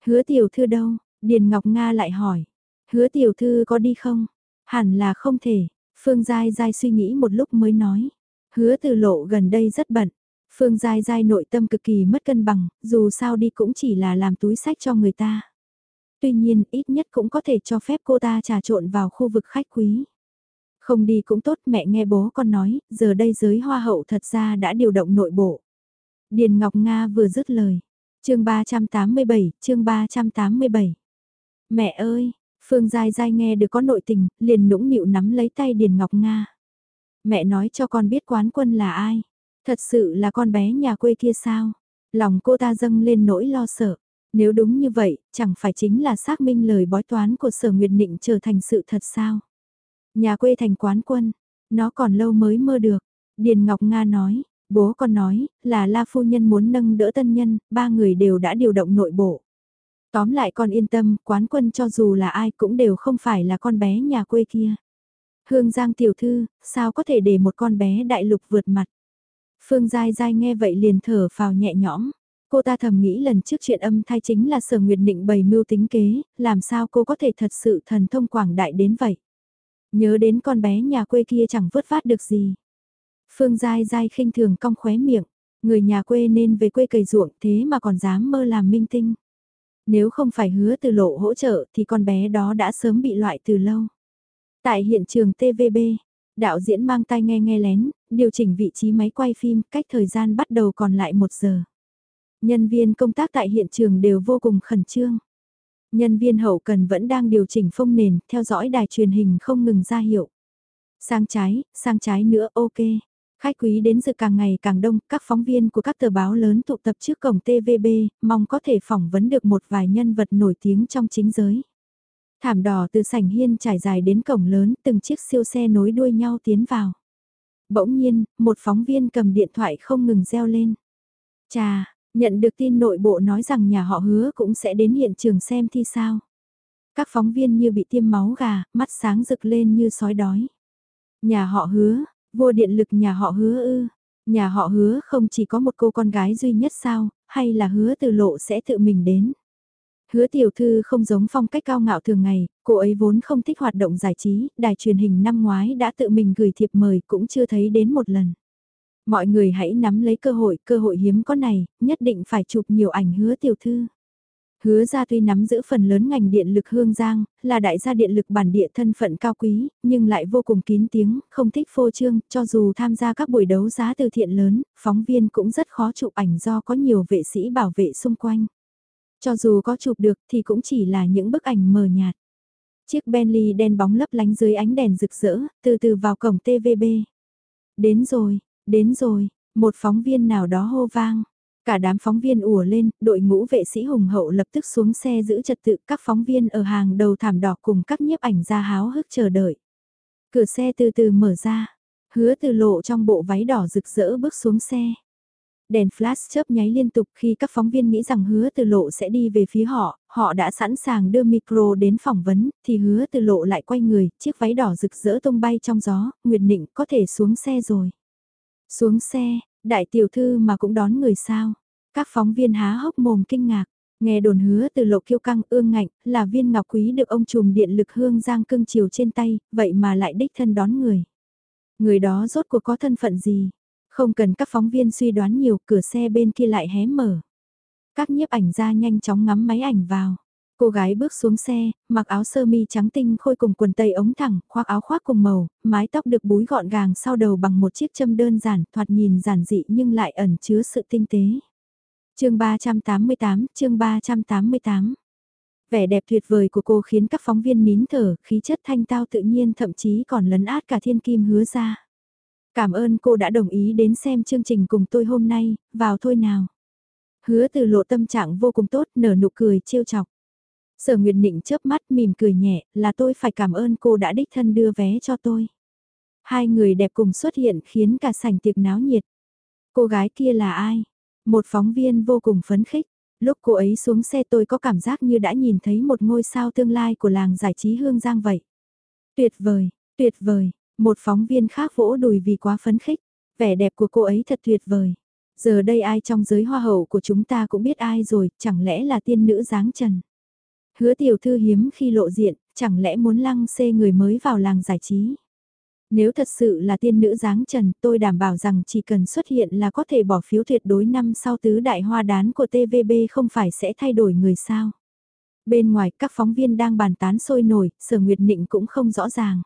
Hứa tiểu thư đâu? Điền Ngọc Nga lại hỏi. Hứa tiểu thư có đi không? Hẳn là không thể. Phương Giai Giai suy nghĩ một lúc mới nói. Hứa từ lộ gần đây rất bận. Phương Giai Giai nội tâm cực kỳ mất cân bằng, dù sao đi cũng chỉ là làm túi sách cho người ta. Tuy nhiên, ít nhất cũng có thể cho phép cô ta trà trộn vào khu vực khách quý. Không đi cũng tốt mẹ nghe bố con nói, giờ đây giới hoa hậu thật ra đã điều động nội bộ. Điền Ngọc Nga vừa dứt lời. chương 387, chương 387. Mẹ ơi, Phương Giai Giai nghe được có nội tình, liền nũng nịu nắm lấy tay Điền Ngọc Nga. Mẹ nói cho con biết quán quân là ai. Thật sự là con bé nhà quê kia sao? Lòng cô ta dâng lên nỗi lo sợ. Nếu đúng như vậy, chẳng phải chính là xác minh lời bói toán của sở Nguyệt Nịnh trở thành sự thật sao? Nhà quê thành quán quân, nó còn lâu mới mơ được. Điền Ngọc Nga nói, bố con nói, là La Phu Nhân muốn nâng đỡ tân nhân, ba người đều đã điều động nội bộ. Tóm lại con yên tâm, quán quân cho dù là ai cũng đều không phải là con bé nhà quê kia. Hương Giang tiểu thư, sao có thể để một con bé đại lục vượt mặt. Phương Giai Giai nghe vậy liền thở phào nhẹ nhõm. Cô ta thầm nghĩ lần trước chuyện âm thai chính là sở nguyệt định bày mưu tính kế, làm sao cô có thể thật sự thần thông quảng đại đến vậy. Nhớ đến con bé nhà quê kia chẳng vớt vát được gì. Phương Giai Giai khinh thường cong khóe miệng, người nhà quê nên về quê cày ruộng thế mà còn dám mơ làm minh tinh. Nếu không phải hứa từ lộ hỗ trợ thì con bé đó đã sớm bị loại từ lâu. Tại hiện trường TVB, đạo diễn mang tai nghe nghe lén, điều chỉnh vị trí máy quay phim, cách thời gian bắt đầu còn lại một giờ. Nhân viên công tác tại hiện trường đều vô cùng khẩn trương. Nhân viên hậu cần vẫn đang điều chỉnh phông nền, theo dõi đài truyền hình không ngừng ra hiệu. Sang trái, sang trái nữa, ok. Khách quý đến dự càng ngày càng đông, các phóng viên của các tờ báo lớn tụ tập trước cổng TVB, mong có thể phỏng vấn được một vài nhân vật nổi tiếng trong chính giới. Thảm đỏ từ sảnh hiên trải dài đến cổng lớn, từng chiếc siêu xe nối đuôi nhau tiến vào. Bỗng nhiên, một phóng viên cầm điện thoại không ngừng reo lên. Chà, nhận được tin nội bộ nói rằng nhà họ hứa cũng sẽ đến hiện trường xem thi sao. Các phóng viên như bị tiêm máu gà, mắt sáng rực lên như sói đói. Nhà họ hứa, Vua điện lực nhà họ hứa ư, nhà họ hứa không chỉ có một cô con gái duy nhất sao, hay là hứa từ lộ sẽ tự mình đến. Hứa tiểu thư không giống phong cách cao ngạo thường ngày, cô ấy vốn không thích hoạt động giải trí, đài truyền hình năm ngoái đã tự mình gửi thiệp mời cũng chưa thấy đến một lần. Mọi người hãy nắm lấy cơ hội, cơ hội hiếm có này, nhất định phải chụp nhiều ảnh hứa tiểu thư. Hứa ra tuy nắm giữ phần lớn ngành điện lực Hương Giang, là đại gia điện lực bản địa thân phận cao quý, nhưng lại vô cùng kín tiếng, không thích phô trương, cho dù tham gia các buổi đấu giá từ thiện lớn, phóng viên cũng rất khó chụp ảnh do có nhiều vệ sĩ bảo vệ xung quanh. Cho dù có chụp được thì cũng chỉ là những bức ảnh mờ nhạt. Chiếc Bentley đen bóng lấp lánh dưới ánh đèn rực rỡ, từ từ vào cổng TVB. Đến rồi, đến rồi, một phóng viên nào đó hô vang. Cả đám phóng viên ùa lên, đội ngũ vệ sĩ hùng hậu lập tức xuống xe giữ trật tự các phóng viên ở hàng đầu thảm đỏ cùng các nhiếp ảnh ra háo hức chờ đợi. Cửa xe từ từ mở ra, hứa từ lộ trong bộ váy đỏ rực rỡ bước xuống xe. Đèn flash chớp nháy liên tục khi các phóng viên nghĩ rằng hứa từ lộ sẽ đi về phía họ, họ đã sẵn sàng đưa micro đến phỏng vấn, thì hứa từ lộ lại quay người, chiếc váy đỏ rực rỡ tung bay trong gió, Nguyệt Nịnh có thể xuống xe rồi. Xuống xe, Đại tiểu thư mà cũng đón người sao. Các phóng viên há hốc mồm kinh ngạc. Nghe đồn hứa từ lộ kiêu căng ương ngạnh, là viên ngọc quý được ông trùm điện lực hương giang cưng chiều trên tay, vậy mà lại đích thân đón người. Người đó rốt cuộc có thân phận gì? Không cần các phóng viên suy đoán nhiều, cửa xe bên kia lại hé mở. Các nhiếp ảnh ra nhanh chóng ngắm máy ảnh vào. Cô gái bước xuống xe, mặc áo sơ mi trắng tinh khôi cùng quần tây ống thẳng, khoác áo khoác cùng màu, mái tóc được búi gọn gàng sau đầu bằng một chiếc châm đơn giản, thoạt nhìn giản dị nhưng lại ẩn chứa sự tinh tế. chương 388, chương 388 Vẻ đẹp tuyệt vời của cô khiến các phóng viên nín thở, khí chất thanh tao tự nhiên thậm chí còn lấn át cả thiên kim hứa ra. Cảm ơn cô đã đồng ý đến xem chương trình cùng tôi hôm nay, vào thôi nào. Hứa từ lộ tâm trạng vô cùng tốt, nở nụ cười trêu chọc. Sở Nguyệt Nịnh chớp mắt mỉm cười nhẹ, là tôi phải cảm ơn cô đã đích thân đưa vé cho tôi. Hai người đẹp cùng xuất hiện khiến cả sảnh tiệc náo nhiệt. Cô gái kia là ai? Một phóng viên vô cùng phấn khích. Lúc cô ấy xuống xe tôi có cảm giác như đã nhìn thấy một ngôi sao tương lai của làng giải trí Hương Giang vậy. Tuyệt vời, tuyệt vời, một phóng viên khác vỗ đùi vì quá phấn khích. Vẻ đẹp của cô ấy thật tuyệt vời. Giờ đây ai trong giới hoa hậu của chúng ta cũng biết ai rồi, chẳng lẽ là tiên nữ dáng trần. Hứa tiểu thư hiếm khi lộ diện, chẳng lẽ muốn lăng xê người mới vào làng giải trí. Nếu thật sự là tiên nữ dáng trần, tôi đảm bảo rằng chỉ cần xuất hiện là có thể bỏ phiếu tuyệt đối năm sau tứ đại hoa đán của TVB không phải sẽ thay đổi người sao. Bên ngoài các phóng viên đang bàn tán sôi nổi, sở nguyệt nịnh cũng không rõ ràng.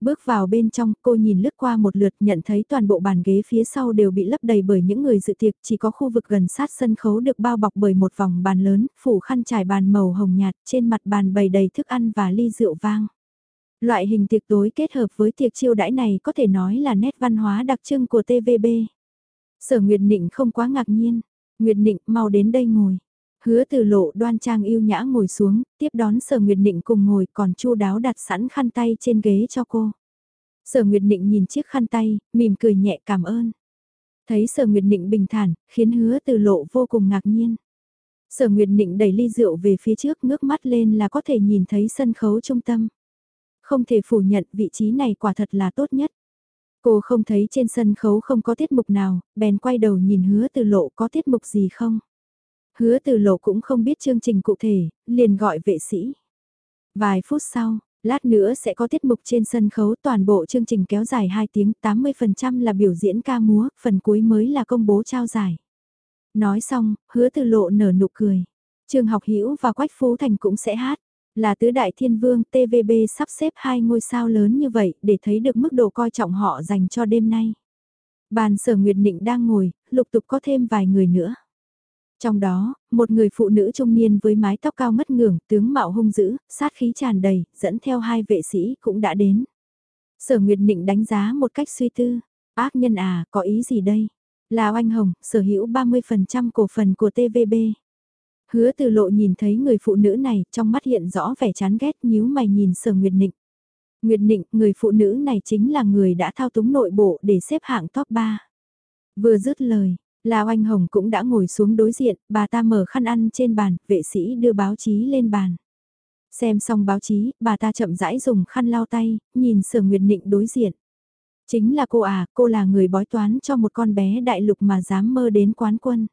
Bước vào bên trong, cô nhìn lướt qua một lượt nhận thấy toàn bộ bàn ghế phía sau đều bị lấp đầy bởi những người dự tiệc, chỉ có khu vực gần sát sân khấu được bao bọc bởi một vòng bàn lớn, phủ khăn trải bàn màu hồng nhạt, trên mặt bàn bày đầy thức ăn và ly rượu vang. Loại hình tiệc tối kết hợp với tiệc chiêu đãi này có thể nói là nét văn hóa đặc trưng của TVB. Sở Nguyệt Nịnh không quá ngạc nhiên. Nguyệt Nịnh mau đến đây ngồi. Hứa từ lộ đoan trang yêu nhã ngồi xuống, tiếp đón sở nguyệt định cùng ngồi còn chu đáo đặt sẵn khăn tay trên ghế cho cô. Sở Nguyệt định nhìn chiếc khăn tay, mỉm cười nhẹ cảm ơn. Thấy Sở Nguyệt định bình thản, khiến hứa từ lộ vô cùng ngạc nhiên. Sở Nguyệt định đẩy ly rượu về phía trước ngước mắt lên là có thể nhìn thấy sân khấu trung tâm. Không thể phủ nhận vị trí này quả thật là tốt nhất. Cô không thấy trên sân khấu không có tiết mục nào, bèn quay đầu nhìn hứa từ lộ có tiết mục gì không. Hứa từ lộ cũng không biết chương trình cụ thể, liền gọi vệ sĩ. Vài phút sau, lát nữa sẽ có tiết mục trên sân khấu toàn bộ chương trình kéo dài 2 tiếng 80% là biểu diễn ca múa, phần cuối mới là công bố trao giải. Nói xong, hứa từ lộ nở nụ cười. Trường học hữu và Quách Phú Thành cũng sẽ hát. Là tứ đại thiên vương TVB sắp xếp hai ngôi sao lớn như vậy để thấy được mức độ coi trọng họ dành cho đêm nay. Bàn sở Nguyệt Nịnh đang ngồi, lục tục có thêm vài người nữa. Trong đó, một người phụ nữ trung niên với mái tóc cao mất ngưỡng, tướng mạo hung dữ, sát khí tràn đầy, dẫn theo hai vệ sĩ cũng đã đến. Sở Nguyệt Nịnh đánh giá một cách suy tư. Ác nhân à, có ý gì đây? Là Oanh Hồng, sở hữu 30% cổ phần của TVB. Hứa từ lộ nhìn thấy người phụ nữ này, trong mắt hiện rõ vẻ chán ghét nhíu mày nhìn sở Nguyệt Nịnh. Nguyệt Nịnh, người phụ nữ này chính là người đã thao túng nội bộ để xếp hạng top 3. Vừa dứt lời, La Oanh Hồng cũng đã ngồi xuống đối diện, bà ta mở khăn ăn trên bàn, vệ sĩ đưa báo chí lên bàn. Xem xong báo chí, bà ta chậm rãi dùng khăn lau tay, nhìn Sở Nguyệt Nịnh đối diện. Chính là cô à, cô là người bói toán cho một con bé đại lục mà dám mơ đến quán quân.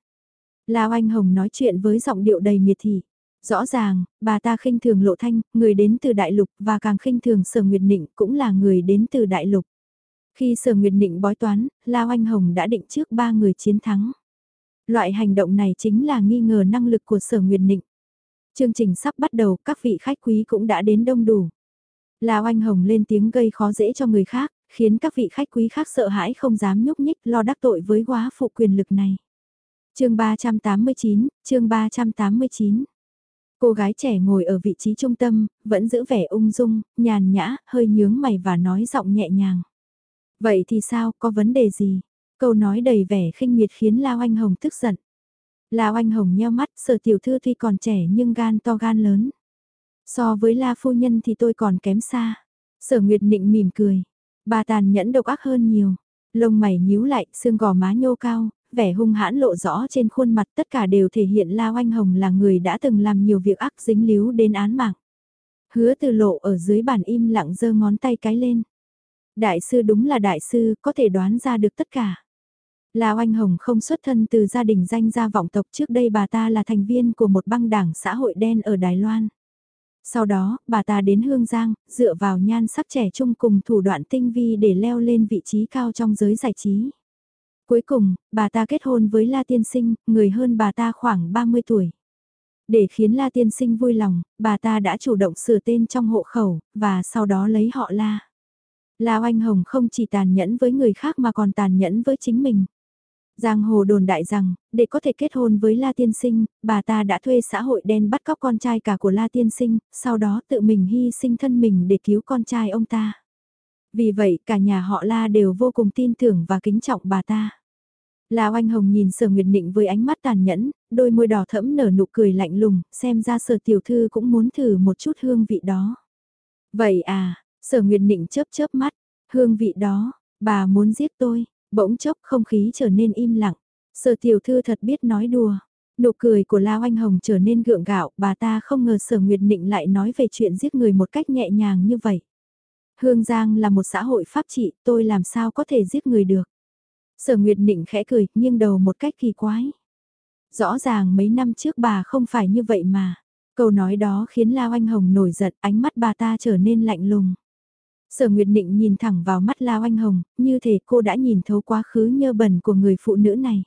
La Oanh Hồng nói chuyện với giọng điệu đầy miệt thị. Rõ ràng, bà ta khinh thường Lộ Thanh, người đến từ đại lục và càng khinh thường Sở Nguyệt Nịnh cũng là người đến từ đại lục. Khi Sở Nguyệt Nịnh bói toán, lao anh Hồng đã định trước ba người chiến thắng. Loại hành động này chính là nghi ngờ năng lực của Sở Nguyệt Nịnh. Chương trình sắp bắt đầu, các vị khách quý cũng đã đến đông đủ. lao anh Hồng lên tiếng gây khó dễ cho người khác, khiến các vị khách quý khác sợ hãi không dám nhúc nhích lo đắc tội với quá phụ quyền lực này. chương 389, chương 389 Cô gái trẻ ngồi ở vị trí trung tâm, vẫn giữ vẻ ung dung, nhàn nhã, hơi nhướng mày và nói giọng nhẹ nhàng. Vậy thì sao, có vấn đề gì? Câu nói đầy vẻ khinh miệt khiến Lao Anh Hồng tức giận. Lao Anh Hồng nheo mắt, sở tiểu thư tuy còn trẻ nhưng gan to gan lớn. So với La Phu Nhân thì tôi còn kém xa. Sở Nguyệt Nịnh mỉm cười. Bà tàn nhẫn độc ác hơn nhiều. Lông mày nhíu lại, xương gò má nhô cao, vẻ hung hãn lộ rõ trên khuôn mặt tất cả đều thể hiện Lao Anh Hồng là người đã từng làm nhiều việc ác dính líu đến án mạng. Hứa từ lộ ở dưới bàn im lặng giơ ngón tay cái lên. Đại sư đúng là đại sư, có thể đoán ra được tất cả. Lão Anh Hồng không xuất thân từ gia đình danh gia vọng tộc trước đây bà ta là thành viên của một băng đảng xã hội đen ở Đài Loan. Sau đó, bà ta đến Hương Giang, dựa vào nhan sắc trẻ trung cùng thủ đoạn tinh vi để leo lên vị trí cao trong giới giải trí. Cuối cùng, bà ta kết hôn với La Tiên Sinh, người hơn bà ta khoảng 30 tuổi. Để khiến La Tiên Sinh vui lòng, bà ta đã chủ động sửa tên trong hộ khẩu, và sau đó lấy họ La. La Oanh Hồng không chỉ tàn nhẫn với người khác mà còn tàn nhẫn với chính mình. Giang hồ đồn đại rằng, để có thể kết hôn với La Tiên Sinh, bà ta đã thuê xã hội đen bắt cóc con trai cả của La Tiên Sinh, sau đó tự mình hy sinh thân mình để cứu con trai ông ta. Vì vậy cả nhà họ La đều vô cùng tin tưởng và kính trọng bà ta. La Oanh Hồng nhìn Sở Nguyệt định với ánh mắt tàn nhẫn, đôi môi đỏ thẫm nở nụ cười lạnh lùng, xem ra Sở Tiểu Thư cũng muốn thử một chút hương vị đó. Vậy à, Sở Nguyệt Nịnh chớp chớp mắt, hương vị đó, bà muốn giết tôi, bỗng chốc không khí trở nên im lặng. Sở tiểu thư thật biết nói đùa. Nụ cười của La Oanh Hồng trở nên gượng gạo, bà ta không ngờ Sở Nguyệt Nịnh lại nói về chuyện giết người một cách nhẹ nhàng như vậy. Hương Giang là một xã hội pháp trị, tôi làm sao có thể giết người được. Sở Nguyệt Nịnh khẽ cười, nghiêng đầu một cách kỳ quái. Rõ ràng mấy năm trước bà không phải như vậy mà. Câu nói đó khiến La Oanh Hồng nổi giận, ánh mắt bà ta trở nên lạnh lùng. Sở Nguyệt Nịnh nhìn thẳng vào mắt La Oanh Hồng, như thể cô đã nhìn thấu quá khứ nhơ bẩn của người phụ nữ này.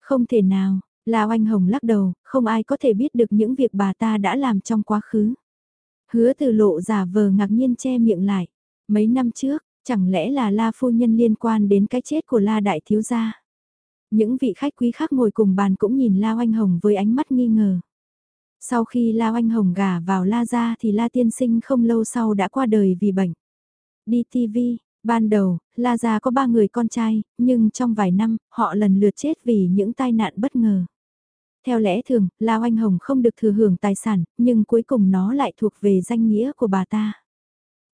Không thể nào, La Oanh Hồng lắc đầu, không ai có thể biết được những việc bà ta đã làm trong quá khứ. Hứa từ lộ giả vờ ngạc nhiên che miệng lại. Mấy năm trước, chẳng lẽ là La Phu Nhân liên quan đến cái chết của La Đại Thiếu Gia? Những vị khách quý khác ngồi cùng bàn cũng nhìn La Oanh Hồng với ánh mắt nghi ngờ. Sau khi La Oanh Hồng gả vào La Gia thì La Tiên Sinh không lâu sau đã qua đời vì bệnh. Đi TV, ban đầu, La Gia có ba người con trai, nhưng trong vài năm, họ lần lượt chết vì những tai nạn bất ngờ. Theo lẽ thường, La Oanh Hồng không được thừa hưởng tài sản, nhưng cuối cùng nó lại thuộc về danh nghĩa của bà ta.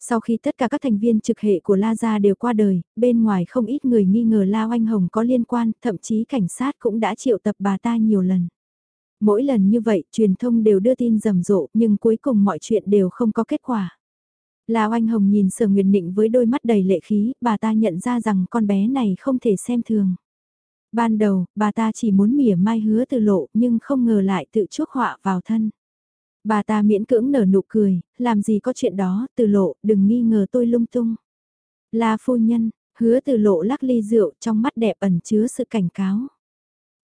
Sau khi tất cả các thành viên trực hệ của La Gia đều qua đời, bên ngoài không ít người nghi ngờ La Oanh Hồng có liên quan, thậm chí cảnh sát cũng đã triệu tập bà ta nhiều lần. Mỗi lần như vậy, truyền thông đều đưa tin rầm rộ, nhưng cuối cùng mọi chuyện đều không có kết quả. La Oanh Hồng nhìn Sở Nguyệt Nịnh với đôi mắt đầy lệ khí, bà ta nhận ra rằng con bé này không thể xem thường. Ban đầu, bà ta chỉ muốn mỉa mai hứa từ lộ nhưng không ngờ lại tự chuốc họa vào thân. Bà ta miễn cưỡng nở nụ cười, làm gì có chuyện đó, từ lộ, đừng nghi ngờ tôi lung tung. La phu nhân, hứa từ lộ lắc ly rượu trong mắt đẹp ẩn chứa sự cảnh cáo.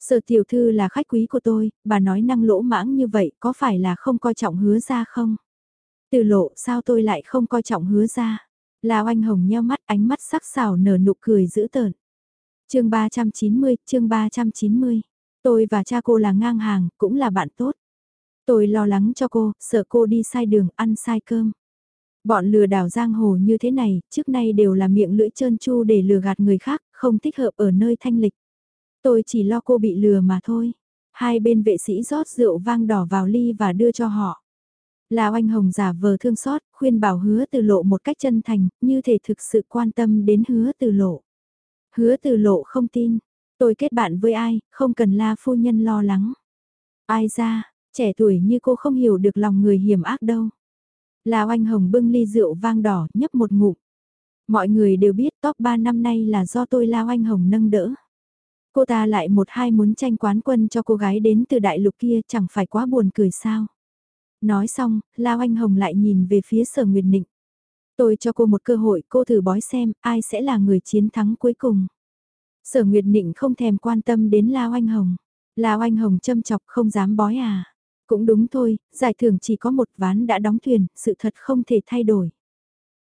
Sở tiểu thư là khách quý của tôi, bà nói năng lỗ mãng như vậy có phải là không coi trọng hứa ra không? Từ lộ sao tôi lại không coi trọng hứa ra? La oanh hồng nheo mắt ánh mắt sắc sảo nở nụ cười dữ tợn. chương 390, chương 390. Tôi và cha cô là ngang hàng, cũng là bạn tốt. Tôi lo lắng cho cô, sợ cô đi sai đường, ăn sai cơm. Bọn lừa đảo giang hồ như thế này, trước nay đều là miệng lưỡi trơn chu để lừa gạt người khác, không thích hợp ở nơi thanh lịch. Tôi chỉ lo cô bị lừa mà thôi. Hai bên vệ sĩ rót rượu vang đỏ vào ly và đưa cho họ. Là oanh hồng giả vờ thương xót, khuyên bảo hứa từ lộ một cách chân thành, như thể thực sự quan tâm đến hứa từ lộ. Hứa từ lộ không tin, tôi kết bạn với ai, không cần la phu nhân lo lắng. Ai ra, Trẻ tuổi như cô không hiểu được lòng người hiểm ác đâu. Là oanh hồng bưng ly rượu vang đỏ nhấp một ngụm. Mọi người đều biết top 3 năm nay là do tôi Lao Anh Hồng nâng đỡ. Cô ta lại một hai muốn tranh quán quân cho cô gái đến từ đại lục kia chẳng phải quá buồn cười sao. Nói xong, Lao Anh Hồng lại nhìn về phía sở Nguyệt Nịnh. Tôi cho cô một cơ hội cô thử bói xem ai sẽ là người chiến thắng cuối cùng. Sở Nguyệt Nịnh không thèm quan tâm đến Lao Anh Hồng. Lao Anh Hồng châm chọc không dám bói à. Cũng đúng thôi, giải thưởng chỉ có một ván đã đóng thuyền, sự thật không thể thay đổi.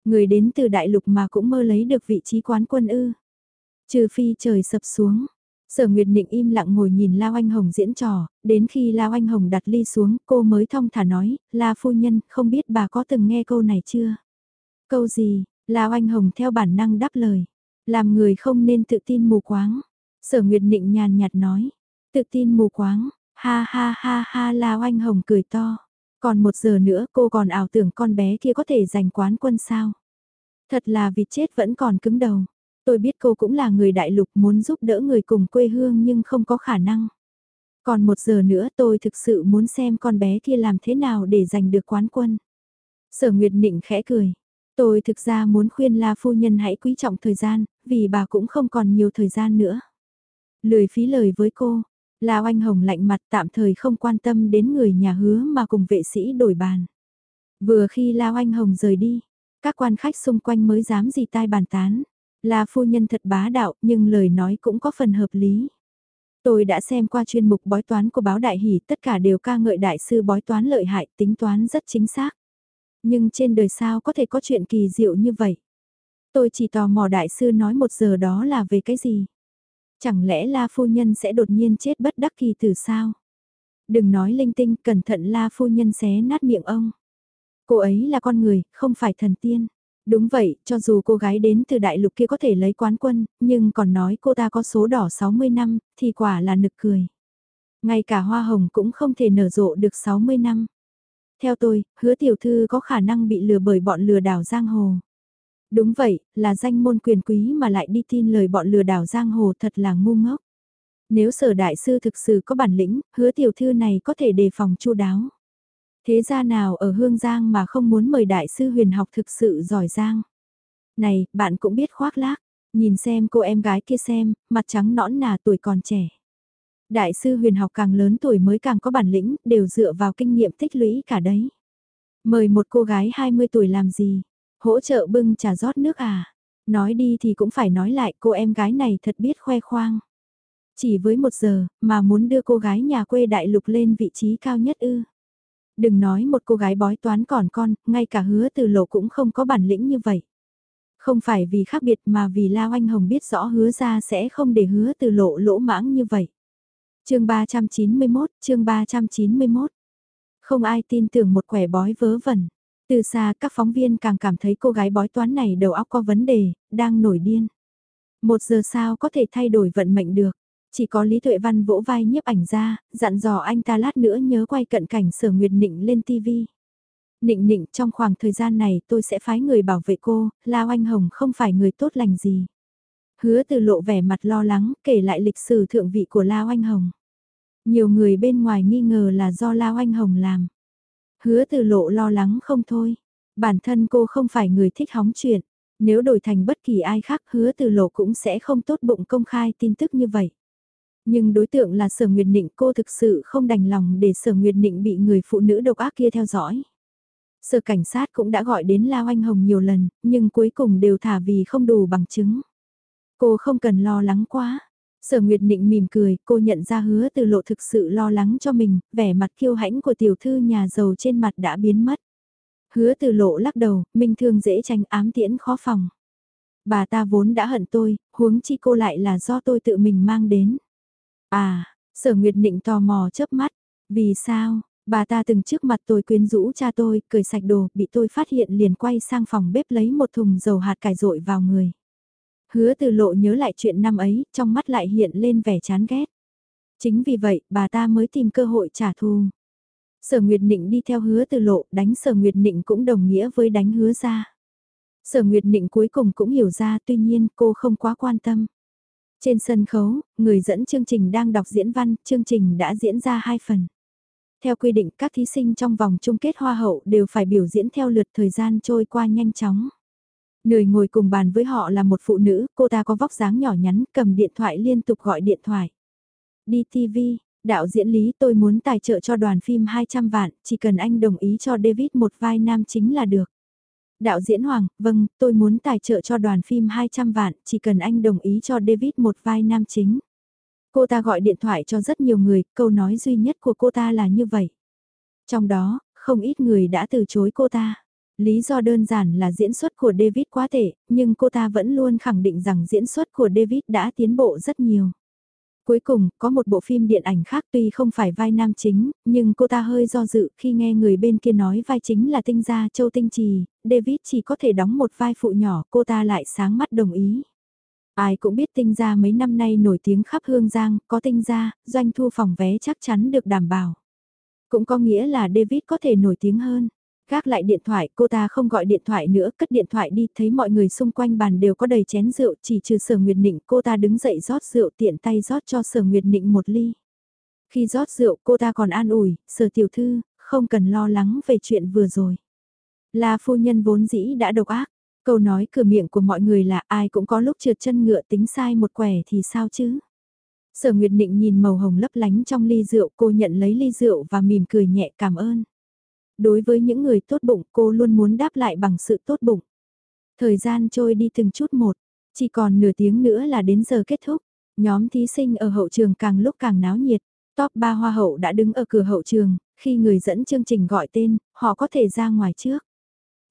Người đến từ đại lục mà cũng mơ lấy được vị trí quán quân ư. Trừ phi trời sập xuống. Sở Nguyệt Nịnh im lặng ngồi nhìn Lao Anh Hồng diễn trò, đến khi Lao Anh Hồng đặt ly xuống, cô mới thong thả nói, La phu nhân, không biết bà có từng nghe câu này chưa? Câu gì? Lao Anh Hồng theo bản năng đáp lời. Làm người không nên tự tin mù quáng. Sở Nguyệt Nịnh nhàn nhạt nói. Tự tin mù quáng, Ha ha ha ha lao anh Hồng cười to. Còn một giờ nữa cô còn ảo tưởng con bé kia có thể giành quán quân sao. Thật là vịt chết vẫn còn cứng đầu. Tôi biết cô cũng là người đại lục muốn giúp đỡ người cùng quê hương nhưng không có khả năng. Còn một giờ nữa tôi thực sự muốn xem con bé kia làm thế nào để giành được quán quân. Sở Nguyệt Nịnh khẽ cười. Tôi thực ra muốn khuyên La Phu Nhân hãy quý trọng thời gian, vì bà cũng không còn nhiều thời gian nữa. Lười phí lời với cô, La Oanh Hồng lạnh mặt tạm thời không quan tâm đến người nhà hứa mà cùng vệ sĩ đổi bàn. Vừa khi La Oanh Hồng rời đi, các quan khách xung quanh mới dám gì tai bàn tán. La phu nhân thật bá đạo nhưng lời nói cũng có phần hợp lý. Tôi đã xem qua chuyên mục bói toán của báo Đại Hỷ tất cả đều ca ngợi đại sư bói toán lợi hại tính toán rất chính xác. Nhưng trên đời sao có thể có chuyện kỳ diệu như vậy? Tôi chỉ tò mò đại sư nói một giờ đó là về cái gì? Chẳng lẽ La Phu Nhân sẽ đột nhiên chết bất đắc kỳ từ sao? Đừng nói linh tinh, cẩn thận La Phu Nhân xé nát miệng ông. Cô ấy là con người, không phải thần tiên. Đúng vậy, cho dù cô gái đến từ đại lục kia có thể lấy quán quân, nhưng còn nói cô ta có số đỏ 60 năm, thì quả là nực cười. Ngay cả hoa hồng cũng không thể nở rộ được 60 năm. Theo tôi, hứa tiểu thư có khả năng bị lừa bởi bọn lừa đảo giang hồ. Đúng vậy, là danh môn quyền quý mà lại đi tin lời bọn lừa đảo giang hồ thật là ngu ngốc. Nếu sở đại sư thực sự có bản lĩnh, hứa tiểu thư này có thể đề phòng chu đáo. Thế gia nào ở Hương Giang mà không muốn mời đại sư huyền học thực sự giỏi giang. Này, bạn cũng biết khoác lác, nhìn xem cô em gái kia xem, mặt trắng nõn nà tuổi còn trẻ. Đại sư huyền học càng lớn tuổi mới càng có bản lĩnh, đều dựa vào kinh nghiệm tích lũy cả đấy. Mời một cô gái 20 tuổi làm gì? Hỗ trợ bưng trà rót nước à? Nói đi thì cũng phải nói lại cô em gái này thật biết khoe khoang. Chỉ với một giờ mà muốn đưa cô gái nhà quê đại lục lên vị trí cao nhất ư. Đừng nói một cô gái bói toán còn con, ngay cả hứa từ lộ cũng không có bản lĩnh như vậy. Không phải vì khác biệt mà vì La Oanh Hồng biết rõ hứa ra sẽ không để hứa từ lộ lỗ mãng như vậy. chương 391, chương 391. Không ai tin tưởng một quẻ bói vớ vẩn. Từ xa các phóng viên càng cảm thấy cô gái bói toán này đầu óc có vấn đề, đang nổi điên. Một giờ sao có thể thay đổi vận mệnh được. Chỉ có Lý Tuệ Văn vỗ vai nhiếp ảnh ra, dặn dò anh ta lát nữa nhớ quay cận cảnh sở Nguyệt Nịnh lên TV. Nịnh nịnh trong khoảng thời gian này tôi sẽ phái người bảo vệ cô, Lao Anh Hồng không phải người tốt lành gì. Hứa từ lộ vẻ mặt lo lắng, kể lại lịch sử thượng vị của Lao Anh Hồng. Nhiều người bên ngoài nghi ngờ là do Lao Anh Hồng làm. Hứa từ lộ lo lắng không thôi. Bản thân cô không phải người thích hóng chuyện. Nếu đổi thành bất kỳ ai khác hứa từ lộ cũng sẽ không tốt bụng công khai tin tức như vậy. Nhưng đối tượng là sở nguyệt nịnh cô thực sự không đành lòng để sở nguyệt nịnh bị người phụ nữ độc ác kia theo dõi. Sở cảnh sát cũng đã gọi đến Lao Anh Hồng nhiều lần, nhưng cuối cùng đều thả vì không đủ bằng chứng. Cô không cần lo lắng quá. Sở Nguyệt Nịnh mỉm cười, cô nhận ra hứa từ lộ thực sự lo lắng cho mình, vẻ mặt kiêu hãnh của tiểu thư nhà giàu trên mặt đã biến mất. Hứa từ lộ lắc đầu, minh thương dễ tranh ám tiễn khó phòng. Bà ta vốn đã hận tôi, huống chi cô lại là do tôi tự mình mang đến. À, sở Nguyệt Nịnh tò mò chớp mắt, vì sao, bà ta từng trước mặt tôi quyến rũ cha tôi, cười sạch đồ, bị tôi phát hiện liền quay sang phòng bếp lấy một thùng dầu hạt cải rội vào người. Hứa từ lộ nhớ lại chuyện năm ấy, trong mắt lại hiện lên vẻ chán ghét. Chính vì vậy, bà ta mới tìm cơ hội trả thù. Sở Nguyệt Nịnh đi theo hứa từ lộ, đánh Sở Nguyệt Nịnh cũng đồng nghĩa với đánh hứa ra. Sở Nguyệt Nịnh cuối cùng cũng hiểu ra tuy nhiên cô không quá quan tâm. Trên sân khấu, người dẫn chương trình đang đọc diễn văn, chương trình đã diễn ra hai phần. Theo quy định các thí sinh trong vòng chung kết hoa hậu đều phải biểu diễn theo lượt thời gian trôi qua nhanh chóng. Người ngồi cùng bàn với họ là một phụ nữ, cô ta có vóc dáng nhỏ nhắn, cầm điện thoại liên tục gọi điện thoại. Đi TV, đạo diễn lý tôi muốn tài trợ cho đoàn phim 200 vạn, chỉ cần anh đồng ý cho David một vai nam chính là được. Đạo diễn Hoàng, vâng, tôi muốn tài trợ cho đoàn phim 200 vạn, chỉ cần anh đồng ý cho David một vai nam chính. Cô ta gọi điện thoại cho rất nhiều người, câu nói duy nhất của cô ta là như vậy. Trong đó, không ít người đã từ chối cô ta. Lý do đơn giản là diễn xuất của David quá tệ, nhưng cô ta vẫn luôn khẳng định rằng diễn xuất của David đã tiến bộ rất nhiều. Cuối cùng, có một bộ phim điện ảnh khác tuy không phải vai nam chính, nhưng cô ta hơi do dự khi nghe người bên kia nói vai chính là tinh gia Châu Tinh Trì, David chỉ có thể đóng một vai phụ nhỏ, cô ta lại sáng mắt đồng ý. Ai cũng biết tinh gia mấy năm nay nổi tiếng khắp hương giang, có tinh gia, doanh thu phòng vé chắc chắn được đảm bảo. Cũng có nghĩa là David có thể nổi tiếng hơn. Gác lại điện thoại, cô ta không gọi điện thoại nữa, cất điện thoại đi, thấy mọi người xung quanh bàn đều có đầy chén rượu, chỉ trừ sở Nguyệt Nịnh, cô ta đứng dậy rót rượu tiện tay rót cho sở Nguyệt Nịnh một ly. Khi rót rượu, cô ta còn an ủi, sở tiểu thư, không cần lo lắng về chuyện vừa rồi. Là phu nhân vốn dĩ đã độc ác, câu nói cửa miệng của mọi người là ai cũng có lúc trượt chân ngựa tính sai một quẻ thì sao chứ. Sở Nguyệt Nịnh nhìn màu hồng lấp lánh trong ly rượu cô nhận lấy ly rượu và mỉm cười nhẹ cảm ơn đối với những người tốt bụng cô luôn muốn đáp lại bằng sự tốt bụng. Thời gian trôi đi từng chút một, chỉ còn nửa tiếng nữa là đến giờ kết thúc, nhóm thí sinh ở hậu trường càng lúc càng náo nhiệt. Top 3 hoa hậu đã đứng ở cửa hậu trường, khi người dẫn chương trình gọi tên, họ có thể ra ngoài trước.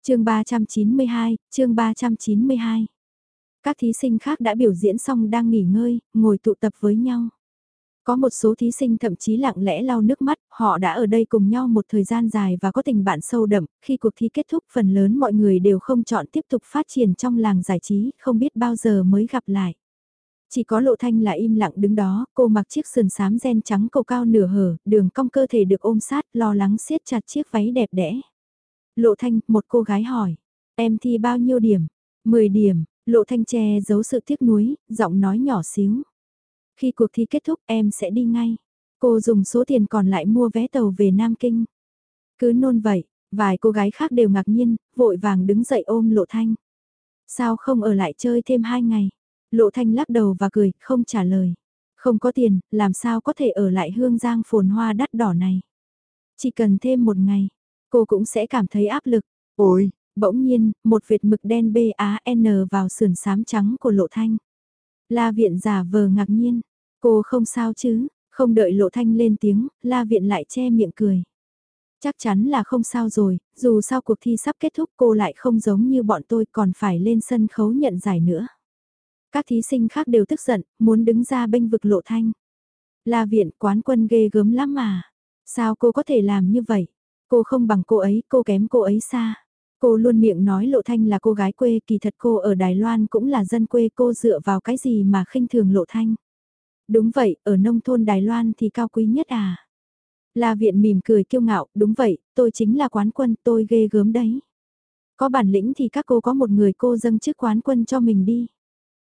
chương 392, chương 392. Các thí sinh khác đã biểu diễn xong đang nghỉ ngơi, ngồi tụ tập với nhau. Có một số thí sinh thậm chí lặng lẽ lau nước mắt, họ đã ở đây cùng nhau một thời gian dài và có tình bạn sâu đậm, khi cuộc thi kết thúc phần lớn mọi người đều không chọn tiếp tục phát triển trong làng giải trí, không biết bao giờ mới gặp lại. Chỉ có lộ thanh là im lặng đứng đó, cô mặc chiếc sườn xám ren trắng cầu cao nửa hở, đường cong cơ thể được ôm sát, lo lắng siết chặt chiếc váy đẹp đẽ. Lộ thanh, một cô gái hỏi, em thi bao nhiêu điểm? 10 điểm, lộ thanh che giấu sự tiếc nuối, giọng nói nhỏ xíu. Khi cuộc thi kết thúc em sẽ đi ngay. Cô dùng số tiền còn lại mua vé tàu về Nam Kinh. Cứ nôn vậy, vài cô gái khác đều ngạc nhiên, vội vàng đứng dậy ôm Lộ Thanh. Sao không ở lại chơi thêm hai ngày? Lộ Thanh lắc đầu và cười, không trả lời. Không có tiền, làm sao có thể ở lại hương giang phồn hoa đắt đỏ này? Chỉ cần thêm một ngày, cô cũng sẽ cảm thấy áp lực. Ôi, bỗng nhiên, một vệt mực đen B-A-N vào sườn xám trắng của Lộ Thanh. La viện giả vờ ngạc nhiên, Cô không sao chứ, không đợi lộ thanh lên tiếng, la viện lại che miệng cười. Chắc chắn là không sao rồi, dù sao cuộc thi sắp kết thúc cô lại không giống như bọn tôi còn phải lên sân khấu nhận giải nữa. Các thí sinh khác đều tức giận, muốn đứng ra bênh vực lộ thanh. La viện quán quân ghê gớm lắm mà. Sao cô có thể làm như vậy? Cô không bằng cô ấy, cô kém cô ấy xa. Cô luôn miệng nói Lộ Thanh là cô gái quê, kỳ thật cô ở Đài Loan cũng là dân quê cô dựa vào cái gì mà khinh thường Lộ Thanh. Đúng vậy, ở nông thôn Đài Loan thì cao quý nhất à. La viện mỉm cười kiêu ngạo, đúng vậy, tôi chính là quán quân, tôi ghê gớm đấy. Có bản lĩnh thì các cô có một người cô dâng chức quán quân cho mình đi.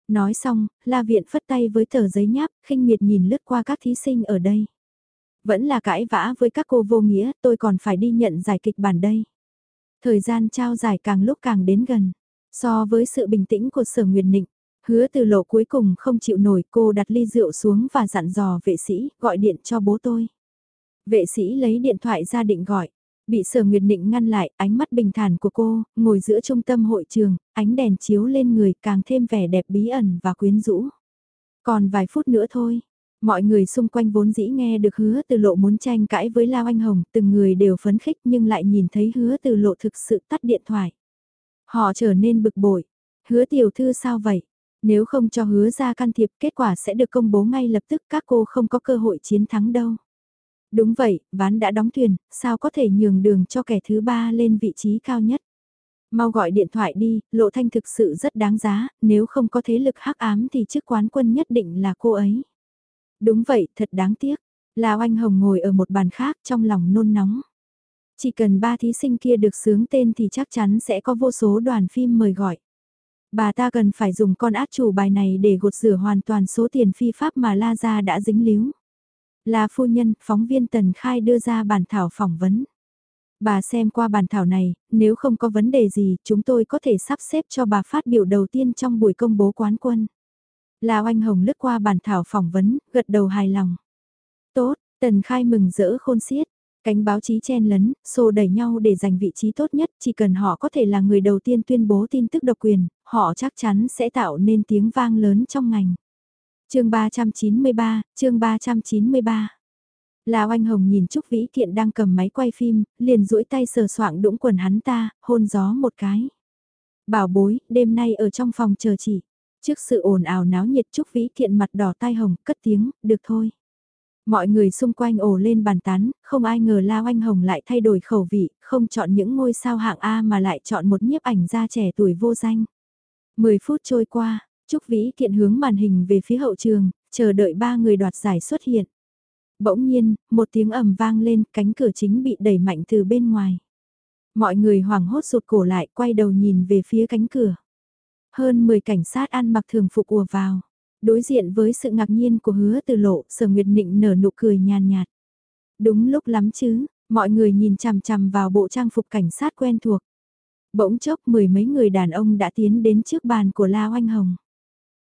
Nói xong, La viện phất tay với tờ giấy nháp, khinh miệt nhìn lướt qua các thí sinh ở đây. Vẫn là cãi vã với các cô vô nghĩa, tôi còn phải đi nhận giải kịch bản đây. Thời gian trao giải càng lúc càng đến gần. So với sự bình tĩnh của sở Nguyệt Nịnh, hứa từ lộ cuối cùng không chịu nổi cô đặt ly rượu xuống và dặn dò vệ sĩ gọi điện cho bố tôi. Vệ sĩ lấy điện thoại ra định gọi. Bị sở nguyệt định ngăn lại, ánh mắt bình thản của cô, ngồi giữa trung tâm hội trường, ánh đèn chiếu lên người càng thêm vẻ đẹp bí ẩn và quyến rũ. Còn vài phút nữa thôi, mọi người xung quanh vốn dĩ nghe được hứa từ lộ muốn tranh cãi với Lao Anh Hồng, từng người đều phấn khích nhưng lại nhìn thấy hứa từ lộ thực sự tắt điện thoại. Họ trở nên bực bội. Hứa tiểu thư sao vậy? Nếu không cho hứa ra can thiệp kết quả sẽ được công bố ngay lập tức các cô không có cơ hội chiến thắng đâu. Đúng vậy, ván đã đóng thuyền, sao có thể nhường đường cho kẻ thứ ba lên vị trí cao nhất. Mau gọi điện thoại đi, lộ thanh thực sự rất đáng giá, nếu không có thế lực hắc ám thì chức quán quân nhất định là cô ấy. Đúng vậy, thật đáng tiếc. là oanh Hồng ngồi ở một bàn khác trong lòng nôn nóng. Chỉ cần ba thí sinh kia được sướng tên thì chắc chắn sẽ có vô số đoàn phim mời gọi. Bà ta cần phải dùng con át chủ bài này để gột rửa hoàn toàn số tiền phi pháp mà La Gia đã dính líu. Là phu nhân, phóng viên Tần Khai đưa ra bản thảo phỏng vấn. Bà xem qua bản thảo này, nếu không có vấn đề gì, chúng tôi có thể sắp xếp cho bà phát biểu đầu tiên trong buổi công bố quán quân. Lào Anh Hồng lướt qua bản thảo phỏng vấn, gật đầu hài lòng. Tốt, Tần Khai mừng rỡ khôn xiết. Cánh báo chí chen lấn, xô đẩy nhau để giành vị trí tốt nhất, chỉ cần họ có thể là người đầu tiên tuyên bố tin tức độc quyền, họ chắc chắn sẽ tạo nên tiếng vang lớn trong ngành chương 393, chương 393. là Oanh Hồng nhìn Trúc Vĩ Thiện đang cầm máy quay phim, liền duỗi tay sờ soạng đũng quần hắn ta, hôn gió một cái. Bảo bối, đêm nay ở trong phòng chờ chỉ Trước sự ồn ào náo nhiệt Trúc Vĩ Thiện mặt đỏ tai hồng, cất tiếng, được thôi. Mọi người xung quanh ồ lên bàn tán, không ai ngờ Lao Anh Hồng lại thay đổi khẩu vị, không chọn những ngôi sao hạng A mà lại chọn một nhiếp ảnh gia trẻ tuổi vô danh. Mười phút trôi qua, Trúc Vĩ Kiện hướng màn hình về phía hậu trường, chờ đợi ba người đoạt giải xuất hiện. Bỗng nhiên, một tiếng ầm vang lên, cánh cửa chính bị đẩy mạnh từ bên ngoài. Mọi người hoảng hốt rụt cổ lại, quay đầu nhìn về phía cánh cửa. Hơn 10 cảnh sát ăn mặc thường phục ùa vào. Đối diện với sự ngạc nhiên của hứa từ lộ, sở nguyệt nịnh nở nụ cười nhàn nhạt. Đúng lúc lắm chứ, mọi người nhìn chằm chằm vào bộ trang phục cảnh sát quen thuộc. Bỗng chốc mười mấy người đàn ông đã tiến đến trước bàn của La Oanh Hồng.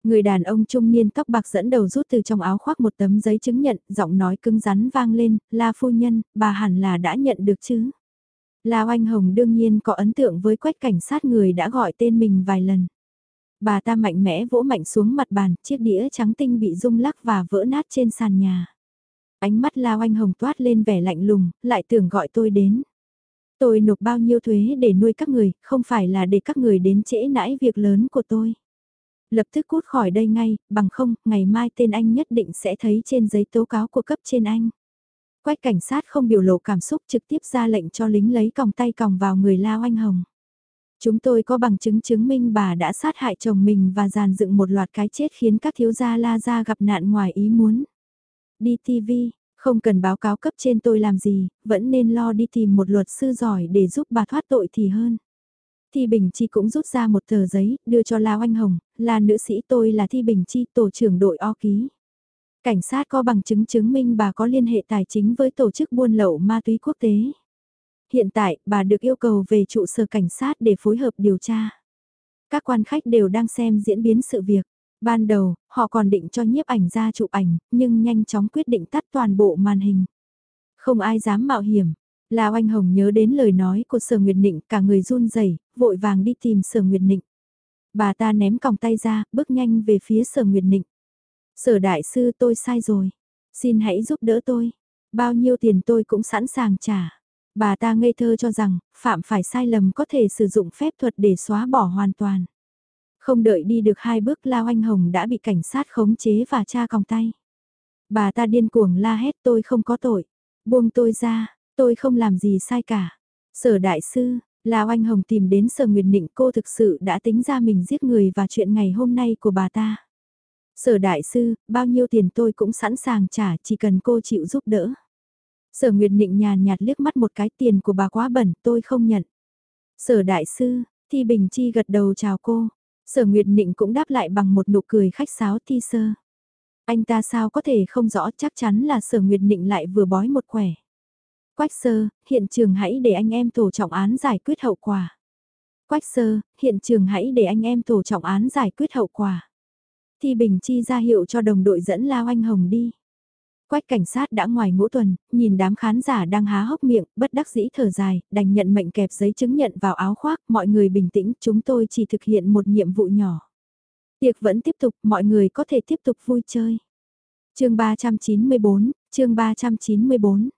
Người đàn ông trung niên tóc bạc dẫn đầu rút từ trong áo khoác một tấm giấy chứng nhận, giọng nói cứng rắn vang lên, La phu nhân, bà hẳn là đã nhận được chứ. La Oanh Hồng đương nhiên có ấn tượng với quách cảnh sát người đã gọi tên mình vài lần. Bà ta mạnh mẽ vỗ mạnh xuống mặt bàn, chiếc đĩa trắng tinh bị rung lắc và vỡ nát trên sàn nhà. Ánh mắt La Oanh Hồng toát lên vẻ lạnh lùng, lại tưởng gọi tôi đến. Tôi nộp bao nhiêu thuế để nuôi các người, không phải là để các người đến trễ nãi việc lớn của tôi lập tức cút khỏi đây ngay, bằng không, ngày mai tên anh nhất định sẽ thấy trên giấy tố cáo của cấp trên anh. Quách cảnh sát không biểu lộ cảm xúc trực tiếp ra lệnh cho lính lấy còng tay còng vào người Lao Anh Hồng. Chúng tôi có bằng chứng chứng minh bà đã sát hại chồng mình và giàn dựng một loạt cái chết khiến các thiếu gia La Gia gặp nạn ngoài ý muốn. Đi TV, không cần báo cáo cấp trên tôi làm gì, vẫn nên lo đi tìm một luật sư giỏi để giúp bà thoát tội thì hơn. Thi Bình Chi cũng rút ra một tờ giấy, đưa cho La Oanh Hồng, là nữ sĩ tôi là Thi Bình Chi, tổ trưởng đội o ký. Cảnh sát có bằng chứng chứng minh bà có liên hệ tài chính với tổ chức buôn lậu ma túy quốc tế. Hiện tại, bà được yêu cầu về trụ sở cảnh sát để phối hợp điều tra. Các quan khách đều đang xem diễn biến sự việc. Ban đầu, họ còn định cho nhiếp ảnh ra chụp ảnh, nhưng nhanh chóng quyết định tắt toàn bộ màn hình. Không ai dám mạo hiểm, La Oanh Hồng nhớ đến lời nói của Sở Nguyệt Nịnh, cả người run rẩy, vội vàng đi tìm Sở Nguyệt Nịnh. Bà ta ném còng tay ra, bước nhanh về phía Sở Nguyệt Nịnh. Sở đại sư tôi sai rồi. Xin hãy giúp đỡ tôi. Bao nhiêu tiền tôi cũng sẵn sàng trả. Bà ta ngây thơ cho rằng, phạm phải sai lầm có thể sử dụng phép thuật để xóa bỏ hoàn toàn. Không đợi đi được hai bước lao anh Hồng đã bị cảnh sát khống chế và tra còng tay. Bà ta điên cuồng la hét tôi không có tội. Buông tôi ra, Tôi không làm gì sai cả. Sở đại sư, lao Anh Hồng tìm đến Sở Nguyệt Nịnh cô thực sự đã tính ra mình giết người và chuyện ngày hôm nay của bà ta. Sở đại sư, bao nhiêu tiền tôi cũng sẵn sàng trả chỉ cần cô chịu giúp đỡ. Sở Nguyệt Nịnh nhàn nhạt liếc mắt một cái tiền của bà quá bẩn, tôi không nhận. Sở Đại Sư, Thi Bình Chi gật đầu chào cô. Sở Nguyệt Nịnh cũng đáp lại bằng một nụ cười khách sáo thi sơ. Anh ta sao có thể không rõ chắc chắn là Sở Nguyệt Nịnh lại vừa bói một quẻ. Quách sơ, hiện trường hãy để anh em tổ trọng án giải quyết hậu quả. Quách sơ, hiện trường hãy để anh em tổ trọng án giải quyết hậu quả. Thi Bình Chi ra hiệu cho đồng đội dẫn Lao Anh Hồng đi. Quách cảnh sát đã ngoài ngũ tuần, nhìn đám khán giả đang há hốc miệng, bất đắc dĩ thở dài, đành nhận mệnh kẹp giấy chứng nhận vào áo khoác, mọi người bình tĩnh, chúng tôi chỉ thực hiện một nhiệm vụ nhỏ. Tiệc vẫn tiếp tục, mọi người có thể tiếp tục vui chơi. chương 394, chương 394.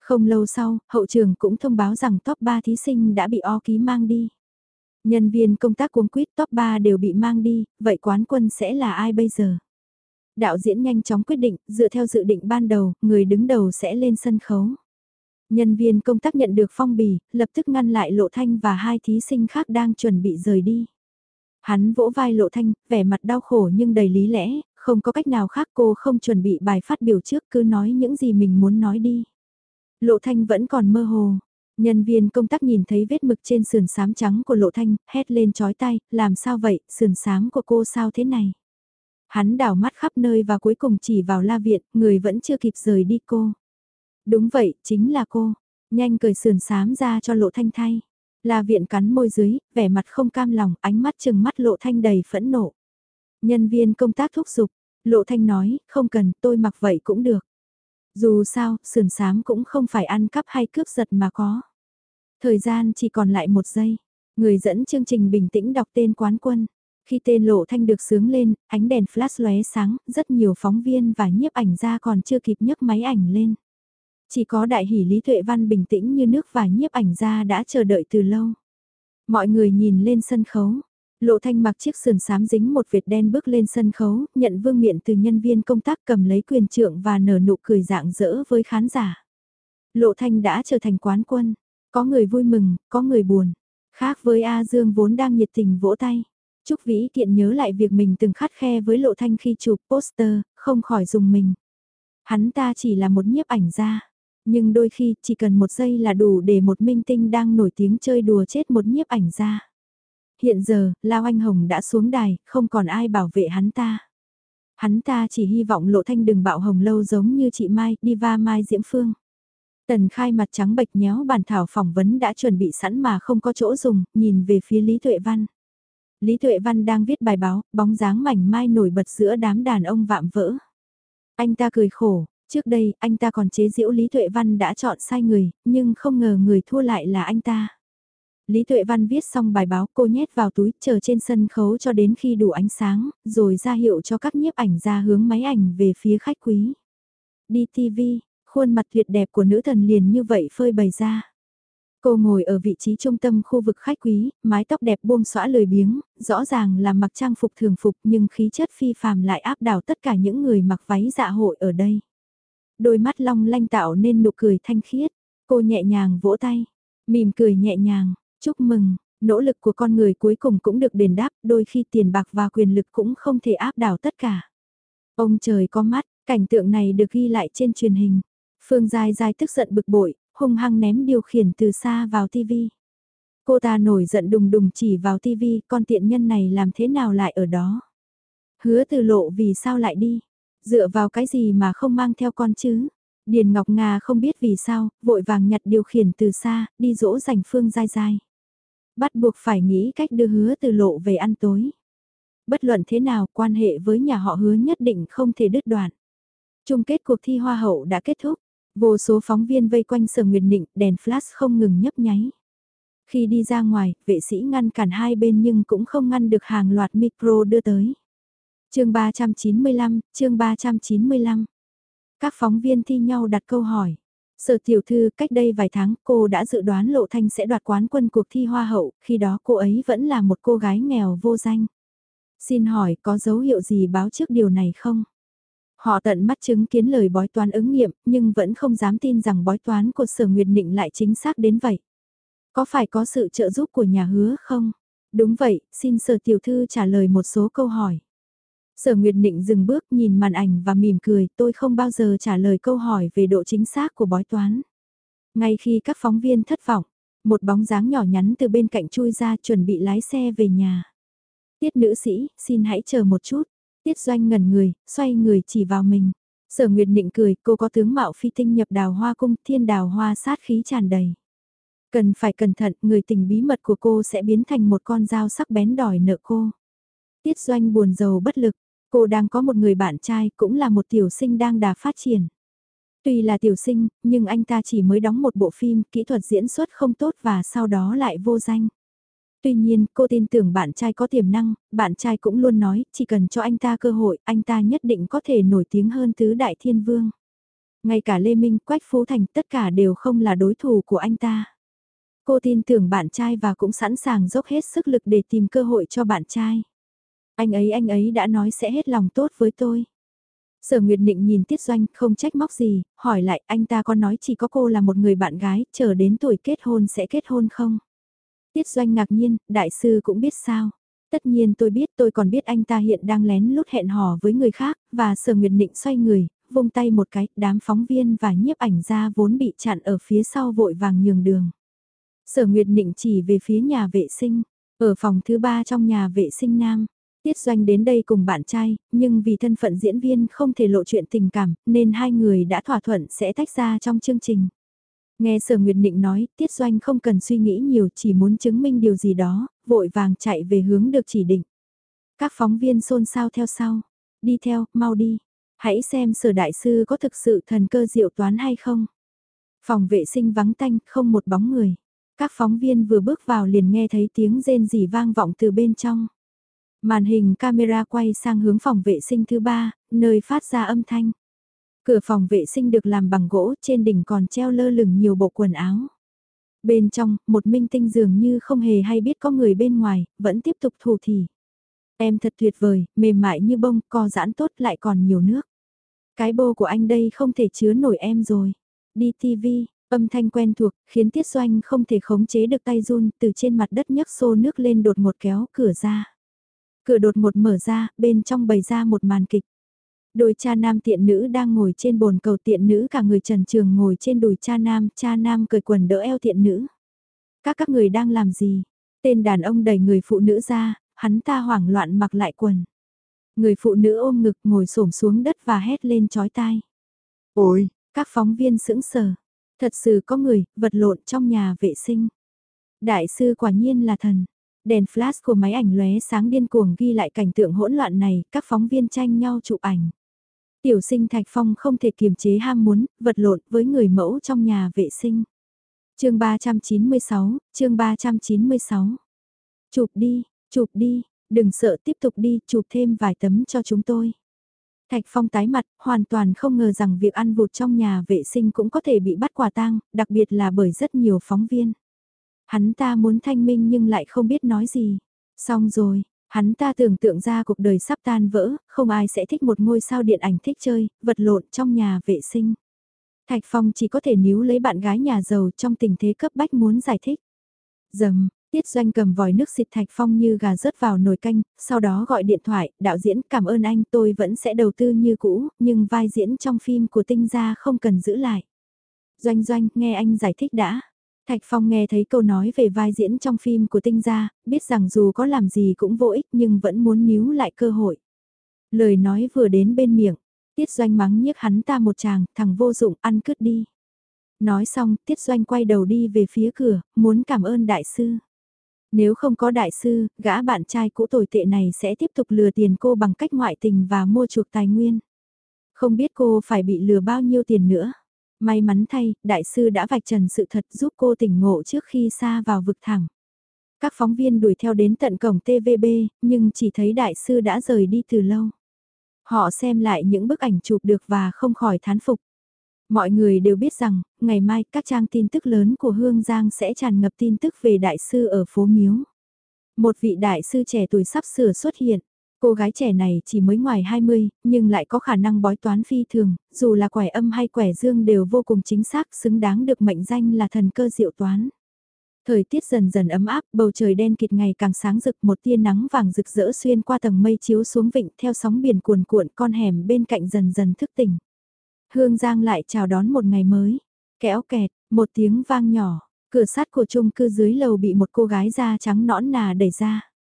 Không lâu sau, hậu trường cũng thông báo rằng top 3 thí sinh đã bị o ký mang đi. Nhân viên công tác cuống quýt top 3 đều bị mang đi, vậy quán quân sẽ là ai bây giờ? Đạo diễn nhanh chóng quyết định, dựa theo dự định ban đầu, người đứng đầu sẽ lên sân khấu. Nhân viên công tác nhận được phong bì, lập tức ngăn lại Lộ Thanh và hai thí sinh khác đang chuẩn bị rời đi. Hắn vỗ vai Lộ Thanh, vẻ mặt đau khổ nhưng đầy lý lẽ, không có cách nào khác cô không chuẩn bị bài phát biểu trước cứ nói những gì mình muốn nói đi. Lộ Thanh vẫn còn mơ hồ. Nhân viên công tác nhìn thấy vết mực trên sườn sám trắng của Lộ Thanh, hét lên chói tay, làm sao vậy, sườn sám của cô sao thế này? Hắn đảo mắt khắp nơi và cuối cùng chỉ vào la viện, người vẫn chưa kịp rời đi cô. Đúng vậy, chính là cô. Nhanh cười sườn sám ra cho Lộ Thanh thay. La viện cắn môi dưới, vẻ mặt không cam lòng, ánh mắt chừng mắt Lộ Thanh đầy phẫn nộ. Nhân viên công tác thúc giục, Lộ Thanh nói, không cần, tôi mặc vậy cũng được. Dù sao, sườn sám cũng không phải ăn cắp hay cướp giật mà có. Thời gian chỉ còn lại một giây. Người dẫn chương trình bình tĩnh đọc tên quán quân. Khi tên lộ thanh được sướng lên, ánh đèn flash lóe sáng, rất nhiều phóng viên và nhiếp ảnh ra còn chưa kịp nhấc máy ảnh lên. Chỉ có đại hỷ Lý Tuệ Văn bình tĩnh như nước và nhiếp ảnh ra đã chờ đợi từ lâu. Mọi người nhìn lên sân khấu, Lộ Thanh mặc chiếc sườn xám dính một vệt đen bước lên sân khấu, nhận vương miện từ nhân viên công tác cầm lấy quyền trượng và nở nụ cười dạng dỡ với khán giả. Lộ Thanh đã trở thành quán quân, có người vui mừng, có người buồn. Khác với A Dương vốn đang nhiệt tình vỗ tay. Trúc Vĩ Kiện nhớ lại việc mình từng khắt khe với Lộ Thanh khi chụp poster, không khỏi dùng mình. Hắn ta chỉ là một nhiếp ảnh gia, nhưng đôi khi chỉ cần một giây là đủ để một minh tinh đang nổi tiếng chơi đùa chết một nhiếp ảnh gia. Hiện giờ, Lao Anh Hồng đã xuống đài, không còn ai bảo vệ hắn ta. Hắn ta chỉ hy vọng Lộ Thanh đừng bạo hồng lâu giống như chị Mai, Diva Mai Diễm Phương. Tần khai mặt trắng bệch nhéo bàn thảo phỏng vấn đã chuẩn bị sẵn mà không có chỗ dùng, nhìn về phía Lý Tuệ Văn. Lý Tuệ Văn đang viết bài báo, bóng dáng mảnh mai nổi bật giữa đám đàn ông vạm vỡ. Anh ta cười khổ, trước đây anh ta còn chế giễu Lý Tuệ Văn đã chọn sai người, nhưng không ngờ người thua lại là anh ta. Lý Tuệ Văn viết xong bài báo cô nhét vào túi chờ trên sân khấu cho đến khi đủ ánh sáng, rồi ra hiệu cho các nhiếp ảnh ra hướng máy ảnh về phía khách quý. Đi TV, khuôn mặt tuyệt đẹp của nữ thần liền như vậy phơi bày ra. Cô ngồi ở vị trí trung tâm khu vực khách quý, mái tóc đẹp buông xõa lười biếng, rõ ràng là mặc trang phục thường phục nhưng khí chất phi phàm lại áp đảo tất cả những người mặc váy dạ hội ở đây. Đôi mắt long lanh tạo nên nụ cười thanh khiết, cô nhẹ nhàng vỗ tay, mỉm cười nhẹ nhàng, chúc mừng, nỗ lực của con người cuối cùng cũng được đền đáp, đôi khi tiền bạc và quyền lực cũng không thể áp đảo tất cả. Ông trời có mắt, cảnh tượng này được ghi lại trên truyền hình. Phương Giai Giai tức giận bực bội, hung hăng ném điều khiển từ xa vào tivi. Cô ta nổi giận đùng đùng chỉ vào tivi, con tiện nhân này làm thế nào lại ở đó. Hứa từ lộ vì sao lại đi, dựa vào cái gì mà không mang theo con chứ. Điền Ngọc Nga không biết vì sao, vội vàng nhặt điều khiển từ xa, đi dỗ dành Phương dai dai. Bắt buộc phải nghĩ cách đưa hứa từ lộ về ăn tối. Bất luận thế nào, quan hệ với nhà họ hứa nhất định không thể đứt đoạn. Chung kết cuộc thi Hoa hậu đã kết thúc, Vô số phóng viên vây quanh sở nguyệt định đèn flash không ngừng nhấp nháy. Khi đi ra ngoài, vệ sĩ ngăn cản hai bên nhưng cũng không ngăn được hàng loạt micro đưa tới. chương 395, chương 395. Các phóng viên thi nhau đặt câu hỏi. Sở tiểu thư cách đây vài tháng cô đã dự đoán Lộ Thanh sẽ đoạt quán quân cuộc thi Hoa hậu, khi đó cô ấy vẫn là một cô gái nghèo vô danh. Xin hỏi có dấu hiệu gì báo trước điều này không? Họ tận mắt chứng kiến lời bói toán ứng nghiệm, nhưng vẫn không dám tin rằng bói toán của sở Nguyệt Nịnh lại chính xác đến vậy. Có phải có sự trợ giúp của nhà hứa không? Đúng vậy, xin sở tiểu thư trả lời một số câu hỏi. Sở Nguyệt Nịnh dừng bước nhìn màn ảnh và mỉm cười, tôi không bao giờ trả lời câu hỏi về độ chính xác của bói toán. Ngay khi các phóng viên thất vọng, một bóng dáng nhỏ nhắn từ bên cạnh chui ra chuẩn bị lái xe về nhà. Tiết nữ sĩ, xin hãy chờ một chút. Tiết doanh ngẩn người, xoay người chỉ vào mình. Sở Nguyệt Nịnh cười, cô có tướng mạo phi tinh nhập đào hoa cung, thiên đào hoa sát khí tràn đầy. Cần phải cẩn thận, người tình bí mật của cô sẽ biến thành một con dao sắc bén đòi nợ cô. Tiết doanh buồn giàu bất lực, cô đang có một người bạn trai cũng là một tiểu sinh đang đà phát triển. Tuy là tiểu sinh, nhưng anh ta chỉ mới đóng một bộ phim, kỹ thuật diễn xuất không tốt và sau đó lại vô danh. Tuy nhiên, cô tin tưởng bạn trai có tiềm năng, bạn trai cũng luôn nói, chỉ cần cho anh ta cơ hội, anh ta nhất định có thể nổi tiếng hơn tứ đại thiên vương. Ngay cả Lê Minh, Quách Phú Thành, tất cả đều không là đối thủ của anh ta. Cô tin tưởng bạn trai và cũng sẵn sàng dốc hết sức lực để tìm cơ hội cho bạn trai. Anh ấy anh ấy đã nói sẽ hết lòng tốt với tôi. Sở Nguyệt Nịnh nhìn Tiết Doanh không trách móc gì, hỏi lại anh ta có nói chỉ có cô là một người bạn gái, chờ đến tuổi kết hôn sẽ kết hôn không? Tiết Doanh ngạc nhiên, đại sư cũng biết sao. Tất nhiên tôi biết tôi còn biết anh ta hiện đang lén lút hẹn hò với người khác, và Sở Nguyệt Định xoay người, vung tay một cái, đám phóng viên và nhiếp ảnh ra vốn bị chặn ở phía sau vội vàng nhường đường. Sở Nguyệt Định chỉ về phía nhà vệ sinh, ở phòng thứ ba trong nhà vệ sinh nam. Tiết Doanh đến đây cùng bạn trai, nhưng vì thân phận diễn viên không thể lộ chuyện tình cảm, nên hai người đã thỏa thuận sẽ tách ra trong chương trình. Nghe Sở Nguyệt Nịnh nói, Tiết Doanh không cần suy nghĩ nhiều chỉ muốn chứng minh điều gì đó, vội vàng chạy về hướng được chỉ định. Các phóng viên xôn xao theo sau. Đi theo, mau đi. Hãy xem Sở Đại Sư có thực sự thần cơ diệu toán hay không. Phòng vệ sinh vắng tanh, không một bóng người. Các phóng viên vừa bước vào liền nghe thấy tiếng rên rỉ vang vọng từ bên trong. Màn hình camera quay sang hướng phòng vệ sinh thứ ba, nơi phát ra âm thanh. Cửa phòng vệ sinh được làm bằng gỗ, trên đỉnh còn treo lơ lửng nhiều bộ quần áo. Bên trong, một minh tinh dường như không hề hay biết có người bên ngoài, vẫn tiếp tục thủ thì. Em thật tuyệt vời, mềm mại như bông, co giãn tốt lại còn nhiều nước. Cái bô của anh đây không thể chứa nổi em rồi. Đi TV, âm thanh quen thuộc, khiến Tiết Doanh không thể khống chế được tay run, từ trên mặt đất nhấc xô nước lên đột một kéo cửa ra. Cửa đột một mở ra, bên trong bày ra một màn kịch. Đôi cha nam tiện nữ đang ngồi trên bồn cầu tiện nữ cả người trần trường ngồi trên đùi cha nam, cha nam cởi quần đỡ eo tiện nữ. Các các người đang làm gì? Tên đàn ông đẩy người phụ nữ ra, hắn ta hoảng loạn mặc lại quần. Người phụ nữ ôm ngực ngồi xổm xuống đất và hét lên chói tai. Ôi, các phóng viên sững sờ. Thật sự có người, vật lộn trong nhà vệ sinh. Đại sư quả nhiên là thần. Đèn flash của máy ảnh lóe sáng điên cuồng ghi lại cảnh tượng hỗn loạn này, các phóng viên tranh nhau chụp ảnh. Tiểu sinh Thạch Phong không thể kiềm chế ham muốn, vật lộn với người mẫu trong nhà vệ sinh. chương 396, chương 396. Chụp đi, chụp đi, đừng sợ tiếp tục đi, chụp thêm vài tấm cho chúng tôi. Thạch Phong tái mặt, hoàn toàn không ngờ rằng việc ăn vụt trong nhà vệ sinh cũng có thể bị bắt quả tang, đặc biệt là bởi rất nhiều phóng viên. Hắn ta muốn thanh minh nhưng lại không biết nói gì. Xong rồi, hắn ta tưởng tượng ra cuộc đời sắp tan vỡ, không ai sẽ thích một ngôi sao điện ảnh thích chơi, vật lộn trong nhà vệ sinh. Thạch Phong chỉ có thể níu lấy bạn gái nhà giàu trong tình thế cấp bách muốn giải thích. Dầm, Tiết Doanh cầm vòi nước xịt Thạch Phong như gà rớt vào nồi canh, sau đó gọi điện thoại, đạo diễn cảm ơn anh tôi vẫn sẽ đầu tư như cũ, nhưng vai diễn trong phim của tinh gia không cần giữ lại. Doanh Doanh, nghe anh giải thích đã. Thạch Phong nghe thấy câu nói về vai diễn trong phim của tinh gia, biết rằng dù có làm gì cũng vô ích nhưng vẫn muốn níu lại cơ hội. Lời nói vừa đến bên miệng, Tiết Doanh mắng nhiếc hắn ta một chàng, thằng vô dụng ăn cướp đi. Nói xong, Tiết Doanh quay đầu đi về phía cửa, muốn cảm ơn đại sư. Nếu không có đại sư, gã bạn trai cũ tồi tệ này sẽ tiếp tục lừa tiền cô bằng cách ngoại tình và mua chuộc tài nguyên. Không biết cô phải bị lừa bao nhiêu tiền nữa. May mắn thay, đại sư đã vạch trần sự thật giúp cô tỉnh ngộ trước khi xa vào vực thẳng. Các phóng viên đuổi theo đến tận cổng TVB, nhưng chỉ thấy đại sư đã rời đi từ lâu. Họ xem lại những bức ảnh chụp được và không khỏi thán phục. Mọi người đều biết rằng, ngày mai các trang tin tức lớn của Hương Giang sẽ tràn ngập tin tức về đại sư ở phố Miếu. Một vị đại sư trẻ tuổi sắp sửa xuất hiện. Cô gái trẻ này chỉ mới ngoài 20, nhưng lại có khả năng bói toán phi thường, dù là quẻ âm hay quẻ dương đều vô cùng chính xác xứng đáng được mệnh danh là thần cơ diệu toán. Thời tiết dần dần ấm áp, bầu trời đen kịt ngày càng sáng rực một tia nắng vàng rực rỡ xuyên qua tầng mây chiếu xuống vịnh theo sóng biển cuồn cuộn con hẻm bên cạnh dần dần thức tỉnh. Hương Giang lại chào đón một ngày mới. Kéo kẹt, một tiếng vang nhỏ, cửa sắt của chung cư dưới lầu bị một cô gái da trắng nõn nà đẩy ra.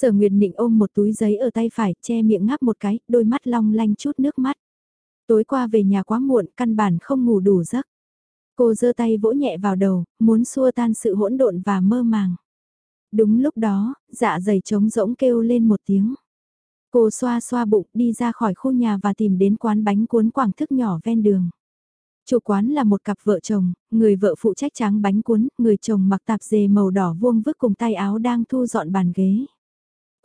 Sở Nguyệt Nịnh ôm một túi giấy ở tay phải, che miệng ngáp một cái, đôi mắt long lanh chút nước mắt. Tối qua về nhà quá muộn, căn bản không ngủ đủ giấc. Cô giơ tay vỗ nhẹ vào đầu, muốn xua tan sự hỗn độn và mơ màng. Đúng lúc đó, dạ dày trống rỗng kêu lên một tiếng. Cô xoa xoa bụng đi ra khỏi khu nhà và tìm đến quán bánh cuốn quảng thức nhỏ ven đường. Chủ quán là một cặp vợ chồng, người vợ phụ trách tráng bánh cuốn, người chồng mặc tạp dề màu đỏ vuông vức cùng tay áo đang thu dọn bàn ghế.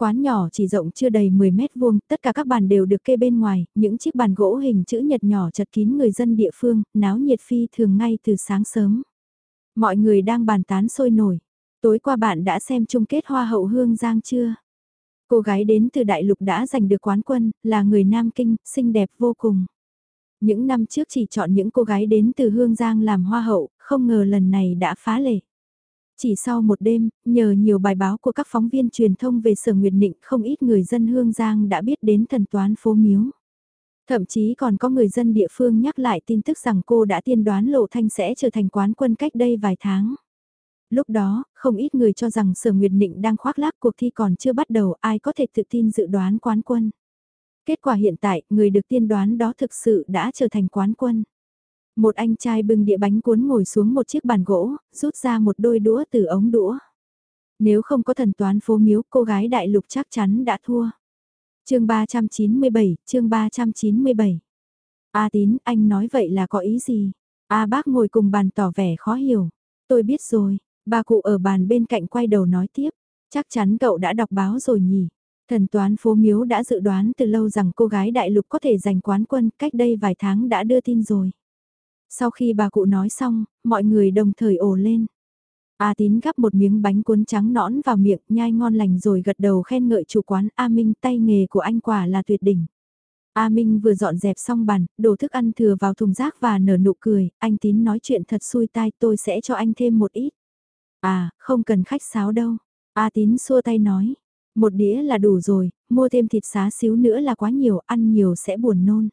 Quán nhỏ chỉ rộng chưa đầy 10 mét vuông, tất cả các bàn đều được kê bên ngoài, những chiếc bàn gỗ hình chữ nhật nhỏ chật kín người dân địa phương, náo nhiệt phi thường ngay từ sáng sớm. Mọi người đang bàn tán sôi nổi. Tối qua bạn đã xem chung kết Hoa hậu Hương Giang chưa? Cô gái đến từ Đại Lục đã giành được quán quân, là người Nam Kinh, xinh đẹp vô cùng. Những năm trước chỉ chọn những cô gái đến từ Hương Giang làm Hoa hậu, không ngờ lần này đã phá lệ. Chỉ sau một đêm, nhờ nhiều bài báo của các phóng viên truyền thông về Sở Nguyệt Nịnh không ít người dân Hương Giang đã biết đến thần toán phố miếu. Thậm chí còn có người dân địa phương nhắc lại tin tức rằng cô đã tiên đoán Lộ Thanh sẽ trở thành quán quân cách đây vài tháng. Lúc đó, không ít người cho rằng Sở Nguyệt Nịnh đang khoác lác cuộc thi còn chưa bắt đầu ai có thể tự tin dự đoán quán quân. Kết quả hiện tại, người được tiên đoán đó thực sự đã trở thành quán quân. Một anh trai bưng đĩa bánh cuốn ngồi xuống một chiếc bàn gỗ, rút ra một đôi đũa từ ống đũa. Nếu không có thần toán phố miếu, cô gái đại lục chắc chắn đã thua. chương 397, chương 397. A tín, anh nói vậy là có ý gì? A bác ngồi cùng bàn tỏ vẻ khó hiểu. Tôi biết rồi, bà cụ ở bàn bên cạnh quay đầu nói tiếp. Chắc chắn cậu đã đọc báo rồi nhỉ? Thần toán phố miếu đã dự đoán từ lâu rằng cô gái đại lục có thể giành quán quân cách đây vài tháng đã đưa tin rồi. Sau khi bà cụ nói xong, mọi người đồng thời ồ lên. A tín gắp một miếng bánh cuốn trắng nõn vào miệng, nhai ngon lành rồi gật đầu khen ngợi chủ quán A Minh tay nghề của anh quả là tuyệt đỉnh. A Minh vừa dọn dẹp xong bàn, đổ thức ăn thừa vào thùng rác và nở nụ cười, anh tín nói chuyện thật xui tai tôi sẽ cho anh thêm một ít. À, không cần khách sáo đâu. A tín xua tay nói, một đĩa là đủ rồi, mua thêm thịt xá xíu nữa là quá nhiều, ăn nhiều sẽ buồn nôn.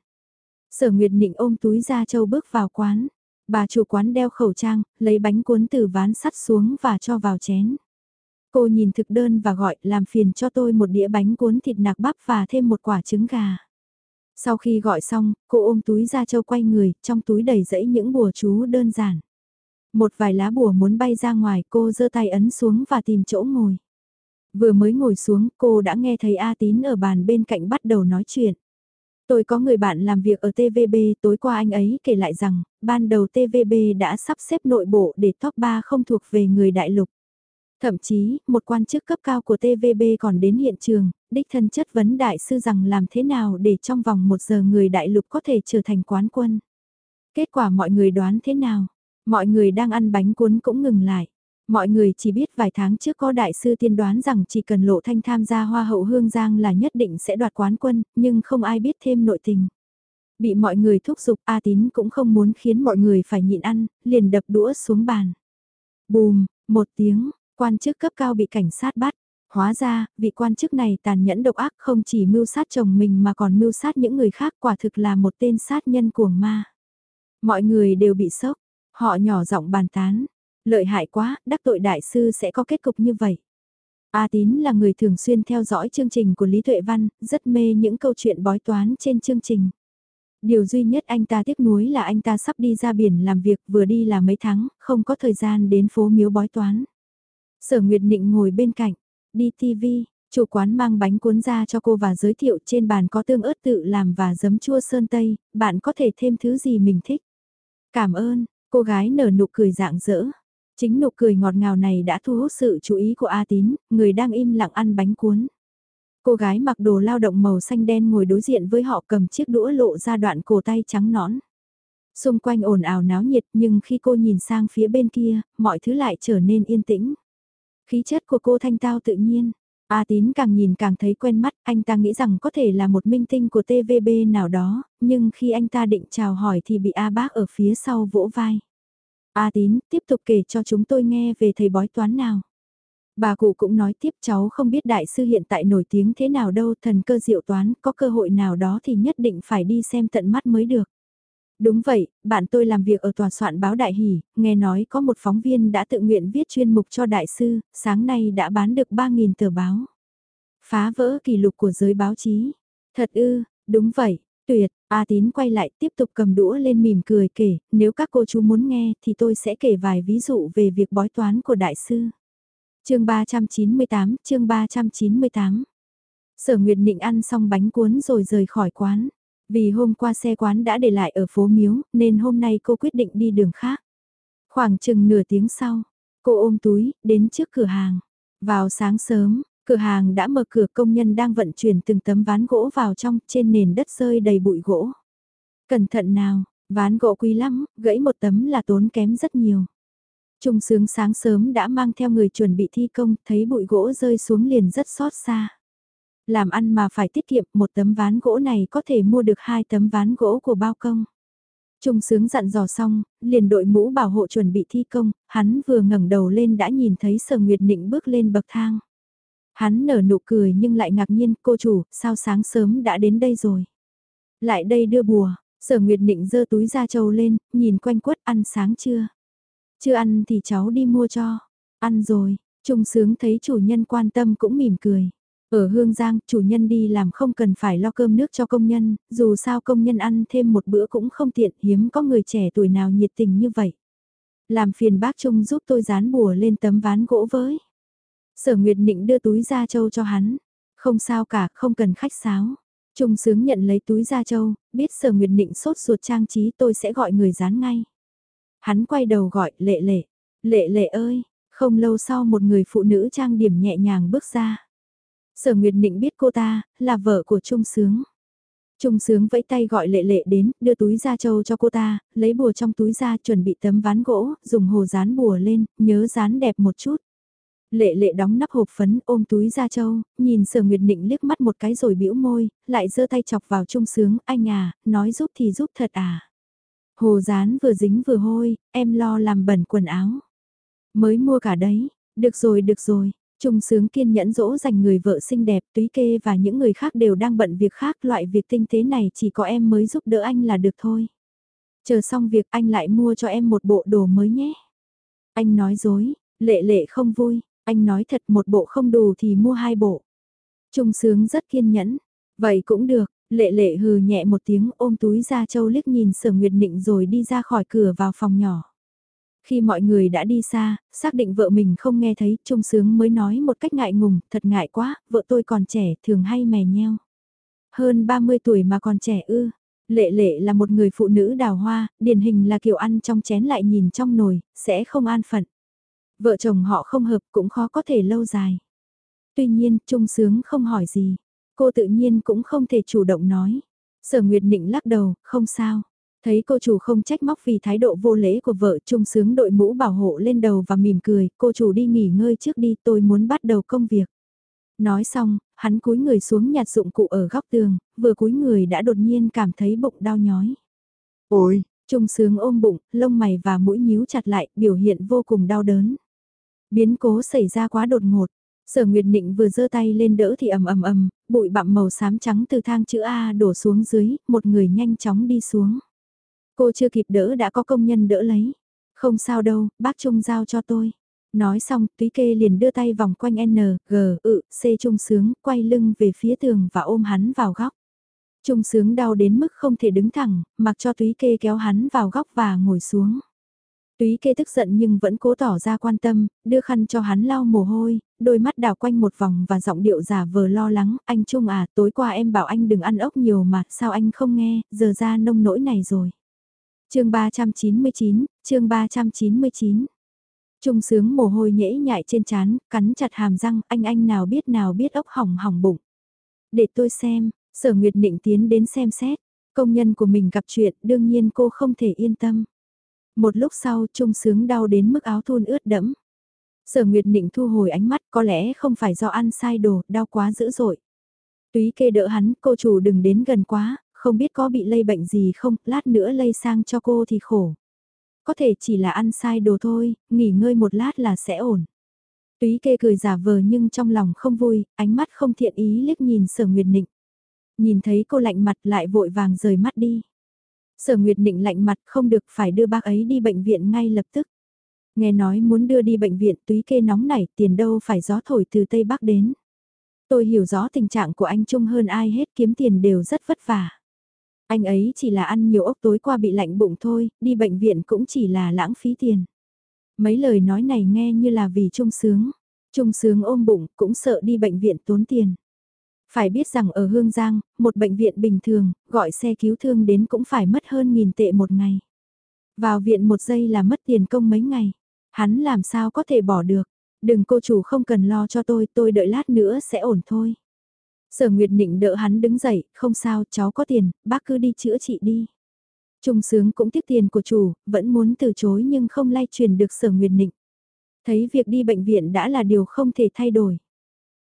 Sở Nguyệt Nịnh ôm túi ra châu bước vào quán. Bà chủ quán đeo khẩu trang, lấy bánh cuốn từ ván sắt xuống và cho vào chén. Cô nhìn thực đơn và gọi làm phiền cho tôi một đĩa bánh cuốn thịt nạc bắp và thêm một quả trứng gà. Sau khi gọi xong, cô ôm túi ra châu quay người, trong túi đầy rẫy những bùa chú đơn giản. Một vài lá bùa muốn bay ra ngoài cô giơ tay ấn xuống và tìm chỗ ngồi. Vừa mới ngồi xuống cô đã nghe thấy A Tín ở bàn bên cạnh bắt đầu nói chuyện. Tôi có người bạn làm việc ở TVB, tối qua anh ấy kể lại rằng, ban đầu TVB đã sắp xếp nội bộ để top 3 không thuộc về người đại lục. Thậm chí, một quan chức cấp cao của TVB còn đến hiện trường, đích thân chất vấn đại sư rằng làm thế nào để trong vòng một giờ người đại lục có thể trở thành quán quân. Kết quả mọi người đoán thế nào? Mọi người đang ăn bánh cuốn cũng ngừng lại. Mọi người chỉ biết vài tháng trước có đại sư tiên đoán rằng chỉ cần lộ thanh tham gia hoa hậu hương giang là nhất định sẽ đoạt quán quân, nhưng không ai biết thêm nội tình. Bị mọi người thúc giục A tín cũng không muốn khiến mọi người phải nhịn ăn, liền đập đũa xuống bàn. Bùm, một tiếng, quan chức cấp cao bị cảnh sát bắt. Hóa ra, vị quan chức này tàn nhẫn độc ác không chỉ mưu sát chồng mình mà còn mưu sát những người khác quả thực là một tên sát nhân cuồng ma. Mọi người đều bị sốc, họ nhỏ giọng bàn tán, Lợi hại quá, đắc tội đại sư sẽ có kết cục như vậy. A Tín là người thường xuyên theo dõi chương trình của Lý Tuệ Văn, rất mê những câu chuyện bói toán trên chương trình. Điều duy nhất anh ta tiếc nuối là anh ta sắp đi ra biển làm việc vừa đi là mấy tháng, không có thời gian đến phố miếu bói toán. Sở Nguyệt Nịnh ngồi bên cạnh, đi TV, chủ quán mang bánh cuốn ra cho cô và giới thiệu trên bàn có tương ớt tự làm và giấm chua sơn tây, bạn có thể thêm thứ gì mình thích. Cảm ơn, cô gái nở nụ cười dạng dỡ. Chính nụ cười ngọt ngào này đã thu hút sự chú ý của A Tín, người đang im lặng ăn bánh cuốn. Cô gái mặc đồ lao động màu xanh đen ngồi đối diện với họ cầm chiếc đũa lộ ra đoạn cổ tay trắng nõn. Xung quanh ồn ào náo nhiệt nhưng khi cô nhìn sang phía bên kia, mọi thứ lại trở nên yên tĩnh. Khí chất của cô thanh tao tự nhiên. A Tín càng nhìn càng thấy quen mắt, anh ta nghĩ rằng có thể là một minh tinh của TVB nào đó, nhưng khi anh ta định chào hỏi thì bị A Bác ở phía sau vỗ vai. A tín, tiếp tục kể cho chúng tôi nghe về thầy bói toán nào. Bà cụ cũng nói tiếp cháu không biết đại sư hiện tại nổi tiếng thế nào đâu, thần cơ diệu toán, có cơ hội nào đó thì nhất định phải đi xem tận mắt mới được. Đúng vậy, bạn tôi làm việc ở tòa soạn báo Đại Hỷ, nghe nói có một phóng viên đã tự nguyện viết chuyên mục cho đại sư, sáng nay đã bán được 3.000 tờ báo. Phá vỡ kỷ lục của giới báo chí. Thật ư, đúng vậy, tuyệt, A Tín quay lại tiếp tục cầm đũa lên mỉm cười kể, nếu các cô chú muốn nghe thì tôi sẽ kể vài ví dụ về việc bói toán của đại sư. chương 398, chương 398. Sở Nguyệt Nịnh ăn xong bánh cuốn rồi rời khỏi quán. Vì hôm qua xe quán đã để lại ở phố Miếu, nên hôm nay cô quyết định đi đường khác. Khoảng chừng nửa tiếng sau, cô ôm túi, đến trước cửa hàng. Vào sáng sớm, cửa hàng đã mở cửa công nhân đang vận chuyển từng tấm ván gỗ vào trong, trên nền đất rơi đầy bụi gỗ. Cẩn thận nào, ván gỗ quý lắm, gãy một tấm là tốn kém rất nhiều. Trung sướng sáng sớm đã mang theo người chuẩn bị thi công, thấy bụi gỗ rơi xuống liền rất xót xa làm ăn mà phải tiết kiệm một tấm ván gỗ này có thể mua được hai tấm ván gỗ của bao công. Trung sướng dặn dò xong, liền đội mũ bảo hộ chuẩn bị thi công, hắn vừa ngẩng đầu lên đã nhìn thấy sở nguyệt nịnh bước lên bậc thang. Hắn nở nụ cười nhưng lại ngạc nhiên, cô chủ, sao sáng sớm đã đến đây rồi. Lại đây đưa bùa, sở nguyệt nịnh giơ túi da trâu lên, nhìn quanh quất ăn sáng chưa. Chưa ăn thì cháu đi mua cho. Ăn rồi, trung sướng thấy chủ nhân quan tâm cũng mỉm cười. Ở Hương Giang, chủ nhân đi làm không cần phải lo cơm nước cho công nhân, dù sao công nhân ăn thêm một bữa cũng không tiện, hiếm có người trẻ tuổi nào nhiệt tình như vậy. Làm phiền bác Trung giúp tôi dán bùa lên tấm ván gỗ với. Sở Nguyệt Nịnh đưa túi da châu cho hắn. Không sao cả, không cần khách sáo. Trung sướng nhận lấy túi da châu, biết Sở Nguyệt Nịnh sốt ruột trang trí tôi sẽ gọi người dán ngay. Hắn quay đầu gọi lệ lệ. Lệ lệ ơi, không lâu sau một người phụ nữ trang điểm nhẹ nhàng bước ra. Sở Nguyệt Nịnh biết cô ta, là vợ của Trung Sướng. Trung Sướng vẫy tay gọi lệ lệ đến, đưa túi da trâu cho cô ta, lấy bùa trong túi da chuẩn bị tấm ván gỗ, dùng hồ dán bùa lên, nhớ dán đẹp một chút. Lệ lệ đóng nắp hộp phấn ôm túi ra châu nhìn sở nguyệt nịnh liếc mắt một cái rồi bĩu môi, lại giơ tay chọc vào trung sướng, anh à, nói giúp thì giúp thật à. Hồ dán vừa dính vừa hôi, em lo làm bẩn quần áo. Mới mua cả đấy, được rồi được rồi, Trung sướng kiên nhẫn dỗ dành người vợ xinh đẹp, túy kê và những người khác đều đang bận việc khác, loại việc tinh tế này chỉ có em mới giúp đỡ anh là được thôi. Chờ xong việc anh lại mua cho em một bộ đồ mới nhé. Anh nói dối, lệ lệ không vui, anh nói thật một bộ không đủ thì mua hai bộ. Trung sướng rất kiên nhẫn, vậy cũng được, lệ lệ hừ nhẹ một tiếng ôm túi ra châu liếc nhìn sở nguyệt nịnh rồi đi ra khỏi cửa vào phòng nhỏ. Khi mọi người đã đi xa, xác định vợ mình không nghe thấy, Trung Sướng mới nói một cách ngại ngùng, thật ngại quá, vợ tôi còn trẻ, thường hay mè nheo. Hơn 30 tuổi mà còn trẻ ư. Lệ lệ là một người phụ nữ đào hoa, điển hình là kiểu ăn trong chén lại nhìn trong nồi, sẽ không an phận. Vợ chồng họ không hợp cũng khó có thể lâu dài. Tuy nhiên, Trung Sướng không hỏi gì. Cô tự nhiên cũng không thể chủ động nói. Sở Nguyệt Nịnh lắc đầu, không sao. Thấy cô chủ không trách móc vì thái độ vô lễ của vợ trung sướng đội mũ bảo hộ lên đầu và mỉm cười, cô chủ đi nghỉ ngơi trước đi tôi muốn bắt đầu công việc. Nói xong, hắn cúi người xuống nhặt dụng cụ ở góc tường, vừa cúi người đã đột nhiên cảm thấy bụng đau nhói. Ôi, trung sướng ôm bụng, lông mày và mũi nhíu chặt lại, biểu hiện vô cùng đau đớn. Biến cố xảy ra quá đột ngột. Sở Nguyệt Nịnh vừa giơ tay lên đỡ thì ầm ầm ầm, bụi bặm màu xám trắng từ thang chữ A đổ xuống dưới, một người nhanh chóng đi xuống. Cô chưa kịp đỡ đã có công nhân đỡ lấy. Không sao đâu, bác Trung giao cho tôi. Nói xong, túy kê liền đưa tay vòng quanh N, G, ự, C Trung Sướng, quay lưng về phía tường và ôm hắn vào góc. Trung Sướng đau đến mức không thể đứng thẳng, mặc cho túy kê kéo hắn vào góc và ngồi xuống. Túy kê tức giận nhưng vẫn cố tỏ ra quan tâm, đưa khăn cho hắn lau mồ hôi, đôi mắt đảo quanh một vòng và giọng điệu giả vờ lo lắng, anh Trung à, tối qua em bảo anh đừng ăn ốc nhiều mà, sao anh không nghe, giờ ra nông nỗi này rồi chương 399, chương 399. Trung sướng mồ hôi nhễ nhại trên chán, cắn chặt hàm răng, anh anh nào biết nào biết ốc hỏng hỏng bụng. Để tôi xem, sở nguyệt định tiến đến xem xét, công nhân của mình gặp chuyện đương nhiên cô không thể yên tâm. Một lúc sau trung sướng đau đến mức áo thun ướt đẫm. Sở Nguyệt định thu hồi ánh mắt có lẽ không phải do ăn sai đồ, đau quá dữ dội. Túy kê đỡ hắn, cô chủ đừng đến gần quá, không biết có bị lây bệnh gì không, lát nữa lây sang cho cô thì khổ. có thể chỉ là ăn sai đồ thôi, nghỉ ngơi một lát là sẽ ổn. Túy kê cười giả vờ nhưng trong lòng không vui, ánh mắt không thiện ý liếc nhìn sở nguyệt nịnh. Nhìn thấy cô lạnh mặt lại vội vàng rời mắt đi. Sở nguyệt định lạnh mặt không được phải đưa bác ấy đi bệnh viện ngay lập tức. Nghe nói muốn đưa đi bệnh viện túy kê nóng nảy tiền đâu phải gió thổi từ Tây Bắc đến. Tôi hiểu rõ tình trạng của anh Trung hơn ai hết kiếm tiền đều rất vất vả. Anh ấy chỉ là ăn nhiều ốc tối qua bị lạnh bụng thôi, đi bệnh viện cũng chỉ là lãng phí tiền. Mấy lời nói này nghe như là vì Trung Sướng. Trung Sướng ôm bụng cũng sợ đi bệnh viện tốn tiền. Phải biết rằng ở Hương Giang, một bệnh viện bình thường, gọi xe cứu thương đến cũng phải mất hơn nghìn tệ một ngày. Vào viện một giây là mất tiền công mấy ngày. Hắn làm sao có thể bỏ được. Đừng cô chủ không cần lo cho tôi, tôi đợi lát nữa sẽ ổn thôi. Sở Nguyệt Nịnh đỡ hắn đứng dậy, không sao, cháu có tiền, bác cứ đi chữa trị đi. Trung sướng cũng tiếc tiền của chủ, vẫn muốn từ chối nhưng không lay truyền được sở Nguyệt Nịnh. Thấy việc đi bệnh viện đã là điều không thể thay đổi.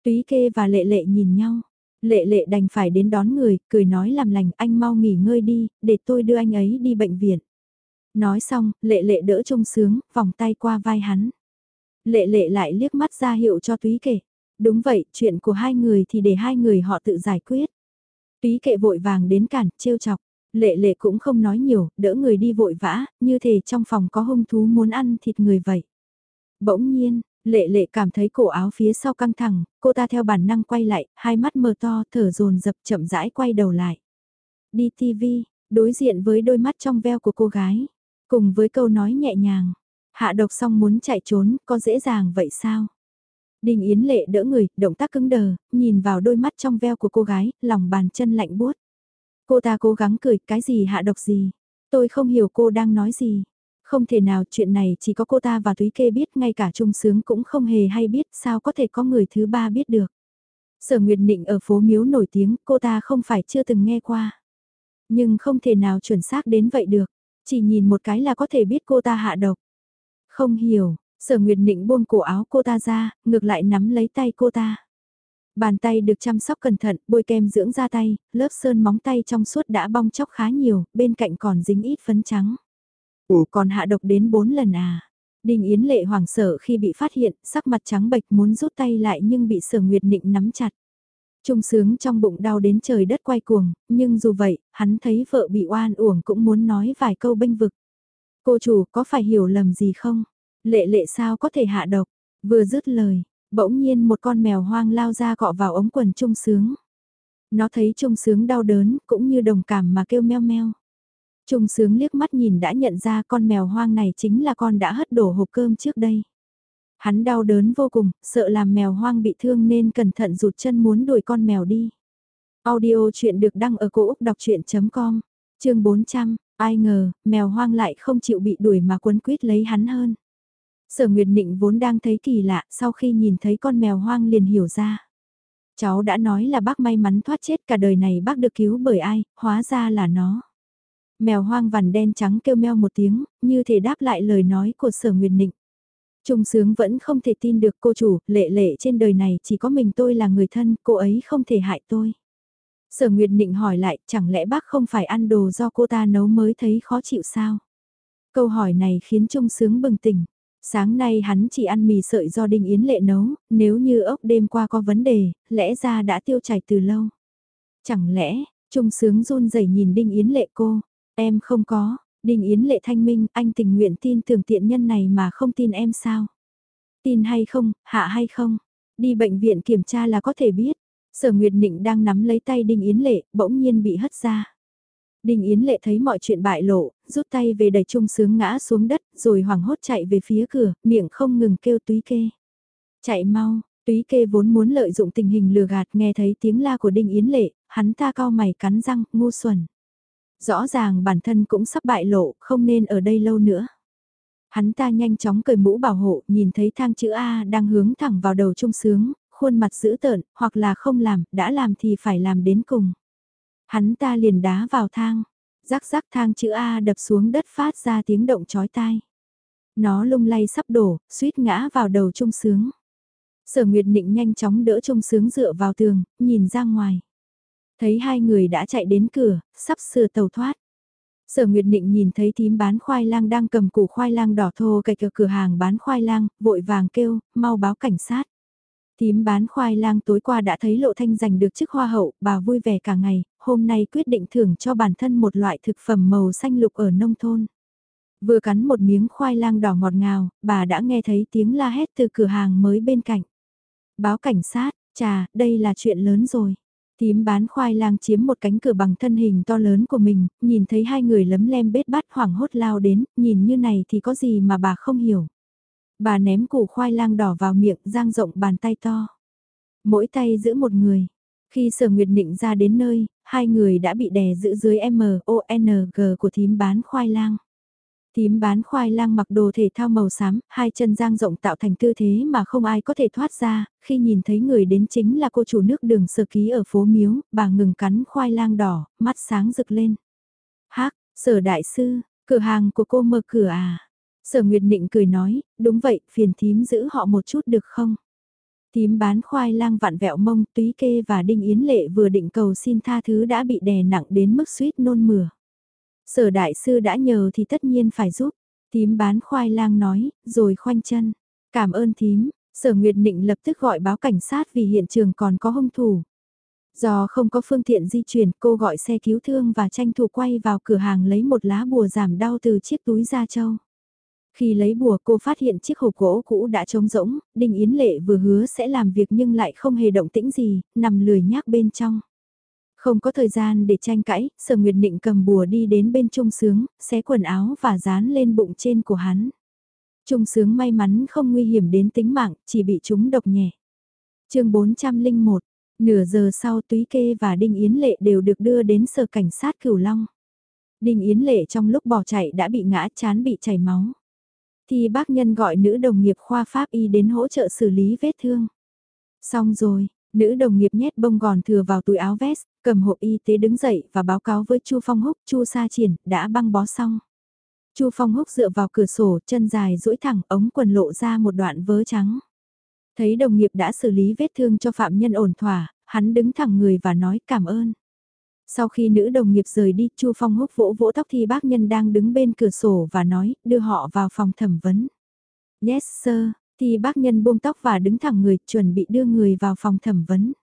Túy kê và lệ lệ nhìn nhau. Lệ lệ đành phải đến đón người, cười nói làm lành anh mau nghỉ ngơi đi, để tôi đưa anh ấy đi bệnh viện. Nói xong, lệ lệ đỡ trông sướng, vòng tay qua vai hắn. Lệ lệ lại liếc mắt ra hiệu cho túy kệ. Đúng vậy, chuyện của hai người thì để hai người họ tự giải quyết. Túy kệ vội vàng đến cản, trêu chọc. Lệ lệ cũng không nói nhiều, đỡ người đi vội vã, như thể trong phòng có hung thú muốn ăn thịt người vậy. Bỗng nhiên, lệ lệ cảm thấy cổ áo phía sau căng thẳng, cô ta theo bản năng quay lại, hai mắt mờ to, thở dồn dập chậm rãi quay đầu lại. Đi TV, đối diện với đôi mắt trong veo của cô gái, cùng với câu nói nhẹ nhàng, hạ độc xong muốn chạy trốn, có dễ dàng vậy sao? Đình Yến Lệ đỡ người, động tác cứng đờ, nhìn vào đôi mắt trong veo của cô gái, lòng bàn chân lạnh buốt. Cô ta cố gắng cười, cái gì hạ độc gì? Tôi không hiểu cô đang nói gì. Không thể nào chuyện này chỉ có cô ta và thúy Kê biết, ngay cả Trung Sướng cũng không hề hay biết, sao có thể có người thứ ba biết được. Sở Nguyệt Nịnh ở phố Miếu nổi tiếng, cô ta không phải chưa từng nghe qua. Nhưng không thể nào chuẩn xác đến vậy được, chỉ nhìn một cái là có thể biết cô ta hạ độc. Không hiểu, Sở Nguyệt Nịnh buông cổ áo cô ta ra, ngược lại nắm lấy tay cô ta. Bàn tay được chăm sóc cẩn thận, bôi kem dưỡng da tay, lớp sơn móng tay trong suốt đã bong chóc khá nhiều, bên cạnh còn dính ít phấn trắng. Ủa còn hạ độc đến 4 lần à? Đình Yến lệ hoảng sợ khi bị phát hiện, sắc mặt trắng bệch muốn rút tay lại nhưng bị sở nguyệt nịnh nắm chặt. Trung sướng trong bụng đau đến trời đất quay cuồng, nhưng dù vậy, hắn thấy vợ bị oan uổng cũng muốn nói vài câu bênh vực. Cô chủ có phải hiểu lầm gì không? Lệ lệ sao có thể hạ độc? Vừa dứt lời, bỗng nhiên một con mèo hoang lao ra cọ vào ống quần trung sướng. Nó thấy trung sướng đau đớn cũng như đồng cảm mà kêu meo meo. Trung sướng liếc mắt nhìn đã nhận ra con mèo hoang này chính là con đã hất đổ hộp cơm trước đây. Hắn đau đớn vô cùng, sợ làm mèo hoang bị thương nên cẩn thận rụt chân muốn đuổi con mèo đi. Audio chuyện được đăng ở cổ Úc đọc chuyện.com, chương 400, ai ngờ, mèo hoang lại không chịu bị đuổi mà quấn quýt lấy hắn hơn. Sở Nguyệt Nịnh vốn đang thấy kỳ lạ, sau khi nhìn thấy con mèo hoang liền hiểu ra. Cháu đã nói là bác may mắn thoát chết cả đời này bác được cứu bởi ai, hóa ra là nó. Mèo hoang vằn đen trắng kêu meo một tiếng, như thể đáp lại lời nói của sở Nguyệt Nịnh. Trung sướng vẫn không thể tin được cô chủ, lệ lệ trên đời này chỉ có mình tôi là người thân, cô ấy không thể hại tôi. Sở Nguyệt Nịnh hỏi lại, chẳng lẽ bác không phải ăn đồ do cô ta nấu mới thấy khó chịu sao? Câu hỏi này khiến Trung sướng bừng tỉnh. Sáng nay hắn chỉ ăn mì sợi do Đinh Yến Lệ nấu, nếu như ốc đêm qua có vấn đề, lẽ ra đã tiêu chảy từ lâu. Chẳng lẽ, Trung sướng run rẩy nhìn Đinh Yến Lệ cô, em không có, Đinh Yến Lệ thanh minh, anh tình nguyện tin tưởng tiện nhân này mà không tin em sao? Tin hay không, hạ hay không? Đi bệnh viện kiểm tra là có thể biết. Sở Nguyệt Nịnh đang nắm lấy tay Đinh Yến Lệ, bỗng nhiên bị hất ra. Đình Yến Lệ thấy mọi chuyện bại lộ, rút tay về đẩy trung sướng ngã xuống đất, rồi hoảng hốt chạy về phía cửa, miệng không ngừng kêu túy kê. Chạy mau, túy kê vốn muốn lợi dụng tình hình lừa gạt nghe thấy tiếng la của Đinh Yến Lệ, hắn ta cao mày cắn răng, ngu xuẩn. Rõ ràng bản thân cũng sắp bại lộ, không nên ở đây lâu nữa. Hắn ta nhanh chóng cởi mũ bảo hộ, nhìn thấy thang chữ A đang hướng thẳng vào đầu trung sướng, khuôn mặt dữ tợn, hoặc là không làm, đã làm thì phải làm đến cùng. Hắn ta liền đá vào thang, rắc rắc thang chữ A đập xuống đất phát ra tiếng động chói tai. Nó lung lay sắp đổ, suýt ngã vào đầu trung sướng. Sở Nguyệt Nịnh nhanh chóng đỡ trung sướng dựa vào tường, nhìn ra ngoài. Thấy hai người đã chạy đến cửa, sắp sửa tàu thoát. Sở Nguyệt Định nhìn thấy thím bán khoai lang đang cầm củ khoai lang đỏ thô cạch ở cửa hàng bán khoai lang, vội vàng kêu, mau báo cảnh sát. Thím bán khoai lang tối qua đã thấy Lộ Thanh giành được chức hoa hậu, bà vui vẻ cả ngày, hôm nay quyết định thưởng cho bản thân một loại thực phẩm màu xanh lục ở nông thôn. Vừa cắn một miếng khoai lang đỏ ngọt ngào, bà đã nghe thấy tiếng la hét từ cửa hàng mới bên cạnh. Báo cảnh sát, chà, đây là chuyện lớn rồi. Tím bán khoai lang chiếm một cánh cửa bằng thân hình to lớn của mình, nhìn thấy hai người lấm lem bết bát hoảng hốt lao đến, nhìn như này thì có gì mà bà không hiểu. Bà ném củ khoai lang đỏ vào miệng, giang rộng bàn tay to. Mỗi tay giữ một người. Khi sở nguyệt định ra đến nơi, hai người đã bị đè giữ dưới M-O-N-G của thím bán khoai lang. Tím bán khoai lang mặc đồ thể thao màu xám, hai chân giang rộng tạo thành tư thế mà không ai có thể thoát ra, khi nhìn thấy người đến chính là cô chủ nước đường sở ký ở phố Miếu, bà ngừng cắn khoai lang đỏ, mắt sáng rực lên. Hác, sở đại sư, cửa hàng của cô mở cửa à? Sở Nguyệt Nịnh cười nói, đúng vậy, phiền thím giữ họ một chút được không? Thím bán khoai lang vặn vẹo mông túy kê và đinh yến lệ vừa định cầu xin tha thứ đã bị đè nặng đến mức suýt nôn mửa. Sở đại sư đã nhờ thì tất nhiên phải giúp. tím bán khoai lang nói, rồi khoanh chân. Cảm ơn tím. sở Nguyệt định lập tức gọi báo cảnh sát vì hiện trường còn có hung thủ. Do không có phương tiện di chuyển cô gọi xe cứu thương và tranh thủ quay vào cửa hàng lấy một lá bùa giảm đau từ chiếc túi da trâu. Khi lấy bùa cô phát hiện chiếc hộp gỗ cũ đã trống rỗng, Đinh Yến Lệ vừa hứa sẽ làm việc nhưng lại không hề động tĩnh gì, nằm lười nhác bên trong. Không có thời gian để tranh cãi, Sở Nguyệt Định cầm bùa đi đến bên Trung Sướng, xé quần áo và dán lên bụng trên của hắn. Trung Sướng may mắn không nguy hiểm đến tính mạng, chỉ bị chúng độc nhẹ. chương 401, nửa giờ sau Túy Kê và Đinh Yến Lệ đều được đưa đến sở cảnh sát Cửu Long. Đinh Yến Lệ trong lúc bỏ chạy đã bị ngã chán bị chảy máu. Thì bác nhân gọi nữ đồng nghiệp khoa pháp y đến hỗ trợ xử lý vết thương. Xong rồi, nữ đồng nghiệp nhét bông gòn thừa vào túi áo vest, cầm hộp y tế đứng dậy và báo cáo với Chu Phong Húc, Chu Sa Triển đã băng bó xong. Chu Phong Húc dựa vào cửa sổ, chân dài duỗi thẳng, ống quần lộ ra một đoạn vớ trắng. Thấy đồng nghiệp đã xử lý vết thương cho phạm nhân ổn thỏa, hắn đứng thẳng người và nói cảm ơn. Sau khi nữ đồng nghiệp rời đi, Chu Phong húc vỗ vỗ tóc thì bác nhân đang đứng bên cửa sổ và nói, đưa họ vào phòng thẩm vấn. Yes sir, thì bác nhân buông tóc và đứng thẳng người, chuẩn bị đưa người vào phòng thẩm vấn.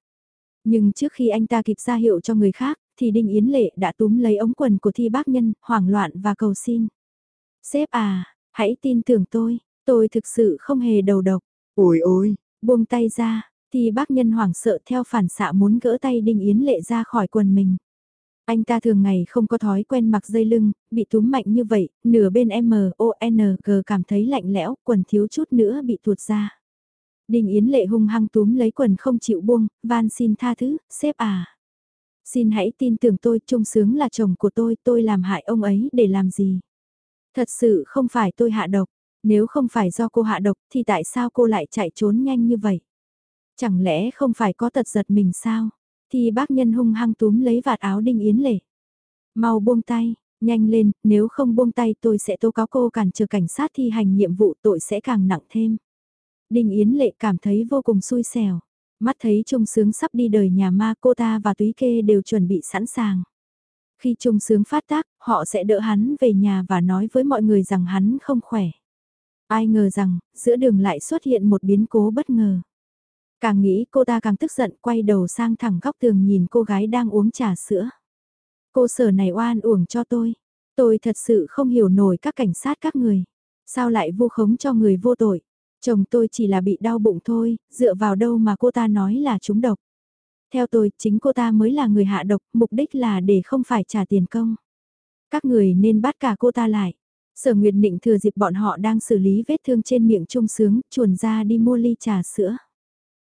Nhưng trước khi anh ta kịp ra hiệu cho người khác, thì Đinh Yến Lệ đã túm lấy ống quần của thi bác nhân, hoảng loạn và cầu xin. Sếp à, hãy tin tưởng tôi, tôi thực sự không hề đầu độc. Ôi ôi, buông tay ra, thì bác nhân hoảng sợ theo phản xạ muốn gỡ tay Đinh Yến Lệ ra khỏi quần mình. Anh ta thường ngày không có thói quen mặc dây lưng, bị túm mạnh như vậy, nửa bên M, O, N, G cảm thấy lạnh lẽo, quần thiếu chút nữa bị tuột ra. Đình Yến lệ hung hăng túm lấy quần không chịu buông, van xin tha thứ, sếp à. Xin hãy tin tưởng tôi, trung sướng là chồng của tôi, tôi làm hại ông ấy để làm gì. Thật sự không phải tôi hạ độc, nếu không phải do cô hạ độc thì tại sao cô lại chạy trốn nhanh như vậy? Chẳng lẽ không phải có tật giật mình sao? Thi bác nhân hung hăng túm lấy vạt áo Đinh Yến Lệ. Mau buông tay, nhanh lên, nếu không buông tay tôi sẽ tố cáo cô cản trở cảnh sát thi hành nhiệm vụ tội sẽ càng nặng thêm. Đinh Yến Lệ cảm thấy vô cùng xui xẻo. Mắt thấy Trung Sướng sắp đi đời nhà ma cô ta và Túy Kê đều chuẩn bị sẵn sàng. Khi Trung Sướng phát tác, họ sẽ đỡ hắn về nhà và nói với mọi người rằng hắn không khỏe. Ai ngờ rằng, giữa đường lại xuất hiện một biến cố bất ngờ. Càng nghĩ cô ta càng tức giận quay đầu sang thẳng góc tường nhìn cô gái đang uống trà sữa. Cô sở này oan uổng cho tôi. Tôi thật sự không hiểu nổi các cảnh sát các người. Sao lại vu khống cho người vô tội. Chồng tôi chỉ là bị đau bụng thôi, dựa vào đâu mà cô ta nói là trúng độc. Theo tôi, chính cô ta mới là người hạ độc, mục đích là để không phải trả tiền công. Các người nên bắt cả cô ta lại. Sở Nguyệt Nịnh thừa dịp bọn họ đang xử lý vết thương trên miệng trung sướng, chuồn ra đi mua ly trà sữa.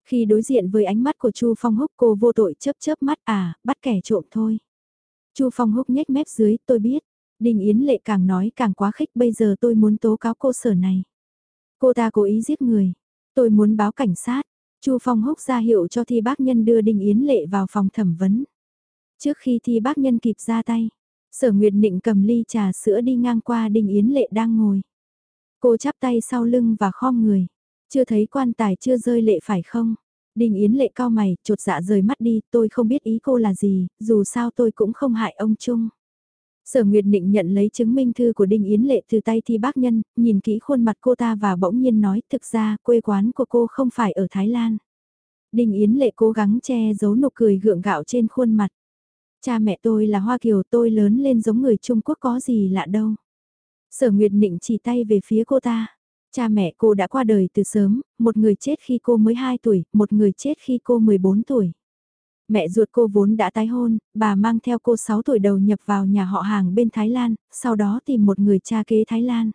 Khi đối diện với ánh mắt của Chu Phong Húc cô vô tội chớp chớp mắt à, bắt kẻ trộm thôi. Chu Phong Húc nhếch mép dưới, tôi biết. Đình Yến Lệ càng nói càng quá khích bây giờ tôi muốn tố cáo cô sở này. Cô ta cố ý giết người. Tôi muốn báo cảnh sát. Chu Phong Húc ra hiệu cho thi bác nhân đưa Đình Yến Lệ vào phòng thẩm vấn. Trước khi thi bác nhân kịp ra tay, sở Nguyệt Nịnh cầm ly trà sữa đi ngang qua Đình Yến Lệ đang ngồi. Cô chắp tay sau lưng và khom người. Chưa thấy quan tài chưa rơi lệ phải không? Đình Yến lệ cao mày, chột dạ rời mắt đi, tôi không biết ý cô là gì, dù sao tôi cũng không hại ông Trung. Sở Nguyệt Định nhận lấy chứng minh thư của Đinh Yến Lệ từ tay thi bác nhân, nhìn kỹ khuôn mặt cô ta và bỗng nhiên nói thực ra quê quán của cô không phải ở Thái Lan. Đinh Yến Lệ cố gắng che giấu nụ cười gượng gạo trên khuôn mặt. Cha mẹ tôi là Hoa Kiều tôi lớn lên giống người Trung Quốc có gì lạ đâu. Sở Nguyệt Nịnh chỉ tay về phía cô ta. Cha mẹ cô đã qua đời từ sớm, một người chết khi cô mới 2 tuổi, một người chết khi cô 14 tuổi. Mẹ ruột cô vốn đã tái hôn, bà mang theo cô 6 tuổi đầu nhập vào nhà họ hàng bên Thái Lan, sau đó tìm một người cha kế Thái Lan.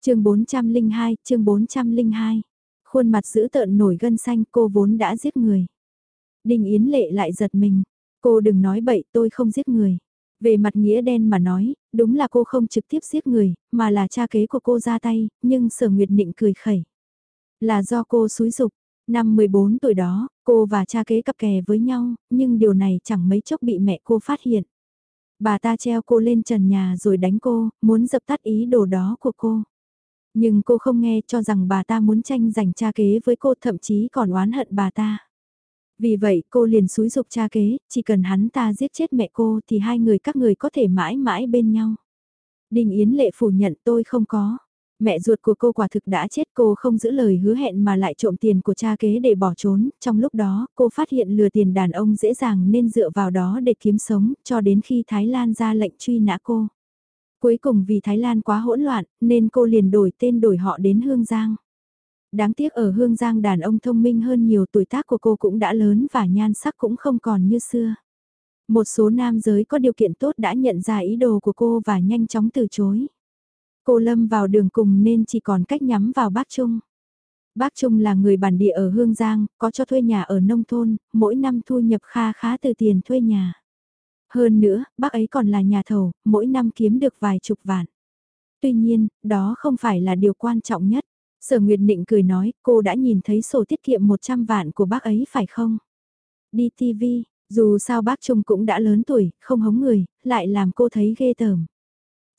chương 402, chương 402. Khuôn mặt giữ tợn nổi gân xanh cô vốn đã giết người. Đinh Yến Lệ lại giật mình. Cô đừng nói bậy tôi không giết người. Về mặt nghĩa đen mà nói, đúng là cô không trực tiếp giết người, mà là cha kế của cô ra tay, nhưng sở nguyệt nịnh cười khẩy. Là do cô xúi dục Năm 14 tuổi đó, cô và cha kế cặp kè với nhau, nhưng điều này chẳng mấy chốc bị mẹ cô phát hiện. Bà ta treo cô lên trần nhà rồi đánh cô, muốn dập tắt ý đồ đó của cô. Nhưng cô không nghe cho rằng bà ta muốn tranh giành cha kế với cô thậm chí còn oán hận bà ta. Vì vậy cô liền xúi dục cha kế, chỉ cần hắn ta giết chết mẹ cô thì hai người các người có thể mãi mãi bên nhau. Đình Yến lệ phủ nhận tôi không có. Mẹ ruột của cô quả thực đã chết cô không giữ lời hứa hẹn mà lại trộm tiền của cha kế để bỏ trốn. Trong lúc đó cô phát hiện lừa tiền đàn ông dễ dàng nên dựa vào đó để kiếm sống cho đến khi Thái Lan ra lệnh truy nã cô. Cuối cùng vì Thái Lan quá hỗn loạn nên cô liền đổi tên đổi họ đến Hương Giang. Đáng tiếc ở Hương Giang đàn ông thông minh hơn nhiều tuổi tác của cô cũng đã lớn và nhan sắc cũng không còn như xưa. Một số nam giới có điều kiện tốt đã nhận ra ý đồ của cô và nhanh chóng từ chối. Cô lâm vào đường cùng nên chỉ còn cách nhắm vào bác Trung. Bác Trung là người bản địa ở Hương Giang, có cho thuê nhà ở nông thôn, mỗi năm thu nhập kha khá từ tiền thuê nhà. Hơn nữa, bác ấy còn là nhà thầu, mỗi năm kiếm được vài chục vạn. Tuy nhiên, đó không phải là điều quan trọng nhất. Sở Nguyệt Định cười nói, cô đã nhìn thấy sổ tiết kiệm 100 vạn của bác ấy phải không? Đi TV, dù sao bác Trung cũng đã lớn tuổi, không hống người, lại làm cô thấy ghê tởm.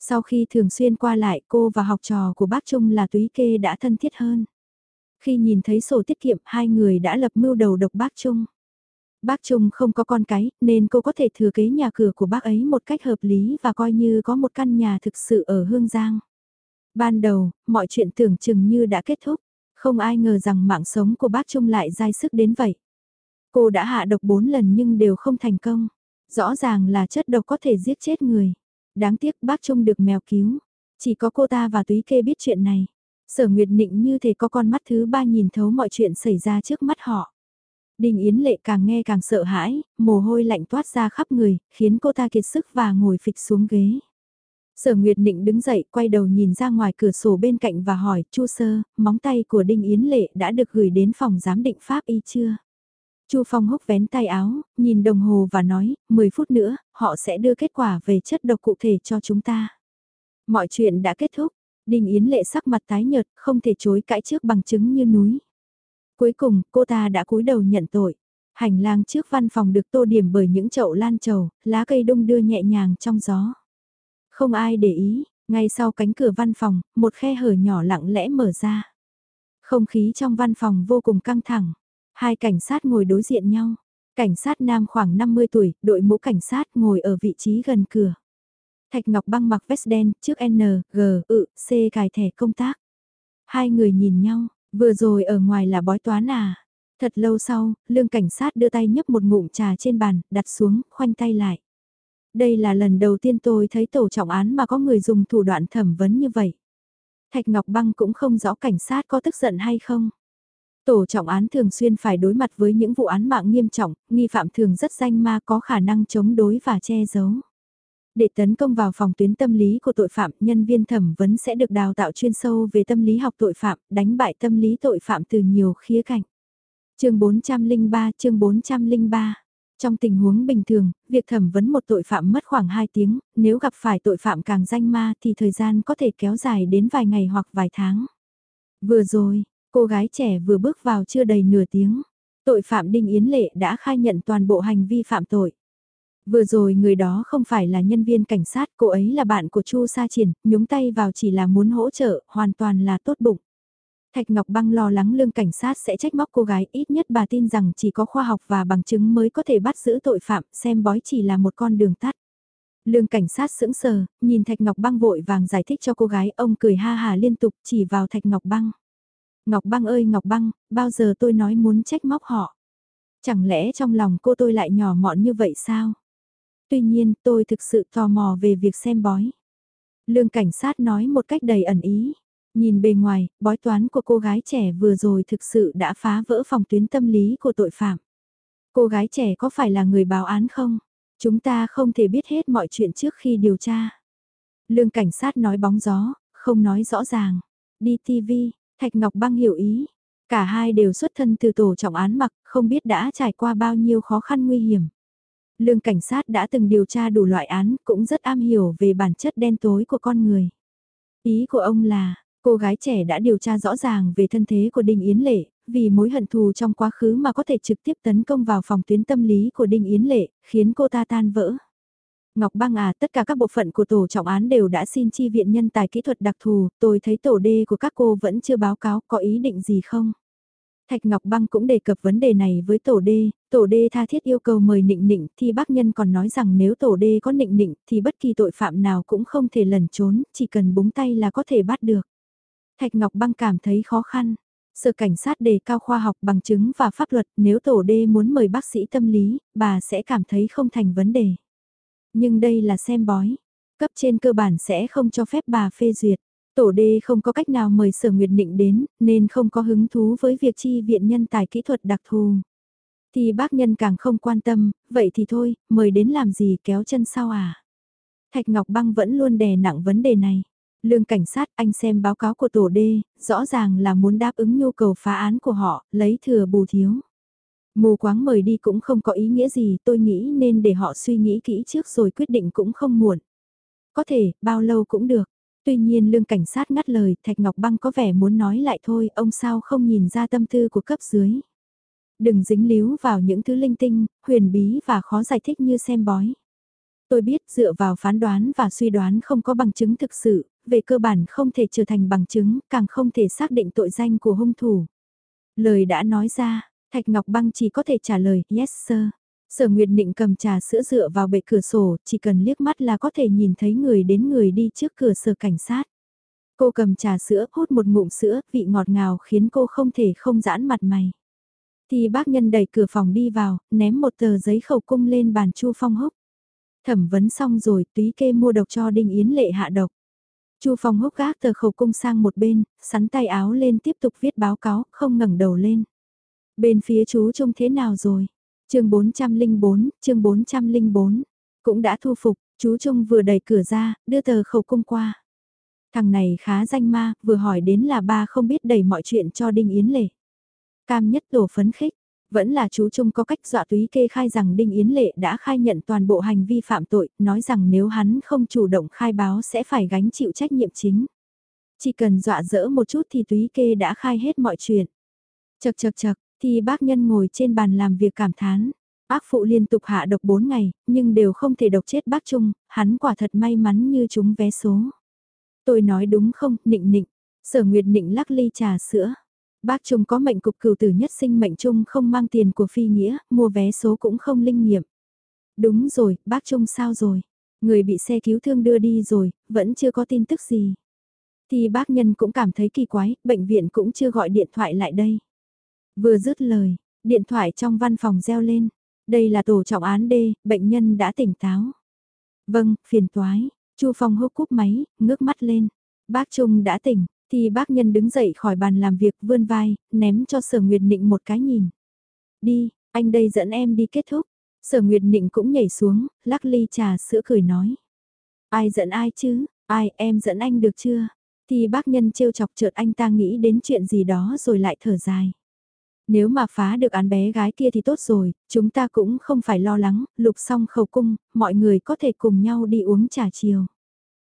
Sau khi thường xuyên qua lại cô và học trò của bác Trung là túy kê đã thân thiết hơn. Khi nhìn thấy sổ tiết kiệm hai người đã lập mưu đầu độc bác Trung. Bác Trung không có con cái nên cô có thể thừa kế nhà cửa của bác ấy một cách hợp lý và coi như có một căn nhà thực sự ở Hương Giang. Ban đầu, mọi chuyện tưởng chừng như đã kết thúc, không ai ngờ rằng mạng sống của bác Trung lại dai sức đến vậy. Cô đã hạ độc 4 lần nhưng đều không thành công. Rõ ràng là chất độc có thể giết chết người. Đáng tiếc bác Trung được mèo cứu. Chỉ có cô ta và Túy Kê biết chuyện này. Sở Nguyệt Nịnh như thể có con mắt thứ ba nhìn thấu mọi chuyện xảy ra trước mắt họ. Đình Yến Lệ càng nghe càng sợ hãi, mồ hôi lạnh toát ra khắp người, khiến cô ta kiệt sức và ngồi phịch xuống ghế. Sở Nguyệt Nịnh đứng dậy, quay đầu nhìn ra ngoài cửa sổ bên cạnh và hỏi, Chu Sơ, móng tay của Đinh Yến Lệ đã được gửi đến phòng giám định pháp y chưa? Chu Phong húc vén tay áo, nhìn đồng hồ và nói, 10 phút nữa, họ sẽ đưa kết quả về chất độc cụ thể cho chúng ta. Mọi chuyện đã kết thúc, Đinh Yến Lệ sắc mặt tái nhợt, không thể chối cãi trước bằng chứng như núi. Cuối cùng, cô ta đã cúi đầu nhận tội. Hành lang trước văn phòng được tô điểm bởi những chậu lan trầu, lá cây đông đưa nhẹ nhàng trong gió. Không ai để ý, ngay sau cánh cửa văn phòng, một khe hở nhỏ lặng lẽ mở ra. Không khí trong văn phòng vô cùng căng thẳng. Hai cảnh sát ngồi đối diện nhau. Cảnh sát nam khoảng 50 tuổi, đội mũ cảnh sát ngồi ở vị trí gần cửa. Thạch Ngọc băng mặc vest đen, trước N, G, ự, C cài thẻ công tác. Hai người nhìn nhau, vừa rồi ở ngoài là bói toán à. Thật lâu sau, lương cảnh sát đưa tay nhấp một ngụm trà trên bàn, đặt xuống, khoanh tay lại. Đây là lần đầu tiên tôi thấy tổ trọng án mà có người dùng thủ đoạn thẩm vấn như vậy. Thạch Ngọc Băng cũng không rõ cảnh sát có tức giận hay không. Tổ trọng án thường xuyên phải đối mặt với những vụ án mạng nghiêm trọng, nghi phạm thường rất danh ma có khả năng chống đối và che giấu. Để tấn công vào phòng tuyến tâm lý của tội phạm, nhân viên thẩm vấn sẽ được đào tạo chuyên sâu về tâm lý học tội phạm, đánh bại tâm lý tội phạm từ nhiều khía cạnh. chương 403, chương 403 trong tình huống bình thường, việc thẩm vấn một tội phạm mất khoảng 2 tiếng, nếu gặp phải tội phạm càng danh ma thì thời gian có thể kéo dài đến vài ngày hoặc vài tháng. Vừa rồi, cô gái trẻ vừa bước vào chưa đầy nửa tiếng, tội phạm Đinh Yến Lệ đã khai nhận toàn bộ hành vi phạm tội. Vừa rồi người đó không phải là nhân viên cảnh sát, cô ấy là bạn của Chu Sa Triển, nhúng tay vào chỉ là muốn hỗ trợ, hoàn toàn là tốt bụng. Thạch Ngọc Băng lo lắng lương cảnh sát sẽ trách móc cô gái, ít nhất bà tin rằng chỉ có khoa học và bằng chứng mới có thể bắt giữ tội phạm, xem bói chỉ là một con đường tắt. Lương cảnh sát sững sờ, nhìn Thạch Ngọc Băng vội vàng giải thích cho cô gái, ông cười ha hà liên tục chỉ vào Thạch Ngọc Băng. Ngọc Băng ơi Ngọc Băng, bao giờ tôi nói muốn trách móc họ? Chẳng lẽ trong lòng cô tôi lại nhỏ mọn như vậy sao? Tuy nhiên tôi thực sự tò mò về việc xem bói. Lương cảnh sát nói một cách đầy ẩn ý. Nhìn bề ngoài, bói toán của cô gái trẻ vừa rồi thực sự đã phá vỡ phòng tuyến tâm lý của tội phạm. Cô gái trẻ có phải là người báo án không? Chúng ta không thể biết hết mọi chuyện trước khi điều tra. Lương cảnh sát nói bóng gió, không nói rõ ràng. Đi TV, Thạch Ngọc Băng hiểu ý. Cả hai đều xuất thân từ tổ trọng án mặc, không biết đã trải qua bao nhiêu khó khăn nguy hiểm. Lương cảnh sát đã từng điều tra đủ loại án, cũng rất am hiểu về bản chất đen tối của con người. Ý của ông là, cô gái trẻ đã điều tra rõ ràng về thân thế của Đinh Yến Lệ, vì mối hận thù trong quá khứ mà có thể trực tiếp tấn công vào phòng tuyến tâm lý của Đinh Yến Lệ, khiến cô ta tan vỡ. Ngọc Băng à, tất cả các bộ phận của tổ trọng án đều đã xin chi viện nhân tài kỹ thuật đặc thù, tôi thấy tổ D của các cô vẫn chưa báo cáo có ý định gì không? Thạch Ngọc Băng cũng đề cập vấn đề này với tổ D, tổ D tha thiết yêu cầu mời nịnh nịnh thì bác nhân còn nói rằng nếu tổ D có nịnh nịnh thì bất kỳ tội phạm nào cũng không thể lẩn trốn, chỉ cần búng tay là có thể bắt được. Thạch Ngọc Băng cảm thấy khó khăn. Sở cảnh sát đề cao khoa học bằng chứng và pháp luật nếu tổ D muốn mời bác sĩ tâm lý, bà sẽ cảm thấy không thành vấn đề. Nhưng đây là xem bói. Cấp trên cơ bản sẽ không cho phép bà phê duyệt. Tổ D không có cách nào mời Sở Nguyệt Định đến, nên không có hứng thú với việc chi viện nhân tài kỹ thuật đặc thù. Thì bác nhân càng không quan tâm, vậy thì thôi, mời đến làm gì kéo chân sau à? Thạch Ngọc Băng vẫn luôn đè nặng vấn đề này. Lương cảnh sát anh xem báo cáo của tổ D, rõ ràng là muốn đáp ứng nhu cầu phá án của họ, lấy thừa bù thiếu. Mù quáng mời đi cũng không có ý nghĩa gì, tôi nghĩ nên để họ suy nghĩ kỹ trước rồi quyết định cũng không muộn. Có thể, bao lâu cũng được. Tuy nhiên lương cảnh sát ngắt lời, Thạch Ngọc Băng có vẻ muốn nói lại thôi, ông sao không nhìn ra tâm tư của cấp dưới. Đừng dính líu vào những thứ linh tinh, huyền bí và khó giải thích như xem bói. Tôi biết dựa vào phán đoán và suy đoán không có bằng chứng thực sự, về cơ bản không thể trở thành bằng chứng, càng không thể xác định tội danh của hung thủ. Lời đã nói ra, Thạch Ngọc Băng chỉ có thể trả lời, yes sir. Sở Nguyệt Nịnh cầm trà sữa dựa vào bệ cửa sổ, chỉ cần liếc mắt là có thể nhìn thấy người đến người đi trước cửa sở cảnh sát. Cô cầm trà sữa, hút một ngụm sữa, vị ngọt ngào khiến cô không thể không giãn mặt mày. Thì bác nhân đẩy cửa phòng đi vào, ném một tờ giấy khẩu cung lên bàn Chu Phong Húc. Thẩm vấn xong rồi, túy kê mua độc cho Đinh Yến Lệ hạ độc. Chu Phong Húc gác tờ khẩu cung sang một bên, sắn tay áo lên tiếp tục viết báo cáo, không ngẩng đầu lên. Bên phía chú trông thế nào rồi? chương 404, chương 404, cũng đã thu phục, chú Trung vừa đẩy cửa ra, đưa tờ khẩu cung qua. Thằng này khá danh ma, vừa hỏi đến là ba không biết đẩy mọi chuyện cho Đinh Yến Lệ. Cam nhất tổ phấn khích, vẫn là chú Trung có cách dọa túy kê khai rằng Đinh Yến Lệ đã khai nhận toàn bộ hành vi phạm tội, nói rằng nếu hắn không chủ động khai báo sẽ phải gánh chịu trách nhiệm chính. Chỉ cần dọa dỡ một chút thì túy kê đã khai hết mọi chuyện. Chật chật chật, thì bác nhân ngồi trên bàn làm việc cảm thán. bác phụ liên tục hạ độc 4 ngày, nhưng đều không thể độc chết bác Trung, hắn quả thật may mắn như chúng vé số. Tôi nói đúng không, nịnh nịnh, sở nguyệt nịnh lắc ly trà sữa. Bác Trung có mệnh cục cửu tử nhất sinh mệnh Trung không mang tiền của phi nghĩa, mua vé số cũng không linh nghiệm. Đúng rồi, bác Trung sao rồi? Người bị xe cứu thương đưa đi rồi, vẫn chưa có tin tức gì. Thì bác nhân cũng cảm thấy kỳ quái, bệnh viện cũng chưa gọi điện thoại lại đây. Vừa dứt lời, điện thoại trong văn phòng reo lên. Đây là tổ trọng án D, bệnh nhân đã tỉnh táo. Vâng, phiền toái. Chu Phong hốc cúp máy, ngước mắt lên. Bác Trung đã tỉnh, thì bác nhân đứng dậy khỏi bàn làm việc vươn vai, ném cho Sở Nguyệt Nịnh một cái nhìn. Đi, anh đây dẫn em đi kết thúc. Sở Nguyệt Nịnh cũng nhảy xuống, lắc ly trà sữa cười nói. Ai dẫn ai chứ, ai em dẫn anh được chưa? Thì bác nhân trêu chọc chợt anh ta nghĩ đến chuyện gì đó rồi lại thở dài. Nếu mà phá được án bé gái kia thì tốt rồi, chúng ta cũng không phải lo lắng, lục xong khẩu cung, mọi người có thể cùng nhau đi uống trà chiều.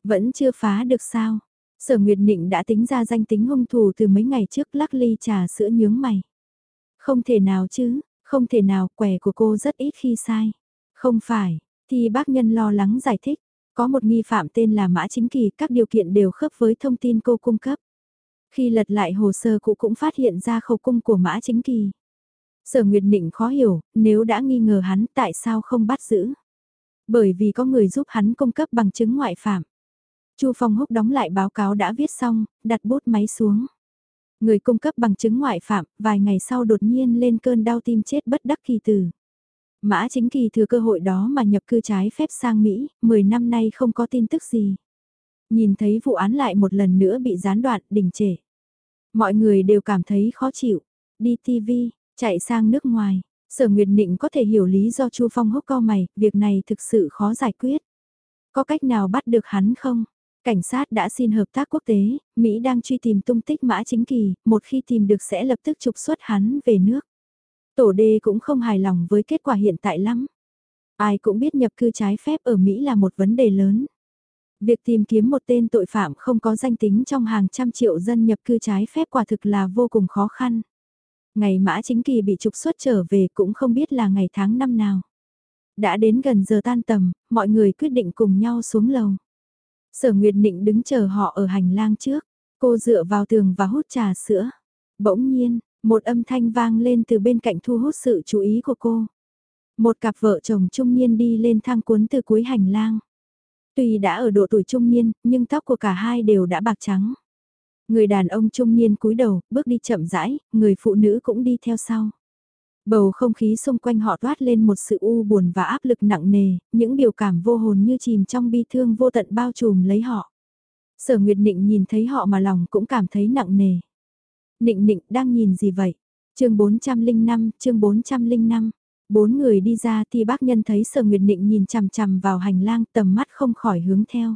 Vẫn chưa phá được sao? Sở Nguyệt Nịnh đã tính ra danh tính hung thủ từ mấy ngày trước lắc ly trà sữa nhướng mày. Không thể nào chứ, không thể nào, quẻ của cô rất ít khi sai. Không phải, thì bác nhân lo lắng giải thích, có một nghi phạm tên là Mã Chính Kỳ, các điều kiện đều khớp với thông tin cô cung cấp. Khi lật lại hồ sơ cũ cũng phát hiện ra khẩu cung của Mã Chính Kỳ. Sở Nguyệt Nịnh khó hiểu, nếu đã nghi ngờ hắn tại sao không bắt giữ. Bởi vì có người giúp hắn cung cấp bằng chứng ngoại phạm. Chu Phong Húc đóng lại báo cáo đã viết xong, đặt bút máy xuống. Người cung cấp bằng chứng ngoại phạm, vài ngày sau đột nhiên lên cơn đau tim chết bất đắc kỳ tử. Mã chính kỳ thừa cơ hội đó mà nhập cư trái phép sang Mỹ, 10 năm nay không có tin tức gì. Nhìn thấy vụ án lại một lần nữa bị gián đoạn, đình trệ. Mọi người đều cảm thấy khó chịu. Đi TV, chạy sang nước ngoài. Sở Nguyệt Nịnh có thể hiểu lý do Chu Phong húc co mày, việc này thực sự khó giải quyết. Có cách nào bắt được hắn không? Cảnh sát đã xin hợp tác quốc tế, Mỹ đang truy tìm tung tích mã chính kỳ, một khi tìm được sẽ lập tức trục xuất hắn về nước. Tổ đê cũng không hài lòng với kết quả hiện tại lắm. Ai cũng biết nhập cư trái phép ở Mỹ là một vấn đề lớn. Việc tìm kiếm một tên tội phạm không có danh tính trong hàng trăm triệu dân nhập cư trái phép quả thực là vô cùng khó khăn. Ngày mã chính kỳ bị trục xuất trở về cũng không biết là ngày tháng năm nào. Đã đến gần giờ tan tầm, mọi người quyết định cùng nhau xuống lầu. Sở Nguyệt Nịnh đứng chờ họ ở hành lang trước, cô dựa vào tường và hút trà sữa. Bỗng nhiên, một âm thanh vang lên từ bên cạnh thu hút sự chú ý của cô. Một cặp vợ chồng trung niên đi lên thang cuốn từ cuối hành lang. Tuy đã ở độ tuổi trung niên, nhưng tóc của cả hai đều đã bạc trắng. Người đàn ông trung niên cúi đầu, bước đi chậm rãi, người phụ nữ cũng đi theo sau. Bầu không khí xung quanh họ toát lên một sự u buồn và áp lực nặng nề, những biểu cảm vô hồn như chìm trong bi thương vô tận bao trùm lấy họ. Sở Nguyệt Nịnh nhìn thấy họ mà lòng cũng cảm thấy nặng nề. Nịnh Nịnh đang nhìn gì vậy? chương 405, chương 405. Bốn người đi ra thì bác nhân thấy Sở Nguyệt Nịnh nhìn chằm chằm vào hành lang tầm mắt không khỏi hướng theo.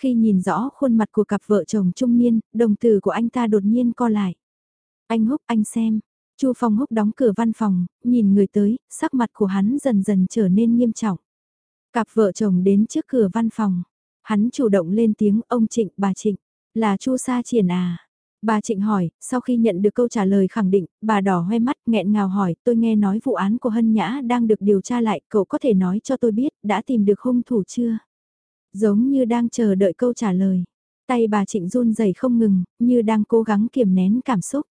Khi nhìn rõ khuôn mặt của cặp vợ chồng trung niên, đồng tử của anh ta đột nhiên co lại. Anh Húc anh xem, Chu Phong Húc đóng cửa văn phòng, nhìn người tới, sắc mặt của hắn dần dần trở nên nghiêm trọng. Cặp vợ chồng đến trước cửa văn phòng. Hắn chủ động lên tiếng ông Trịnh, bà Trịnh, là Chu Sa Triển à? Bà Trịnh hỏi, sau khi nhận được câu trả lời khẳng định, bà đỏ hoe mắt nghẹn ngào hỏi, tôi nghe nói vụ án của Hân Nhã đang được điều tra lại, cậu có thể nói cho tôi biết, đã tìm được hung thủ chưa? Giống như đang chờ đợi câu trả lời. Tay bà Trịnh run rẩy không ngừng, như đang cố gắng kiềm nén cảm xúc.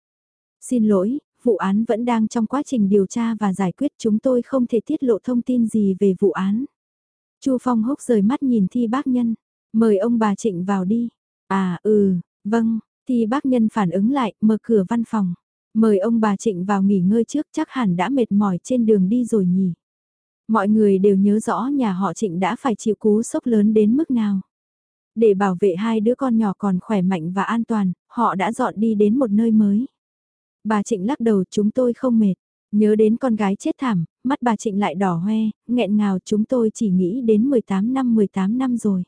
Xin lỗi, vụ án vẫn đang trong quá trình điều tra và giải quyết chúng tôi không thể tiết lộ thông tin gì về vụ án. Chu Phong hốc rời mắt nhìn thi bác nhân, mời ông bà Trịnh vào đi. À ừ, vâng, thi bác nhân phản ứng lại, mở cửa văn phòng. Mời ông bà Trịnh vào nghỉ ngơi trước chắc hẳn đã mệt mỏi trên đường đi rồi nhỉ. Mọi người đều nhớ rõ nhà họ Trịnh đã phải chịu cú sốc lớn đến mức nào. Để bảo vệ hai đứa con nhỏ còn khỏe mạnh và an toàn, họ đã dọn đi đến một nơi mới. Bà Trịnh lắc đầu chúng tôi không mệt. Nhớ đến con gái chết thảm, mắt bà Trịnh lại đỏ hoe, nghẹn ngào chúng tôi chỉ nghĩ đến 18 năm 18 năm rồi.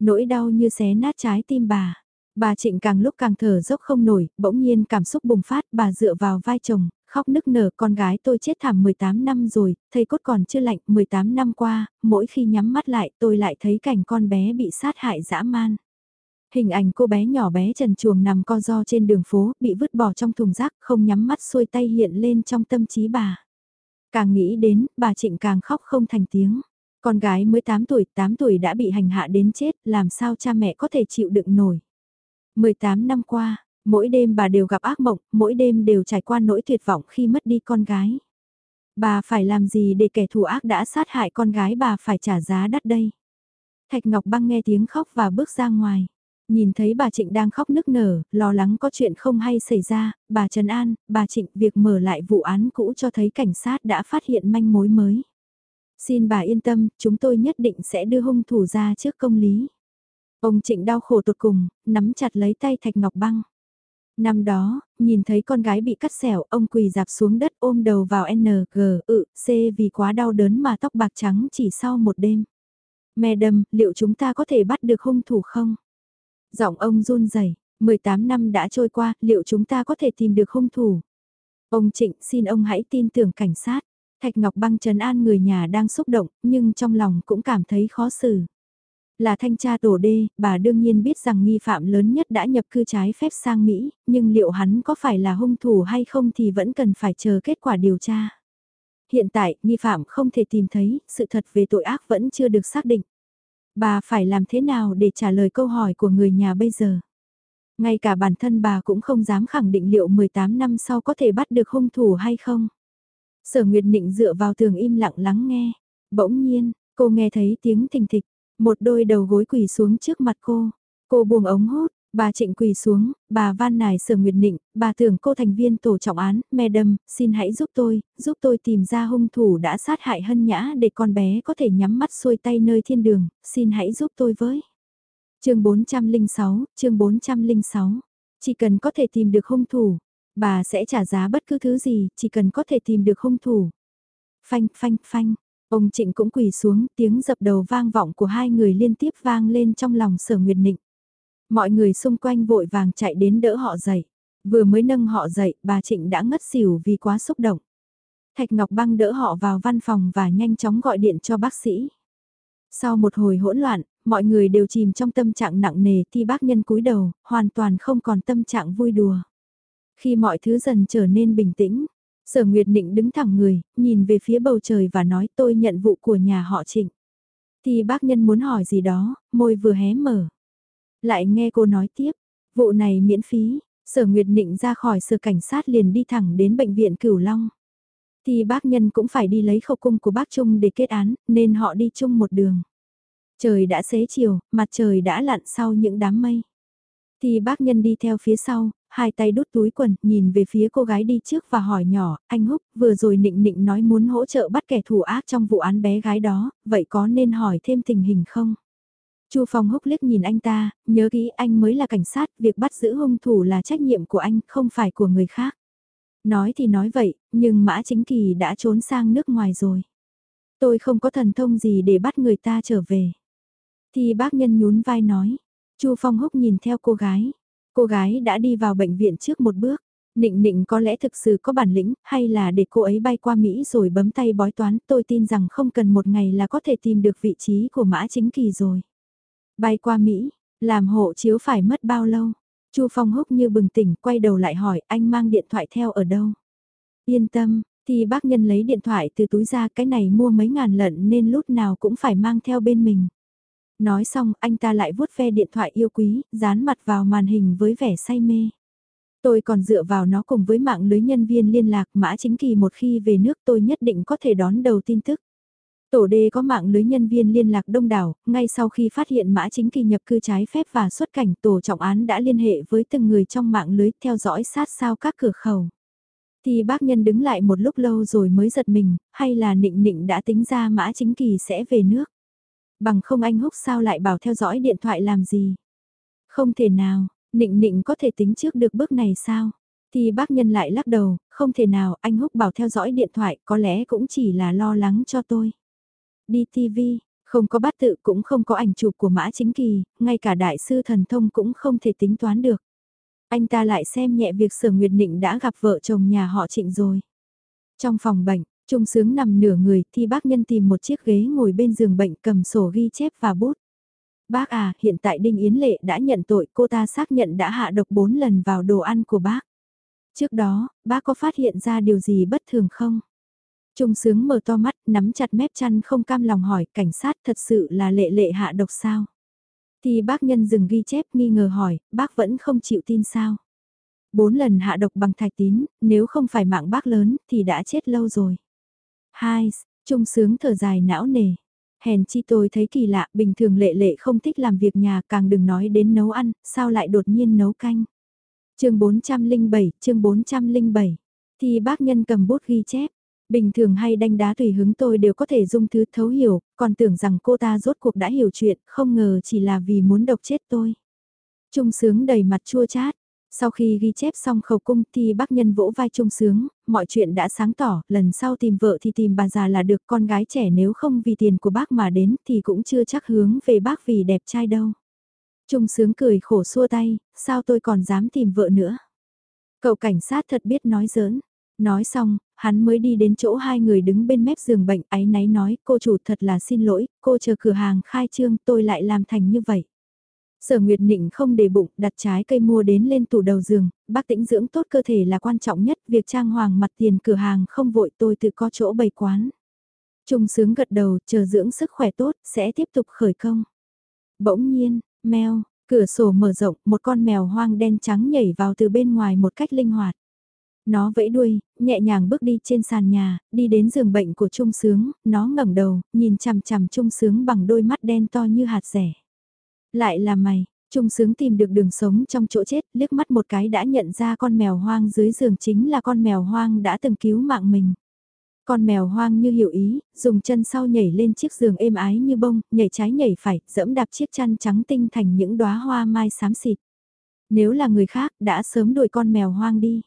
Nỗi đau như xé nát trái tim bà. Bà Trịnh càng lúc càng thở dốc không nổi, bỗng nhiên cảm xúc bùng phát, bà dựa vào vai chồng, khóc nức nở con gái tôi chết thảm 18 năm rồi, thầy cốt còn chưa lạnh 18 năm qua, mỗi khi nhắm mắt lại tôi lại thấy cảnh con bé bị sát hại dã man. Hình ảnh cô bé nhỏ bé trần chuồng nằm co do trên đường phố, bị vứt bỏ trong thùng rác, không nhắm mắt xuôi tay hiện lên trong tâm trí bà. Càng nghĩ đến, bà Trịnh càng khóc không thành tiếng. Con gái mới 8 tuổi, 8 tuổi đã bị hành hạ đến chết, làm sao cha mẹ có thể chịu đựng nổi. 18 năm qua, mỗi đêm bà đều gặp ác mộng, mỗi đêm đều trải qua nỗi tuyệt vọng khi mất đi con gái. Bà phải làm gì để kẻ thù ác đã sát hại con gái bà phải trả giá đắt đây? Thạch Ngọc Băng nghe tiếng khóc và bước ra ngoài. Nhìn thấy bà Trịnh đang khóc nức nở, lo lắng có chuyện không hay xảy ra, bà Trần An, bà Trịnh việc mở lại vụ án cũ cho thấy cảnh sát đã phát hiện manh mối mới. Xin bà yên tâm, chúng tôi nhất định sẽ đưa hung thủ ra trước công lý. Ông Trịnh đau khổ tột cùng, nắm chặt lấy tay Thạch Ngọc Băng. Năm đó, nhìn thấy con gái bị cắt xẻo, ông quỳ dạp xuống đất ôm đầu vào N, G, ự, C vì quá đau đớn mà tóc bạc trắng chỉ sau một đêm. Madam, liệu chúng ta có thể bắt được hung thủ không? Giọng ông run rẩy 18 năm đã trôi qua, liệu chúng ta có thể tìm được hung thủ? Ông Trịnh xin ông hãy tin tưởng cảnh sát. Thạch Ngọc băng trấn an người nhà đang xúc động, nhưng trong lòng cũng cảm thấy khó xử. Là thanh tra tổ đê, bà đương nhiên biết rằng nghi phạm lớn nhất đã nhập cư trái phép sang Mỹ, nhưng liệu hắn có phải là hung thủ hay không thì vẫn cần phải chờ kết quả điều tra. Hiện tại, nghi phạm không thể tìm thấy, sự thật về tội ác vẫn chưa được xác định. Bà phải làm thế nào để trả lời câu hỏi của người nhà bây giờ? Ngay cả bản thân bà cũng không dám khẳng định liệu 18 năm sau có thể bắt được hung thủ hay không. Sở Nguyệt Nịnh dựa vào tường im lặng lắng nghe. Bỗng nhiên, Cô nghe thấy tiếng thình thịch, một đôi đầu gối quỳ xuống trước mặt cô. Cô buông ống hút, bà trịnh quỳ xuống, bà van nài sở nguyệt nịnh, bà tưởng cô thành viên tổ trọng án, madam, xin hãy giúp tôi, giúp tôi tìm ra hung thủ đã sát hại hân nhã để con bé có thể nhắm mắt xuôi tay nơi thiên đường, xin hãy giúp tôi với. chương 406, chương 406, chỉ cần có thể tìm được hung thủ, bà sẽ trả giá bất cứ thứ gì, chỉ cần có thể tìm được hung thủ. Phanh, phanh, phanh, ông Trịnh cũng quỳ xuống, tiếng dập đầu vang vọng của hai người liên tiếp vang lên trong lòng sở nguyệt nịnh. Mọi người xung quanh vội vàng chạy đến đỡ họ dậy. Vừa mới nâng họ dậy, bà Trịnh đã ngất xỉu vì quá xúc động. Thạch Ngọc Băng đỡ họ vào văn phòng và nhanh chóng gọi điện cho bác sĩ. Sau một hồi hỗn loạn, mọi người đều chìm trong tâm trạng nặng nề thì bác nhân cúi đầu, hoàn toàn không còn tâm trạng vui đùa. Khi mọi thứ dần trở nên bình tĩnh, Sở Nguyệt Định đứng thẳng người, nhìn về phía bầu trời và nói tôi nhận vụ của nhà họ trịnh. Thì bác nhân muốn hỏi gì đó, môi vừa hé mở. Lại nghe cô nói tiếp, vụ này miễn phí, sở Nguyệt Định ra khỏi sở cảnh sát liền đi thẳng đến bệnh viện Cửu Long. Thì bác nhân cũng phải đi lấy khẩu cung của bác Trung để kết án, nên họ đi chung một đường. Trời đã xế chiều, mặt trời đã lặn sau những đám mây. Thì bác nhân đi theo phía sau, hai tay đút túi quần, nhìn về phía cô gái đi trước và hỏi nhỏ, anh Húc, vừa rồi nịnh nịnh nói muốn hỗ trợ bắt kẻ thù ác trong vụ án bé gái đó, vậy có nên hỏi thêm tình hình không? Chu Phong Húc liếc nhìn anh ta, nhớ kỹ anh mới là cảnh sát, việc bắt giữ hung thủ là trách nhiệm của anh, không phải của người khác. Nói thì nói vậy, nhưng Mã Chính Kỳ đã trốn sang nước ngoài rồi. Tôi không có thần thông gì để bắt người ta trở về. Thì bác nhân nhún vai nói. Chu Phong Húc nhìn theo cô gái. Cô gái đã đi vào bệnh viện trước một bước. Nịnh nịnh có lẽ thực sự có bản lĩnh, hay là để cô ấy bay qua Mỹ rồi bấm tay bói toán, tôi tin rằng không cần một ngày là có thể tìm được vị trí của Mã Chính Kỳ rồi. Bay qua Mỹ, làm hộ chiếu phải mất bao lâu? Chu Phong húc như bừng tỉnh, quay đầu lại hỏi anh mang điện thoại theo ở đâu? Yên tâm, thì bác nhân lấy điện thoại từ túi ra cái này mua mấy ngàn lận nên lúc nào cũng phải mang theo bên mình. Nói xong anh ta lại vuốt ve điện thoại yêu quý, dán mặt vào màn hình với vẻ say mê. Tôi còn dựa vào nó cùng với mạng lưới nhân viên liên lạc mã chính kỳ một khi về nước tôi nhất định có thể đón đầu tin tức. Tổ đề có mạng lưới nhân viên liên lạc đông đảo, ngay sau khi phát hiện mã chính kỳ nhập cư trái phép và xuất cảnh tổ trọng án đã liên hệ với từng người trong mạng lưới theo dõi sát sao các cửa khẩu. Thì bác nhân đứng lại một lúc lâu rồi mới giật mình, hay là nịnh nịnh đã tính ra mã chính kỳ sẽ về nước. Bằng không anh húc sao lại bảo theo dõi điện thoại làm gì. Không thể nào, nịnh nịnh có thể tính trước được bước này sao? Thì bác nhân lại lắc đầu, không thể nào anh húc bảo theo dõi điện thoại có lẽ cũng chỉ là lo lắng cho tôi. Đi TV, không có bát tự cũng không có ảnh chụp của Mã Chính Kỳ, ngay cả đại sư thần thông cũng không thể tính toán được. Anh ta lại xem nhẹ việc Sở Nguyệt Nịnh đã gặp vợ chồng nhà họ Trịnh rồi. Trong phòng bệnh, Trung sướng nằm nửa người thì bác nhân tìm một chiếc ghế ngồi bên giường bệnh cầm sổ ghi chép và bút. Bác à, hiện tại Đinh Yến Lệ đã nhận tội cô ta xác nhận đã hạ độc 4 lần vào đồ ăn của bác. Trước đó, bác có phát hiện ra điều gì bất thường không? Trung sướng mở to mắt, nắm chặt mép chăn không cam lòng hỏi, cảnh sát thật sự là lệ lệ hạ độc sao? Thì bác nhân dừng ghi chép nghi ngờ hỏi, bác vẫn không chịu tin sao? Bốn lần hạ độc bằng thạch tín, nếu không phải mạng bác lớn thì đã chết lâu rồi. Hai, Trung sướng thở dài não nề. Hèn chi tôi thấy kỳ lạ, bình thường lệ lệ không thích làm việc nhà càng đừng nói đến nấu ăn, sao lại đột nhiên nấu canh. chương 407, chương 407, thì bác nhân cầm bút ghi chép. Bình thường hay đánh đá tùy hứng tôi đều có thể dung thứ thấu hiểu, còn tưởng rằng cô ta rốt cuộc đã hiểu chuyện, không ngờ chỉ là vì muốn độc chết tôi. Trung sướng đầy mặt chua chát. Sau khi ghi chép xong khẩu cung thì bác nhân vỗ vai trung sướng, mọi chuyện đã sáng tỏ, lần sau tìm vợ thì tìm bà già là được con gái trẻ nếu không vì tiền của bác mà đến thì cũng chưa chắc hướng về bác vì đẹp trai đâu. Trung sướng cười khổ xua tay, sao tôi còn dám tìm vợ nữa. Cậu cảnh sát thật biết nói giỡn. Nói xong, hắn mới đi đến chỗ hai người đứng bên mép giường bệnh áy náy nói cô chủ thật là xin lỗi, cô chờ cửa hàng khai trương tôi lại làm thành như vậy. Sở Nguyệt Nịnh không để bụng, đặt trái cây mua đến lên tủ đầu giường, bác tĩnh dưỡng tốt cơ thể là quan trọng nhất, việc trang hoàng mặt tiền cửa hàng không vội tôi tự có chỗ bày quán. Trung sướng gật đầu, chờ dưỡng sức khỏe tốt, sẽ tiếp tục khởi công. Bỗng nhiên, mèo, cửa sổ mở rộng, một con mèo hoang đen trắng nhảy vào từ bên ngoài một cách linh hoạt. Nó vẫy đuôi, nhẹ nhàng bước đi trên sàn nhà, đi đến giường bệnh của Trung Sướng, nó ngẩng đầu, nhìn chằm chằm Trung Sướng bằng đôi mắt đen to như hạt rẻ. Lại là mày, Trung Sướng tìm được đường sống trong chỗ chết, liếc mắt một cái đã nhận ra con mèo hoang dưới giường chính là con mèo hoang đã từng cứu mạng mình. Con mèo hoang như hiểu ý, dùng chân sau nhảy lên chiếc giường êm ái như bông, nhảy trái nhảy phải, dẫm đạp chiếc chăn trắng tinh thành những đóa hoa mai xám xịt. Nếu là người khác, đã sớm đuổi con mèo hoang đi.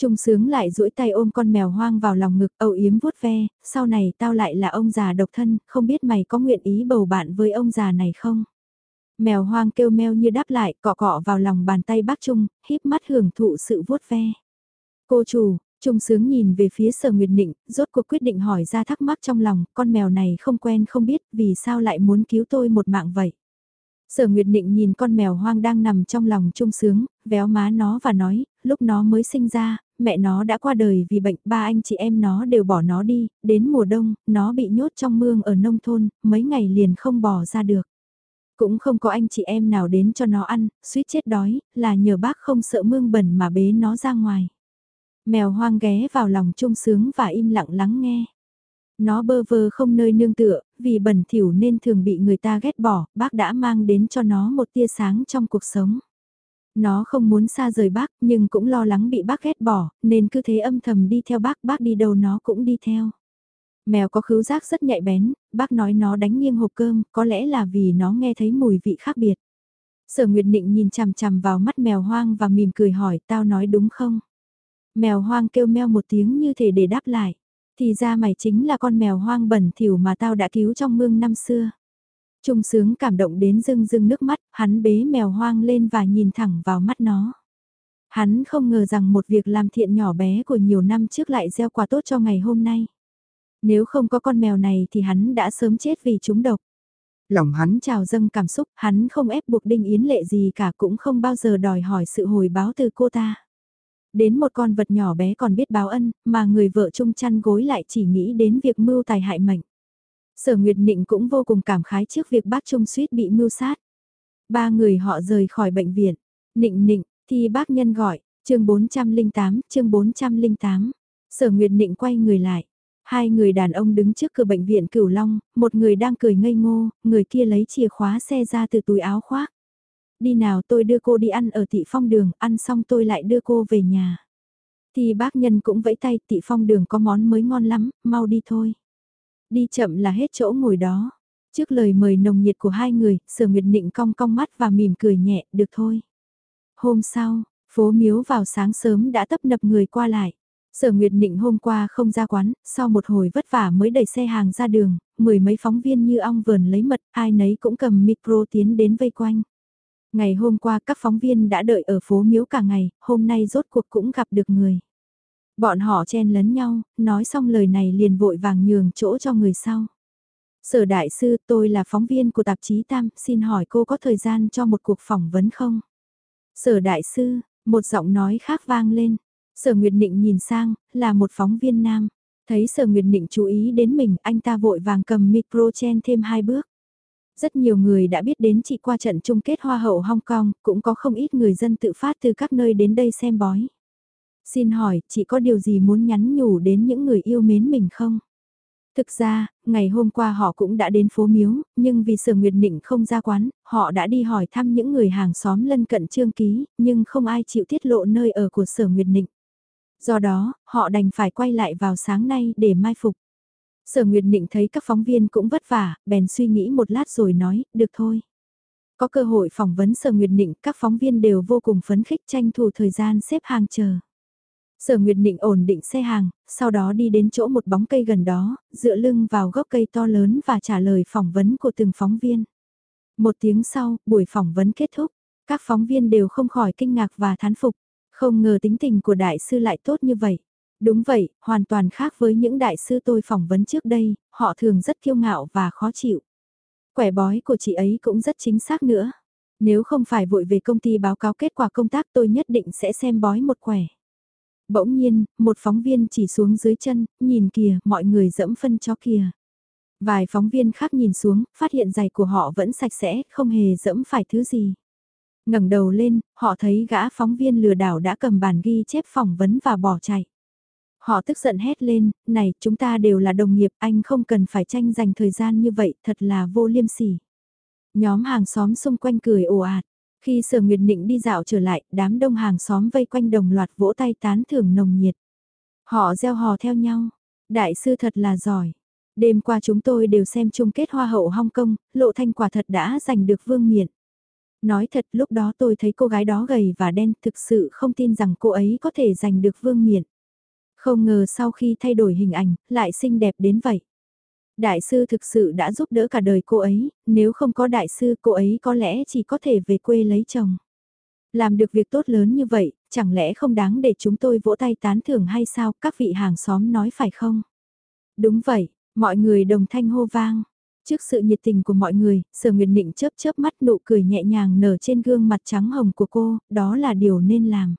Trung sướng lại duỗi tay ôm con mèo hoang vào lòng ngực âu yếm vuốt ve, sau này tao lại là ông già độc thân, không biết mày có nguyện ý bầu bạn với ông già này không? Mèo hoang kêu meo như đáp lại, cọ cọ vào lòng bàn tay bác Trung, híp mắt hưởng thụ sự vuốt ve. Cô chủ, Trung sướng nhìn về phía sở Nguyệt Nịnh, rốt cuộc quyết định hỏi ra thắc mắc trong lòng, con mèo này không quen không biết vì sao lại muốn cứu tôi một mạng vậy. Sở Nguyệt Nịnh nhìn con mèo hoang đang nằm trong lòng Trung sướng, véo má nó và nói, lúc nó mới sinh ra, mẹ nó đã qua đời vì bệnh, ba anh chị em nó đều bỏ nó đi, đến mùa đông, nó bị nhốt trong mương ở nông thôn, mấy ngày liền không bỏ ra được. Cũng không có anh chị em nào đến cho nó ăn, suýt chết đói, là nhờ bác không sợ mương bẩn mà bế nó ra ngoài. Mèo hoang ghé vào lòng trung sướng và im lặng lắng nghe. Nó bơ vơ không nơi nương tựa, vì bẩn thỉu nên thường bị người ta ghét bỏ, bác đã mang đến cho nó một tia sáng trong cuộc sống. Nó không muốn xa rời bác nhưng cũng lo lắng bị bác ghét bỏ, nên cứ thế âm thầm đi theo bác, bác đi đâu nó cũng đi theo. Mèo có khứu giác rất nhạy bén, bác nói nó đánh nghiêng hộp cơm, có lẽ là vì nó nghe thấy mùi vị khác biệt. Sở Nguyệt Định nhìn chằm chằm vào mắt mèo hoang và mỉm cười hỏi tao nói đúng không? Mèo hoang kêu meo một tiếng như thể để đáp lại. Thì ra mày chính là con mèo hoang bẩn thỉu mà tao đã cứu trong mương năm xưa. Trung sướng cảm động đến rưng rưng nước mắt, hắn bế mèo hoang lên và nhìn thẳng vào mắt nó. Hắn không ngờ rằng một việc làm thiện nhỏ bé của nhiều năm trước lại gieo quả tốt cho ngày hôm nay. Nếu không có con mèo này thì hắn đã sớm chết vì chúng độc. Lòng hắn trào dâng cảm xúc, hắn không ép buộc Đinh Yến Lệ gì cả cũng không bao giờ đòi hỏi sự hồi báo từ cô ta. Đến một con vật nhỏ bé còn biết báo ân, mà người vợ chung chăn gối lại chỉ nghĩ đến việc mưu tài hại mệnh. Sở Nguyệt Nịnh cũng vô cùng cảm khái trước việc bác Trung suýt bị mưu sát. Ba người họ rời khỏi bệnh viện. Nịnh nịnh, thì bác nhân gọi, chương 408, chương 408. Sở Nguyệt Nịnh quay người lại. Hai người đàn ông đứng trước cửa bệnh viện Cửu Long, một người đang cười ngây ngô, người kia lấy chìa khóa xe ra từ túi áo khoác. Đi nào tôi đưa cô đi ăn ở thị phong đường, ăn xong tôi lại đưa cô về nhà. Thì bác nhân cũng vẫy tay, thị phong đường có món mới ngon lắm, mau đi thôi. Đi chậm là hết chỗ ngồi đó. Trước lời mời nồng nhiệt của hai người, sở nguyệt nịnh cong cong mắt và mỉm cười nhẹ, được thôi. Hôm sau, phố miếu vào sáng sớm đã tấp nập người qua lại. Sở Nguyệt Nịnh hôm qua không ra quán, sau một hồi vất vả mới đẩy xe hàng ra đường, mười mấy phóng viên như ong vườn lấy mật, ai nấy cũng cầm micro tiến đến vây quanh. Ngày hôm qua các phóng viên đã đợi ở phố miếu cả ngày, hôm nay rốt cuộc cũng gặp được người. Bọn họ chen lấn nhau, nói xong lời này liền vội vàng nhường chỗ cho người sau. Sở đại sư, tôi là phóng viên của tạp chí Tam, xin hỏi cô có thời gian cho một cuộc phỏng vấn không? Sở đại sư, một giọng nói khác vang lên. Sở Nguyệt Nịnh nhìn sang, là một phóng viên nam. Thấy Sở Nguyệt Nịnh chú ý đến mình, anh ta vội vàng cầm micro chen thêm hai bước. Rất nhiều người đã biết đến chị qua trận chung kết Hoa hậu Hong Kong, cũng có không ít người dân tự phát từ các nơi đến đây xem bói. Xin hỏi, chị có điều gì muốn nhắn nhủ đến những người yêu mến mình không? Thực ra, ngày hôm qua họ cũng đã đến phố miếu, nhưng vì sở Nguyệt Nịnh không ra quán, họ đã đi hỏi thăm những người hàng xóm lân cận trương ký, nhưng không ai chịu tiết lộ nơi ở của sở Nguyệt Nịnh. Do đó, họ đành phải quay lại vào sáng nay để mai phục. Sở Nguyệt Nịnh thấy các phóng viên cũng vất vả, bèn suy nghĩ một lát rồi nói, được thôi. Có cơ hội phỏng vấn Sở Nguyệt Nịnh, các phóng viên đều vô cùng phấn khích tranh thủ thời gian xếp hàng chờ. Sở Nguyệt Nịnh ổn định xe hàng, sau đó đi đến chỗ một bóng cây gần đó, dựa lưng vào gốc cây to lớn và trả lời phỏng vấn của từng phóng viên. Một tiếng sau, buổi phỏng vấn kết thúc, các phóng viên đều không khỏi kinh ngạc và thán phục. Không ngờ tính tình của đại sư lại tốt như vậy. Đúng vậy, hoàn toàn khác với những đại sư tôi phỏng vấn trước đây, họ thường rất kiêu ngạo và khó chịu. Quẻ bói của chị ấy cũng rất chính xác nữa. Nếu không phải vội về công ty báo cáo kết quả công tác tôi nhất định sẽ xem bói một quẻ. Bỗng nhiên, một phóng viên chỉ xuống dưới chân, nhìn kìa, mọi người dẫm phân cho kìa. Vài phóng viên khác nhìn xuống, phát hiện giày của họ vẫn sạch sẽ, không hề dẫm phải thứ gì. ngẩng đầu lên, họ thấy gã phóng viên lừa đảo đã cầm bản ghi chép phỏng vấn và bỏ chạy. Họ tức giận hét lên, này, chúng ta đều là đồng nghiệp, anh không cần phải tranh giành thời gian như vậy, thật là vô liêm sỉ. Nhóm hàng xóm xung quanh cười ồ ạt. Khi Sở Nguyệt Nịnh đi dạo trở lại, đám đông hàng xóm vây quanh đồng loạt vỗ tay tán thưởng nồng nhiệt. Họ gieo hò theo nhau. Đại sư thật là giỏi. Đêm qua chúng tôi đều xem chung kết Hoa hậu Hong Kong, lộ thanh quả thật đã giành được vương miện. Nói thật lúc đó tôi thấy cô gái đó gầy và đen thực sự không tin rằng cô ấy có thể giành được vương miện. Không ngờ sau khi thay đổi hình ảnh, lại xinh đẹp đến vậy. Đại sư thực sự đã giúp đỡ cả đời cô ấy, nếu không có đại sư cô ấy có lẽ chỉ có thể về quê lấy chồng. Làm được việc tốt lớn như vậy, chẳng lẽ không đáng để chúng tôi vỗ tay tán thưởng hay sao, các vị hàng xóm nói phải không? Đúng vậy, mọi người đồng thanh hô vang. Trước sự nhiệt tình của mọi người, Sở Nguyệt Nịnh chớp chớp mắt nụ cười nhẹ nhàng nở trên gương mặt trắng hồng của cô, đó là điều nên làm.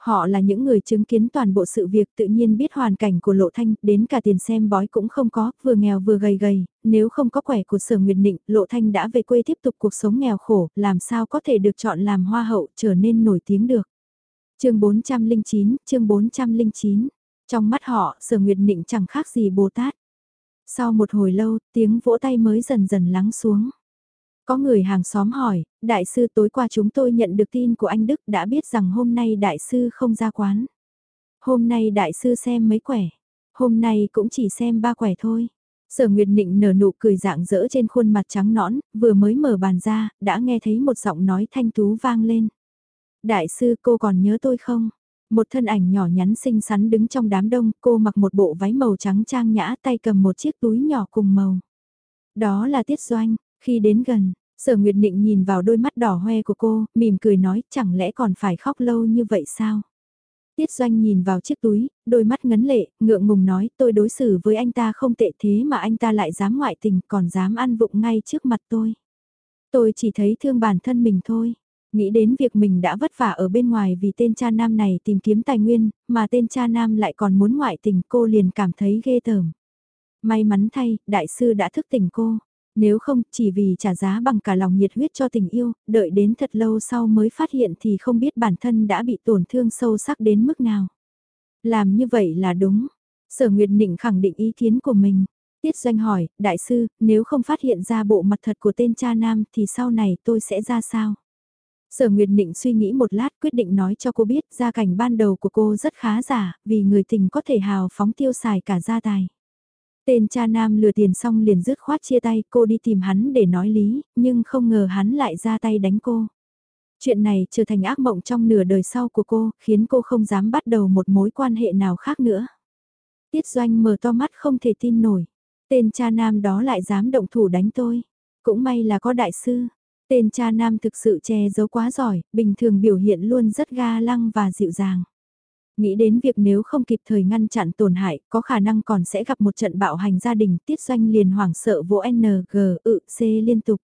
Họ là những người chứng kiến toàn bộ sự việc tự nhiên biết hoàn cảnh của Lộ Thanh, đến cả tiền xem bói cũng không có, vừa nghèo vừa gầy gầy, nếu không có quẻ của Sở Nguyệt định Lộ Thanh đã về quê tiếp tục cuộc sống nghèo khổ, làm sao có thể được chọn làm hoa hậu trở nên nổi tiếng được. chương 409, chương 409, trong mắt họ, Sở Nguyệt định chẳng khác gì Bồ Tát. Sau một hồi lâu, tiếng vỗ tay mới dần dần lắng xuống. Có người hàng xóm hỏi, đại sư tối qua chúng tôi nhận được tin của anh Đức đã biết rằng hôm nay đại sư không ra quán. Hôm nay đại sư xem mấy quẻ, hôm nay cũng chỉ xem ba quẻ thôi. Sở Nguyệt Nịnh nở nụ cười dạng dỡ trên khuôn mặt trắng nõn, vừa mới mở bàn ra, đã nghe thấy một giọng nói thanh tú vang lên. Đại sư cô còn nhớ tôi không? Một thân ảnh nhỏ nhắn xinh xắn đứng trong đám đông, cô mặc một bộ váy màu trắng trang nhã tay cầm một chiếc túi nhỏ cùng màu. Đó là Tiết Doanh, khi đến gần, Sở Nguyệt Nịnh nhìn vào đôi mắt đỏ hoe của cô, mỉm cười nói chẳng lẽ còn phải khóc lâu như vậy sao? Tiết Doanh nhìn vào chiếc túi, đôi mắt ngấn lệ, ngượng ngùng nói tôi đối xử với anh ta không tệ thế mà anh ta lại dám ngoại tình còn dám ăn vụng ngay trước mặt tôi. Tôi chỉ thấy thương bản thân mình thôi. Nghĩ đến việc mình đã vất vả ở bên ngoài vì tên cha nam này tìm kiếm tài nguyên, mà tên cha nam lại còn muốn ngoại tình cô liền cảm thấy ghê tởm. May mắn thay, đại sư đã thức tỉnh cô. Nếu không, chỉ vì trả giá bằng cả lòng nhiệt huyết cho tình yêu, đợi đến thật lâu sau mới phát hiện thì không biết bản thân đã bị tổn thương sâu sắc đến mức nào. Làm như vậy là đúng. Sở Nguyệt Nịnh khẳng định ý kiến của mình. Tiết Doanh hỏi, đại sư, nếu không phát hiện ra bộ mặt thật của tên cha nam thì sau này tôi sẽ ra sao? Sở Nguyệt Nịnh suy nghĩ một lát quyết định nói cho cô biết gia cảnh ban đầu của cô rất khá giả, vì người tình có thể hào phóng tiêu xài cả gia tài. Tên cha nam lừa tiền xong liền dứt khoát chia tay cô đi tìm hắn để nói lý, nhưng không ngờ hắn lại ra tay đánh cô. Chuyện này trở thành ác mộng trong nửa đời sau của cô, khiến cô không dám bắt đầu một mối quan hệ nào khác nữa. Tiết Doanh mở to mắt không thể tin nổi. Tên cha nam đó lại dám động thủ đánh tôi. Cũng may là có đại sư. Tên cha nam thực sự che giấu quá giỏi, bình thường biểu hiện luôn rất ga lăng và dịu dàng. Nghĩ đến việc nếu không kịp thời ngăn chặn tổn hại, có khả năng còn sẽ gặp một trận bạo hành gia đình, tiết doanh liền hoảng sợ vỗ N, G, ự, C liên tục.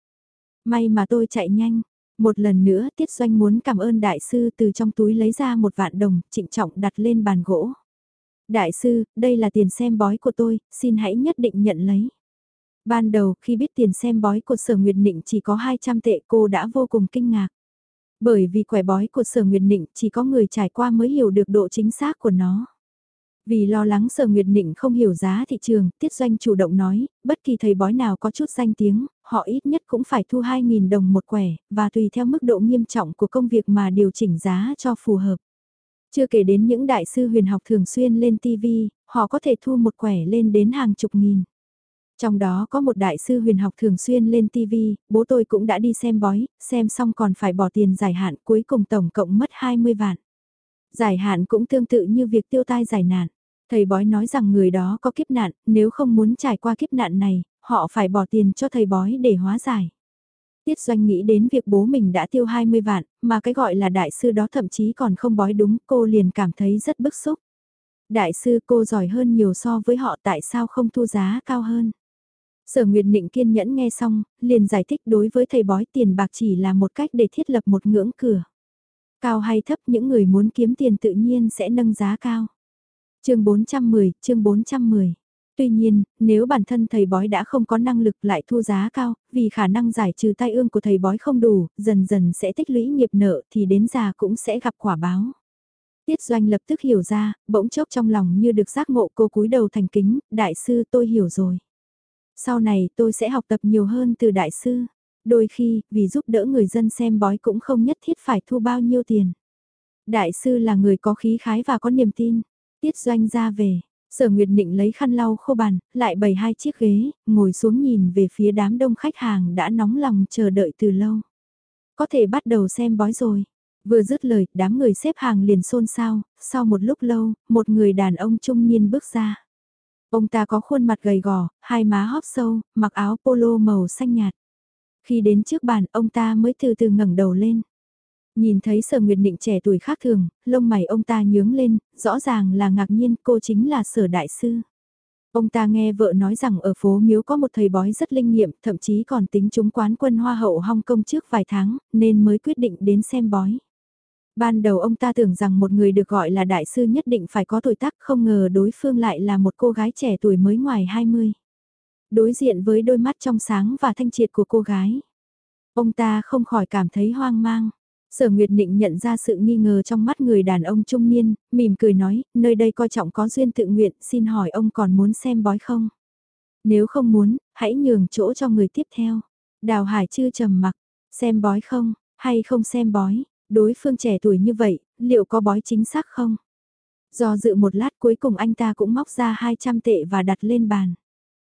May mà tôi chạy nhanh. Một lần nữa tiết doanh muốn cảm ơn đại sư từ trong túi lấy ra một vạn đồng, trịnh trọng đặt lên bàn gỗ. Đại sư, đây là tiền xem bói của tôi, xin hãy nhất định nhận lấy. Ban đầu khi biết tiền xem bói của sở Nguyệt Nịnh chỉ có 200 tệ cô đã vô cùng kinh ngạc. Bởi vì quẻ bói của sở Nguyệt Nịnh chỉ có người trải qua mới hiểu được độ chính xác của nó. Vì lo lắng sở Nguyệt Nịnh không hiểu giá thị trường, Tiết Doanh chủ động nói, bất kỳ thầy bói nào có chút danh tiếng, họ ít nhất cũng phải thu 2.000 đồng một quẻ, và tùy theo mức độ nghiêm trọng của công việc mà điều chỉnh giá cho phù hợp. Chưa kể đến những đại sư huyền học thường xuyên lên TV, họ có thể thu một quẻ lên đến hàng chục nghìn. Trong đó có một đại sư huyền học thường xuyên lên TV, bố tôi cũng đã đi xem bói, xem xong còn phải bỏ tiền giải hạn cuối cùng tổng cộng mất 20 vạn. Giải hạn cũng tương tự như việc tiêu tai giải nạn. Thầy bói nói rằng người đó có kiếp nạn, nếu không muốn trải qua kiếp nạn này, họ phải bỏ tiền cho thầy bói để hóa giải. Tiết Doanh nghĩ đến việc bố mình đã tiêu 20 vạn, mà cái gọi là đại sư đó thậm chí còn không bói đúng, cô liền cảm thấy rất bức xúc. Đại sư cô giỏi hơn nhiều so với họ tại sao không thu giá cao hơn? Sở Nguyệt Nịnh kiên nhẫn nghe xong, liền giải thích đối với thầy bói tiền bạc chỉ là một cách để thiết lập một ngưỡng cửa. Cao hay thấp những người muốn kiếm tiền tự nhiên sẽ nâng giá cao. chương 410, chương 410. Tuy nhiên, nếu bản thân thầy bói đã không có năng lực lại thu giá cao, vì khả năng giải trừ tai ương của thầy bói không đủ, dần dần sẽ tích lũy nghiệp nợ thì đến già cũng sẽ gặp quả báo. Tiết Doanh lập tức hiểu ra, bỗng chốc trong lòng như được giác ngộ cô cúi đầu thành kính, đại sư tôi hiểu rồi. Sau này tôi sẽ học tập nhiều hơn từ đại sư. Đôi khi, vì giúp đỡ người dân xem bói cũng không nhất thiết phải thu bao nhiêu tiền. Đại sư là người có khí khái và có niềm tin. Tiết Doanh ra về, Sở Nguyệt Định lấy khăn lau khô bàn, lại bày hai chiếc ghế, ngồi xuống nhìn về phía đám đông khách hàng đã nóng lòng chờ đợi từ lâu. Có thể bắt đầu xem bói rồi. Vừa dứt lời, đám người xếp hàng liền xôn xao, sau một lúc lâu, một người đàn ông trung niên bước ra. Ông ta có khuôn mặt gầy gò, hai má hóp sâu, mặc áo polo màu xanh nhạt. Khi đến trước bàn, ông ta mới từ từ ngẩng đầu lên. Nhìn thấy sở nguyệt định trẻ tuổi khác thường, lông mày ông ta nhướng lên, rõ ràng là ngạc nhiên cô chính là sở đại sư. Ông ta nghe vợ nói rằng ở phố Miếu có một thầy bói rất linh nghiệm, thậm chí còn tính chúng quán quân Hoa hậu Hong Kong trước vài tháng, nên mới quyết định đến xem bói. Ban đầu ông ta tưởng rằng một người được gọi là đại sư nhất định phải có tuổi tác không ngờ đối phương lại là một cô gái trẻ tuổi mới ngoài 20. Đối diện với đôi mắt trong sáng và thanh triệt của cô gái. Ông ta không khỏi cảm thấy hoang mang. Sở Nguyệt Nịnh nhận ra sự nghi ngờ trong mắt người đàn ông trung niên, mỉm cười nói, nơi đây coi trọng có duyên tự nguyện, xin hỏi ông còn muốn xem bói không? Nếu không muốn, hãy nhường chỗ cho người tiếp theo. Đào Hải chưa trầm mặc, xem bói không, hay không xem bói, đối phương trẻ tuổi như vậy, liệu có bói chính xác không? Do dự một lát cuối cùng anh ta cũng móc ra 200 tệ và đặt lên bàn.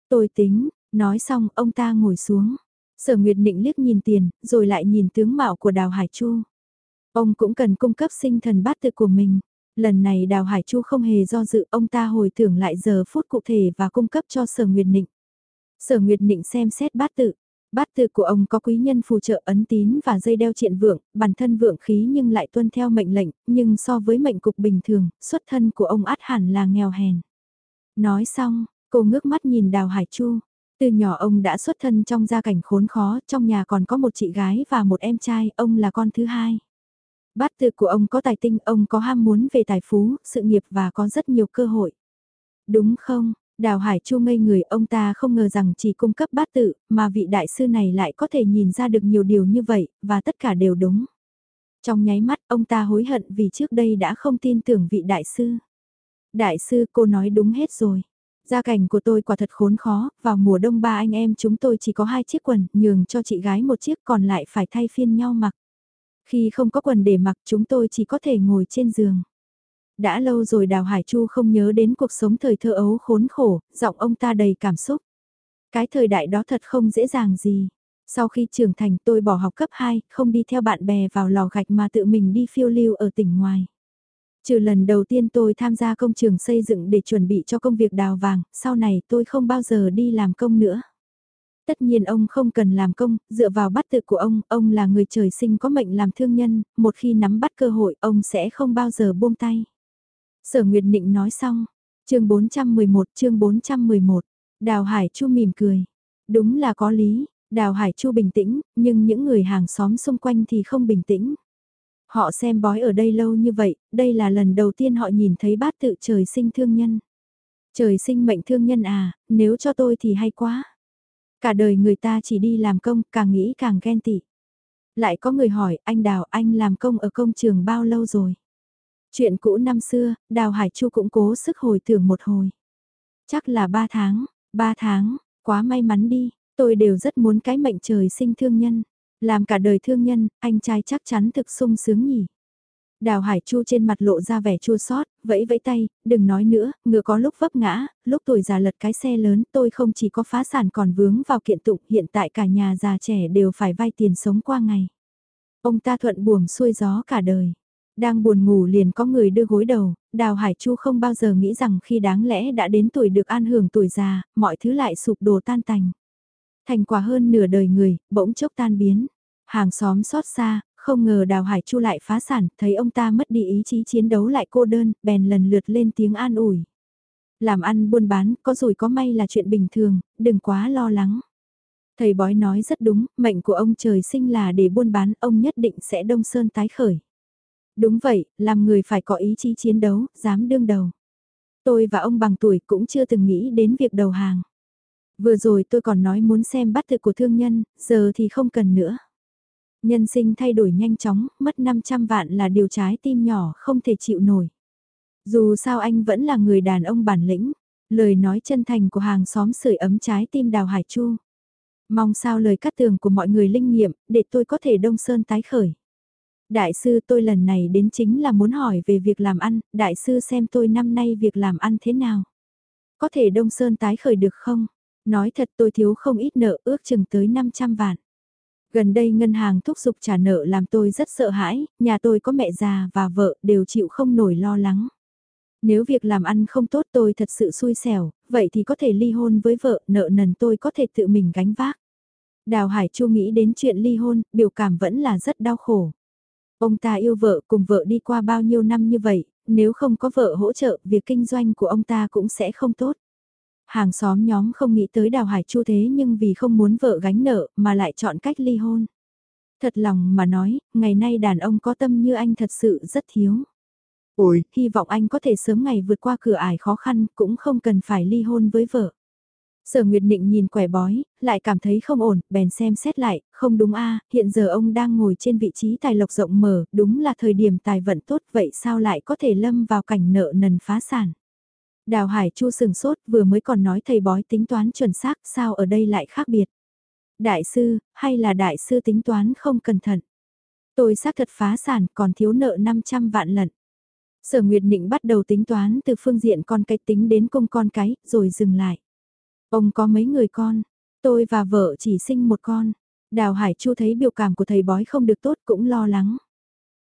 Tôi tính, nói xong ông ta ngồi xuống. Sở Nguyệt Nịnh liếc nhìn tiền, rồi lại nhìn tướng mạo của Đào Hải Chu. Ông cũng cần cung cấp sinh thần bát tự của mình. Lần này Đào Hải Chu không hề do dự, ông ta hồi tưởng lại giờ phút cụ thể và cung cấp cho Sở Nguyệt Nịnh. Sở Nguyệt Nịnh xem xét bát tự. Bát tự của ông có quý nhân phù trợ ấn tín và dây đeo triện vượng, bản thân vượng khí nhưng lại tuân theo mệnh lệnh, nhưng so với mệnh cục bình thường, xuất thân của ông át hẳn là nghèo hèn. Nói xong, cô ngước mắt nhìn Đào Hải Chu, từ nhỏ ông đã xuất thân trong gia cảnh khốn khó, trong nhà còn có một chị gái và một em trai, ông là con thứ hai. Bát tự của ông có tài tinh, ông có ham muốn về tài phú, sự nghiệp và có rất nhiều cơ hội. Đúng không? Đào Hải Chu ngây người ông ta không ngờ rằng chỉ cung cấp bát tự, mà vị đại sư này lại có thể nhìn ra được nhiều điều như vậy, và tất cả đều đúng. Trong nháy mắt ông ta hối hận vì trước đây đã không tin tưởng vị đại sư. Đại sư cô nói đúng hết rồi. Gia cảnh của tôi quả thật khốn khó, vào mùa đông ba anh em chúng tôi chỉ có hai chiếc quần, nhường cho chị gái một chiếc còn lại phải thay phiên nhau mặc. Khi không có quần để mặc chúng tôi chỉ có thể ngồi trên giường. Đã lâu rồi Đào Hải Chu không nhớ đến cuộc sống thời thơ ấu khốn khổ, giọng ông ta đầy cảm xúc. Cái thời đại đó thật không dễ dàng gì. Sau khi trưởng thành tôi bỏ học cấp 2, không đi theo bạn bè vào lò gạch mà tự mình đi phiêu lưu ở tỉnh ngoài. Trừ lần đầu tiên tôi tham gia công trường xây dựng để chuẩn bị cho công việc đào vàng, sau này tôi không bao giờ đi làm công nữa. Tất nhiên ông không cần làm công, dựa vào bắt tự của ông, ông là người trời sinh có mệnh làm thương nhân, một khi nắm bắt cơ hội ông sẽ không bao giờ buông tay. Sở Nguyệt Nịnh nói xong, chương 411 chương 411, Đào Hải Chu mỉm cười. Đúng là có lý, Đào Hải Chu bình tĩnh, nhưng những người hàng xóm xung quanh thì không bình tĩnh. Họ xem bói ở đây lâu như vậy, đây là lần đầu tiên họ nhìn thấy bát tự trời sinh thương nhân. Trời sinh mệnh thương nhân à, nếu cho tôi thì hay quá. Cả đời người ta chỉ đi làm công, càng nghĩ càng ghen tị. Lại có người hỏi, anh Đào, anh làm công ở công trường bao lâu rồi? Chuyện cũ năm xưa, Đào Hải Chu cũng cố sức hồi tưởng một hồi. Chắc là ba tháng, ba tháng, quá may mắn đi, tôi đều rất muốn cái mệnh trời sinh thương nhân. Làm cả đời thương nhân, anh trai chắc chắn thực sung sướng nhỉ. Đào Hải Chu trên mặt lộ ra vẻ chua xót, vẫy vẫy tay, đừng nói nữa, ngựa có lúc vấp ngã, lúc tuổi già lật cái xe lớn, tôi không chỉ có phá sản còn vướng vào kiện tụng, hiện tại cả nhà già trẻ đều phải vay tiền sống qua ngày. Ông ta thuận buồm xuôi gió cả đời. Đang buồn ngủ liền có người đưa gối đầu, Đào Hải Chu không bao giờ nghĩ rằng khi đáng lẽ đã đến tuổi được an hưởng tuổi già, mọi thứ lại sụp đổ tan tành. Thành quả hơn nửa đời người, bỗng chốc tan biến. Hàng xóm xót xa, không ngờ Đào Hải Chu lại phá sản, thấy ông ta mất đi ý chí chiến đấu lại cô đơn, bèn lần lượt lên tiếng an ủi. Làm ăn buôn bán, có rủi có may là chuyện bình thường, đừng quá lo lắng. Thầy bói nói rất đúng, mệnh của ông trời sinh là để buôn bán, ông nhất định sẽ đông sơn tái khởi. Đúng vậy, làm người phải có ý chí chiến đấu, dám đương đầu. Tôi và ông bằng tuổi cũng chưa từng nghĩ đến việc đầu hàng. Vừa rồi tôi còn nói muốn xem bắt thực của thương nhân, giờ thì không cần nữa. Nhân sinh thay đổi nhanh chóng, mất 500 vạn là điều trái tim nhỏ không thể chịu nổi. Dù sao anh vẫn là người đàn ông bản lĩnh, lời nói chân thành của hàng xóm sưởi ấm trái tim đào hải chu. Mong sao lời cắt tường của mọi người linh nghiệm, để tôi có thể đông sơn tái khởi. Đại sư tôi lần này đến chính là muốn hỏi về việc làm ăn, đại sư xem tôi năm nay việc làm ăn thế nào. Có thể đông sơn tái khởi được không? Nói thật tôi thiếu không ít nợ ước chừng tới 500 vạn. Gần đây ngân hàng thúc giục trả nợ làm tôi rất sợ hãi, nhà tôi có mẹ già và vợ đều chịu không nổi lo lắng. Nếu việc làm ăn không tốt tôi thật sự xui xẻo, vậy thì có thể ly hôn với vợ, nợ nần tôi có thể tự mình gánh vác. Đào Hải Chu nghĩ đến chuyện ly hôn, biểu cảm vẫn là rất đau khổ. Ông ta yêu vợ cùng vợ đi qua bao nhiêu năm như vậy, nếu không có vợ hỗ trợ, việc kinh doanh của ông ta cũng sẽ không tốt. Hàng xóm nhóm không nghĩ tới Đào Hải Chu thế nhưng vì không muốn vợ gánh nợ mà lại chọn cách ly hôn. Thật lòng mà nói, ngày nay đàn ông có tâm như anh thật sự rất thiếu. Ôi, hy vọng anh có thể sớm ngày vượt qua cửa ải khó khăn, cũng không cần phải ly hôn với vợ. Sở Nguyệt Nịnh nhìn quẻ bói, lại cảm thấy không ổn, bèn xem xét lại, không đúng a hiện giờ ông đang ngồi trên vị trí tài lộc rộng mở, đúng là thời điểm tài vận tốt, vậy sao lại có thể lâm vào cảnh nợ nần phá sản. Đào Hải Chu sừng sốt vừa mới còn nói thầy bói tính toán chuẩn xác, sao ở đây lại khác biệt. Đại sư, hay là đại sư tính toán không cẩn thận. Tôi xác thật phá sản còn thiếu nợ 500 vạn lận. Sở Nguyệt Nịnh bắt đầu tính toán từ phương diện con cái tính đến công con cái, rồi dừng lại. Ông có mấy người con, tôi và vợ chỉ sinh một con. Đào Hải Chu thấy biểu cảm của thầy bói không được tốt cũng lo lắng.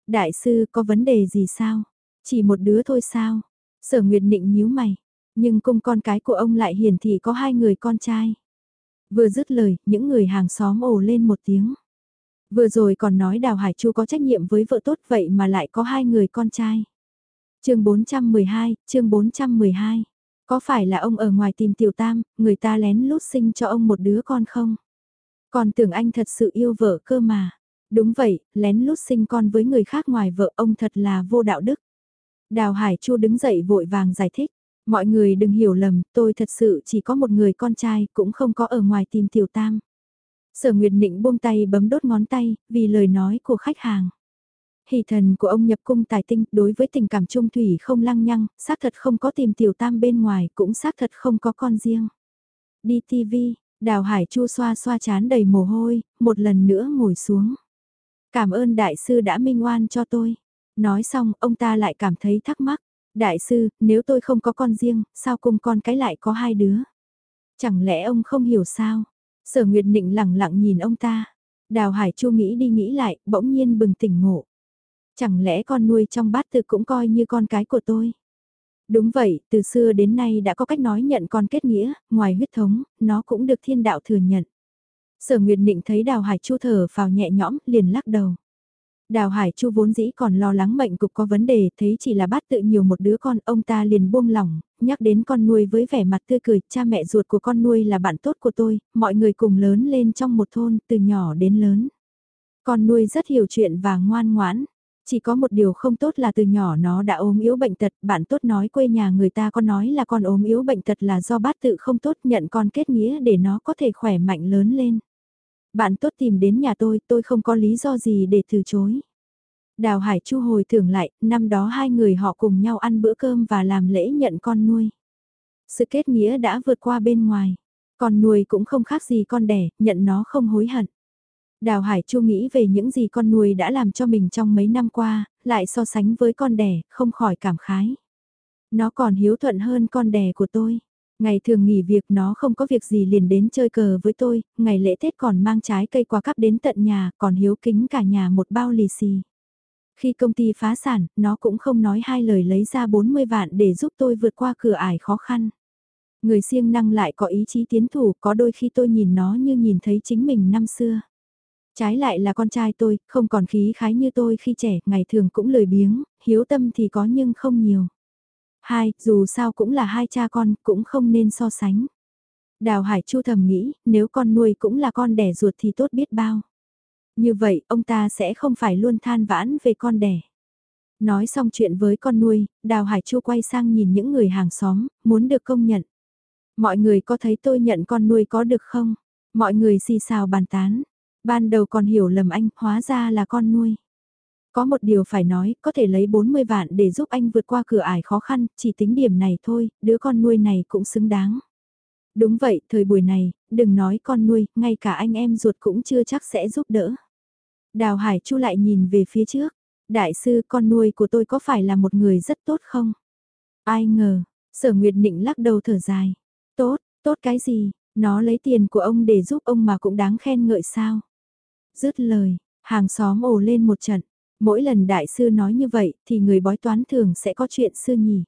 Đại sư có vấn đề gì sao? Chỉ một đứa thôi sao? Sở Nguyệt Nịnh nhíu mày, nhưng cung con cái của ông lại hiển thị có hai người con trai. Vừa dứt lời, những người hàng xóm ồ lên một tiếng. Vừa rồi còn nói Đào Hải Chu có trách nhiệm với vợ tốt vậy mà lại có hai người con trai. chương 412, chương 412. Có phải là ông ở ngoài tìm tiểu tam, người ta lén lút sinh cho ông một đứa con không? Còn tưởng anh thật sự yêu vợ cơ mà. Đúng vậy, lén lút sinh con với người khác ngoài vợ ông thật là vô đạo đức. Đào Hải Chu đứng dậy vội vàng giải thích. Mọi người đừng hiểu lầm, tôi thật sự chỉ có một người con trai, cũng không có ở ngoài tìm tiểu tam. Sở Nguyệt Nịnh buông tay bấm đốt ngón tay, vì lời nói của khách hàng. Hỷ thần của ông nhập cung tài tinh, đối với tình cảm trung thủy không lăng nhăng, xác thật không có tìm tiểu tam bên ngoài, cũng xác thật không có con riêng. Đi TV, Đào Hải Chu xoa xoa chán đầy mồ hôi, một lần nữa ngồi xuống. Cảm ơn đại sư đã minh oan cho tôi. Nói xong, ông ta lại cảm thấy thắc mắc. Đại sư, nếu tôi không có con riêng, sao cùng con cái lại có hai đứa? Chẳng lẽ ông không hiểu sao? Sở Nguyệt Nịnh lẳng lặng nhìn ông ta. Đào Hải Chu nghĩ đi nghĩ lại, bỗng nhiên bừng tỉnh ngộ. Chẳng lẽ con nuôi trong bát tự cũng coi như con cái của tôi? Đúng vậy, từ xưa đến nay đã có cách nói nhận con kết nghĩa, ngoài huyết thống, nó cũng được thiên đạo thừa nhận. Sở Nguyệt định thấy Đào Hải Chu thở vào nhẹ nhõm, liền lắc đầu. Đào Hải Chu vốn dĩ còn lo lắng mệnh cục có vấn đề, thấy chỉ là bát tự nhiều một đứa con, ông ta liền buông lỏng, nhắc đến con nuôi với vẻ mặt tươi cười, cha mẹ ruột của con nuôi là bạn tốt của tôi, mọi người cùng lớn lên trong một thôn, từ nhỏ đến lớn. Con nuôi rất hiểu chuyện và ngoan ngoãn, chỉ có một điều không tốt là từ nhỏ nó đã ốm yếu bệnh tật, bạn tốt nói quê nhà người ta có nói là con ốm yếu bệnh tật là do bát tự không tốt nhận con kết nghĩa để nó có thể khỏe mạnh lớn lên. Bạn tốt tìm đến nhà tôi, tôi không có lý do gì để từ chối. Đào Hải Chu hồi tưởng lại, năm đó hai người họ cùng nhau ăn bữa cơm và làm lễ nhận con nuôi. Sự kết nghĩa đã vượt qua bên ngoài. Con nuôi cũng không khác gì con đẻ, nhận nó không hối hận. Đào Hải Chu nghĩ về những gì con nuôi đã làm cho mình trong mấy năm qua, lại so sánh với con đẻ, không khỏi cảm khái. Nó còn hiếu thuận hơn con đẻ của tôi. Ngày thường nghỉ việc nó không có việc gì liền đến chơi cờ với tôi, ngày lễ Tết còn mang trái cây quà cắp đến tận nhà, còn hiếu kính cả nhà một bao lì xì. Khi công ty phá sản, nó cũng không nói hai lời lấy ra 40 vạn để giúp tôi vượt qua cửa ải khó khăn. Người siêng năng lại có ý chí tiến thủ, có đôi khi tôi nhìn nó như nhìn thấy chính mình năm xưa. Trái lại là con trai tôi, không còn khí khái như tôi khi trẻ, ngày thường cũng lười biếng, hiếu tâm thì có nhưng không nhiều. Hai, dù sao cũng là hai cha con, cũng không nên so sánh. Đào Hải Chu thầm nghĩ, nếu con nuôi cũng là con đẻ ruột thì tốt biết bao. Như vậy, ông ta sẽ không phải luôn than vãn về con đẻ. Nói xong chuyện với con nuôi, Đào Hải Chu quay sang nhìn những người hàng xóm, muốn được công nhận. Mọi người có thấy tôi nhận con nuôi có được không? Mọi người xì xào bàn tán. Ban đầu còn hiểu lầm anh, hóa ra là con nuôi. Có một điều phải nói, có thể lấy 40 vạn để giúp anh vượt qua cửa ải khó khăn, chỉ tính điểm này thôi, đứa con nuôi này cũng xứng đáng. Đúng vậy, thời buổi này, đừng nói con nuôi, ngay cả anh em ruột cũng chưa chắc sẽ giúp đỡ. Đào Hải Chu lại nhìn về phía trước. Đại sư con nuôi của tôi có phải là một người rất tốt không? Ai ngờ, sở nguyệt nịnh lắc đầu thở dài. Tốt, tốt cái gì, nó lấy tiền của ông để giúp ông mà cũng đáng khen ngợi sao? Dứt lời, hàng xóm ồ lên một trận. Mỗi lần đại sư nói như vậy thì người bói toán thường sẽ có chuyện sư nhỉ.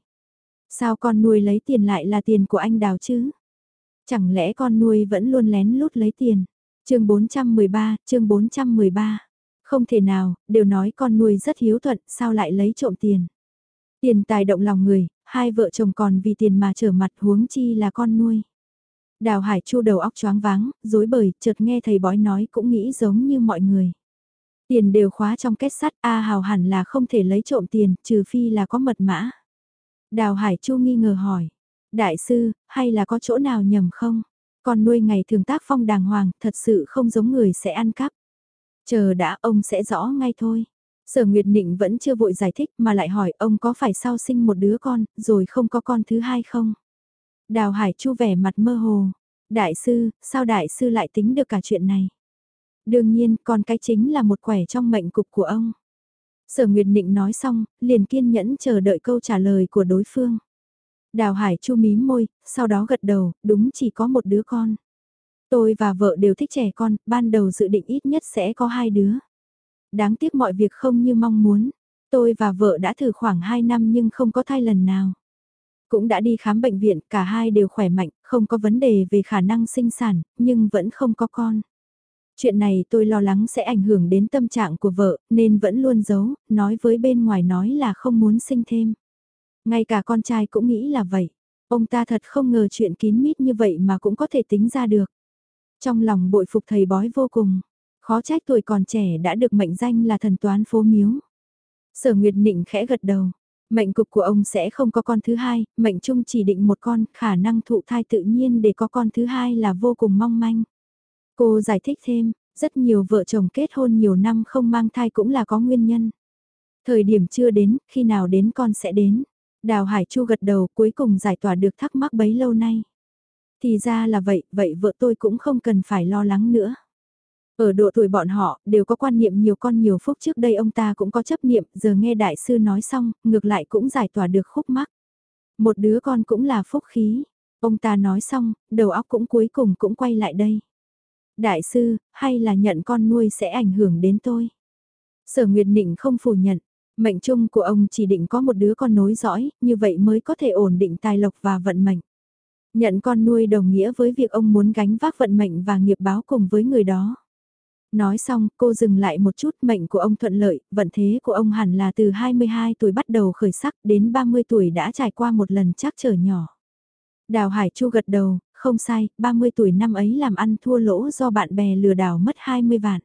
Sao con nuôi lấy tiền lại là tiền của anh đào chứ? Chẳng lẽ con nuôi vẫn luôn lén lút lấy tiền? chương 413, chương 413. Không thể nào, đều nói con nuôi rất hiếu thuận, sao lại lấy trộm tiền? Tiền tài động lòng người, hai vợ chồng còn vì tiền mà trở mặt huống chi là con nuôi. Đào Hải Chu đầu óc choáng váng, dối bời, chợt nghe thầy bói nói cũng nghĩ giống như mọi người. Tiền đều khóa trong kết sắt, A Hào hẳn là không thể lấy trộm tiền, trừ phi là có mật mã. Đào Hải Chu nghi ngờ hỏi, đại sư, hay là có chỗ nào nhầm không? Con nuôi ngày thường tác phong đàng hoàng, thật sự không giống người sẽ ăn cắp. Chờ đã, ông sẽ rõ ngay thôi. Sở Nguyệt Nịnh vẫn chưa vội giải thích mà lại hỏi ông có phải sau sinh một đứa con, rồi không có con thứ hai không? Đào Hải Chu vẻ mặt mơ hồ. Đại sư, sao đại sư lại tính được cả chuyện này? Đương nhiên, con cái chính là một quẻ trong mệnh cục của ông. Sở Nguyệt Nịnh nói xong, liền kiên nhẫn chờ đợi câu trả lời của đối phương. Đào Hải Chu mím môi, sau đó gật đầu, đúng chỉ có một đứa con. Tôi và vợ đều thích trẻ con, ban đầu dự định ít nhất sẽ có hai đứa. Đáng tiếc mọi việc không như mong muốn. Tôi và vợ đã thử khoảng 2 năm nhưng không có thai lần nào. Cũng đã đi khám bệnh viện, cả hai đều khỏe mạnh, không có vấn đề về khả năng sinh sản, nhưng vẫn không có con. Chuyện này tôi lo lắng sẽ ảnh hưởng đến tâm trạng của vợ, nên vẫn luôn giấu, nói với bên ngoài nói là không muốn sinh thêm. Ngay cả con trai cũng nghĩ là vậy. Ông ta thật không ngờ chuyện kín mít như vậy mà cũng có thể tính ra được. Trong lòng bội phục thầy bói vô cùng. Khó trách tuổi còn trẻ đã được mệnh danh là thần toán phố miếu. Sở Nguyệt Nịnh khẽ gật đầu. Mệnh cục của ông sẽ không có con thứ hai, mệnh chung chỉ định một con, khả năng thụ thai tự nhiên để có con thứ hai là vô cùng mong manh. Cô giải thích thêm, rất nhiều vợ chồng kết hôn nhiều năm không mang thai cũng là có nguyên nhân. Thời điểm chưa đến, khi nào đến con sẽ đến. Đào Hải Chu gật đầu cuối cùng giải tỏa được thắc mắc bấy lâu nay. Thì ra là vậy, vậy vợ tôi cũng không cần phải lo lắng nữa. Ở độ tuổi bọn họ, đều có quan niệm nhiều con nhiều phúc trước đây ông ta cũng có chấp niệm, giờ nghe đại sư nói xong, ngược lại cũng giải tỏa được khúc mắc. Một đứa con cũng là phúc khí. Ông ta nói xong, đầu óc cũng cuối cùng cũng quay lại đây. Đại sư, hay là nhận con nuôi sẽ ảnh hưởng đến tôi? Sở Nguyệt Nịnh không phủ nhận, mệnh chung của ông chỉ định có một đứa con nối dõi, như vậy mới có thể ổn định tài lộc và vận mệnh. Nhận con nuôi đồng nghĩa với việc ông muốn gánh vác vận mệnh và nghiệp báo cùng với người đó. Nói xong, cô dừng lại một chút, mệnh của ông thuận lợi, vận thế của ông hẳn là từ 22 tuổi bắt đầu khởi sắc đến 30 tuổi đã trải qua một lần chắc trở nhỏ. Đào Hải Chu gật đầu, không sai, 30 tuổi năm ấy làm ăn thua lỗ do bạn bè lừa đảo mất 20 vạn.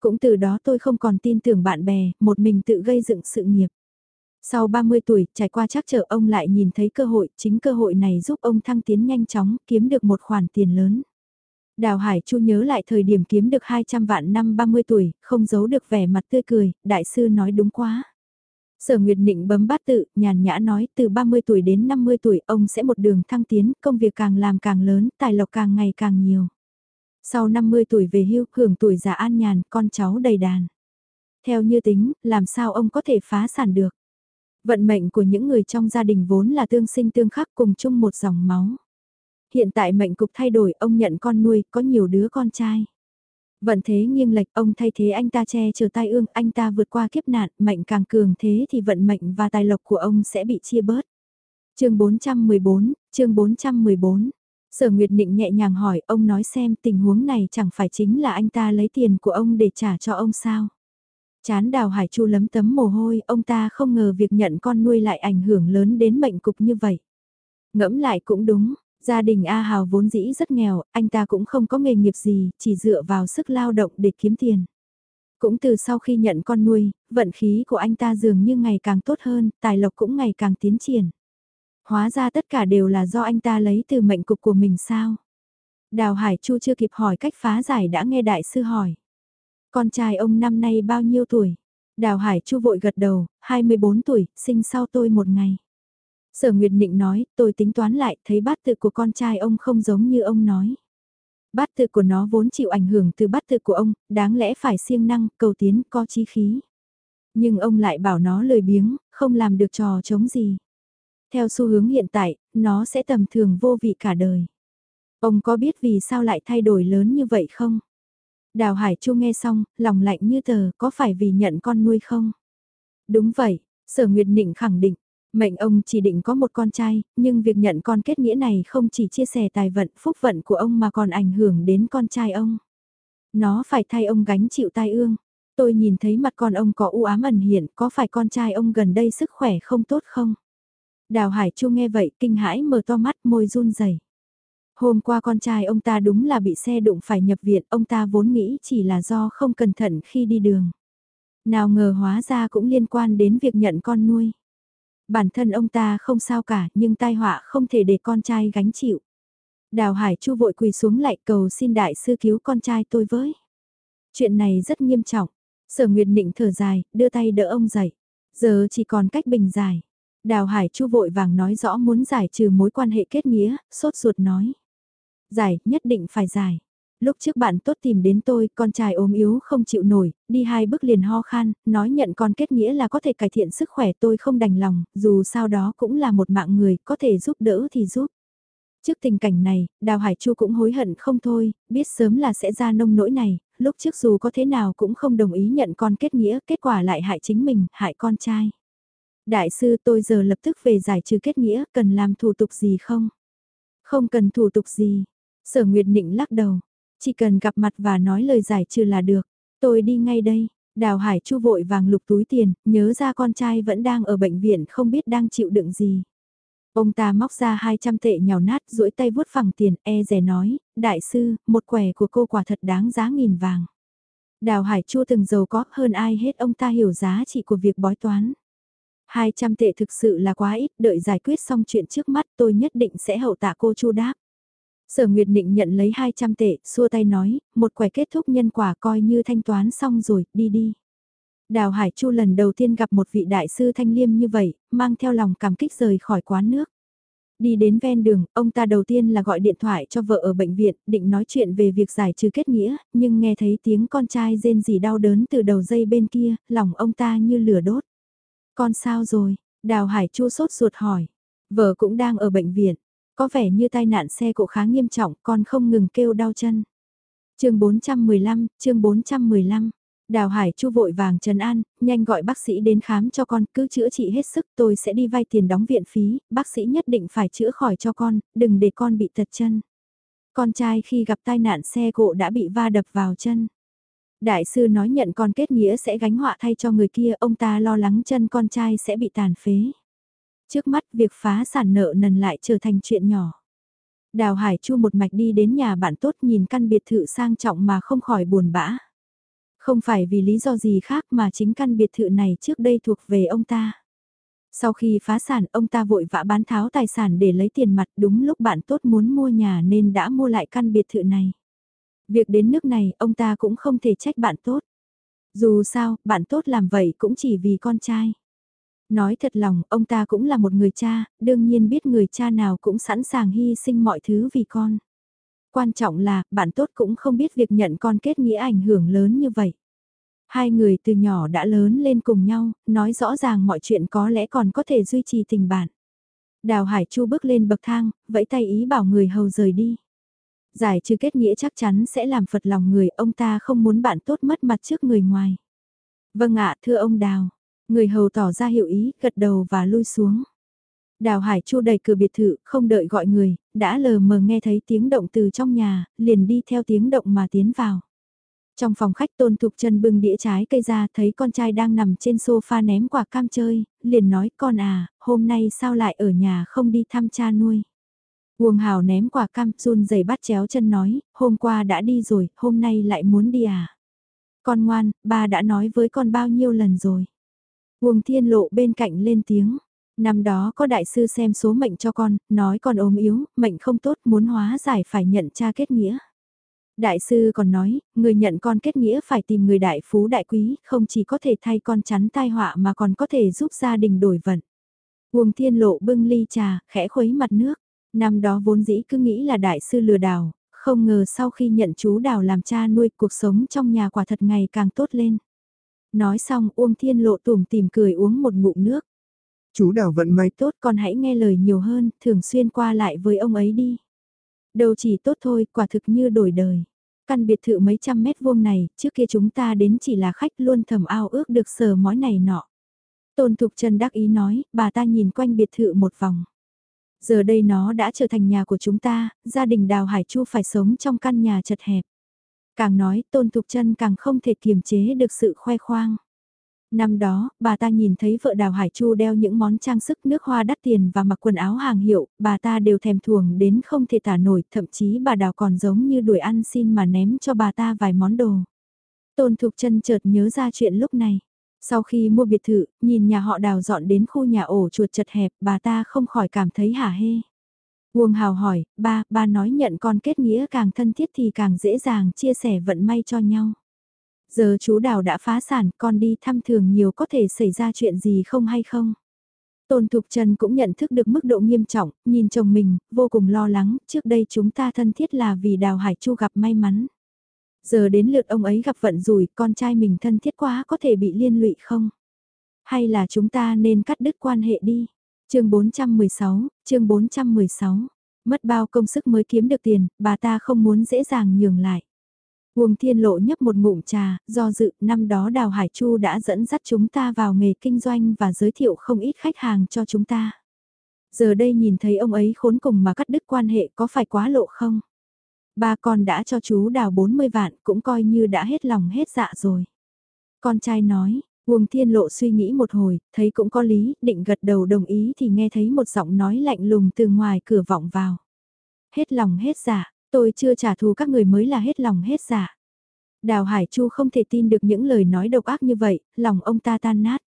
Cũng từ đó tôi không còn tin tưởng bạn bè, một mình tự gây dựng sự nghiệp. Sau 30 tuổi, trải qua chắc trở ông lại nhìn thấy cơ hội, chính cơ hội này giúp ông thăng tiến nhanh chóng, kiếm được một khoản tiền lớn. Đào Hải Chu nhớ lại thời điểm kiếm được 200 vạn năm 30 tuổi, không giấu được vẻ mặt tươi cười, đại sư nói đúng quá. Sở Nguyệt Nịnh bấm bát tự, nhàn nhã nói từ 30 tuổi đến 50 tuổi ông sẽ một đường thăng tiến, công việc càng làm càng lớn, tài lộc càng ngày càng nhiều. Sau 50 tuổi về hưu, hưởng tuổi già an nhàn, con cháu đầy đàn. Theo như tính, làm sao ông có thể phá sản được? Vận mệnh của những người trong gia đình vốn là tương sinh tương khắc cùng chung một dòng máu. Hiện tại mệnh cục thay đổi, ông nhận con nuôi, có nhiều đứa con trai. Vận thế nghiêng lệch, ông thay thế anh ta che chở tai ương, anh ta vượt qua kiếp nạn, mệnh càng cường thế thì vận mệnh và tài lộc của ông sẽ bị chia bớt. chương 414, chương 414. Sở Nguyệt Nịnh nhẹ nhàng hỏi ông nói xem tình huống này chẳng phải chính là anh ta lấy tiền của ông để trả cho ông sao. Chán đào hải chu lấm tấm mồ hôi, ông ta không ngờ việc nhận con nuôi lại ảnh hưởng lớn đến mệnh cục như vậy. Ngẫm lại cũng đúng, gia đình A Hào vốn dĩ rất nghèo, anh ta cũng không có nghề nghiệp gì, chỉ dựa vào sức lao động để kiếm tiền. Cũng từ sau khi nhận con nuôi, vận khí của anh ta dường như ngày càng tốt hơn, tài lộc cũng ngày càng tiến triển. Hóa ra tất cả đều là do anh ta lấy từ mệnh cục của mình sao? Đào Hải Chu chưa kịp hỏi cách phá giải đã nghe đại sư hỏi. Con trai ông năm nay bao nhiêu tuổi? Đào Hải Chu vội gật đầu, 24 tuổi, sinh sau tôi một ngày. Sở Nguyệt Nịnh nói, tôi tính toán lại, thấy bát tự của con trai ông không giống như ông nói. Bát tự của nó vốn chịu ảnh hưởng từ bát tự của ông, đáng lẽ phải siêng năng, cầu tiến, có chí khí. Nhưng ông lại bảo nó lười biếng, không làm được trò chống gì. Theo xu hướng hiện tại, nó sẽ tầm thường vô vị cả đời. Ông có biết vì sao lại thay đổi lớn như vậy không? Đào Hải Chu nghe xong, lòng lạnh như tờ, có phải vì nhận con nuôi không? Đúng vậy, Sở Nguyệt Nịnh khẳng định, mệnh ông chỉ định có một con trai, nhưng việc nhận con kết nghĩa này không chỉ chia sẻ tài vận, phúc vận của ông mà còn ảnh hưởng đến con trai ông. Nó phải thay ông gánh chịu tai ương. Tôi nhìn thấy mặt con ông có u ám ẩn hiện, có phải con trai ông gần đây sức khỏe không tốt không? Đào Hải Chu nghe vậy, kinh hãi mở to mắt, môi run rẩy. Hôm qua con trai ông ta đúng là bị xe đụng phải nhập viện, ông ta vốn nghĩ chỉ là do không cẩn thận khi đi đường. Nào ngờ hóa ra cũng liên quan đến việc nhận con nuôi. Bản thân ông ta không sao cả, nhưng tai họa không thể để con trai gánh chịu. Đào Hải Chu vội quỳ xuống lại cầu xin đại sư cứu con trai tôi với. Chuyện này rất nghiêm trọng. Sở Nguyệt Nịnh thở dài, đưa tay đỡ ông dậy. Giờ chỉ còn cách bình giải. Đào Hải Chu vội vàng nói rõ muốn giải trừ mối quan hệ kết nghĩa, sốt ruột nói. Giải, nhất định phải giải. Lúc trước bạn tốt tìm đến tôi, con trai ốm yếu không chịu nổi, đi hai bước liền ho khan, nói nhận con kết nghĩa là có thể cải thiện sức khỏe tôi không đành lòng, dù sao đó cũng là một mạng người, có thể giúp đỡ thì giúp. Trước tình cảnh này, Đào Hải Chu cũng hối hận không thôi, biết sớm là sẽ ra nông nỗi này, lúc trước dù có thế nào cũng không đồng ý nhận con kết nghĩa, kết quả lại hại chính mình, hại con trai. Đại sư tôi giờ lập tức về giải trừ kết nghĩa, cần làm thủ tục gì không? Không cần thủ tục gì, Sở Nguyệt Nịnh lắc đầu, chỉ cần gặp mặt và nói lời giải trừ là được, tôi đi ngay đây. Đào Hải Chu vội vàng lục túi tiền, nhớ ra con trai vẫn đang ở bệnh viện không biết đang chịu đựng gì. Ông ta móc ra 200 tệ nhào nát duỗi tay vuốt phẳng tiền e rè nói, đại sư, một quẻ của cô quả thật đáng giá nghìn vàng. Đào Hải Chu từng giàu có hơn ai hết ông ta hiểu giá trị của việc bói toán. 200 tệ thực sự là quá ít, đợi giải quyết xong chuyện trước mắt tôi nhất định sẽ hậu tạ cô Chu đáp. Sở Nguyệt Nịnh nhận lấy 200 tệ, xua tay nói, một quẻ kết thúc nhân quả coi như thanh toán xong rồi, đi đi. Đào Hải Chu lần đầu tiên gặp một vị đại sư thanh liêm như vậy, mang theo lòng cảm kích rời khỏi quán nước. Đi đến ven đường, ông ta đầu tiên là gọi điện thoại cho vợ ở bệnh viện, định nói chuyện về việc giải trừ kết nghĩa, nhưng nghe thấy tiếng con trai rên rỉ đau đớn từ đầu dây bên kia, lòng ông ta như lửa đốt. Con sao rồi? Đào Hải Chu sốt ruột hỏi. Vợ cũng đang ở bệnh viện. Có vẻ như tai nạn xe cộ khá nghiêm trọng, con không ngừng kêu đau chân. chương 415, chương 415. Đào Hải Chu vội vàng trần an, nhanh gọi bác sĩ đến khám cho con, cứ chữa trị hết sức, tôi sẽ đi vay tiền đóng viện phí, bác sĩ nhất định phải chữa khỏi cho con, đừng để con bị tật chân. Con trai khi gặp tai nạn xe cộ đã bị va đập vào chân. Đại sư nói nhận con kết nghĩa sẽ gánh họa thay cho người kia, ông ta lo lắng chân con trai sẽ bị tàn phế. Trước mắt việc phá sản nợ nần lại trở thành chuyện nhỏ. Đào Hải Chu một mạch đi đến nhà bạn tốt nhìn căn biệt thự sang trọng mà không khỏi buồn bã. Không phải vì lý do gì khác mà chính căn biệt thự này trước đây thuộc về ông ta. Sau khi phá sản ông ta vội vã bán tháo tài sản để lấy tiền mặt đúng lúc bạn tốt muốn mua nhà nên đã mua lại căn biệt thự này. Việc đến nước này ông ta cũng không thể trách bạn tốt. Dù sao, bạn tốt làm vậy cũng chỉ vì con trai. Nói thật lòng, ông ta cũng là một người cha, đương nhiên biết người cha nào cũng sẵn sàng hy sinh mọi thứ vì con. Quan trọng là, bạn tốt cũng không biết việc nhận con kết nghĩa ảnh hưởng lớn như vậy. Hai người từ nhỏ đã lớn lên cùng nhau, nói rõ ràng mọi chuyện có lẽ còn có thể duy trì tình bạn. Đào Hải Chu bước lên bậc thang, vẫy tay ý bảo người hầu rời đi. Giải trừ kết nghĩa chắc chắn sẽ làm phật lòng người, ông ta không muốn bạn tốt mất mặt trước người ngoài. Vâng ạ, thưa ông Đào. Người hầu tỏ ra hiệu ý, gật đầu và lui xuống. Đào Hải Chu đẩy cửa biệt thự, không đợi gọi người, đã lờ mờ nghe thấy tiếng động từ trong nhà, liền đi theo tiếng động mà tiến vào. Trong phòng khách tôn thục chân bưng đĩa trái cây ra thấy con trai đang nằm trên sofa ném quả cam chơi, liền nói con à, hôm nay sao lại ở nhà không đi thăm cha nuôi. Uông Hào ném quả cam run giày bắt chéo chân nói, hôm qua đã đi rồi, hôm nay lại muốn đi à. Con ngoan, ba đã nói với con bao nhiêu lần rồi. Uông Thiên Lộ bên cạnh lên tiếng. Năm đó có đại sư xem số mệnh cho con, nói con ốm yếu, mệnh không tốt muốn hóa giải phải nhận cha kết nghĩa. Đại sư còn nói, người nhận con kết nghĩa phải tìm người đại phú đại quý, không chỉ có thể thay con chắn tai họa mà còn có thể giúp gia đình đổi vận. Uông Thiên Lộ bưng ly trà, khẽ khuấy mặt nước. Năm đó vốn dĩ cứ nghĩ là đại sư lừa đảo, không ngờ sau khi nhận chú đào làm cha nuôi cuộc sống trong nhà quả thật ngày càng tốt lên. Nói xong Uông Thiên Lộ tủm tìm cười uống một ngụm nước. Chú đào vận may tốt con hãy nghe lời nhiều hơn, thường xuyên qua lại với ông ấy đi. Đâu chỉ tốt thôi, quả thực như đổi đời. Căn biệt thự mấy trăm mét vuông này, trước kia chúng ta đến chỉ là khách luôn thầm ao ước được sờ món này nọ. Tôn Thục Trần đắc ý nói, bà ta nhìn quanh biệt thự một vòng. Giờ đây nó đã trở thành nhà của chúng ta, gia đình Đào Hải Chu phải sống trong căn nhà chật hẹp. Càng nói, Tôn Thục chân càng không thể kiềm chế được sự khoe khoang. Năm đó, bà ta nhìn thấy vợ Đào Hải Chu đeo những món trang sức nước hoa đắt tiền và mặc quần áo hàng hiệu, bà ta đều thèm thuồng đến không thể tả nổi, thậm chí bà Đào còn giống như đuổi ăn xin mà ném cho bà ta vài món đồ. Tôn Thục chân chợt nhớ ra chuyện lúc này. Sau khi mua biệt thự, nhìn nhà họ đào dọn đến khu nhà ổ chuột chật hẹp, bà ta không khỏi cảm thấy hả hê. Uông Hào hỏi, ba, ba nói nhận con kết nghĩa càng thân thiết thì càng dễ dàng chia sẻ vận may cho nhau. Giờ chú đào đã phá sản, con đi thăm thường nhiều có thể xảy ra chuyện gì không hay không? Tôn Thục Trần cũng nhận thức được mức độ nghiêm trọng, nhìn chồng mình, vô cùng lo lắng, trước đây chúng ta thân thiết là vì Đào Hải Chu gặp may mắn. Giờ đến lượt ông ấy gặp vận rủi, con trai mình thân thiết quá có thể bị liên lụy không? Hay là chúng ta nên cắt đứt quan hệ đi? Chương 416, chương 416. Mất bao công sức mới kiếm được tiền, bà ta không muốn dễ dàng nhường lại. Uông Thiên Lộ nhấp một ngụm trà, do dự, năm đó Đào Hải Chu đã dẫn dắt chúng ta vào nghề kinh doanh và giới thiệu không ít khách hàng cho chúng ta. Giờ đây nhìn thấy ông ấy khốn cùng mà cắt đứt quan hệ có phải quá lộ không? Ba con đã cho chú đào 40 vạn cũng coi như đã hết lòng hết dạ rồi. Con trai nói, Uông Thiên Lộ suy nghĩ một hồi, thấy cũng có lý, định gật đầu đồng ý thì nghe thấy một giọng nói lạnh lùng từ ngoài cửa vọng vào. Hết lòng hết dạ, tôi chưa trả thù các người mới là hết lòng hết dạ. Đào Hải Chu không thể tin được những lời nói độc ác như vậy, lòng ông ta tan nát.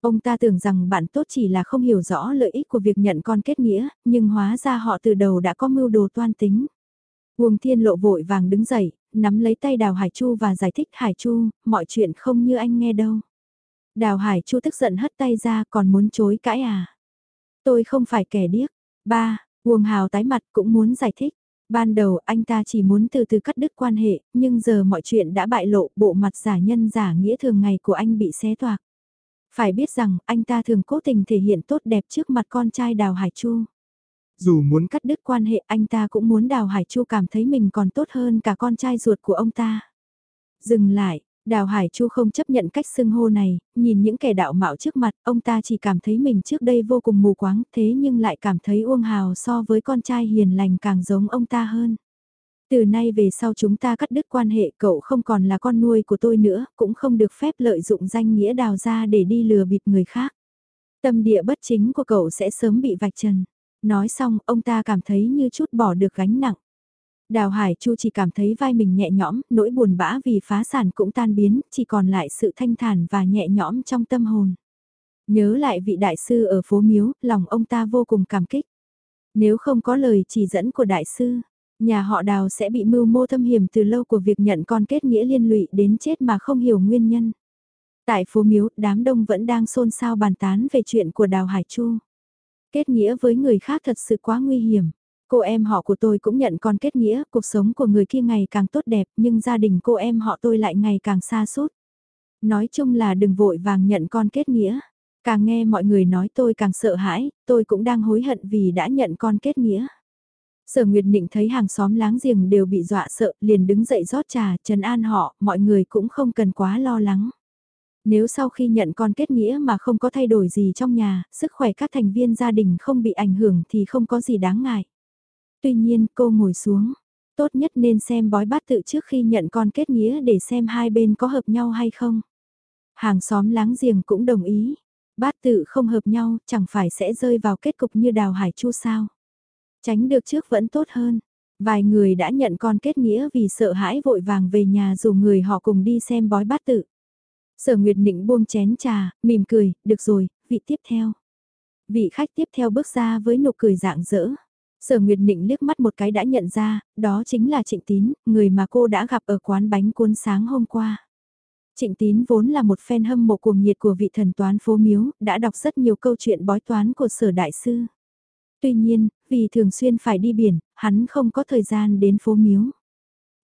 Ông ta tưởng rằng bạn tốt chỉ là không hiểu rõ lợi ích của việc nhận con kết nghĩa, nhưng hóa ra họ từ đầu đã có mưu đồ toan tính. Uông Thiên Lộ vội vàng đứng dậy, nắm lấy tay Đào Hải Chu và giải thích Hải Chu, mọi chuyện không như anh nghe đâu. Đào Hải Chu tức giận hất tay ra còn muốn chối cãi à. Tôi không phải kẻ điếc. Ba, Uông Hào tái mặt cũng muốn giải thích. Ban đầu anh ta chỉ muốn từ từ cắt đứt quan hệ, nhưng giờ mọi chuyện đã bại lộ bộ mặt giả nhân giả nghĩa thường ngày của anh bị xé toạc. Phải biết rằng anh ta thường cố tình thể hiện tốt đẹp trước mặt con trai Đào Hải Chu. Dù muốn cắt đứt quan hệ anh ta cũng muốn Đào Hải Chu cảm thấy mình còn tốt hơn cả con trai ruột của ông ta. Dừng lại, Đào Hải Chu không chấp nhận cách xưng hô này, nhìn những kẻ đạo mạo trước mặt, ông ta chỉ cảm thấy mình trước đây vô cùng mù quáng, thế nhưng lại cảm thấy Uông Hào so với con trai hiền lành càng giống ông ta hơn. Từ nay về sau chúng ta cắt đứt quan hệ cậu không còn là con nuôi của tôi nữa, cũng không được phép lợi dụng danh nghĩa đào ra để đi lừa bịp người khác. Tâm địa bất chính của cậu sẽ sớm bị vạch trần. Nói xong, ông ta cảm thấy như chút bỏ được gánh nặng. Đào Hải Chu chỉ cảm thấy vai mình nhẹ nhõm, nỗi buồn bã vì phá sản cũng tan biến, chỉ còn lại sự thanh thản và nhẹ nhõm trong tâm hồn. Nhớ lại vị đại sư ở phố Miếu, lòng ông ta vô cùng cảm kích. Nếu không có lời chỉ dẫn của đại sư, nhà họ đào sẽ bị mưu mô thâm hiểm từ lâu của việc nhận con kết nghĩa liên lụy đến chết mà không hiểu nguyên nhân. Tại phố Miếu, đám đông vẫn đang xôn xao bàn tán về chuyện của đào Hải Chu. Kết nghĩa với người khác thật sự quá nguy hiểm. Cô em họ của tôi cũng nhận con kết nghĩa, cuộc sống của người kia ngày càng tốt đẹp nhưng gia đình cô em họ tôi lại ngày càng xa suốt. Nói chung là đừng vội vàng nhận con kết nghĩa. Càng nghe mọi người nói tôi càng sợ hãi, tôi cũng đang hối hận vì đã nhận con kết nghĩa. Sở Nguyệt Nịnh thấy hàng xóm láng giềng đều bị dọa sợ, liền đứng dậy rót trà, trấn an họ, mọi người cũng không cần quá lo lắng. Nếu sau khi nhận con kết nghĩa mà không có thay đổi gì trong nhà, sức khỏe các thành viên gia đình không bị ảnh hưởng thì không có gì đáng ngại. Tuy nhiên cô ngồi xuống, tốt nhất nên xem bói bát tự trước khi nhận con kết nghĩa để xem hai bên có hợp nhau hay không. Hàng xóm láng giềng cũng đồng ý, bát tự không hợp nhau chẳng phải sẽ rơi vào kết cục như đào hải chu sao. Tránh được trước vẫn tốt hơn. Vài người đã nhận con kết nghĩa vì sợ hãi vội vàng về nhà dù người họ cùng đi xem bói bát tự. Sở Nguyệt Nịnh buông chén trà, mỉm cười, được rồi, vị tiếp theo. Vị khách tiếp theo bước ra với nụ cười dạng dỡ. Sở Nguyệt Nịnh liếc mắt một cái đã nhận ra, đó chính là Trịnh Tín, người mà cô đã gặp ở quán bánh cuốn sáng hôm qua. Trịnh Tín vốn là một fan hâm mộ cuồng nhiệt của vị thần toán phố miếu, đã đọc rất nhiều câu chuyện bói toán của sở đại sư. Tuy nhiên, vì thường xuyên phải đi biển, hắn không có thời gian đến phố miếu.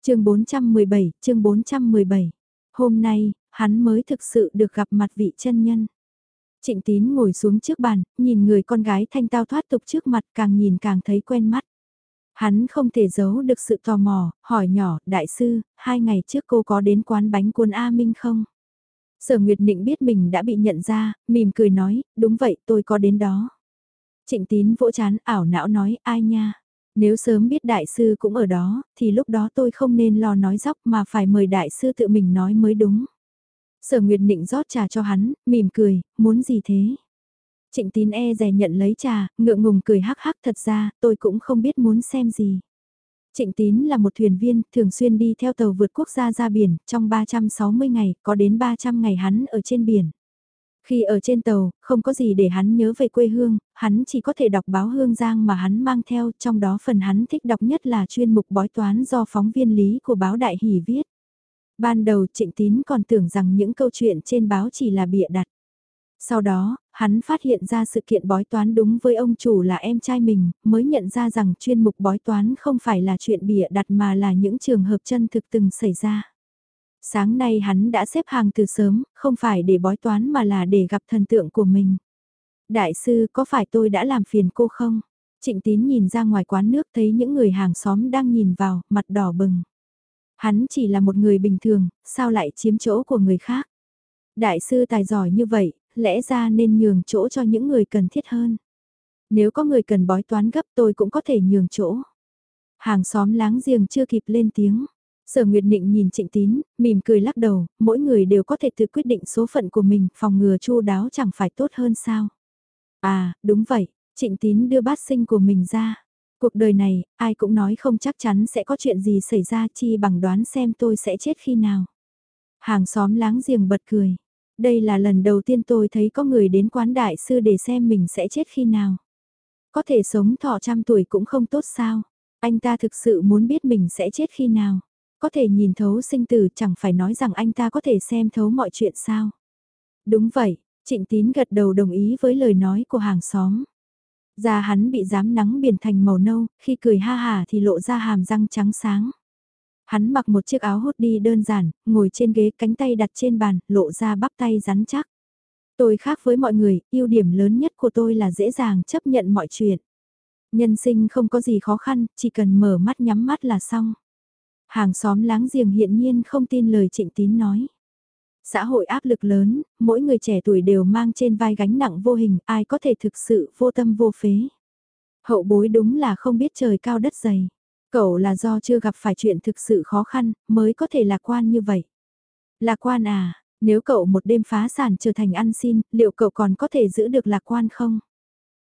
chương 417, chương 417. Hôm nay, hắn mới thực sự được gặp mặt vị chân nhân. Trịnh Tín ngồi xuống trước bàn, nhìn người con gái thanh tao thoát tục trước mặt càng nhìn càng thấy quen mắt. Hắn không thể giấu được sự tò mò, hỏi nhỏ, đại sư, hai ngày trước cô có đến quán bánh cuốn A Minh không? Sở Nguyệt Nịnh biết mình đã bị nhận ra, mỉm cười nói, đúng vậy tôi có đến đó. Trịnh Tín vỗ chán ảo não nói, ai nha? Nếu sớm biết đại sư cũng ở đó, thì lúc đó tôi không nên lo nói dóc mà phải mời đại sư tự mình nói mới đúng. Sở Nguyệt Nịnh rót trà cho hắn, mỉm cười, muốn gì thế? Trịnh tín e rè nhận lấy trà, ngượng ngùng cười hắc hắc thật ra, tôi cũng không biết muốn xem gì. Trịnh tín là một thuyền viên, thường xuyên đi theo tàu vượt quốc gia ra biển, trong 360 ngày, có đến 300 ngày hắn ở trên biển. Khi ở trên tàu, không có gì để hắn nhớ về quê hương, hắn chỉ có thể đọc báo Hương Giang mà hắn mang theo, trong đó phần hắn thích đọc nhất là chuyên mục bói toán do phóng viên lý của báo Đại Hỷ viết. Ban đầu Trịnh Tín còn tưởng rằng những câu chuyện trên báo chỉ là bịa đặt. Sau đó, hắn phát hiện ra sự kiện bói toán đúng với ông chủ là em trai mình, mới nhận ra rằng chuyên mục bói toán không phải là chuyện bịa đặt mà là những trường hợp chân thực từng xảy ra. Sáng nay hắn đã xếp hàng từ sớm, không phải để bói toán mà là để gặp thần tượng của mình. Đại sư có phải tôi đã làm phiền cô không? Trịnh tín nhìn ra ngoài quán nước thấy những người hàng xóm đang nhìn vào, mặt đỏ bừng. Hắn chỉ là một người bình thường, sao lại chiếm chỗ của người khác? Đại sư tài giỏi như vậy, lẽ ra nên nhường chỗ cho những người cần thiết hơn. Nếu có người cần bói toán gấp tôi cũng có thể nhường chỗ. Hàng xóm láng giềng chưa kịp lên tiếng. Sở Nguyệt định nhìn Trịnh Tín, mỉm cười lắc đầu, mỗi người đều có thể tự quyết định số phận của mình, phòng ngừa chu đáo chẳng phải tốt hơn sao. À, đúng vậy, Trịnh Tín đưa bát sinh của mình ra. Cuộc đời này, ai cũng nói không chắc chắn sẽ có chuyện gì xảy ra chi bằng đoán xem tôi sẽ chết khi nào. Hàng xóm láng giềng bật cười. Đây là lần đầu tiên tôi thấy có người đến quán đại sư để xem mình sẽ chết khi nào. Có thể sống thọ trăm tuổi cũng không tốt sao. Anh ta thực sự muốn biết mình sẽ chết khi nào. Có thể nhìn thấu sinh tử chẳng phải nói rằng anh ta có thể xem thấu mọi chuyện sao. Đúng vậy, Trịnh Tín gật đầu đồng ý với lời nói của hàng xóm. Da hắn bị dám nắng biển thành màu nâu, khi cười ha hà thì lộ ra hàm răng trắng sáng. Hắn mặc một chiếc áo hốt đi đơn giản, ngồi trên ghế cánh tay đặt trên bàn, lộ ra bắp tay rắn chắc. Tôi khác với mọi người, ưu điểm lớn nhất của tôi là dễ dàng chấp nhận mọi chuyện. Nhân sinh không có gì khó khăn, chỉ cần mở mắt nhắm mắt là xong. Hàng xóm láng giềng hiện nhiên không tin lời trịnh tín nói. Xã hội áp lực lớn, mỗi người trẻ tuổi đều mang trên vai gánh nặng vô hình, ai có thể thực sự vô tâm vô phế. Hậu bối đúng là không biết trời cao đất dày. Cậu là do chưa gặp phải chuyện thực sự khó khăn, mới có thể lạc quan như vậy. Lạc quan à, nếu cậu một đêm phá sản trở thành ăn xin, liệu cậu còn có thể giữ được lạc quan không?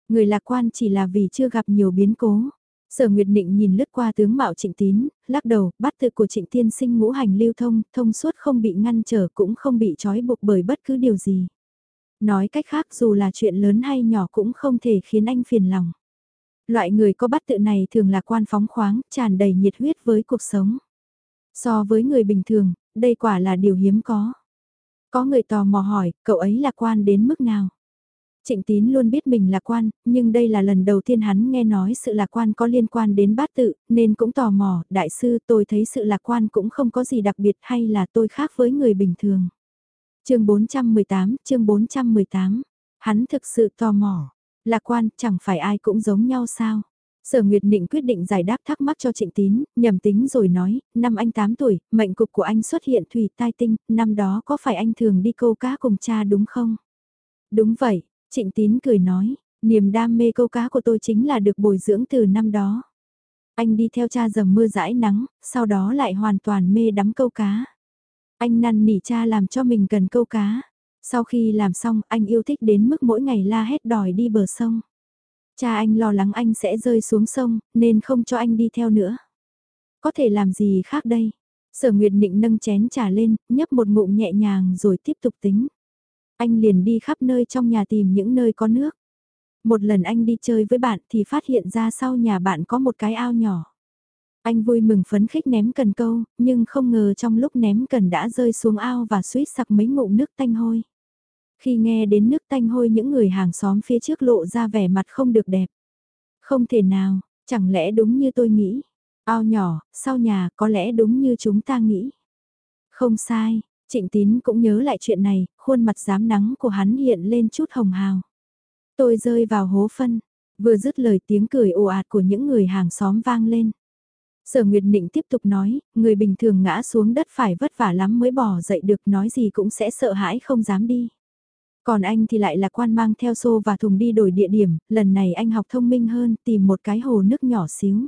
Người lạc quan chỉ là vì chưa gặp nhiều biến cố. Sở Nguyệt Định nhìn lướt qua tướng mạo trịnh tín, lắc đầu, bắt tự của trịnh tiên sinh ngũ hành lưu thông, thông suốt không bị ngăn trở cũng không bị trói buộc bởi bất cứ điều gì. Nói cách khác dù là chuyện lớn hay nhỏ cũng không thể khiến anh phiền lòng. Loại người có bắt tự này thường là quan phóng khoáng, tràn đầy nhiệt huyết với cuộc sống. So với người bình thường, đây quả là điều hiếm có. Có người tò mò hỏi, cậu ấy lạc quan đến mức nào? Trịnh Tín luôn biết mình lạc quan, nhưng đây là lần đầu tiên hắn nghe nói sự lạc quan có liên quan đến bát tự, nên cũng tò mò, đại sư tôi thấy sự lạc quan cũng không có gì đặc biệt hay là tôi khác với người bình thường. chương 418, chương 418, hắn thực sự tò mò, lạc quan chẳng phải ai cũng giống nhau sao. Sở Nguyệt Định quyết định giải đáp thắc mắc cho Trịnh Tín, nhầm tính rồi nói, năm anh 8 tuổi, mệnh cục của anh xuất hiện thủy tai tinh, năm đó có phải anh thường đi câu cá cùng cha đúng không? Đúng vậy, Trịnh Tín cười nói, niềm đam mê câu cá của tôi chính là được bồi dưỡng từ năm đó. Anh đi theo cha dầm mưa rãi nắng, sau đó lại hoàn toàn mê đắm câu cá. Anh năn nỉ cha làm cho mình cần câu cá. Sau khi làm xong, anh yêu thích đến mức mỗi ngày la hét đòi đi bờ sông. Cha anh lo lắng anh sẽ rơi xuống sông, nên không cho anh đi theo nữa. Có thể làm gì khác đây? Sở Nguyệt Nịnh nâng chén trà lên, nhấp một ngụm nhẹ nhàng rồi tiếp tục tính. Anh liền đi khắp nơi trong nhà tìm những nơi có nước. Một lần anh đi chơi với bạn thì phát hiện ra sau nhà bạn có một cái ao nhỏ. Anh vui mừng phấn khích ném cần câu, nhưng không ngờ trong lúc ném cần đã rơi xuống ao và suýt sặc mấy ngụm nước tanh hôi. Khi nghe đến nước tanh hôi những người hàng xóm phía trước lộ ra vẻ mặt không được đẹp. Không thể nào, chẳng lẽ đúng như tôi nghĩ. Ao nhỏ, sau nhà có lẽ đúng như chúng ta nghĩ. Không sai, trịnh tín cũng nhớ lại chuyện này, khuôn mặt dám nắng của hắn hiện lên chút hồng hào. Tôi rơi vào hố phân, vừa dứt lời tiếng cười ồ ạt của những người hàng xóm vang lên. Sở Nguyệt Nịnh tiếp tục nói, người bình thường ngã xuống đất phải vất vả lắm mới bỏ dậy được nói gì cũng sẽ sợ hãi không dám đi. Còn anh thì lại là quan mang theo xô và thùng đi đổi địa điểm, lần này anh học thông minh hơn, tìm một cái hồ nước nhỏ xíu.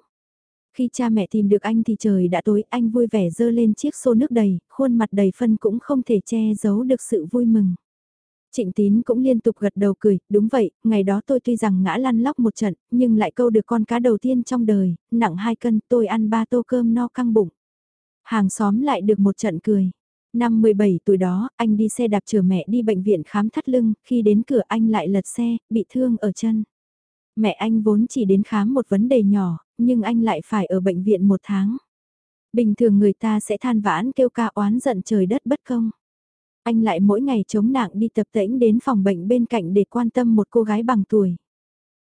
Khi cha mẹ tìm được anh thì trời đã tối, anh vui vẻ dơ lên chiếc xô nước đầy, khuôn mặt đầy phân cũng không thể che giấu được sự vui mừng. Trịnh Tín cũng liên tục gật đầu cười, đúng vậy, ngày đó tôi tuy rằng ngã lăn lóc một trận, nhưng lại câu được con cá đầu tiên trong đời, nặng 2 cân, tôi ăn ba tô cơm no căng bụng. Hàng xóm lại được một trận cười. Năm 17 tuổi đó, anh đi xe đạp chở mẹ đi bệnh viện khám thắt lưng, khi đến cửa anh lại lật xe, bị thương ở chân. Mẹ anh vốn chỉ đến khám một vấn đề nhỏ, nhưng anh lại phải ở bệnh viện một tháng. Bình thường người ta sẽ than vãn kêu ca oán giận trời đất bất công. Anh lại mỗi ngày chống nặng đi tập tễnh đến phòng bệnh bên cạnh để quan tâm một cô gái bằng tuổi.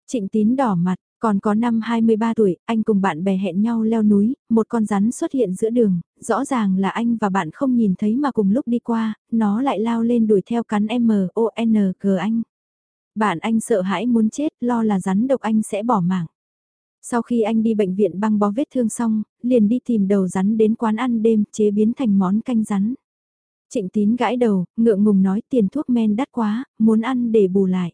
Trịnh tín đỏ mặt, còn có năm 23 tuổi, anh cùng bạn bè hẹn nhau leo núi, một con rắn xuất hiện giữa đường, rõ ràng là anh và bạn không nhìn thấy mà cùng lúc đi qua, nó lại lao lên đuổi theo cắn M-O-N-G anh. Bạn anh sợ hãi muốn chết, lo là rắn độc anh sẽ bỏ mạng. Sau khi anh đi bệnh viện băng bó vết thương xong, liền đi tìm đầu rắn đến quán ăn đêm chế biến thành món canh rắn. Trịnh tín gãi đầu, ngượng ngùng nói tiền thuốc men đắt quá, muốn ăn để bù lại.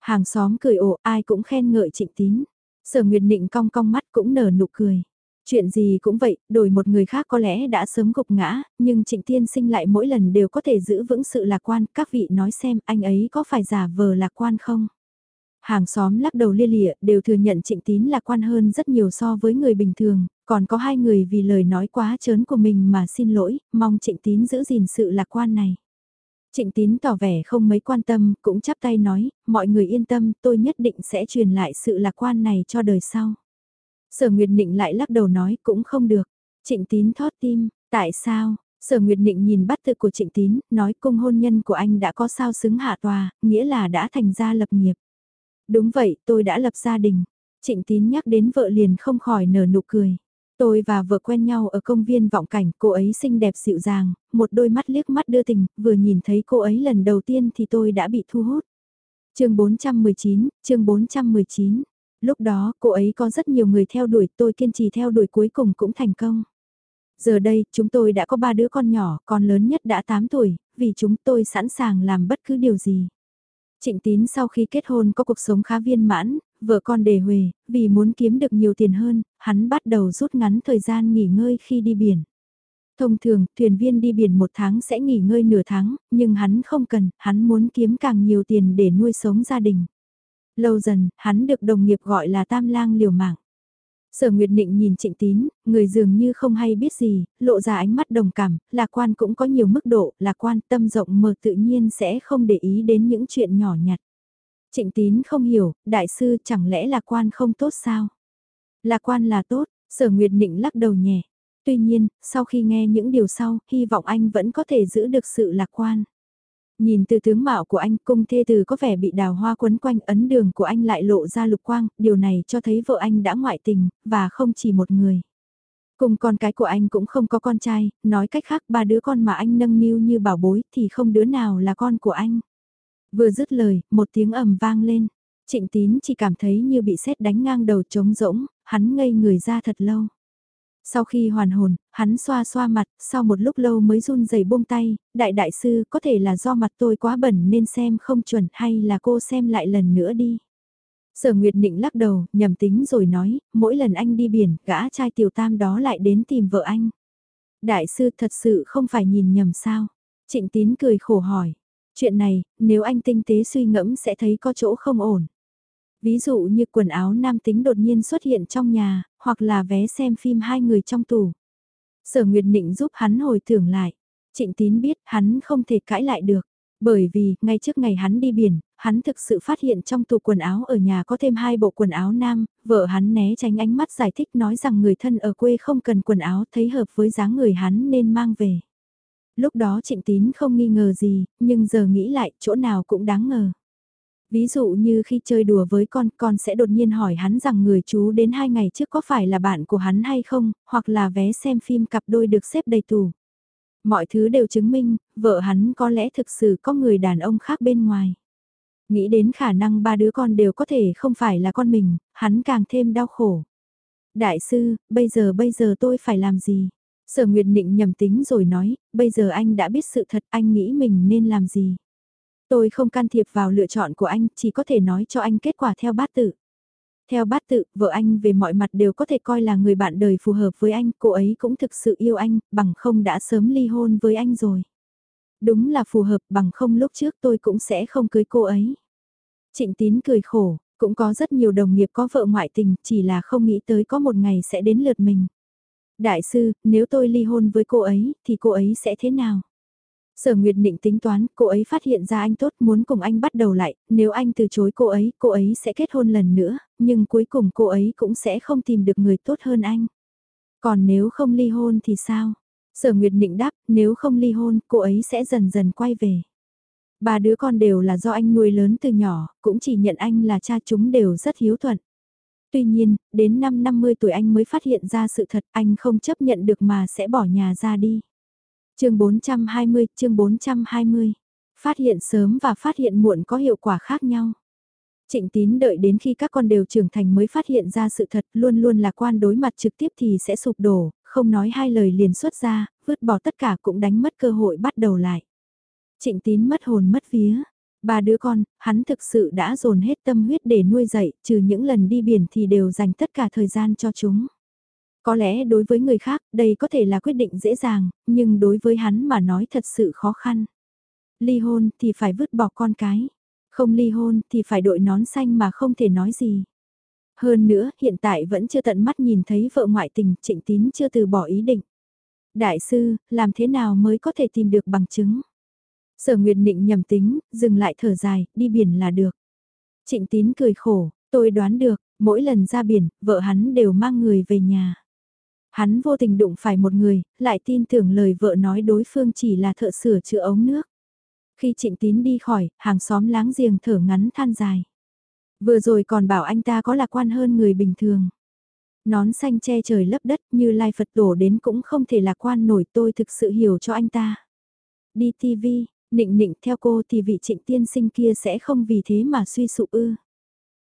Hàng xóm cười ồ, ai cũng khen ngợi trịnh tín. Sở Nguyệt Nịnh cong cong mắt cũng nở nụ cười. Chuyện gì cũng vậy, đổi một người khác có lẽ đã sớm gục ngã, nhưng trịnh tiên sinh lại mỗi lần đều có thể giữ vững sự lạc quan. Các vị nói xem anh ấy có phải giả vờ lạc quan không? Hàng xóm lắc đầu lia lịa đều thừa nhận trịnh tín lạc quan hơn rất nhiều so với người bình thường, còn có hai người vì lời nói quá trớn của mình mà xin lỗi, mong trịnh tín giữ gìn sự lạc quan này. Trịnh tín tỏ vẻ không mấy quan tâm, cũng chắp tay nói, mọi người yên tâm, tôi nhất định sẽ truyền lại sự lạc quan này cho đời sau. Sở Nguyệt Nịnh lại lắc đầu nói cũng không được. Trịnh tín thót tim, tại sao? Sở Nguyệt Nịnh nhìn bắt tự của trịnh tín, nói cung hôn nhân của anh đã có sao xứng hạ tòa, nghĩa là đã thành gia lập nghiệp. Đúng vậy, tôi đã lập gia đình. Trịnh tín nhắc đến vợ liền không khỏi nở nụ cười. Tôi và vợ quen nhau ở công viên vọng cảnh, cô ấy xinh đẹp dịu dàng, một đôi mắt liếc mắt đưa tình, vừa nhìn thấy cô ấy lần đầu tiên thì tôi đã bị thu hút. chương 419, chương 419. Lúc đó, cô ấy có rất nhiều người theo đuổi, tôi kiên trì theo đuổi cuối cùng cũng thành công. Giờ đây, chúng tôi đã có ba đứa con nhỏ, con lớn nhất đã 8 tuổi, vì chúng tôi sẵn sàng làm bất cứ điều gì. Trịnh Tín sau khi kết hôn có cuộc sống khá viên mãn, vợ con đề huề, vì muốn kiếm được nhiều tiền hơn, hắn bắt đầu rút ngắn thời gian nghỉ ngơi khi đi biển. Thông thường, thuyền viên đi biển một tháng sẽ nghỉ ngơi nửa tháng, nhưng hắn không cần, hắn muốn kiếm càng nhiều tiền để nuôi sống gia đình. Lâu dần, hắn được đồng nghiệp gọi là tam lang liều mạng. Sở Nguyệt Nịnh nhìn Trịnh Tín, người dường như không hay biết gì, lộ ra ánh mắt đồng cảm, lạc quan cũng có nhiều mức độ, lạc quan tâm rộng mở tự nhiên sẽ không để ý đến những chuyện nhỏ nhặt. Trịnh Tín không hiểu, đại sư chẳng lẽ lạc quan không tốt sao? Lạc quan là tốt, Sở Nguyệt Nịnh lắc đầu nhẹ. Tuy nhiên, sau khi nghe những điều sau, hy vọng anh vẫn có thể giữ được sự lạc quan. Nhìn từ tướng mạo của anh cung thê từ có vẻ bị đào hoa quấn quanh ấn đường của anh lại lộ ra lục quang, điều này cho thấy vợ anh đã ngoại tình, và không chỉ một người. Cùng con cái của anh cũng không có con trai, nói cách khác ba đứa con mà anh nâng niu như bảo bối thì không đứa nào là con của anh. Vừa dứt lời, một tiếng ầm vang lên. Trịnh tín chỉ cảm thấy như bị sét đánh ngang đầu trống rỗng, hắn ngây người ra thật lâu. Sau khi hoàn hồn, hắn xoa xoa mặt, sau một lúc lâu mới run rẩy buông tay, đại đại sư có thể là do mặt tôi quá bẩn nên xem không chuẩn hay là cô xem lại lần nữa đi. Sở Nguyệt Nịnh lắc đầu, nhầm tính rồi nói, mỗi lần anh đi biển, gã trai tiểu tam đó lại đến tìm vợ anh. Đại sư thật sự không phải nhìn nhầm sao? Trịnh tín cười khổ hỏi. Chuyện này, nếu anh tinh tế suy ngẫm sẽ thấy có chỗ không ổn. Ví dụ như quần áo nam tính đột nhiên xuất hiện trong nhà, hoặc là vé xem phim hai người trong tủ. Sở Nguyệt Nịnh giúp hắn hồi tưởng lại. Trịnh Tín biết hắn không thể cãi lại được. Bởi vì, ngay trước ngày hắn đi biển, hắn thực sự phát hiện trong tủ quần áo ở nhà có thêm hai bộ quần áo nam, vợ hắn né tránh ánh mắt giải thích nói rằng người thân ở quê không cần quần áo thấy hợp với dáng người hắn nên mang về. Lúc đó trịnh tín không nghi ngờ gì, nhưng giờ nghĩ lại chỗ nào cũng đáng ngờ. Ví dụ như khi chơi đùa với con, con sẽ đột nhiên hỏi hắn rằng người chú đến hai ngày trước có phải là bạn của hắn hay không, hoặc là vé xem phim cặp đôi được xếp đầy tủ. Mọi thứ đều chứng minh, vợ hắn có lẽ thực sự có người đàn ông khác bên ngoài. Nghĩ đến khả năng ba đứa con đều có thể không phải là con mình, hắn càng thêm đau khổ. Đại sư, bây giờ bây giờ tôi phải làm gì? Sở Nguyệt Nịnh nhầm tính rồi nói, bây giờ anh đã biết sự thật anh nghĩ mình nên làm gì? Tôi không can thiệp vào lựa chọn của anh, chỉ có thể nói cho anh kết quả theo bát tự. Theo bát tự, vợ anh về mọi mặt đều có thể coi là người bạn đời phù hợp với anh, cô ấy cũng thực sự yêu anh, bằng không đã sớm ly hôn với anh rồi. Đúng là phù hợp, bằng không lúc trước tôi cũng sẽ không cưới cô ấy. Trịnh tín cười khổ, cũng có rất nhiều đồng nghiệp có vợ ngoại tình, chỉ là không nghĩ tới có một ngày sẽ đến lượt mình. Đại sư, nếu tôi ly hôn với cô ấy, thì cô ấy sẽ thế nào? Sở Nguyệt Định tính toán, cô ấy phát hiện ra anh tốt muốn cùng anh bắt đầu lại, nếu anh từ chối cô ấy, cô ấy sẽ kết hôn lần nữa, nhưng cuối cùng cô ấy cũng sẽ không tìm được người tốt hơn anh. Còn nếu không ly hôn thì sao? Sở Nguyệt Định đáp, nếu không ly hôn, cô ấy sẽ dần dần quay về. Ba đứa con đều là do anh nuôi lớn từ nhỏ, cũng chỉ nhận anh là cha chúng đều rất hiếu thuận. Tuy nhiên, đến năm 50 tuổi anh mới phát hiện ra sự thật anh không chấp nhận được mà sẽ bỏ nhà ra đi chương 420, chương 420. Phát hiện sớm và phát hiện muộn có hiệu quả khác nhau. Trịnh tín đợi đến khi các con đều trưởng thành mới phát hiện ra sự thật luôn luôn là quan đối mặt trực tiếp thì sẽ sụp đổ, không nói hai lời liền xuất ra, vứt bỏ tất cả cũng đánh mất cơ hội bắt đầu lại. Trịnh tín mất hồn mất vía. Ba đứa con, hắn thực sự đã dồn hết tâm huyết để nuôi dạy, trừ những lần đi biển thì đều dành tất cả thời gian cho chúng. Có lẽ đối với người khác, đây có thể là quyết định dễ dàng, nhưng đối với hắn mà nói thật sự khó khăn. Ly hôn thì phải vứt bỏ con cái. Không ly hôn thì phải đội nón xanh mà không thể nói gì. Hơn nữa, hiện tại vẫn chưa tận mắt nhìn thấy vợ ngoại tình, trịnh tín chưa từ bỏ ý định. Đại sư, làm thế nào mới có thể tìm được bằng chứng? Sở Nguyệt Nịnh nhầm tính, dừng lại thở dài, đi biển là được. Trịnh tín cười khổ, tôi đoán được, mỗi lần ra biển, vợ hắn đều mang người về nhà. Hắn vô tình đụng phải một người, lại tin tưởng lời vợ nói đối phương chỉ là thợ sửa chữa ống nước. Khi trịnh tín đi khỏi, hàng xóm láng giềng thở ngắn than dài. Vừa rồi còn bảo anh ta có lạc quan hơn người bình thường. Nón xanh che trời lấp đất như lai Phật tổ đến cũng không thể lạc quan nổi tôi thực sự hiểu cho anh ta. Đi TV, nịnh nịnh theo cô thì vị trịnh tiên sinh kia sẽ không vì thế mà suy sụp ư.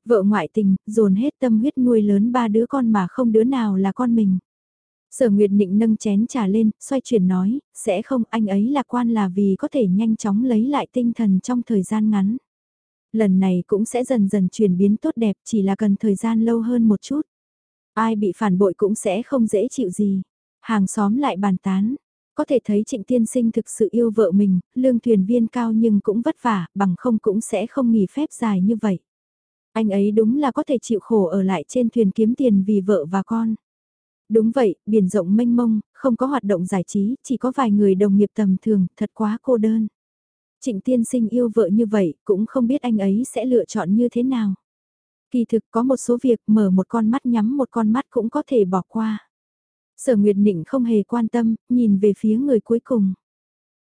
Vợ ngoại tình, dồn hết tâm huyết nuôi lớn ba đứa con mà không đứa nào là con mình. Sở Nguyệt Nịnh nâng chén trà lên, xoay chuyển nói, sẽ không anh ấy lạc quan là vì có thể nhanh chóng lấy lại tinh thần trong thời gian ngắn. Lần này cũng sẽ dần dần chuyển biến tốt đẹp chỉ là cần thời gian lâu hơn một chút. Ai bị phản bội cũng sẽ không dễ chịu gì. Hàng xóm lại bàn tán. Có thể thấy trịnh tiên sinh thực sự yêu vợ mình, lương thuyền viên cao nhưng cũng vất vả, bằng không cũng sẽ không nghỉ phép dài như vậy. Anh ấy đúng là có thể chịu khổ ở lại trên thuyền kiếm tiền vì vợ và con. Đúng vậy, biển rộng mênh mông, không có hoạt động giải trí, chỉ có vài người đồng nghiệp tầm thường, thật quá cô đơn. Trịnh tiên sinh yêu vợ như vậy, cũng không biết anh ấy sẽ lựa chọn như thế nào. Kỳ thực có một số việc mở một con mắt nhắm một con mắt cũng có thể bỏ qua. Sở Nguyệt Nịnh không hề quan tâm, nhìn về phía người cuối cùng.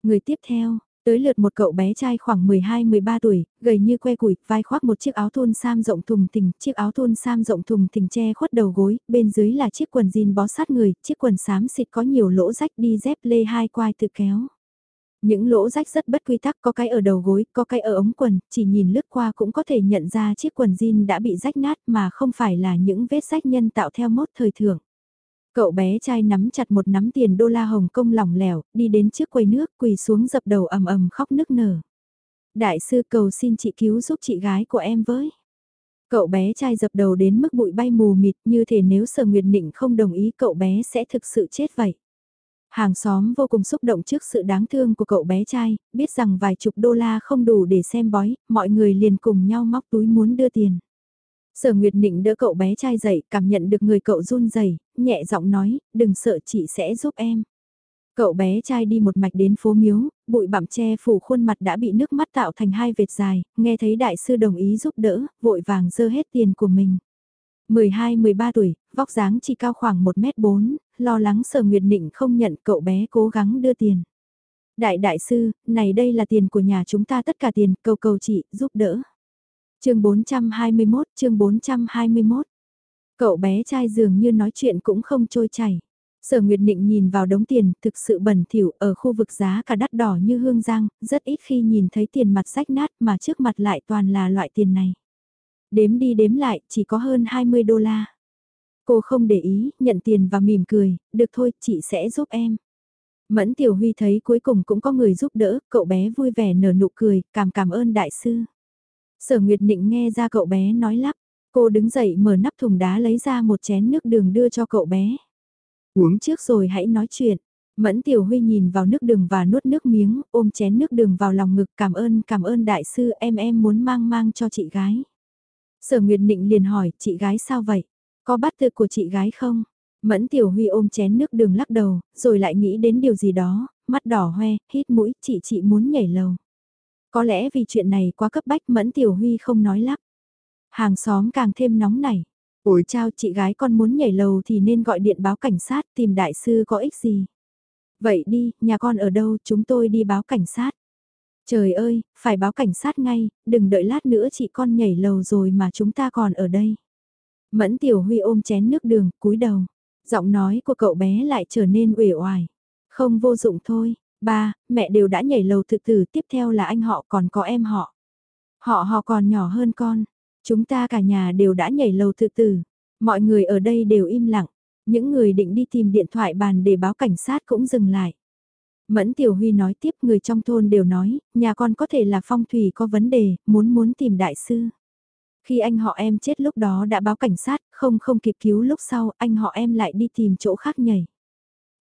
Người tiếp theo, Tới lượt một cậu bé trai khoảng 12-13 tuổi, gầy như que củi, vai khoác một chiếc áo thun sam rộng thùng thình, chiếc áo thun sam rộng thùng thình che khuất đầu gối, bên dưới là chiếc quần jean bó sát người, chiếc quần xám xịt có nhiều lỗ rách đi dép lê hai quai tự kéo. Những lỗ rách rất bất quy tắc, có cái ở đầu gối, có cái ở ống quần, chỉ nhìn lướt qua cũng có thể nhận ra chiếc quần jean đã bị rách nát mà không phải là những vết rách nhân tạo theo mốt thời thượng. Cậu bé trai nắm chặt một nắm tiền đô la Hồng Kông lỏng lẻo, đi đến trước quầy nước, quỳ xuống dập đầu ầm ầm khóc nức nở. Đại sư cầu xin chị cứu giúp chị gái của em với. Cậu bé trai dập đầu đến mức bụi bay mù mịt như thể nếu Sở Nguyệt Nịnh không đồng ý cậu bé sẽ thực sự chết vậy. Hàng xóm vô cùng xúc động trước sự đáng thương của cậu bé trai, biết rằng vài chục đô la không đủ để xem bói, mọi người liền cùng nhau móc túi muốn đưa tiền. Sở Nguyệt Nịnh đỡ cậu bé trai dậy, cảm nhận được người cậu run rẩy, nhẹ giọng nói, đừng sợ chị sẽ giúp em. Cậu bé trai đi một mạch đến phố miếu, bụi bặm che phủ khuôn mặt đã bị nước mắt tạo thành hai vệt dài, nghe thấy đại sư đồng ý giúp đỡ, vội vàng dơ hết tiền của mình. 12-13 tuổi, vóc dáng chỉ cao khoảng 1m4, lo lắng sở Nguyệt Nịnh không nhận cậu bé cố gắng đưa tiền. Đại đại sư, này đây là tiền của nhà chúng ta tất cả tiền, cầu cầu chị, giúp đỡ chương 421, chương 421. Cậu bé trai dường như nói chuyện cũng không trôi chảy. Sở Nguyệt định nhìn vào đống tiền, thực sự bẩn thỉu ở khu vực giá cả đắt đỏ như hương giang, rất ít khi nhìn thấy tiền mặt rách nát mà trước mặt lại toàn là loại tiền này. Đếm đi đếm lại, chỉ có hơn 20 đô la. Cô không để ý, nhận tiền và mỉm cười, được thôi, chị sẽ giúp em. Mẫn Tiểu Huy thấy cuối cùng cũng có người giúp đỡ, cậu bé vui vẻ nở nụ cười, cảm cảm ơn đại sư. Sở Nguyệt Nịnh nghe ra cậu bé nói lắp, cô đứng dậy mở nắp thùng đá lấy ra một chén nước đường đưa cho cậu bé. Uống trước rồi hãy nói chuyện. Mẫn Tiểu Huy nhìn vào nước đường và nuốt nước miếng, ôm chén nước đường vào lòng ngực cảm ơn cảm ơn đại sư em em muốn mang mang cho chị gái. Sở Nguyệt Nịnh liền hỏi, chị gái sao vậy? Có bắt tự của chị gái không? Mẫn Tiểu Huy ôm chén nước đường lắc đầu, rồi lại nghĩ đến điều gì đó, mắt đỏ hoe, hít mũi, chị chị muốn nhảy lầu. Có lẽ vì chuyện này quá cấp bách Mẫn Tiểu Huy không nói lắp. Hàng xóm càng thêm nóng nảy. ủi trao chị gái con muốn nhảy lầu thì nên gọi điện báo cảnh sát tìm đại sư có ích gì. Vậy đi, nhà con ở đâu chúng tôi đi báo cảnh sát. Trời ơi, phải báo cảnh sát ngay, đừng đợi lát nữa chị con nhảy lầu rồi mà chúng ta còn ở đây. Mẫn Tiểu Huy ôm chén nước đường, cúi đầu. Giọng nói của cậu bé lại trở nên uể oải. Không vô dụng thôi, ba, mẹ đều đã nhảy lầu thực tử tiếp theo là anh họ còn có em họ. Họ họ còn nhỏ hơn con. Chúng ta cả nhà đều đã nhảy lầu thực tử. Mọi người ở đây đều im lặng. Những người định đi tìm điện thoại bàn để báo cảnh sát cũng dừng lại. Mẫn Tiểu Huy nói tiếp người trong thôn đều nói, nhà con có thể là phong thủy có vấn đề, muốn muốn tìm đại sư. Khi anh họ em chết lúc đó đã báo cảnh sát, không không kịp cứu lúc sau, anh họ em lại đi tìm chỗ khác nhảy.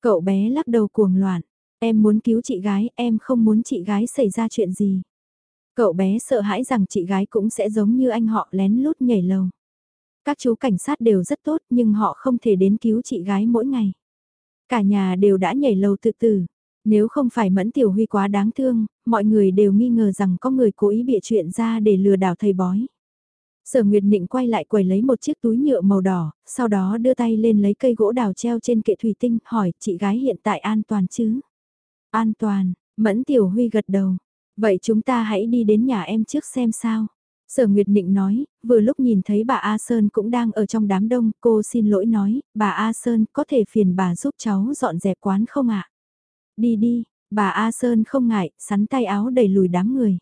Cậu bé lắc đầu cuồng loạn, em muốn cứu chị gái, em không muốn chị gái xảy ra chuyện gì. Cậu bé sợ hãi rằng chị gái cũng sẽ giống như anh họ lén lút nhảy lầu. Các chú cảnh sát đều rất tốt nhưng họ không thể đến cứu chị gái mỗi ngày. Cả nhà đều đã nhảy lầu tự tử. Nếu không phải Mẫn Tiểu Huy quá đáng thương, mọi người đều nghi ngờ rằng có người cố ý bịa chuyện ra để lừa đảo thầy bói. Sở Nguyệt Nịnh quay lại quầy lấy một chiếc túi nhựa màu đỏ, sau đó đưa tay lên lấy cây gỗ đào treo trên kệ thủy tinh, hỏi chị gái hiện tại an toàn chứ? An toàn, Mẫn Tiểu Huy gật đầu. Vậy chúng ta hãy đi đến nhà em trước xem sao. Sở Nguyệt Nịnh nói, vừa lúc nhìn thấy bà A Sơn cũng đang ở trong đám đông, cô xin lỗi nói, bà A Sơn có thể phiền bà giúp cháu dọn dẹp quán không ạ? Đi đi, bà A Sơn không ngại, sắn tay áo đầy lùi đám người.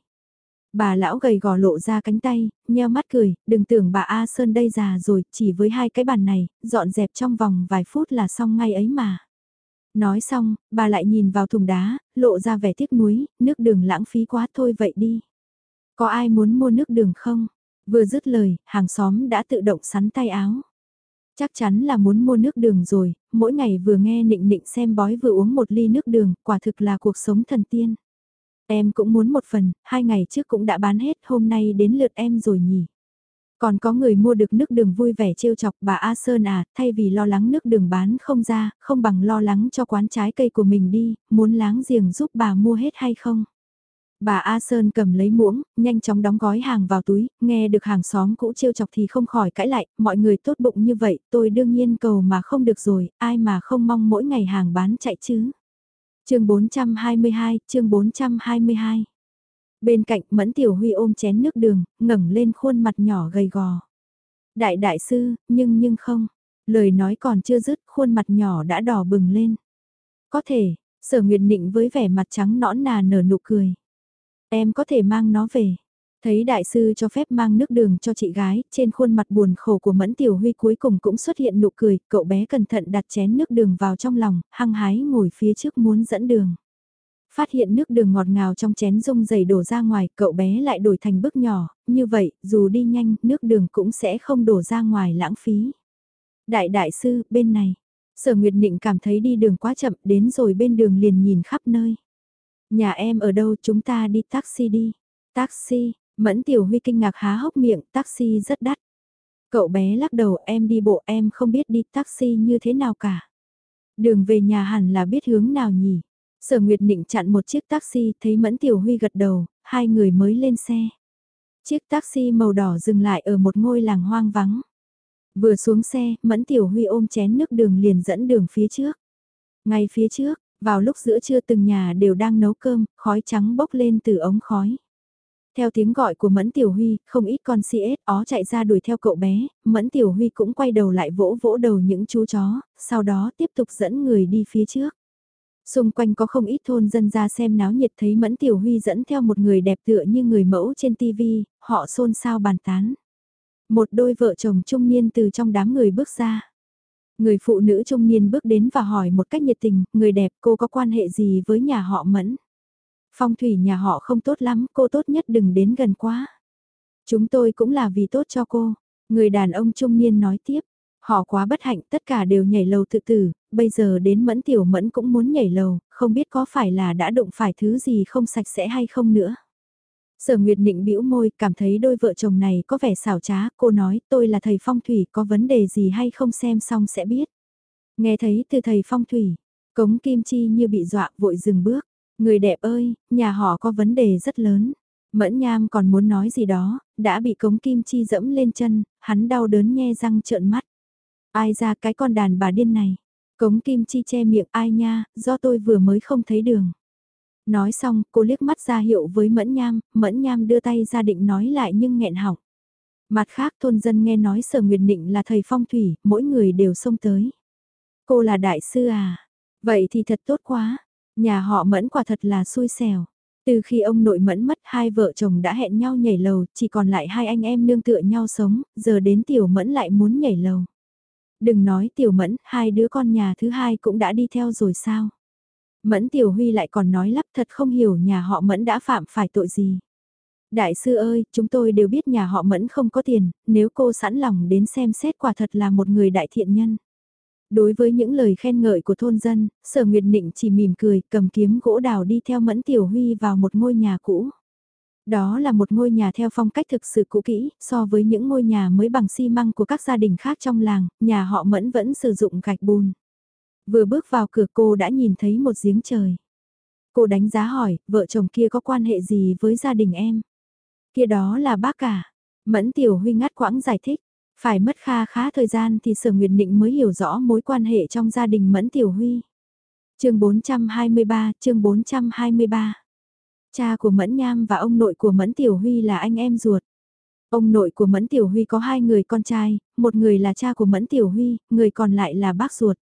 Bà lão gầy gò lộ ra cánh tay, nheo mắt cười, đừng tưởng bà A Sơn đây già rồi, chỉ với hai cái bàn này, dọn dẹp trong vòng vài phút là xong ngay ấy mà. Nói xong, bà lại nhìn vào thùng đá, lộ ra vẻ tiếc nuối, nước đường lãng phí quá thôi vậy đi. Có ai muốn mua nước đường không? Vừa dứt lời, hàng xóm đã tự động sắn tay áo. Chắc chắn là muốn mua nước đường rồi, mỗi ngày vừa nghe nịnh nịnh xem bói vừa uống một ly nước đường, quả thực là cuộc sống thần tiên. Em cũng muốn một phần, hai ngày trước cũng đã bán hết, hôm nay đến lượt em rồi nhỉ. Còn có người mua được nước đường vui vẻ trêu chọc bà A Sơn à, thay vì lo lắng nước đường bán không ra, không bằng lo lắng cho quán trái cây của mình đi, muốn láng giềng giúp bà mua hết hay không. Bà A Sơn cầm lấy muỗng, nhanh chóng đóng gói hàng vào túi, nghe được hàng xóm cũ trêu chọc thì không khỏi cãi lại, mọi người tốt bụng như vậy, tôi đương nhiên cầu mà không được rồi, ai mà không mong mỗi ngày hàng bán chạy chứ. chương 422, chương 422 Bên cạnh Mẫn Tiểu Huy ôm chén nước đường, ngẩng lên khuôn mặt nhỏ gầy gò. Đại đại sư, nhưng nhưng không. Lời nói còn chưa dứt, khuôn mặt nhỏ đã đỏ bừng lên. Có thể, sở nguyệt nịnh với vẻ mặt trắng nõn nà nở nụ cười. Em có thể mang nó về. Thấy đại sư cho phép mang nước đường cho chị gái, trên khuôn mặt buồn khổ của Mẫn Tiểu Huy cuối cùng cũng xuất hiện nụ cười, cậu bé cẩn thận đặt chén nước đường vào trong lòng, hăng hái ngồi phía trước muốn dẫn đường. Phát hiện nước đường ngọt ngào trong chén rung dày đổ ra ngoài, cậu bé lại đổi thành bước nhỏ, như vậy, dù đi nhanh, nước đường cũng sẽ không đổ ra ngoài lãng phí. Đại đại sư, bên này, sở Nguyệt Nịnh cảm thấy đi đường quá chậm, đến rồi bên đường liền nhìn khắp nơi. Nhà em ở đâu chúng ta đi taxi đi. Taxi, Mẫn Tiểu Huy kinh ngạc há hốc miệng, taxi rất đắt. Cậu bé lắc đầu em đi bộ em không biết đi taxi như thế nào cả. Đường về nhà hẳn là biết hướng nào nhỉ. Sở Nguyệt Nịnh chặn một chiếc taxi thấy Mẫn Tiểu Huy gật đầu, hai người mới lên xe. Chiếc taxi màu đỏ dừng lại ở một ngôi làng hoang vắng. Vừa xuống xe, Mẫn Tiểu Huy ôm chén nước đường liền dẫn đường phía trước. Ngay phía trước, vào lúc giữa trưa từng nhà đều đang nấu cơm, khói trắng bốc lên từ ống khói. Theo tiếng gọi của Mẫn Tiểu Huy, không ít con CS ó chạy ra đuổi theo cậu bé, Mẫn Tiểu Huy cũng quay đầu lại vỗ vỗ đầu những chú chó, sau đó tiếp tục dẫn người đi phía trước. Xung quanh có không ít thôn dân ra xem náo nhiệt thấy Mẫn Tiểu Huy dẫn theo một người đẹp tựa như người mẫu trên TV, họ xôn xao bàn tán. Một đôi vợ chồng trung niên từ trong đám người bước ra. Người phụ nữ trung niên bước đến và hỏi một cách nhiệt tình, người đẹp cô có quan hệ gì với nhà họ Mẫn? Phong thủy nhà họ không tốt lắm, cô tốt nhất đừng đến gần quá. Chúng tôi cũng là vì tốt cho cô. Người đàn ông trung niên nói tiếp, họ quá bất hạnh tất cả đều nhảy lầu tự tử, bây giờ đến mẫn tiểu mẫn cũng muốn nhảy lầu, không biết có phải là đã đụng phải thứ gì không sạch sẽ hay không nữa. Sở Nguyệt Nịnh bĩu môi, cảm thấy đôi vợ chồng này có vẻ xảo trá, cô nói tôi là thầy phong thủy, có vấn đề gì hay không xem xong sẽ biết. Nghe thấy từ thầy phong thủy, cống kim chi như bị dọa vội dừng bước. Người đẹp ơi, nhà họ có vấn đề rất lớn. Mẫn nham còn muốn nói gì đó, đã bị cống kim chi dẫm lên chân, hắn đau đớn nhe răng trợn mắt. Ai ra cái con đàn bà điên này? Cống kim chi che miệng ai nha, do tôi vừa mới không thấy đường. Nói xong, cô liếc mắt ra hiệu với Mẫn Nham, Mẫn Nham đưa tay ra định nói lại nhưng nghẹn họng. Mặt khác thôn dân nghe nói Sở Nguyệt Định là thầy phong thủy, mỗi người đều xông tới. Cô là đại sư à? Vậy thì thật tốt quá. Nhà họ Mẫn quả thật là xui xẻo. Từ khi ông nội Mẫn mất hai vợ chồng đã hẹn nhau nhảy lầu, chỉ còn lại hai anh em nương tựa nhau sống, giờ đến Tiểu Mẫn lại muốn nhảy lầu. Đừng nói Tiểu Mẫn, hai đứa con nhà thứ hai cũng đã đi theo rồi sao? Mẫn Tiểu Huy lại còn nói lắp thật không hiểu nhà họ Mẫn đã phạm phải tội gì. Đại sư ơi, chúng tôi đều biết nhà họ Mẫn không có tiền, nếu cô sẵn lòng đến xem xét quả thật là một người đại thiện nhân. Đối với những lời khen ngợi của thôn dân, Sở Nguyệt Nịnh chỉ mỉm cười, cầm kiếm gỗ đào đi theo Mẫn Tiểu Huy vào một ngôi nhà cũ. Đó là một ngôi nhà theo phong cách thực sự cũ kỹ, so với những ngôi nhà mới bằng xi măng của các gia đình khác trong làng, nhà họ Mẫn vẫn sử dụng gạch bùn. Vừa bước vào cửa cô đã nhìn thấy một giếng trời. Cô đánh giá hỏi, vợ chồng kia có quan hệ gì với gia đình em? Kia đó là bác cả. Mẫn Tiểu Huy ngắt quãng giải thích. Phải mất kha khá thời gian thì Sở Nguyệt Định mới hiểu rõ mối quan hệ trong gia đình Mẫn Tiểu Huy. chương 423, chương 423. Cha của Mẫn Nham và ông nội của Mẫn Tiểu Huy là anh em ruột. Ông nội của Mẫn Tiểu Huy có hai người con trai, một người là cha của Mẫn Tiểu Huy, người còn lại là bác ruột.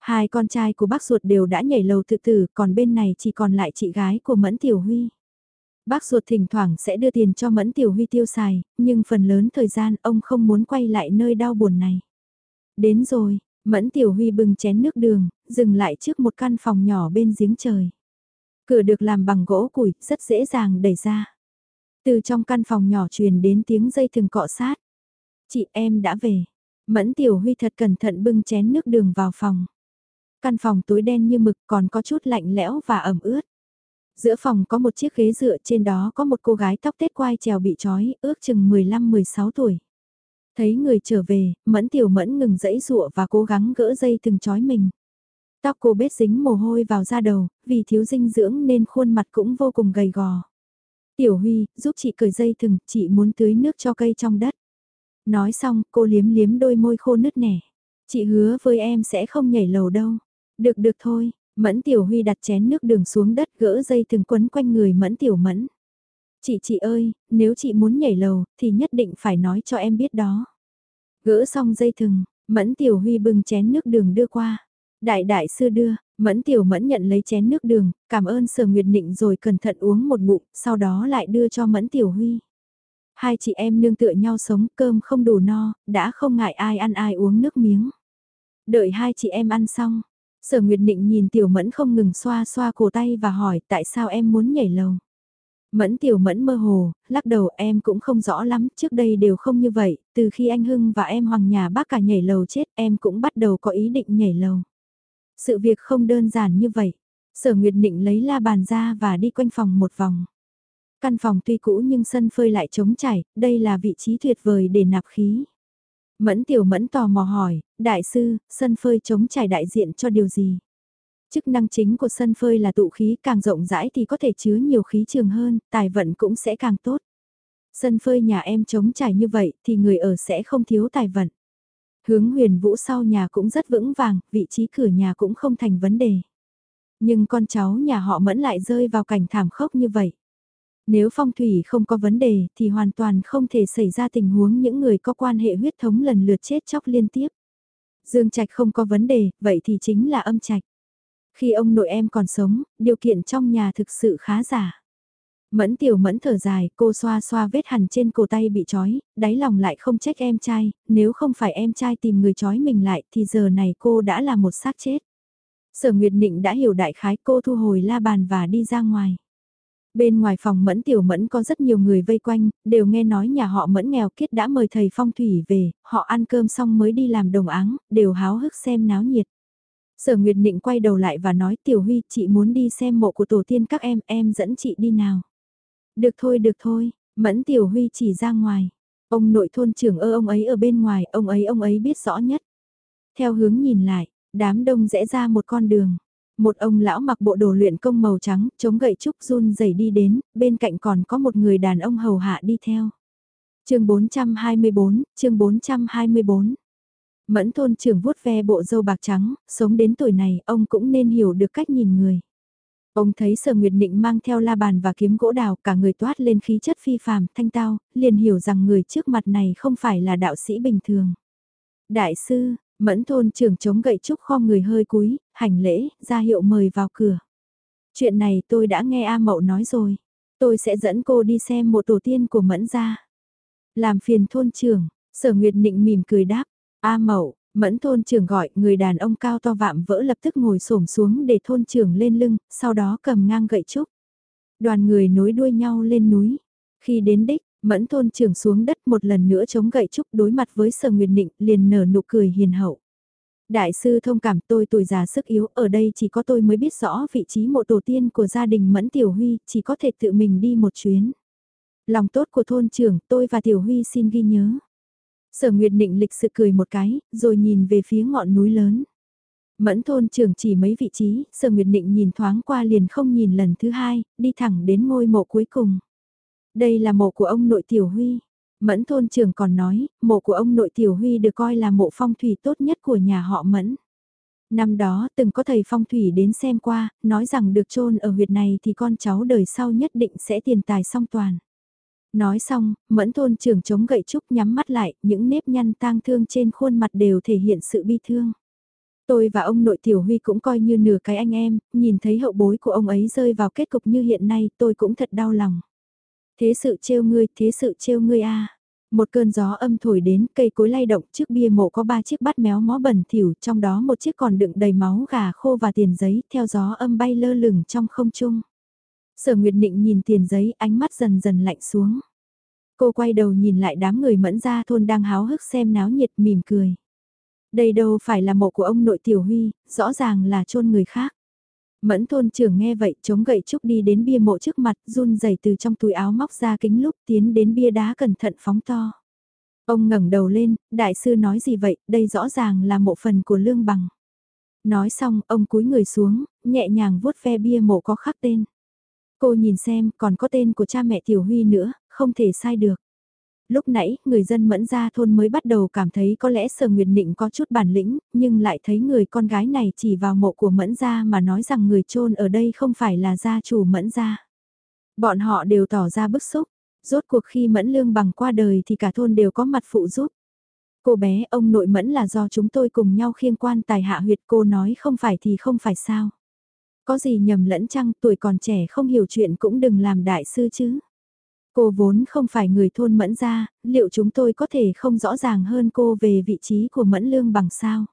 Hai con trai của bác ruột đều đã nhảy lầu tự tử, còn bên này chỉ còn lại chị gái của Mẫn Tiểu Huy. Bác ruột thỉnh thoảng sẽ đưa tiền cho Mẫn Tiểu Huy tiêu xài, nhưng phần lớn thời gian ông không muốn quay lại nơi đau buồn này. Đến rồi, Mẫn Tiểu Huy bưng chén nước đường, dừng lại trước một căn phòng nhỏ bên giếng trời. Cửa được làm bằng gỗ củi, rất dễ dàng đẩy ra. Từ trong căn phòng nhỏ truyền đến tiếng dây thừng cọ sát. Chị em đã về. Mẫn Tiểu Huy thật cẩn thận bưng chén nước đường vào phòng. Căn phòng tối đen như mực còn có chút lạnh lẽo và ẩm ướt. Giữa phòng có một chiếc ghế dựa trên đó có một cô gái tóc tết quai trèo bị trói, ước chừng 15-16 tuổi. Thấy người trở về, mẫn tiểu mẫn ngừng dẫy dụa và cố gắng gỡ dây từng trói mình. Tóc cô bết dính mồ hôi vào da đầu, vì thiếu dinh dưỡng nên khuôn mặt cũng vô cùng gầy gò. Tiểu Huy, giúp chị cởi dây thừng, chị muốn tưới nước cho cây trong đất. Nói xong, cô liếm liếm đôi môi khô nứt nẻ. Chị hứa với em sẽ không nhảy lầu đâu. Được được thôi, Mẫn Tiểu Huy đặt chén nước đường xuống đất gỡ dây thừng quấn quanh người Mẫn Tiểu Mẫn. Chị chị ơi, nếu chị muốn nhảy lầu, thì nhất định phải nói cho em biết đó. Gỡ xong dây thừng, Mẫn Tiểu Huy bưng chén nước đường đưa qua. Đại đại sư đưa, Mẫn Tiểu Mẫn nhận lấy chén nước đường, cảm ơn Sở Nguyệt Nịnh rồi cẩn thận uống một bụng, sau đó lại đưa cho Mẫn Tiểu Huy. Hai chị em nương tựa nhau sống cơm không đủ no, đã không ngại ai ăn ai uống nước miếng. Đợi hai chị em ăn xong, Sở Nguyệt Định nhìn Tiểu Mẫn không ngừng xoa xoa cổ tay và hỏi tại sao em muốn nhảy lầu. Mẫn Tiểu Mẫn mơ hồ, lắc đầu em cũng không rõ lắm, trước đây đều không như vậy, từ khi anh Hưng và em Hoàng nhà bác cả nhảy lầu chết em cũng bắt đầu có ý định nhảy lầu. Sự việc không đơn giản như vậy. Sở Nguyệt Định lấy la bàn ra và đi quanh phòng một vòng. Căn phòng tuy cũ nhưng sân phơi lại trống trải, đây là vị trí tuyệt vời để nạp khí. Mẫn tiểu mẫn tò mò hỏi, đại sư, sân phơi chống trải đại diện cho điều gì? Chức năng chính của sân phơi là tụ khí càng rộng rãi thì có thể chứa nhiều khí trường hơn, tài vận cũng sẽ càng tốt. Sân phơi nhà em chống trải như vậy thì người ở sẽ không thiếu tài vận. Hướng huyền vũ sau nhà cũng rất vững vàng, vị trí cửa nhà cũng không thành vấn đề. Nhưng con cháu nhà họ mẫn lại rơi vào cảnh thảm khốc như vậy. Nếu phong thủy không có vấn đề thì hoàn toàn không thể xảy ra tình huống những người có quan hệ huyết thống lần lượt chết chóc liên tiếp. Dương Trạch không có vấn đề, vậy thì chính là âm trạch. Khi ông nội em còn sống, điều kiện trong nhà thực sự khá giả. Mẫn tiểu mẫn thở dài, cô xoa xoa vết hằn trên cổ tay bị trói, đáy lòng lại không trách em trai, nếu không phải em trai tìm người trói mình lại thì giờ này cô đã là một xác chết. Sở Nguyệt Nịnh đã hiểu đại khái cô thu hồi la bàn và đi ra ngoài. Bên ngoài phòng mẫn tiểu mẫn có rất nhiều người vây quanh, đều nghe nói nhà họ mẫn nghèo kiết đã mời thầy phong thủy về, họ ăn cơm xong mới đi làm đồng áng, đều háo hức xem náo nhiệt. Sở Nguyệt Nịnh quay đầu lại và nói Tiểu Huy, chị muốn đi xem mộ của tổ tiên các em, em dẫn chị đi nào. Được thôi, được thôi, Mẫn Tiểu Huy chỉ ra ngoài. Ông nội thôn trưởng ơ ông ấy ở bên ngoài, ông ấy ông ấy biết rõ nhất. Theo hướng nhìn lại, đám đông rẽ ra một con đường. Một ông lão mặc bộ đồ luyện công màu trắng, chống gậy trúc run rẩy đi đến, bên cạnh còn có một người đàn ông hầu hạ đi theo. chương 424, chương 424. Mẫn thôn trưởng vuốt ve bộ dâu bạc trắng, sống đến tuổi này, ông cũng nên hiểu được cách nhìn người. Ông thấy sở nguyệt định mang theo la bàn và kiếm gỗ đào cả người toát lên khí chất phi phàm, thanh tao, liền hiểu rằng người trước mặt này không phải là đạo sĩ bình thường. Đại sư, mẫn thôn trưởng chống gậy trúc kho người hơi cúi, hành lễ, ra hiệu mời vào cửa. Chuyện này tôi đã nghe A Mậu nói rồi. Tôi sẽ dẫn cô đi xem một tổ tiên của mẫn gia. Làm phiền thôn trưởng, sở nguyệt định mỉm cười đáp. A Mậu, Mẫn thôn trưởng gọi, người đàn ông cao to vạm vỡ lập tức ngồi xổm xuống để thôn trưởng lên lưng, sau đó cầm ngang gậy trúc. Đoàn người nối đuôi nhau lên núi. Khi đến đích, mẫn thôn trưởng xuống đất một lần nữa chống gậy trúc đối mặt với sở nguyệt định liền nở nụ cười hiền hậu. Đại sư thông cảm tôi tuổi già sức yếu, ở đây chỉ có tôi mới biết rõ vị trí mộ tổ tiên của gia đình Mẫn Tiểu Huy, chỉ có thể tự mình đi một chuyến. Lòng tốt của thôn trưởng, tôi và Tiểu Huy xin ghi nhớ. Sở Nguyệt Định lịch sự cười một cái, rồi nhìn về phía ngọn núi lớn. Mẫn thôn trưởng chỉ mấy vị trí, Sở Nguyệt Định nhìn thoáng qua liền không nhìn lần thứ hai, đi thẳng đến ngôi mộ cuối cùng. Đây là mộ của ông nội Tiểu Huy. Mẫn thôn trưởng còn nói, mộ của ông nội Tiểu Huy được coi là mộ phong thủy tốt nhất của nhà họ Mẫn. Năm đó từng có thầy phong thủy đến xem qua, nói rằng được chôn ở huyệt này thì con cháu đời sau nhất định sẽ tiền tài song toàn. Nói xong, mẫn thôn trưởng chống gậy trúc nhắm mắt lại, những nếp nhăn tang thương trên khuôn mặt đều thể hiện sự bi thương. Tôi và ông nội Tiểu Huy cũng coi như nửa cái anh em, nhìn thấy hậu bối của ông ấy rơi vào kết cục như hiện nay tôi cũng thật đau lòng. Thế sự trêu ngươi, thế sự trêu ngươi a. Một cơn gió âm thổi đến, cây cối lay động, trước bia mộ có ba chiếc bát méo mó bẩn thỉu, trong đó một chiếc còn đựng đầy máu gà khô và tiền giấy, theo gió âm bay lơ lửng trong không trung. Sở Nguyệt Nịnh nhìn tiền giấy, ánh mắt dần dần lạnh xuống. Cô quay đầu nhìn lại đám người mẫn ra thôn đang háo hức xem náo nhiệt mỉm cười. Đây đâu phải là mộ của ông nội Tiểu Huy, rõ ràng là chôn người khác. Mẫn thôn trưởng nghe vậy chống gậy trúc đi đến bia mộ trước mặt run rẩy từ trong túi áo móc ra kính lúc tiến đến bia đá cẩn thận phóng to. Ông ngẩng đầu lên, đại sư nói gì vậy, đây rõ ràng là mộ phần của lương bằng. Nói xong, ông cúi người xuống, nhẹ nhàng vuốt ve bia mộ có khắc tên. Cô nhìn xem, còn có tên của cha mẹ Tiểu Huy nữa, không thể sai được. Lúc nãy, người dân mẫn gia thôn mới bắt đầu cảm thấy có lẽ Sở Nguyệt Nịnh có chút bản lĩnh, nhưng lại thấy người con gái này chỉ vào mộ của mẫn gia mà nói rằng người chôn ở đây không phải là gia chủ mẫn gia. Bọn họ đều tỏ ra bức xúc, rốt cuộc khi mẫn lương bằng qua đời thì cả thôn đều có mặt phụ giúp. Cô bé ông nội mẫn là do chúng tôi cùng nhau khiêng quan tài hạ huyệt cô nói không phải thì không phải sao. Có gì nhầm lẫn chăng tuổi còn trẻ không hiểu chuyện cũng đừng làm đại sư chứ. Cô vốn không phải người thôn mẫn ra, liệu chúng tôi có thể không rõ ràng hơn cô về vị trí của mẫn lương bằng sao?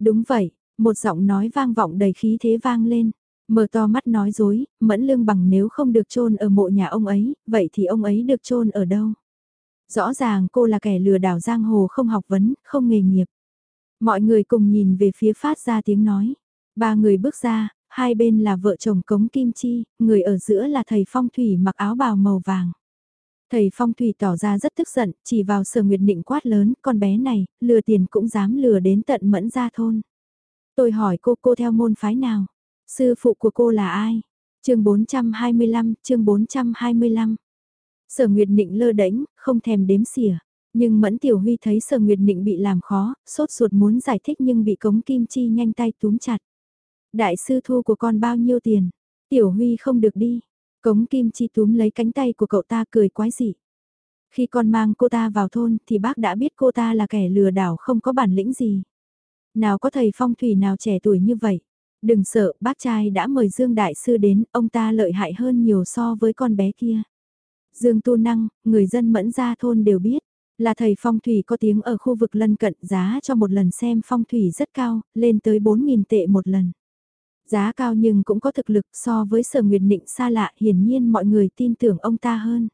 Đúng vậy, một giọng nói vang vọng đầy khí thế vang lên. Mở to mắt nói dối, mẫn lương bằng nếu không được chôn ở mộ nhà ông ấy, vậy thì ông ấy được chôn ở đâu? Rõ ràng cô là kẻ lừa đảo giang hồ không học vấn, không nghề nghiệp. Mọi người cùng nhìn về phía phát ra tiếng nói. Ba người bước ra, hai bên là vợ chồng Cống Kim Chi, người ở giữa là thầy phong thủy mặc áo bào màu vàng. Thầy phong thủy tỏ ra rất tức giận, chỉ vào sở nguyệt định quát lớn, con bé này, lừa tiền cũng dám lừa đến tận mẫn gia thôn. Tôi hỏi cô, cô theo môn phái nào? Sư phụ của cô là ai? chương 425, chương 425. Sở Nguyệt Nịnh lơ đễnh, không thèm đếm xỉa. Nhưng Mẫn Tiểu Huy thấy Sở Nguyệt Nịnh bị làm khó, sốt ruột muốn giải thích nhưng bị Cống Kim Chi nhanh tay túm chặt. Đại sư thu của con bao nhiêu tiền? Tiểu Huy không được đi. Cống Kim Chi túm lấy cánh tay của cậu ta cười quái dị. Khi con mang cô ta vào thôn thì bác đã biết cô ta là kẻ lừa đảo không có bản lĩnh gì. Nào có thầy phong thủy nào trẻ tuổi như vậy. Đừng sợ, bác trai đã mời Dương Đại Sư đến, ông ta lợi hại hơn nhiều so với con bé kia. Dương Tu Năng, người dân mẫn gia thôn đều biết, là thầy phong thủy có tiếng ở khu vực lân cận giá cho một lần xem phong thủy rất cao, lên tới 4.000 tệ một lần. Giá cao nhưng cũng có thực lực so với sở nguyệt định xa lạ hiển nhiên mọi người tin tưởng ông ta hơn.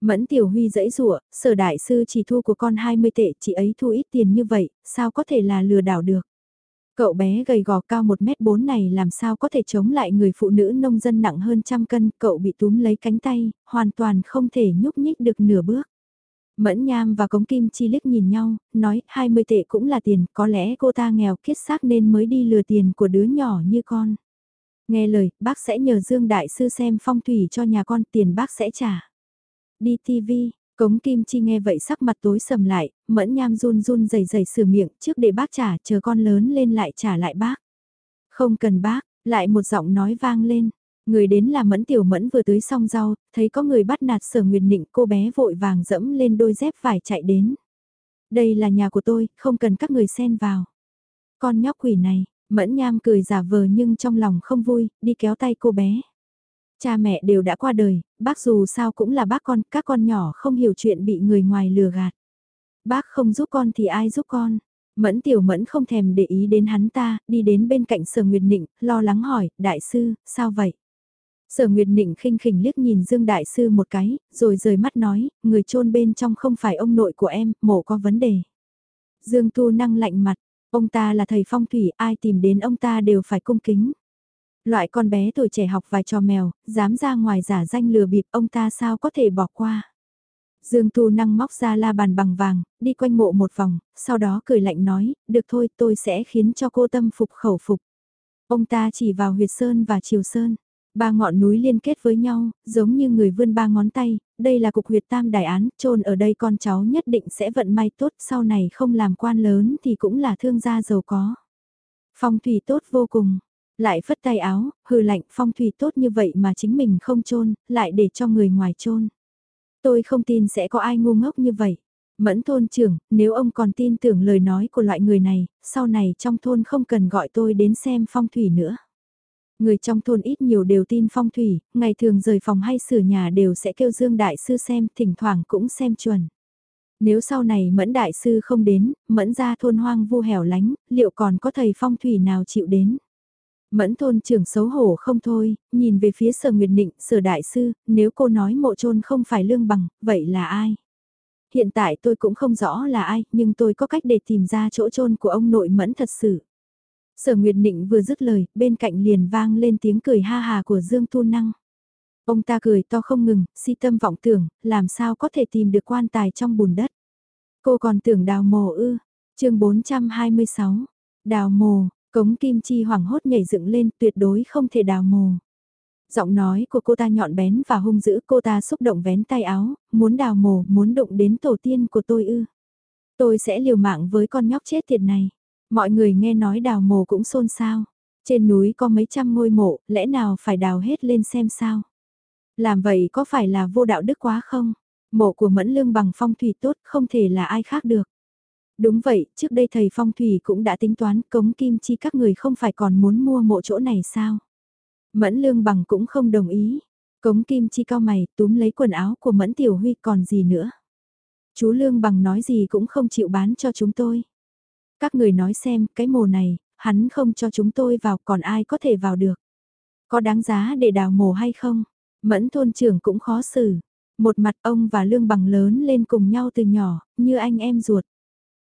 Mẫn Tiểu Huy dãy rủa sở đại sư chỉ thu của con 20 tệ, chị ấy thu ít tiền như vậy, sao có thể là lừa đảo được. Cậu bé gầy gò cao 1m4 này làm sao có thể chống lại người phụ nữ nông dân nặng hơn trăm cân, cậu bị túm lấy cánh tay, hoàn toàn không thể nhúc nhích được nửa bước. Mẫn Nham và Cống Kim Chi liếc nhìn nhau, nói 20 tệ cũng là tiền, có lẽ cô ta nghèo kiết xác nên mới đi lừa tiền của đứa nhỏ như con. Nghe lời, bác sẽ nhờ Dương Đại Sư xem phong thủy cho nhà con tiền bác sẽ trả. Đi TV, Cống Kim Chi nghe vậy sắc mặt tối sầm lại, mẫn nham run run rẩy rẩy sửa miệng trước để bác trả, chờ con lớn lên lại trả lại bác. Không cần bác, lại một giọng nói vang lên. Người đến là mẫn tiểu mẫn vừa tưới xong rau, thấy có người bắt nạt sở nguyệt nịnh cô bé vội vàng dẫm lên đôi dép vải chạy đến. Đây là nhà của tôi, không cần các người xen vào. Con nhóc quỷ này, mẫn nham cười giả vờ nhưng trong lòng không vui, đi kéo tay cô bé. Cha mẹ đều đã qua đời, bác dù sao cũng là bác con, các con nhỏ không hiểu chuyện bị người ngoài lừa gạt. Bác không giúp con thì ai giúp con? Mẫn tiểu mẫn không thèm để ý đến hắn ta, đi đến bên cạnh sở Nguyệt Nịnh, lo lắng hỏi, đại sư, sao vậy? Sở Nguyệt Nịnh khinh khỉnh liếc nhìn Dương Đại Sư một cái, rồi rời mắt nói, người trôn bên trong không phải ông nội của em, mổ có vấn đề. Dương Tu năng lạnh mặt, ông ta là thầy phong thủy, ai tìm đến ông ta đều phải cung kính. Loại con bé tuổi trẻ học vài trò mèo, dám ra ngoài giả danh lừa bịp ông ta sao có thể bỏ qua. Dương Tu năng móc ra la bàn bằng vàng, đi quanh mộ một vòng, sau đó cười lạnh nói, được thôi tôi sẽ khiến cho cô tâm phục khẩu phục. Ông ta chỉ vào huyệt sơn và chiều sơn. Ba ngọn núi liên kết với nhau, giống như người vươn ba ngón tay, đây là cục huyệt tam đại án, trôn ở đây con cháu nhất định sẽ vận may tốt, sau này không làm quan lớn thì cũng là thương gia giàu có. Phong thủy tốt vô cùng, lại phất tay áo, hư lạnh phong thủy tốt như vậy mà chính mình không trôn, lại để cho người ngoài trôn. Tôi không tin sẽ có ai ngu ngốc như vậy. Mẫn thôn trưởng, nếu ông còn tin tưởng lời nói của loại người này, sau này trong thôn không cần gọi tôi đến xem phong thủy nữa. Người trong thôn ít nhiều đều tin phong thủy, ngày thường rời phòng hay sửa nhà đều sẽ kêu Dương Đại Sư xem, thỉnh thoảng cũng xem chuẩn. Nếu sau này Mẫn Đại Sư không đến, Mẫn ra thôn hoang vu hẻo lánh, liệu còn có thầy phong thủy nào chịu đến? Mẫn thôn trưởng xấu hổ không thôi, nhìn về phía sở nguyệt định, sở đại sư, nếu cô nói mộ trôn không phải lương bằng, vậy là ai? Hiện tại tôi cũng không rõ là ai, nhưng tôi có cách để tìm ra chỗ trôn của ông nội mẫn thật sự. Sở Nguyệt Nịnh vừa dứt lời, bên cạnh liền vang lên tiếng cười ha hà của Dương Tu Năng. Ông ta cười to không ngừng, si tâm vọng tưởng, làm sao có thể tìm được quan tài trong bùn đất. Cô còn tưởng đào mồ ư, chương 426, đào mồ, cống kim chi hoảng hốt nhảy dựng lên tuyệt đối không thể đào mồ. Giọng nói của cô ta nhọn bén và hung dữ cô ta xúc động vén tay áo, muốn đào mồ, muốn đụng đến tổ tiên của tôi ư. Tôi sẽ liều mạng với con nhóc chết tiệt này. Mọi người nghe nói đào mồ cũng xôn xao. Trên núi có mấy trăm ngôi mộ, lẽ nào phải đào hết lên xem sao? Làm vậy có phải là vô đạo đức quá không? Mộ của Mẫn Lương bằng phong thủy tốt không thể là ai khác được. Đúng vậy, trước đây thầy phong thủy cũng đã tính toán cống kim chi các người không phải còn muốn mua mộ chỗ này sao? Mẫn Lương bằng cũng không đồng ý. Cống kim chi cao mày túm lấy quần áo của Mẫn Tiểu Huy còn gì nữa. Chú Lương bằng nói gì cũng không chịu bán cho chúng tôi. Các người nói xem, cái mồ này, hắn không cho chúng tôi vào còn ai có thể vào được. Có đáng giá để đào mồ hay không? Mẫn thôn trưởng cũng khó xử. Một mặt ông và Lương Bằng lớn lên cùng nhau từ nhỏ, như anh em ruột.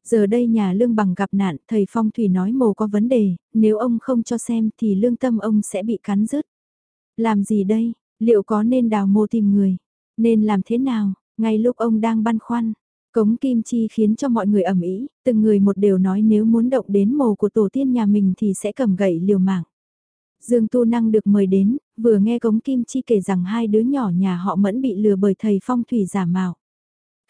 Giờ đây nhà Lương Bằng gặp nạn, thầy Phong Thủy nói mồ có vấn đề, nếu ông không cho xem thì lương tâm ông sẽ bị cắn rứt. Làm gì đây? Liệu có nên đào mồ tìm người? Nên làm thế nào? Ngay lúc ông đang băn khoăn, cống kim chi khiến cho mọi người ẩm ý, từng người một đều nói nếu muốn động đến mồ của tổ tiên nhà mình thì sẽ cầm gậy liều mạng. Dương Tu Năng được mời đến, vừa nghe cống kim chi kể rằng hai đứa nhỏ nhà họ mẫn bị lừa bởi thầy phong thủy giả mạo.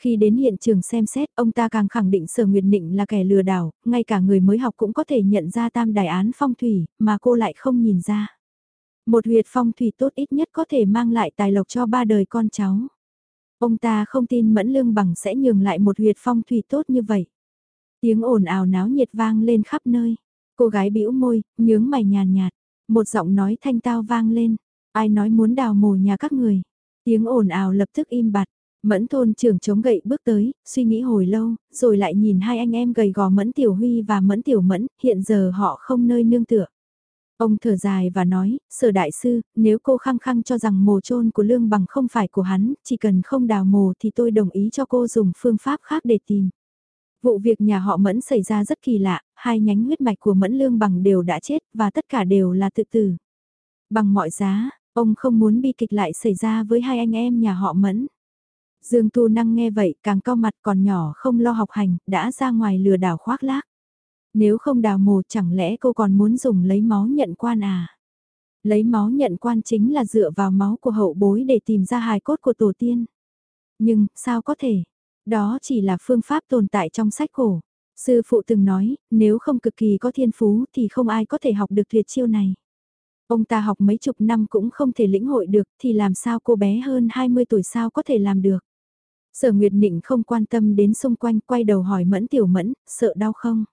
Khi đến hiện trường xem xét, ông ta càng khẳng định Sở Nguyệt Nịnh là kẻ lừa đảo, ngay cả người mới học cũng có thể nhận ra tam đài án phong thủy, mà cô lại không nhìn ra. Một huyệt phong thủy tốt ít nhất có thể mang lại tài lộc cho ba đời con cháu. Ông ta không tin Mẫn Lương Bằng sẽ nhường lại một huyệt phong thủy tốt như vậy. Tiếng ồn ào náo nhiệt vang lên khắp nơi. Cô gái bĩu môi, nhướng mày nhàn nhạt. Một giọng nói thanh tao vang lên. Ai nói muốn đào mồ nhà các người. Tiếng ồn ào lập tức im bặt. Mẫn thôn trưởng chống gậy bước tới, suy nghĩ hồi lâu, rồi lại nhìn hai anh em gầy gò Mẫn Tiểu Huy và Mẫn Tiểu Mẫn, hiện giờ họ không nơi nương tựa. Ông thở dài và nói, sở đại sư, nếu cô khăng khăng cho rằng mồ chôn của lương bằng không phải của hắn, chỉ cần không đào mồ thì tôi đồng ý cho cô dùng phương pháp khác để tìm. Vụ việc nhà họ Mẫn xảy ra rất kỳ lạ, hai nhánh huyết mạch của Mẫn lương bằng đều đã chết và tất cả đều là tự tử. Bằng mọi giá, ông không muốn bi kịch lại xảy ra với hai anh em nhà họ Mẫn. Dương Tu Năng nghe vậy càng cao mặt còn nhỏ không lo học hành, đã ra ngoài lừa đảo khoác lác. Nếu không đào mồ chẳng lẽ cô còn muốn dùng lấy máu nhận quan à? Lấy máu nhận quan chính là dựa vào máu của hậu bối để tìm ra hài cốt của tổ tiên. Nhưng, sao có thể? Đó chỉ là phương pháp tồn tại trong sách cổ. Sư phụ từng nói, nếu không cực kỳ có thiên phú thì không ai có thể học được tuyệt chiêu này. Ông ta học mấy chục năm cũng không thể lĩnh hội được thì làm sao cô bé hơn 20 tuổi sao có thể làm được. Sở Nguyệt Nịnh không quan tâm đến xung quanh quay đầu hỏi Mẫn Tiểu Mẫn, sợ đau không?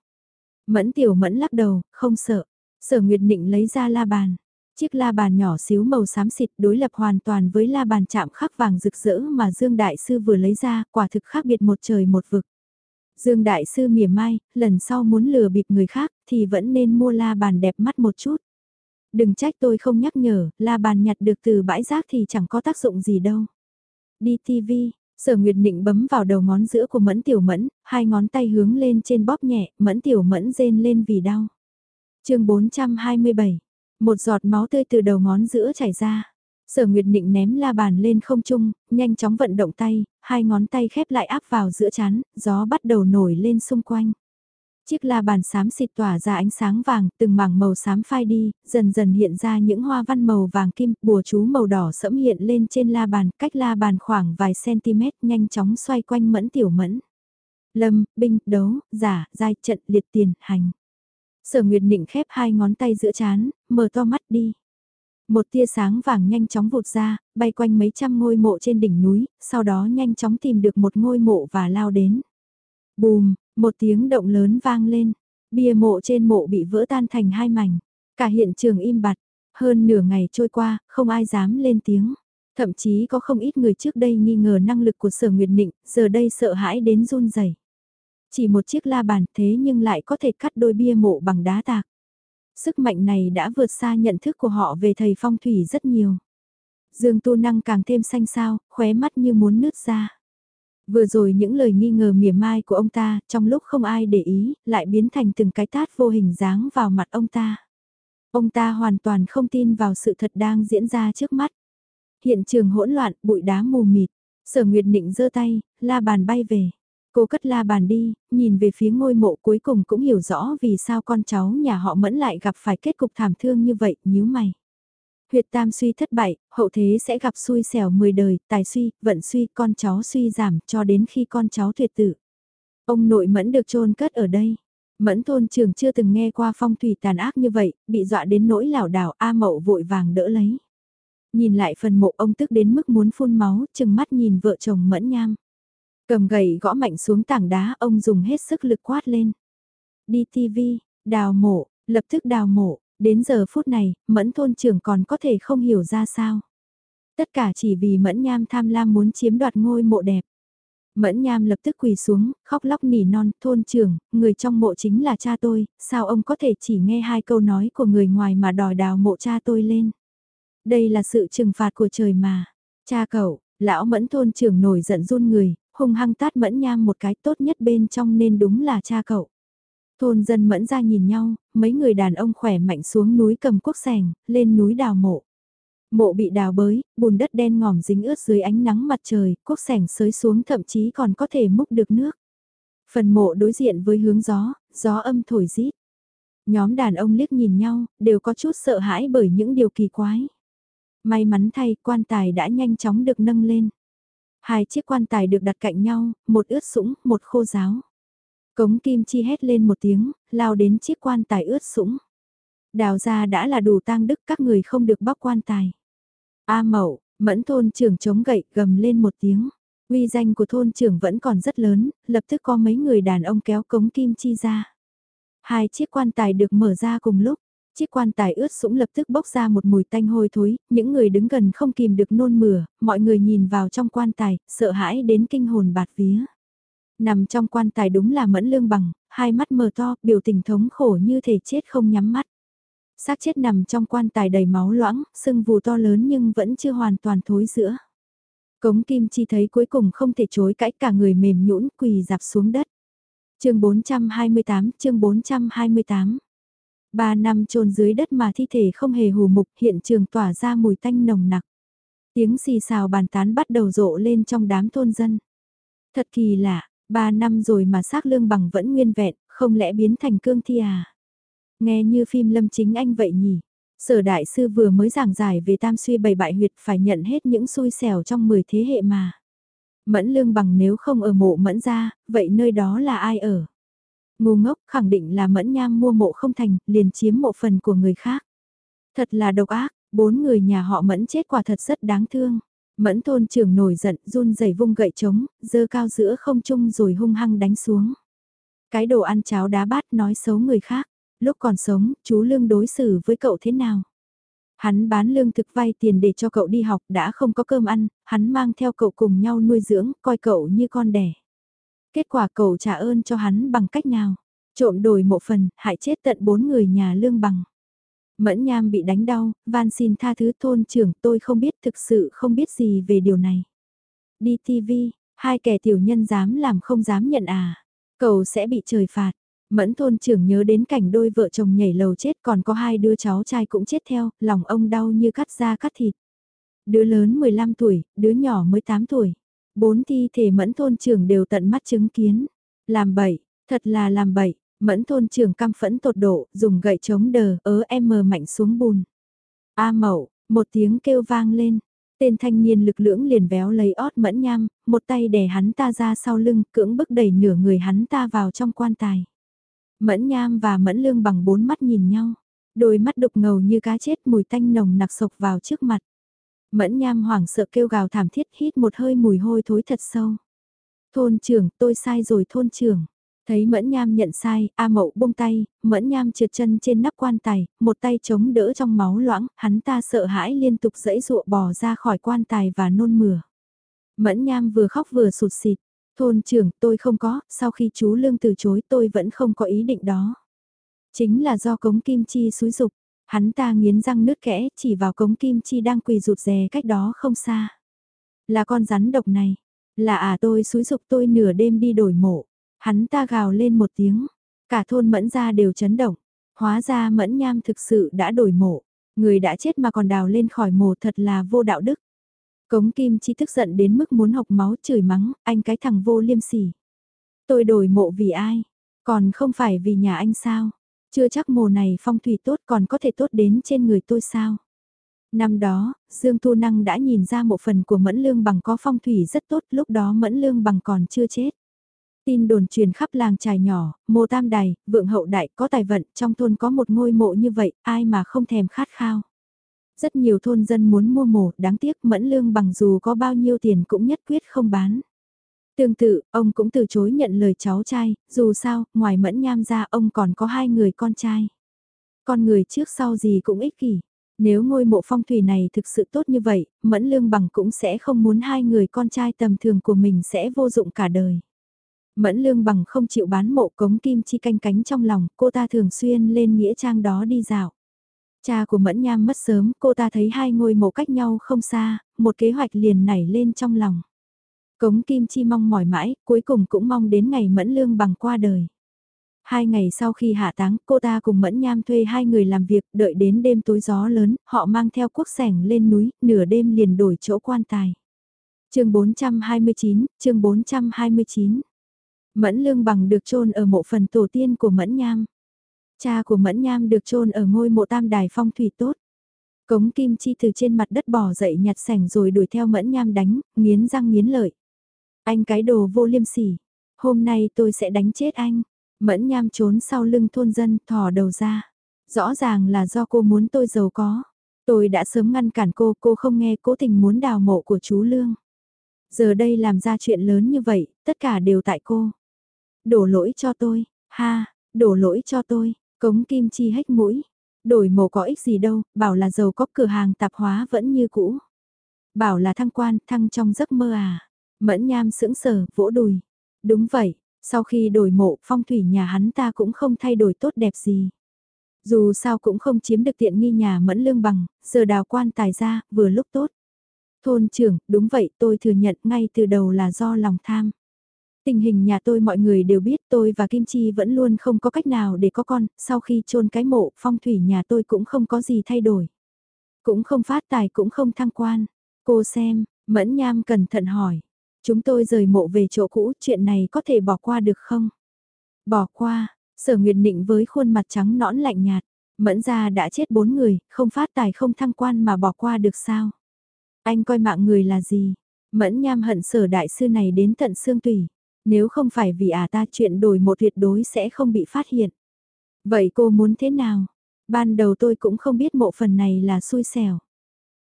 Mẫn Tiểu Mẫn lắc đầu, không sợ. Sở Nguyệt Nịnh lấy ra la bàn. Chiếc la bàn nhỏ xíu màu xám xịt đối lập hoàn toàn với la bàn chạm khắc vàng rực rỡ mà Dương Đại Sư vừa lấy ra, quả thực khác biệt một trời một vực. Dương Đại Sư mỉa mai, lần sau muốn lừa bịp người khác thì vẫn nên mua la bàn đẹp mắt một chút. Đừng trách tôi không nhắc nhở, la bàn nhặt được từ bãi rác thì chẳng có tác dụng gì đâu. Đi TV, Sở Nguyệt Nịnh bấm vào đầu ngón giữa của Mẫn Tiểu Mẫn, hai ngón tay hướng lên trên bóp nhẹ, Mẫn Tiểu Mẫn rên lên vì đau. chương 427, một giọt máu tươi từ đầu ngón giữa chảy ra. Sở Nguyệt Nịnh ném la bàn lên không trung, nhanh chóng vận động tay, hai ngón tay khép lại áp vào giữa chán, gió bắt đầu nổi lên xung quanh. Chiếc la bàn xám xịt tỏa ra ánh sáng vàng, từng mảng màu xám phai đi, dần dần hiện ra những hoa văn màu vàng kim, bùa chú màu đỏ sẫm hiện lên trên la bàn, cách la bàn khoảng vài cm nhanh chóng xoay quanh mẫn tiểu mẫn. Lâm, binh, đấu, giả, giai, trận, liệt tiền, hành. Sở Nguyệt Nịnh khép hai ngón tay giữa chán, mở to mắt đi. Một tia sáng vàng nhanh chóng vụt ra, bay quanh mấy trăm ngôi mộ trên đỉnh núi, sau đó nhanh chóng tìm được một ngôi mộ và lao đến. Bùm, một tiếng động lớn vang lên, bia mộ trên mộ bị vỡ tan thành hai mảnh. Cả hiện trường im bặt, hơn nửa ngày trôi qua, không ai dám lên tiếng. Thậm chí có không ít người trước đây nghi ngờ năng lực của sở Nguyệt Nịnh, giờ đây sợ hãi đến run rẩy. Chỉ một chiếc la bàn thế nhưng lại có thể cắt đôi bia mộ bằng đá tạc. Sức mạnh này đã vượt xa nhận thức của họ về thầy phong thủy rất nhiều. Dương tu năng càng thêm xanh sao, khóe mắt như muốn nứt ra. Vừa rồi những lời nghi ngờ mỉa mai của ông ta, trong lúc không ai để ý, lại biến thành từng cái tát vô hình dáng vào mặt ông ta. Ông ta hoàn toàn không tin vào sự thật đang diễn ra trước mắt. Hiện trường hỗn loạn, bụi đá mù mịt. Sở Nguyệt Nịnh giơ tay, la bàn bay về. Cô cất la bàn đi, nhìn về phía ngôi mộ cuối cùng cũng hiểu rõ vì sao con cháu nhà họ mẫn lại gặp phải kết cục thảm thương như vậy, nhíu mày. Huyệt tam suy thất bại, hậu thế sẽ gặp xui xẻo 10 đời, tài suy, vận suy, con cháu suy giảm cho đến khi con cháu tuyệt tử. Ông nội mẫn được chôn cất ở đây. Mẫn thôn trường chưa từng nghe qua phong thủy tàn ác như vậy, bị dọa đến nỗi lảo đảo A mậu vội vàng đỡ lấy. Nhìn lại phần mộ ông tức đến mức muốn phun máu, chừng mắt nhìn vợ chồng mẫn nham. Cầm gậy gõ mạnh xuống tảng đá ông dùng hết sức lực quát lên. Đi TV, đào mộ, lập tức đào mộ, Đến giờ phút này, mẫn thôn trưởng còn có thể không hiểu ra sao. Tất cả chỉ vì mẫn nham tham lam muốn chiếm đoạt ngôi mộ đẹp. Mẫn nham lập tức quỳ xuống, khóc lóc nỉ non, thôn trưởng, người trong mộ chính là cha tôi, sao ông có thể chỉ nghe hai câu nói của người ngoài mà đòi đào mộ cha tôi lên. Đây là sự trừng phạt của trời mà. Cha cậu, lão mẫn thôn trưởng nổi giận run người, hung hăng tát mẫn nham một cái tốt nhất bên trong nên đúng là cha cậu. Thôn dân mẫn ra nhìn nhau, mấy người đàn ông khỏe mạnh xuống núi cầm quốc sẻng, lên núi đào mộ. Mộ bị đào bới, bùn đất đen ngòm dính ướt dưới ánh nắng mặt trời, cuốc sẻng sới xuống thậm chí còn có thể múc được nước. Phần mộ đối diện với hướng gió, gió âm thổi rít. Nhóm đàn ông liếc nhìn nhau, đều có chút sợ hãi bởi những điều kỳ quái. May mắn thay, quan tài đã nhanh chóng được nâng lên. Hai chiếc quan tài được đặt cạnh nhau, một ướt sũng, một khô ráo. Cống kim chi hét lên một tiếng, lao đến chiếc quan tài ướt sũng. Đào ra đã là đủ tang đức các người không được bóc quan tài. A mậu, mẫn thôn trưởng chống gậy gầm lên một tiếng. Uy danh của thôn trưởng vẫn còn rất lớn, lập tức có mấy người đàn ông kéo cống kim chi ra. Hai chiếc quan tài được mở ra cùng lúc, chiếc quan tài ướt sũng lập tức bốc ra một mùi tanh hôi thối, những người đứng gần không kìm được nôn mửa, mọi người nhìn vào trong quan tài, sợ hãi đến kinh hồn bạt vía. Nằm trong quan tài đúng là mẫn lương bằng, hai mắt mờ to, biểu tình thống khổ như thể chết không nhắm mắt. xác chết nằm trong quan tài đầy máu loãng, sưng vù to lớn nhưng vẫn chưa hoàn toàn thối giữa. Cống Kim Chi thấy cuối cùng không thể chối cãi cả người mềm nhũn quỳ dạp xuống đất. chương 428, chương 428. Ba năm chôn dưới đất mà thi thể không hề hù mục hiện trường tỏa ra mùi tanh nồng nặc. Tiếng xì xào bàn tán bắt đầu rộ lên trong đám thôn dân. Thật kỳ lạ, ba năm rồi mà xác lương bằng vẫn nguyên vẹn, không lẽ biến thành cương thi à? Nghe như phim lâm chính anh vậy nhỉ? Sở đại sư vừa mới giảng giải về tam suy bày bại huyệt phải nhận hết những xui xẻo trong 10 thế hệ mà. Mẫn lương bằng nếu không ở mộ mẫn ra, vậy nơi đó là ai ở? Ngu ngốc khẳng định là mẫn nham mua mộ không thành, liền chiếm mộ phần của người khác. Thật là độc ác, bốn người nhà họ mẫn chết quả thật rất đáng thương. Mẫn thôn trưởng nổi giận run rẩy vung gậy trống, dơ cao giữa không trung rồi hung hăng đánh xuống. Cái đồ ăn cháo đá bát nói xấu người khác lúc còn sống, chú Lương đối xử với cậu thế nào? Hắn bán lương thực vay tiền để cho cậu đi học đã không có cơm ăn, hắn mang theo cậu cùng nhau nuôi dưỡng, coi cậu như con đẻ. Kết quả cậu trả ơn cho hắn bằng cách nào? Trộm đổi một phần, hại chết tận bốn người nhà lương bằng. Mẫn nham bị đánh đau, van xin tha thứ thôn trưởng tôi không biết thực sự không biết gì về điều này. Đi TV, hai kẻ tiểu nhân dám làm không dám nhận à. Cậu sẽ bị trời phạt. Mẫn thôn trưởng nhớ đến cảnh đôi vợ chồng nhảy lầu chết còn có hai đứa cháu trai cũng chết theo, lòng ông đau như cắt da cắt thịt. Đứa lớn 15 tuổi, đứa nhỏ mới 8 tuổi. Bốn thi thể mẫn thôn trưởng đều tận mắt chứng kiến. Làm bậy, thật là làm bậy, mẫn thôn trưởng cam phẫn tột độ, dùng gậy chống đờ, ớ em mờ mạnh xuống bùn. A mậu, một tiếng kêu vang lên. Tên thanh niên lực lưỡng liền véo lấy ót mẫn nham, một tay đè hắn ta ra sau lưng, cưỡng bức đẩy nửa người hắn ta vào trong quan tài. Mẫn Nham và Mẫn Lương bằng bốn mắt nhìn nhau. Đôi mắt đục ngầu như cá chết mùi tanh nồng nặc sộc vào trước mặt. Mẫn Nham hoảng sợ kêu gào thảm thiết hít một hơi mùi hôi thối thật sâu. Thôn trưởng, tôi sai rồi thôn trưởng. Thấy Mẫn Nham nhận sai, A Mậu buông tay, Mẫn Nham trượt chân trên nắp quan tài, một tay chống đỡ trong máu loãng, hắn ta sợ hãi liên tục dẫy dụa bò ra khỏi quan tài và nôn mửa. Mẫn Nham vừa khóc vừa sụt xịt, Thôn trưởng tôi không có, sau khi chú Lương từ chối tôi vẫn không có ý định đó. Chính là do cống kim chi xúi dục hắn ta nghiến răng nứt kẽ chỉ vào cống kim chi đang quỳ rụt rè cách đó không xa. Là con rắn độc này, là à tôi xúi dục tôi nửa đêm đi đổi mộ. Hắn ta gào lên một tiếng, cả thôn mẫn ra đều chấn động. Hóa ra mẫn nham thực sự đã đổi mộ, người đã chết mà còn đào lên khỏi mộ thật là vô đạo đức. Cống Kim Chi tức giận đến mức muốn học máu chửi mắng, anh cái thằng vô liêm sỉ. Tôi đổi mộ vì ai? Còn không phải vì nhà anh sao? Chưa chắc mồ này phong thủy tốt còn có thể tốt đến trên người tôi sao? Năm đó, Dương Tu Năng đã nhìn ra một phần của Mẫn Lương Bằng có phong thủy rất tốt, lúc đó Mẫn Lương Bằng còn chưa chết. Tin đồn truyền khắp làng trài nhỏ, mô tam đài, vượng hậu đại có tài vận, trong thôn có một ngôi mộ như vậy, ai mà không thèm khát khao. Rất nhiều thôn dân muốn mua mộ, đáng tiếc mẫn lương bằng dù có bao nhiêu tiền cũng nhất quyết không bán. Tương tự, ông cũng từ chối nhận lời cháu trai, dù sao, ngoài mẫn nham ra ông còn có hai người con trai. Con người trước sau gì cũng ích kỷ. Nếu ngôi mộ phong thủy này thực sự tốt như vậy, mẫn lương bằng cũng sẽ không muốn hai người con trai tầm thường của mình sẽ vô dụng cả đời. Mẫn lương bằng không chịu bán mộ cống kim chi canh cánh trong lòng, cô ta thường xuyên lên nghĩa trang đó đi dạo. Cha của Mẫn Nham mất sớm, cô ta thấy hai ngôi mộ cách nhau không xa, một kế hoạch liền nảy lên trong lòng. Cống Kim Chi mong mỏi mãi, cuối cùng cũng mong đến ngày Mẫn Lương bằng qua đời. Hai ngày sau khi hạ táng, cô ta cùng Mẫn Nham thuê hai người làm việc, đợi đến đêm tối gió lớn, họ mang theo quốc sẻng lên núi, nửa đêm liền đổi chỗ quan tài. chương 429, chương 429. Mẫn Lương Bằng được chôn ở mộ phần tổ tiên của Mẫn Nham. Cha của Mẫn Nham được chôn ở ngôi mộ tam đài phong thủy tốt. Cống Kim Chi từ trên mặt đất bò dậy nhặt sảnh rồi đuổi theo Mẫn Nham đánh, nghiến răng nghiến lợi. Anh cái đồ vô liêm sỉ, hôm nay tôi sẽ đánh chết anh. Mẫn Nham trốn sau lưng thôn dân thò đầu ra. Rõ ràng là do cô muốn tôi giàu có. Tôi đã sớm ngăn cản cô, cô không nghe cố tình muốn đào mộ của chú Lương. Giờ đây làm ra chuyện lớn như vậy, tất cả đều tại cô. Đổ lỗi cho tôi, ha, đổ lỗi cho tôi, cống kim chi hách mũi. Đổi mộ có ích gì đâu, bảo là giàu có cửa hàng tạp hóa vẫn như cũ. Bảo là thăng quan, thăng trong giấc mơ à. Mẫn nham sững sờ, vỗ đùi. Đúng vậy, sau khi đổi mộ, phong thủy nhà hắn ta cũng không thay đổi tốt đẹp gì. Dù sao cũng không chiếm được tiện nghi nhà mẫn lương bằng, giờ đào quan tài ra, vừa lúc tốt. Thôn trưởng, đúng vậy tôi thừa nhận ngay từ đầu là do lòng tham. Tình hình nhà tôi mọi người đều biết tôi và Kim Chi vẫn luôn không có cách nào để có con, sau khi chôn cái mộ, phong thủy nhà tôi cũng không có gì thay đổi. Cũng không phát tài cũng không thăng quan. Cô xem, Mẫn Nham cẩn thận hỏi. Chúng tôi rời mộ về chỗ cũ, chuyện này có thể bỏ qua được không? Bỏ qua, sở nguyệt định với khuôn mặt trắng nõn lạnh nhạt. Mẫn ra đã chết bốn người, không phát tài không thăng quan mà bỏ qua được sao? Anh coi mạng người là gì? Mẫn nham hận sở đại sư này đến tận xương tủy. Nếu không phải vì à ta chuyện đổi một tuyệt đối sẽ không bị phát hiện. Vậy cô muốn thế nào? Ban đầu tôi cũng không biết mộ phần này là xui xẻo.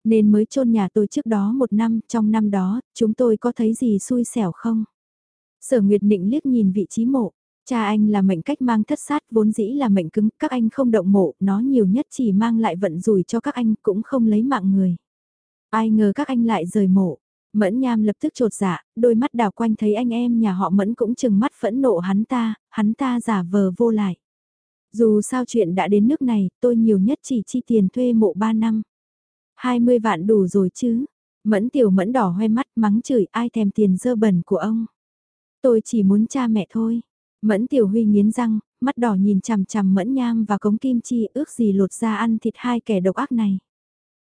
Nên mới chôn nhà tôi trước đó một năm, trong năm đó, chúng tôi có thấy gì xui xẻo không? Sở Nguyệt Nịnh liếc nhìn vị trí mộ. Cha anh là mệnh cách mang thất sát vốn dĩ là mệnh cứng, các anh không động mộ, nó nhiều nhất chỉ mang lại vận rủi cho các anh cũng không lấy mạng người. Ai ngờ các anh lại rời mộ. Mẫn nham lập tức trột dạ, đôi mắt đào quanh thấy anh em nhà họ Mẫn cũng chừng mắt phẫn nộ hắn ta, hắn ta giả vờ vô lại. Dù sao chuyện đã đến nước này, tôi nhiều nhất chỉ chi tiền thuê mộ 3 năm. 20 vạn đủ rồi chứ. Mẫn tiểu mẫn đỏ hoe mắt mắng chửi ai thèm tiền dơ bẩn của ông. Tôi chỉ muốn cha mẹ thôi. Mẫn tiểu huy nghiến răng, mắt đỏ nhìn chằm chằm mẫn nham và cống kim chi ước gì lột ra ăn thịt hai kẻ độc ác này.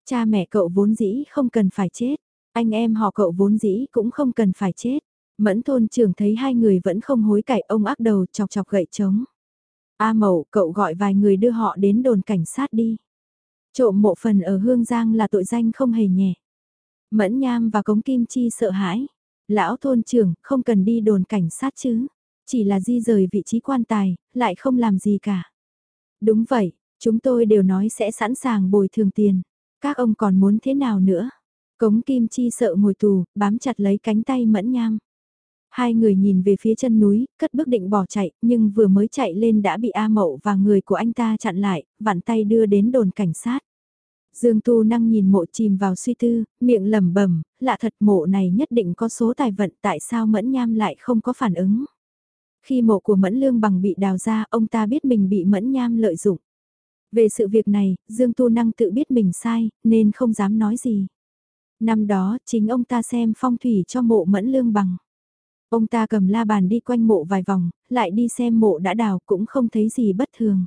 Cha mẹ cậu vốn dĩ không cần phải chết. Anh em họ cậu vốn dĩ cũng không cần phải chết. Mẫn thôn trưởng thấy hai người vẫn không hối cải ông ác đầu chọc chọc gậy trống. A Mậu, cậu gọi vài người đưa họ đến đồn cảnh sát đi. Trộm mộ phần ở Hương Giang là tội danh không hề nhẹ. Mẫn Nham và Cống Kim Chi sợ hãi. Lão thôn trưởng không cần đi đồn cảnh sát chứ. Chỉ là di rời vị trí quan tài, lại không làm gì cả. Đúng vậy, chúng tôi đều nói sẽ sẵn sàng bồi thường tiền. Các ông còn muốn thế nào nữa? Cống Kim Chi sợ ngồi tù, bám chặt lấy cánh tay Mẫn Nham. Hai người nhìn về phía chân núi, cất bước định bỏ chạy, nhưng vừa mới chạy lên đã bị A Mậu và người của anh ta chặn lại, vặn tay đưa đến đồn cảnh sát. Dương Tu năng nhìn mộ chìm vào suy tư, miệng lẩm bẩm, lạ thật mộ này nhất định có số tài vận tại sao Mẫn Nham lại không có phản ứng. Khi mộ của Mẫn Lương bằng bị đào ra, ông ta biết mình bị Mẫn Nham lợi dụng. Về sự việc này, Dương Tu năng tự biết mình sai, nên không dám nói gì. Năm đó, chính ông ta xem phong thủy cho mộ Mẫn Lương bằng. Ông ta cầm la bàn đi quanh mộ vài vòng, lại đi xem mộ đã đào cũng không thấy gì bất thường.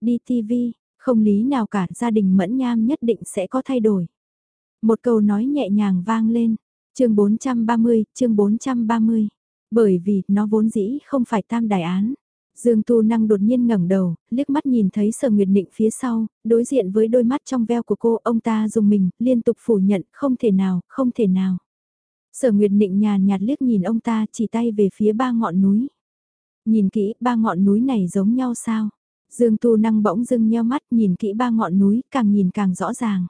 Đi TV, không lý nào cả gia đình mẫn nham nhất định sẽ có thay đổi. Một câu nói nhẹ nhàng vang lên, chương 430, chương 430. Bởi vì nó vốn dĩ không phải tam đại án. Dương Tu Năng đột nhiên ngẩng đầu, liếc mắt nhìn thấy Sở Nguyệt Định phía sau, đối diện với đôi mắt trong veo của cô, ông ta dùng mình, liên tục phủ nhận, không thể nào, không thể nào. Sở Nguyệt Định nhàn nhạt liếc nhìn ông ta chỉ tay về phía ba ngọn núi. Nhìn kỹ, ba ngọn núi này giống nhau sao? Dương Tu Năng bỗng dưng nheo mắt nhìn kỹ ba ngọn núi, càng nhìn càng rõ ràng.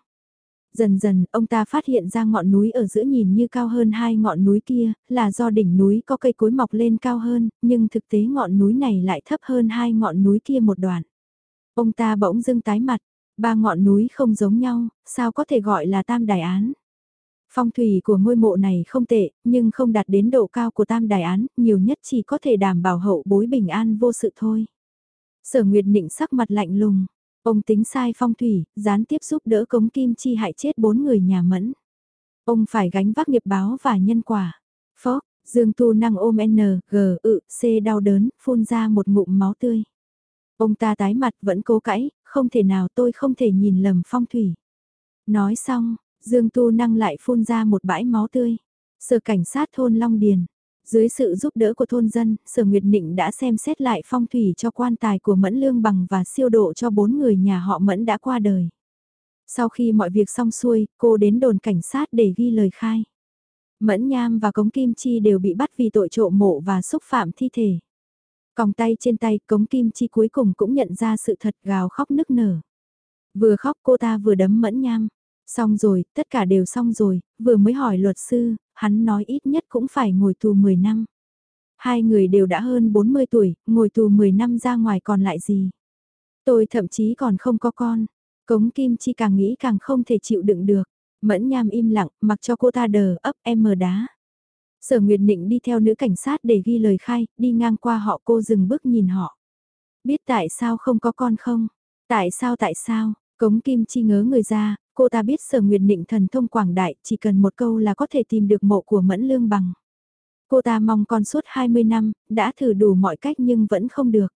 Dần dần, ông ta phát hiện ra ngọn núi ở giữa nhìn như cao hơn hai ngọn núi kia, là do đỉnh núi có cây cối mọc lên cao hơn, nhưng thực tế ngọn núi này lại thấp hơn hai ngọn núi kia một đoạn. Ông ta bỗng dưng tái mặt, ba ngọn núi không giống nhau, sao có thể gọi là tam đài án? Phong thủy của ngôi mộ này không tệ, nhưng không đạt đến độ cao của tam đài án, nhiều nhất chỉ có thể đảm bảo hậu bối bình an vô sự thôi. Sở Nguyệt Nịnh sắc mặt lạnh lùng, ông tính sai phong thủy, gián tiếp giúp đỡ cống kim chi hại chết bốn người nhà mẫn. Ông phải gánh vác nghiệp báo và nhân quả. Phó, Dương Tu năng ôm N, G, ự, C đau đớn, phun ra một ngụm máu tươi. Ông ta tái mặt vẫn cố cãi, không thể nào tôi không thể nhìn lầm phong thủy. Nói xong, Dương Tu năng lại phun ra một bãi máu tươi. Sở cảnh sát thôn Long Điền. Dưới sự giúp đỡ của thôn dân, Sở Nguyệt Nịnh đã xem xét lại phong thủy cho quan tài của Mẫn Lương Bằng và siêu độ cho bốn người nhà họ Mẫn đã qua đời. Sau khi mọi việc xong xuôi, cô đến đồn cảnh sát để ghi lời khai. Mẫn Nham và Cống Kim Chi đều bị bắt vì tội trộm mộ và xúc phạm thi thể. Còng tay trên tay, Cống Kim Chi cuối cùng cũng nhận ra sự thật gào khóc nức nở. Vừa khóc cô ta vừa đấm Mẫn Nham. Xong rồi, tất cả đều xong rồi, vừa mới hỏi luật sư, hắn nói ít nhất cũng phải ngồi tù 10 năm. Hai người đều đã hơn 40 tuổi, ngồi tù 10 năm ra ngoài còn lại gì. Tôi thậm chí còn không có con. Cống Kim Chi càng nghĩ càng không thể chịu đựng được. Mẫn nham im lặng, mặc cho cô ta đờ ấp em mờ đá. Sở Nguyệt Nịnh đi theo nữ cảnh sát để ghi lời khai, đi ngang qua họ cô dừng bước nhìn họ. Biết tại sao không có con không? Tại sao tại sao? Cống Kim Chi ngớ người ra, cô ta biết Sở Nguyệt định thần thông quảng đại, chỉ cần một câu là có thể tìm được mộ của Mẫn Lương Bằng. Cô ta mong con suốt 20 năm, đã thử đủ mọi cách nhưng vẫn không được.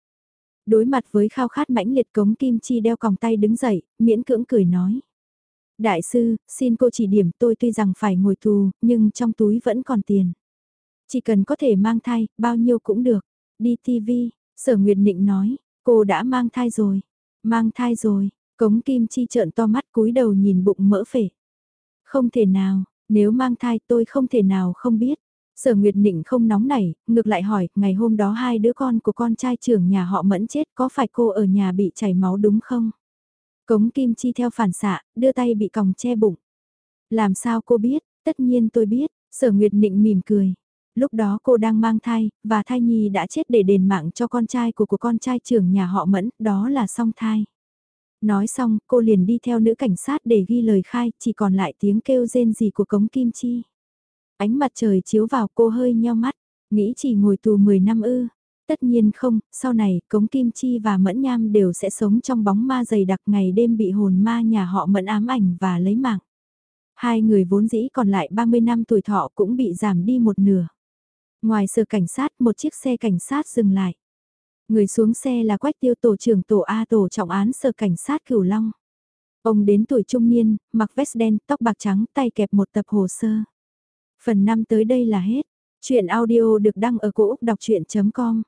Đối mặt với khao khát mãnh liệt Cống Kim Chi đeo còng tay đứng dậy, miễn cưỡng cười nói. Đại sư, xin cô chỉ điểm tôi tuy rằng phải ngồi tù, nhưng trong túi vẫn còn tiền. Chỉ cần có thể mang thai, bao nhiêu cũng được. Đi TV, sở Nguyệt Nịnh nói, cô đã mang thai rồi. Mang thai rồi, Cống Kim Chi trợn to mắt cúi đầu nhìn bụng mỡ phể. Không thể nào, nếu mang thai tôi không thể nào không biết. Sở Nguyệt Nịnh không nóng nảy, ngược lại hỏi, ngày hôm đó hai đứa con của con trai trưởng nhà họ mẫn chết có phải cô ở nhà bị chảy máu đúng không? Cống Kim Chi theo phản xạ, đưa tay bị còng che bụng. Làm sao cô biết, tất nhiên tôi biết, sở Nguyệt Nịnh mỉm cười. Lúc đó cô đang mang thai, và thai nhi đã chết để đền mạng cho con trai của của con trai trưởng nhà họ Mẫn, đó là song thai. Nói xong, cô liền đi theo nữ cảnh sát để ghi lời khai, chỉ còn lại tiếng kêu rên gì của Cống Kim Chi. Ánh mặt trời chiếu vào cô hơi nheo mắt, nghĩ chỉ ngồi tù 10 năm ư. Tất nhiên không, sau này Cống Kim Chi và Mẫn Nham đều sẽ sống trong bóng ma dày đặc ngày đêm bị hồn ma nhà họ Mẫn ám ảnh và lấy mạng. Hai người vốn dĩ còn lại 30 năm tuổi thọ cũng bị giảm đi một nửa. Ngoài sở cảnh sát một chiếc xe cảnh sát dừng lại. Người xuống xe là quách tiêu tổ trưởng tổ A tổ trọng án sở cảnh sát cửu long. Ông đến tuổi trung niên, mặc vest đen, tóc bạc trắng, tay kẹp một tập hồ sơ. Phần 5 tới đây là hết. Chuyện audio được đăng ở cổ Úc đọc chuyện.com